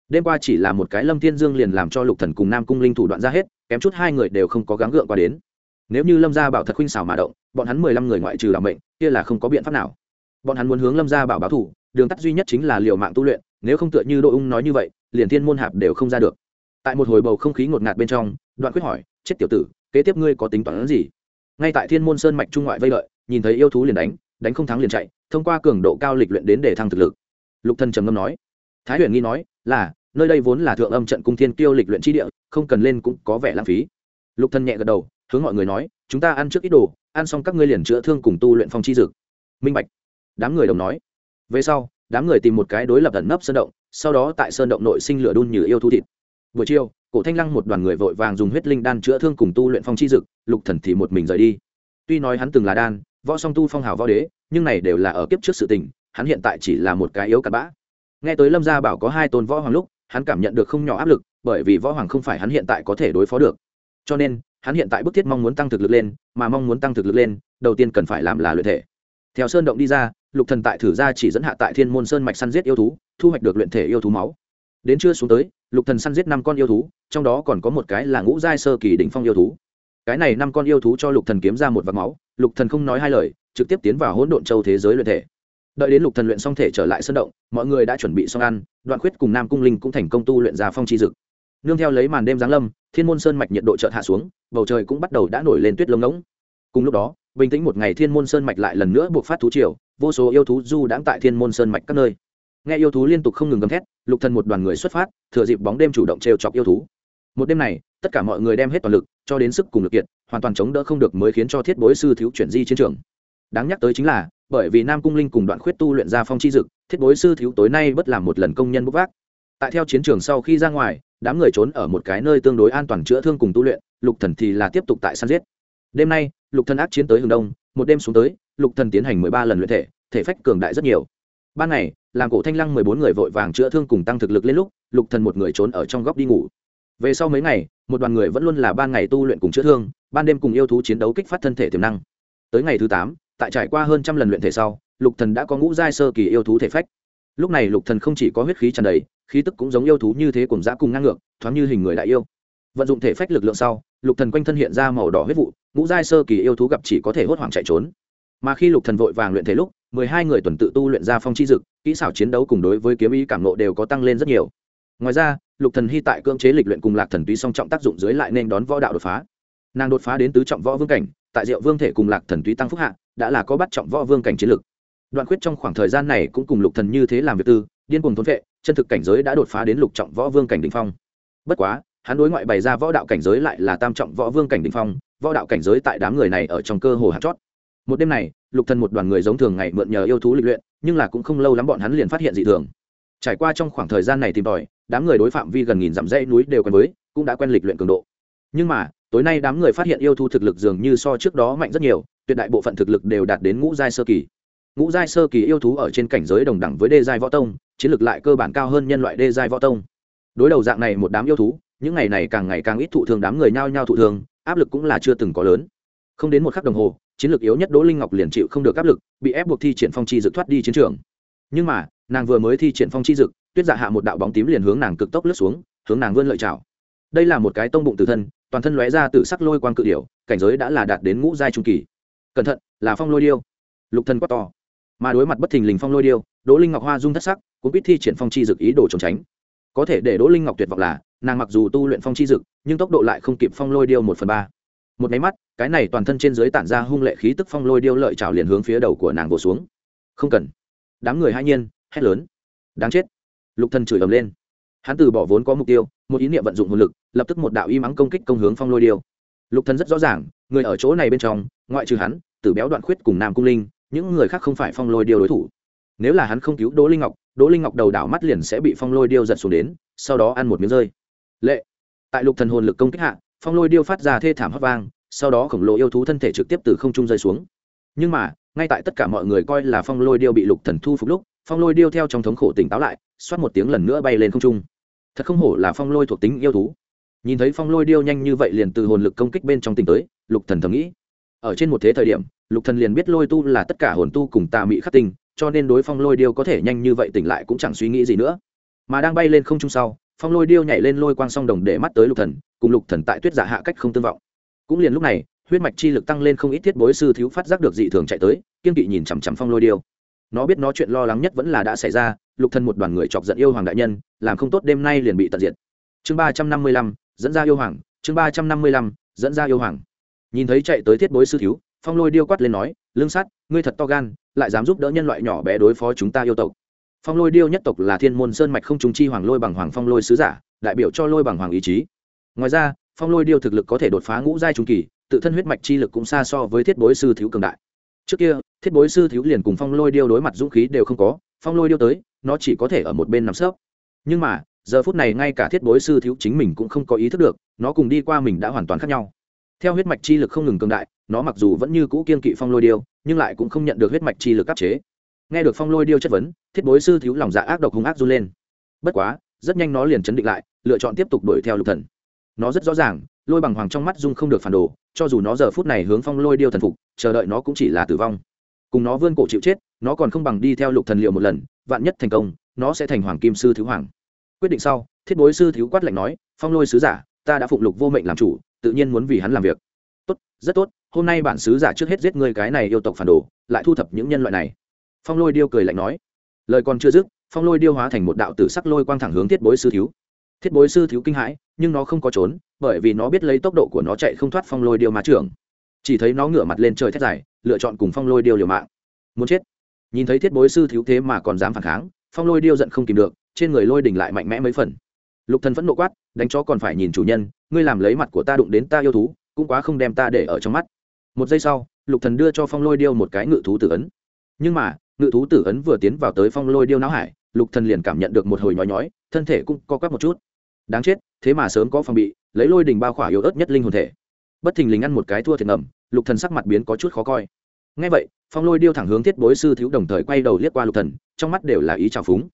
đêm qua chỉ là một cái lâm thiên dương liền làm cho lục thần cùng nam cung linh thủ đoạn ra hết, kém chút hai người đều không có gắng gượng qua đến. Nếu như lâm gia bảo thật khuynh xảo mà động, bọn hắn mười lăm người ngoại trừ làm bệnh kia là không có biện pháp nào. Bọn hắn muốn hướng lâm gia bảo báo thủ, đường tắt duy nhất chính là liều mạng tu luyện, nếu không tựa như đỗ ung nói như vậy, liền thiên môn hạp đều không ra được. Tại một hồi bầu không khí ngột ngạt bên trong, đoạn quyết hỏi, chết tiểu tử, kế tiếp ngươi có tính toán gì? Ngay tại thiên môn sơn mạch trung ngoại vây lợi nhìn thấy yêu thú liền đánh đánh không thắng liền chạy, thông qua cường độ cao lịch luyện đến để thăng thực lực. Lục thần trầm ngâm nói, thái huyền nghi nói là, nơi đây vốn là thượng âm trận cung thiên kiêu lịch luyện chi địa, không cần lên cũng có vẻ lãng phí. Lục Thân nhẹ gật đầu, hướng mọi người nói, chúng ta ăn trước ít đồ, ăn xong các ngươi liền chữa thương cùng tu luyện phong chi dực minh bạch, đám người đồng nói. Về sau, đám người tìm một cái đối lập ẩn nấp sơn động, sau đó tại sơn động nội sinh lửa đun như yêu thú thịt. Buổi chiều, cổ thanh lăng một đoàn người vội vàng dùng huyết linh đan chữa thương cùng tu luyện phong chi dực lục thần thì một mình rời đi. Tuy nói hắn từng là đan, võ song tu phong hào võ đế, nhưng này đều là ở kiếp trước sự tình, hắn hiện tại chỉ là một cái yếu cặn bã nghe tới lâm gia bảo có hai tôn võ hoàng lúc, hắn cảm nhận được không nhỏ áp lực, bởi vì võ hoàng không phải hắn hiện tại có thể đối phó được. Cho nên, hắn hiện tại bức thiết mong muốn tăng thực lực lên, mà mong muốn tăng thực lực lên, đầu tiên cần phải làm là luyện thể. Theo sơn động đi ra, lục thần tại thử ra chỉ dẫn hạ tại thiên môn sơn mạch săn giết yêu thú, thu hoạch được luyện thể yêu thú máu. Đến trưa xuống tới, lục thần săn giết năm con yêu thú, trong đó còn có một cái là ngũ giai sơ kỳ đỉnh phong yêu thú. Cái này năm con yêu thú cho lục thần kiếm ra một vạt máu, lục thần không nói hai lời, trực tiếp tiến vào hỗn độn châu thế giới luyện thể đợi đến lục thần luyện xong thể trở lại sân động, mọi người đã chuẩn bị xong ăn, đoạn khuyết cùng nam cung linh cũng thành công tu luyện ra phong chi dực. Nương theo lấy màn đêm giáng lâm, thiên môn sơn mạch nhiệt độ chợt hạ xuống, bầu trời cũng bắt đầu đã nổi lên tuyết lông ngỗng. Cùng lúc đó, bình tĩnh một ngày thiên môn sơn mạch lại lần nữa buộc phát thú triều, vô số yêu thú du đãng tại thiên môn sơn mạch các nơi. Nghe yêu thú liên tục không ngừng gầm thét, lục thần một đoàn người xuất phát, thừa dịp bóng đêm chủ động trêu chọc yêu thú. Một đêm này, tất cả mọi người đem hết toàn lực, cho đến sức cùng lực kiệt, hoàn toàn chống đỡ không được mới khiến cho thiết bối sư thiếu chuyển di chiến trường đáng nhắc tới chính là, bởi vì nam cung linh cùng đoạn khuyết tu luyện ra phong chi dực, thiết bối sư thiếu tối nay bất làm một lần công nhân bốc vác. Tại theo chiến trường sau khi ra ngoài, đám người trốn ở một cái nơi tương đối an toàn chữa thương cùng tu luyện, lục thần thì là tiếp tục tại săn giết. Đêm nay, lục thần ác chiến tới hướng đông, một đêm xuống tới, lục thần tiến hành mười ba lần luyện thể thể phách cường đại rất nhiều. Ban ngày, làm cổ thanh lăng mười bốn người vội vàng chữa thương cùng tăng thực lực lên lúc, lục thần một người trốn ở trong góc đi ngủ. Về sau mấy ngày, một đoàn người vẫn luôn là ban ngày tu luyện cùng chữa thương, ban đêm cùng yêu thú chiến đấu kích phát thân thể tiềm năng. Tới ngày thứ tám tại trải qua hơn trăm lần luyện thể sau, lục thần đã có ngũ giai sơ kỳ yêu thú thể phách. Lúc này lục thần không chỉ có huyết khí tràn đầy, khí tức cũng giống yêu thú như thế cùng dã cùng ngang ngược, thoáng như hình người đại yêu. Vận dụng thể phách lực lượng sau, lục thần quanh thân hiện ra màu đỏ huyết vụ, ngũ giai sơ kỳ yêu thú gặp chỉ có thể hốt hoảng chạy trốn. Mà khi lục thần vội vàng luyện thể lúc, mười hai người tuần tự tu luyện ra phong chi dực, kỹ xảo chiến đấu cùng đối với kiếm ý cảm nộ đều có tăng lên rất nhiều. Ngoài ra, lục thần hy tại cưỡng chế lịch luyện cùng lạc thần túy song trọng tác dụng dưới lại nên đón võ đạo đột phá. Nàng đột phá đến tứ trọng võ vương cảnh, tại diệu vương thể cùng lạc thần túy tăng phúc hạ đã là có bắt trọng võ vương cảnh chiến lực đoạn quyết trong khoảng thời gian này cũng cùng lục thần như thế làm việc tư, điên cuồng thốn vệ chân thực cảnh giới đã đột phá đến lục trọng võ vương cảnh đỉnh phong. Bất quá, hắn đối ngoại bày ra võ đạo cảnh giới lại là tam trọng võ vương cảnh đỉnh phong, võ đạo cảnh giới tại đám người này ở trong cơ hồ hạt chót. Một đêm này, lục thần một đoàn người giống thường ngày mượn nhờ yêu thú lịch luyện, nhưng là cũng không lâu lắm bọn hắn liền phát hiện dị thường. Trải qua trong khoảng thời gian này tìm tòi, đám người đối phạm vi gần nghìn dặm dãy núi đều quen với, cũng đã quen lịch luyện cường độ. Nhưng mà, tối nay đám người phát hiện yêu thú thực lực dường như so trước đó mạnh rất nhiều tuyệt đại bộ phận thực lực đều đạt đến ngũ giai sơ kỳ. Ngũ giai sơ kỳ yêu thú ở trên cảnh giới đồng đẳng với đê giai võ tông, chiến lược lại cơ bản cao hơn nhân loại đê giai võ tông. Đối đầu dạng này một đám yêu thú, những ngày này càng ngày càng ít thụ thường đám người nhao nhao thụ thường áp lực cũng là chưa từng có lớn. Không đến một khắc đồng hồ, chiến lược yếu nhất đỗ linh ngọc liền chịu không được áp lực, bị ép buộc thi triển phong chi dực thoát đi chiến trường. Nhưng mà, nàng vừa mới thi triển phong chi dực tuyết dạ hạ một đạo bóng tím liền hướng nàng cực tốc lướt xuống, hướng nàng vươn lợi chảo. Đây là một cái tông bụng tử thân, toàn thân lóe ra từ sắc lôi quang cự điểu, cảnh giới đã là đạt đến ngũ giai trung kỳ cẩn thận, là phong lôi điêu. Lục thần quát to. Mà đối mặt bất thình lình phong lôi điêu, đỗ linh ngọc hoa dung thất sắc cũng biết thi triển phong chi dực ý đồ trốn tránh. Có thể để đỗ linh ngọc tuyệt vọng là, nàng mặc dù tu luyện phong chi dực, nhưng tốc độ lại không kịp phong lôi điêu một phần ba. Một máy mắt, cái này toàn thân trên dưới tản ra hung lệ khí tức phong lôi điêu lợi trào liền hướng phía đầu của nàng vỗ xuống. Không cần. Đám người hai nhiên, hét lớn. Đáng chết. Lục thần chửi ầm lên. Hắn từ bỏ vốn có mục tiêu, một ý niệm vận dụng hồn lực, lập tức một đạo y mắng công kích công hướng phong lôi điêu. Lục thần rất rõ ràng người ở chỗ này bên trong, ngoại trừ hắn, tử béo đoạn khuyết cùng nam cung linh, những người khác không phải phong lôi điêu đối thủ. Nếu là hắn không cứu đỗ linh ngọc, đỗ linh ngọc đầu đảo mắt liền sẽ bị phong lôi điêu giật xuống đến, sau đó ăn một miếng rơi. Lệ. Tại lục thần hồn lực công kích hạ, phong lôi điêu phát ra thê thảm hấp vang, sau đó khổng lồ yêu thú thân thể trực tiếp từ không trung rơi xuống. Nhưng mà, ngay tại tất cả mọi người coi là phong lôi điêu bị lục thần thu phục lúc, phong lôi điêu theo trong thống khổ tỉnh táo lại, xoát một tiếng lần nữa bay lên không trung. Thật không hổ là phong lôi thuộc tính yêu thú. Nhìn thấy phong lôi điêu nhanh như vậy liền từ hồn lực công kích bên trong tỉnh tới lục thần thầm nghĩ. Ở trên một thế thời điểm, lục thần liền biết lôi tu là tất cả hồn tu cùng tà mị khắc tinh, cho nên đối phong lôi điêu có thể nhanh như vậy tỉnh lại cũng chẳng suy nghĩ gì nữa. Mà đang bay lên không trung sau, phong lôi điêu nhảy lên lôi quang song đồng để mắt tới lục thần, cùng lục thần tại tuyết giả hạ cách không tương vọng. Cũng liền lúc này, huyết mạch chi lực tăng lên không ít thiết bối sư thiếu phát giác được dị thường chạy tới, kiên kỵ nhìn chằm chằm phong lôi điêu. Nó biết nó chuyện lo lắng nhất vẫn là đã xảy ra, lục thần một đoàn người chọc giận yêu hoàng đại nhân, làm không tốt đêm nay liền bị tận diệt. Chương ba trăm năm mươi lăm, dẫn ra yêu hoàng, chương ba trăm năm mươi lăm, dẫn ra yêu hoàng nhìn thấy chạy tới thiết bối sư thiếu, phong lôi điêu quát lên nói, lương sát, ngươi thật to gan, lại dám giúp đỡ nhân loại nhỏ bé đối phó chúng ta yêu tộc. Phong lôi điêu nhất tộc là thiên môn sơn mạch không trùng chi hoàng lôi bằng hoàng phong lôi sứ giả, đại biểu cho lôi bằng hoàng ý chí. Ngoài ra, phong lôi điêu thực lực có thể đột phá ngũ giai trung kỳ, tự thân huyết mạch chi lực cũng xa so với thiết bối sư thiếu cường đại. Trước kia, thiết bối sư thiếu liền cùng phong lôi điêu đối mặt dũng khí đều không có, phong lôi điêu tới, nó chỉ có thể ở một bên nằm sấp. Nhưng mà, giờ phút này ngay cả thiết bối sư thiếu chính mình cũng không có ý thức được, nó cùng đi qua mình đã hoàn toàn khác nhau theo huyết mạch chi lực không ngừng cường đại, nó mặc dù vẫn như cũ kiên kỵ phong lôi điêu, nhưng lại cũng không nhận được huyết mạch chi lực áp chế. Nghe được phong lôi điêu chất vấn, thiết bối sư thiếu lòng dạ ác độc hung ác run lên. Bất quá, rất nhanh nó liền chấn định lại, lựa chọn tiếp tục đuổi theo lục thần. Nó rất rõ ràng, lôi bằng hoàng trong mắt dung không được phản đồ, cho dù nó giờ phút này hướng phong lôi điêu thần phục, chờ đợi nó cũng chỉ là tử vong. Cùng nó vươn cổ chịu chết, nó còn không bằng đi theo lục thần liệu một lần, vạn nhất thành công, nó sẽ thành hoàng kim sư thứ hoàng. Quyết định sau, thiết bối sư thiếu quát lạnh nói, phong lôi sứ giả, ta đã phụng lục vô mệnh làm chủ tự nhiên muốn vì hắn làm việc. Tốt, rất tốt, hôm nay bản sứ giả trước hết giết ngươi cái này yêu tộc phản đồ, lại thu thập những nhân loại này. Phong lôi điêu cười lạnh nói. Lời còn chưa dứt, phong lôi điêu hóa thành một đạo tử sắc lôi quang thẳng hướng thiết bối sư thiếu. Thiết bối sư thiếu kinh hãi, nhưng nó không có trốn, bởi vì nó biết lấy tốc độ của nó chạy không thoát phong lôi điêu má trưởng. Chỉ thấy nó ngửa mặt lên trời thét dài, lựa chọn cùng phong lôi điêu liều mạng. Muốn chết. Nhìn thấy thiết bối sư thiếu thế mà còn dám phản kháng, phong lôi điêu giận không kìm được, trên người lôi đỉnh lại mạnh mẽ mấy phần. Lục thần phẫn nộ quát, đánh chó còn phải nhìn chủ nhân ngươi làm lấy mặt của ta đụng đến ta yêu thú, cũng quá không đem ta để ở trong mắt. Một giây sau, lục thần đưa cho phong lôi điêu một cái ngự thú tử ấn. Nhưng mà, ngự thú tử ấn vừa tiến vào tới phong lôi điêu não hải, lục thần liền cảm nhận được một hồi nhói nhói, thân thể cũng co quắp một chút. Đáng chết, thế mà sớm có phòng bị, lấy lôi đình bao khỏa yếu ớt nhất linh hồn thể. Bất thình lình ăn một cái thua thiệt ngầm, lục thần sắc mặt biến có chút khó coi. Ngay vậy, phong lôi điêu thẳng hướng thiết bối sư thiếu đồng thời quay đầu liếc qua lục thần, trong mắt đều là ý chào phúng.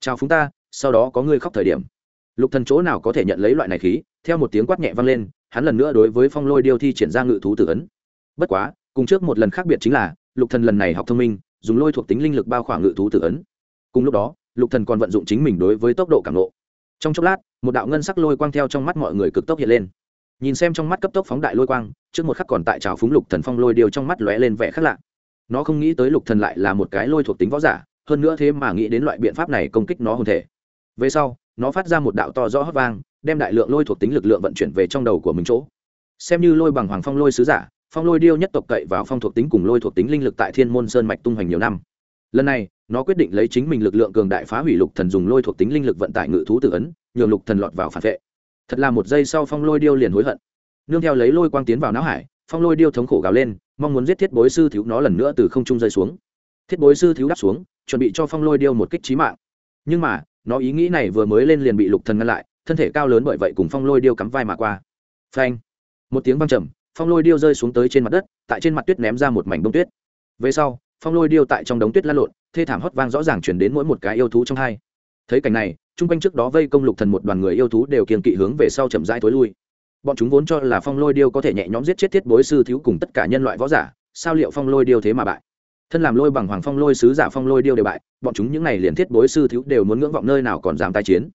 Chào phúng ta, sau đó có người khóc thời điểm lục thần chỗ nào có thể nhận lấy loại này khí? Theo một tiếng quát nhẹ vang lên, hắn lần nữa đối với phong lôi điêu thi triển ra ngự thú tử ấn. Bất quá, cùng trước một lần khác biệt chính là, lục thần lần này học thông minh, dùng lôi thuộc tính linh lực bao khoảng ngự thú tử ấn. Cùng lúc đó, lục thần còn vận dụng chính mình đối với tốc độ cảm nộ trong chốc lát, một đạo ngân sắc lôi quang theo trong mắt mọi người cực tốc hiện lên. Nhìn xem trong mắt cấp tốc phóng đại lôi quang, trước một khắc còn tại trào phúng lục thần phong lôi điều trong mắt lóe lên vẻ khác lạ. Nó không nghĩ tới lục thần lại là một cái lôi thuộc tính võ giả, hơn nữa thế mà nghĩ đến loại biện pháp này công kích nó hồn thể về sau, nó phát ra một đạo to rõ hót vang, đem đại lượng lôi thuộc tính lực lượng vận chuyển về trong đầu của mình chỗ. Xem như lôi bằng hoàng phong lôi sứ giả, phong lôi điêu nhất tộc cậy vào phong thuộc tính cùng lôi thuộc tính linh lực tại thiên môn sơn mạch tung hoành nhiều năm. Lần này, nó quyết định lấy chính mình lực lượng cường đại phá hủy lục thần dùng lôi thuộc tính linh lực vận tải ngự thú tử ấn, nhường lục thần lọt vào phản vệ. Thật là một giây sau phong lôi điêu liền hối hận. Nương theo lấy lôi quang tiến vào não hải, phong lôi điêu thống khổ gào lên, mong muốn giết thiết bối sư thiếu nó lần nữa từ không trung rơi xuống. Thiết bối sư thiếu đáp xuống, chuẩn bị cho phong lôi điêu một kích trí mạng. Nhưng mà nó ý nghĩ này vừa mới lên liền bị lục thần ngăn lại, thân thể cao lớn bởi vậy cùng phong lôi điêu cắm vai mà qua. Phanh! Một tiếng vang trầm, phong lôi điêu rơi xuống tới trên mặt đất, tại trên mặt tuyết ném ra một mảnh bông tuyết. Về sau, phong lôi điêu tại trong đống tuyết lăn lộn, thê thảm hót vang rõ ràng chuyển đến mỗi một cái yêu thú trong hai. Thấy cảnh này, chung quanh trước đó vây công lục thần một đoàn người yêu thú đều kiên kỵ hướng về sau chậm rãi tối lui. Bọn chúng vốn cho là phong lôi điêu có thể nhẹ nhõm giết chết thiết bối sư thiếu cùng tất cả nhân loại võ giả, sao liệu phong lôi điêu thế mà bại? Thân làm lôi bằng hoàng phong lôi sứ giả phong lôi điêu đều bại, bọn chúng những này liền thiết bối sư thiếu đều muốn ngưỡng vọng nơi nào còn dám tai chiến.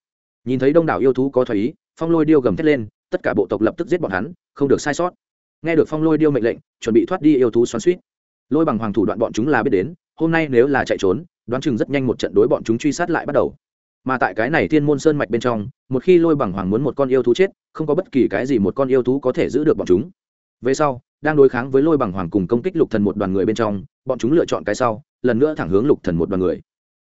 Nhìn thấy đông đảo yêu thú có thoái ý, phong lôi điêu gầm thét lên, tất cả bộ tộc lập tức giết bọn hắn, không được sai sót. Nghe được phong lôi điêu mệnh lệnh, chuẩn bị thoát đi yêu thú xoắn suýt lôi bằng hoàng thủ đoạn bọn chúng là biết đến, hôm nay nếu là chạy trốn, đoán chừng rất nhanh một trận đối bọn chúng truy sát lại bắt đầu. Mà tại cái này thiên môn sơn mạch bên trong, một khi lôi bằng hoàng muốn một con yêu thú chết, không có bất kỳ cái gì một con yêu thú có thể giữ được bọn chúng về sau, đang đối kháng với lôi bằng hoàng cùng công kích lục thần một đoàn người bên trong, bọn chúng lựa chọn cái sau, lần nữa thẳng hướng lục thần một đoàn người.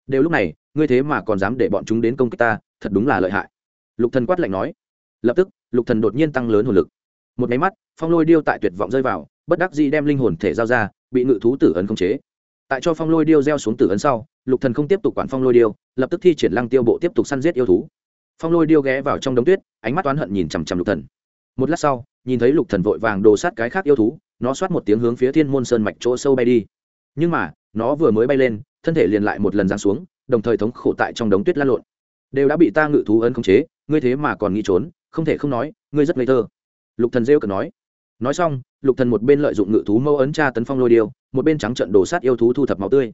Đều lúc này, ngươi thế mà còn dám để bọn chúng đến công kích ta, thật đúng là lợi hại. Lục thần quát lạnh nói. Lập tức, lục thần đột nhiên tăng lớn hồn lực. Một máy mắt, phong lôi điêu tại tuyệt vọng rơi vào, bất đắc dĩ đem linh hồn thể giao ra, bị ngự thú tử ấn khống chế. Tại cho phong lôi điêu gieo xuống tử ấn sau, lục thần không tiếp tục quản phong lôi điêu, lập tức thi triển lăng tiêu bộ tiếp tục săn giết yêu thú. Phong lôi điêu ghé vào trong đống tuyết, ánh mắt oán hận nhìn chằm chằm lục thần. Một lát sau nhìn thấy lục thần vội vàng đồ sát cái khác yêu thú, nó xoát một tiếng hướng phía thiên môn sơn mạch chỗ sâu bay đi. Nhưng mà, nó vừa mới bay lên, thân thể liền lại một lần giáng xuống, đồng thời thống khổ tại trong đống tuyết lăn lộn. Đều đã bị ta ngự thú ấn khống chế, ngươi thế mà còn nghĩ trốn, không thể không nói, ngươi rất ngây thơ. Lục thần rêu cần nói. Nói xong, lục thần một bên lợi dụng ngự thú mâu ấn tra tấn phong lôi điêu, một bên trắng trận đổ sát yêu thú thu thập máu tươi.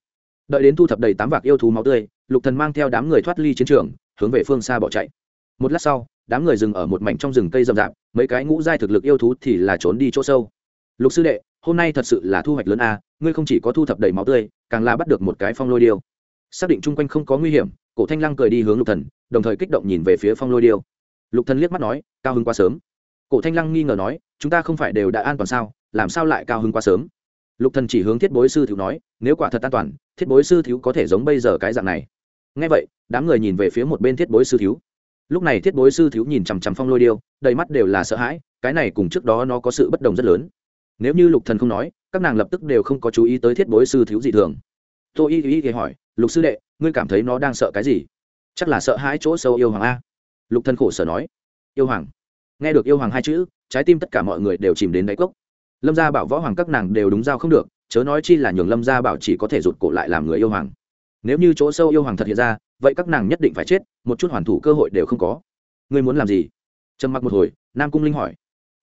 Đợi đến thu thập đầy tám vạc yêu thú máu tươi, lục thần mang theo đám người thoát ly chiến trường, hướng về phương xa bỏ chạy. Một lát sau đám người dừng ở một mảnh trong rừng cây rậm rạp, mấy cái ngũ giai thực lực yêu thú thì là trốn đi chỗ sâu. Lục sư đệ, hôm nay thật sự là thu hoạch lớn a, ngươi không chỉ có thu thập đầy máu tươi, càng là bắt được một cái phong lôi điêu. Xác định chung quanh không có nguy hiểm, cổ thanh lăng cười đi hướng lục thần, đồng thời kích động nhìn về phía phong lôi điêu. Lục thần liếc mắt nói, cao hứng quá sớm. Cổ thanh lăng nghi ngờ nói, chúng ta không phải đều đã an toàn sao? Làm sao lại cao hứng quá sớm? Lục thần chỉ hướng thiết bối sư thiếu nói, nếu quả thật an toàn, thiết bối sư thiếu có thể giống bây giờ cái dạng này. Nghe vậy, đám người nhìn về phía một bên thiết bối sư thiếu lúc này thiết bối sư thiếu nhìn chằm chằm phong lôi điêu, đầy mắt đều là sợ hãi, cái này cùng trước đó nó có sự bất đồng rất lớn. Nếu như lục thần không nói, các nàng lập tức đều không có chú ý tới thiết bối sư thiếu gì thường. Tôi y y y hỏi, lục sư đệ, ngươi cảm thấy nó đang sợ cái gì? Chắc là sợ hãi chỗ sâu yêu hoàng a. Lục thần khổ sở nói, yêu hoàng. Nghe được yêu hoàng hai chữ, trái tim tất cả mọi người đều chìm đến đáy cốc. Lâm gia bảo võ hoàng các nàng đều đúng giao không được, chớ nói chi là nhường lâm gia bảo chỉ có thể rụt cổ lại làm người yêu hoàng. Nếu như chỗ sâu yêu hoàng thật hiện ra vậy các nàng nhất định phải chết, một chút hoàn thủ cơ hội đều không có. Ngươi muốn làm gì? Trầm mặc một hồi, nam cung linh hỏi.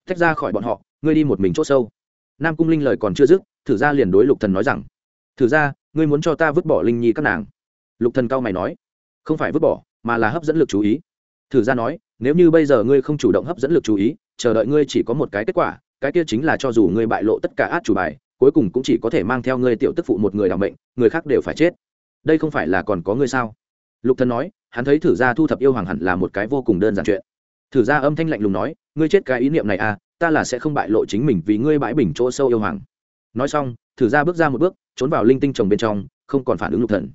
Tách ra khỏi bọn họ, ngươi đi một mình chỗ sâu. Nam cung linh lời còn chưa dứt, thử ra liền đối lục thần nói rằng, thử ra, ngươi muốn cho ta vứt bỏ linh nhi các nàng? Lục thần cao mày nói, không phải vứt bỏ, mà là hấp dẫn lực chú ý. Thử ra nói, nếu như bây giờ ngươi không chủ động hấp dẫn lực chú ý, chờ đợi ngươi chỉ có một cái kết quả, cái kia chính là cho dù ngươi bại lộ tất cả át chủ bài, cuối cùng cũng chỉ có thể mang theo ngươi tiểu tức phụ một người đảm mệnh, người khác đều phải chết. Đây không phải là còn có ngươi sao? Lục thần nói, hắn thấy thử gia thu thập yêu hoàng hẳn là một cái vô cùng đơn giản chuyện. Thử gia âm thanh lạnh lùng nói, ngươi chết cái ý niệm này à ta là sẽ không bại lộ chính mình vì ngươi bãi bình chỗ sâu yêu hoàng. Nói xong, thử gia bước ra một bước, trốn vào linh tinh trồng bên trong, không còn phản ứng lục thần.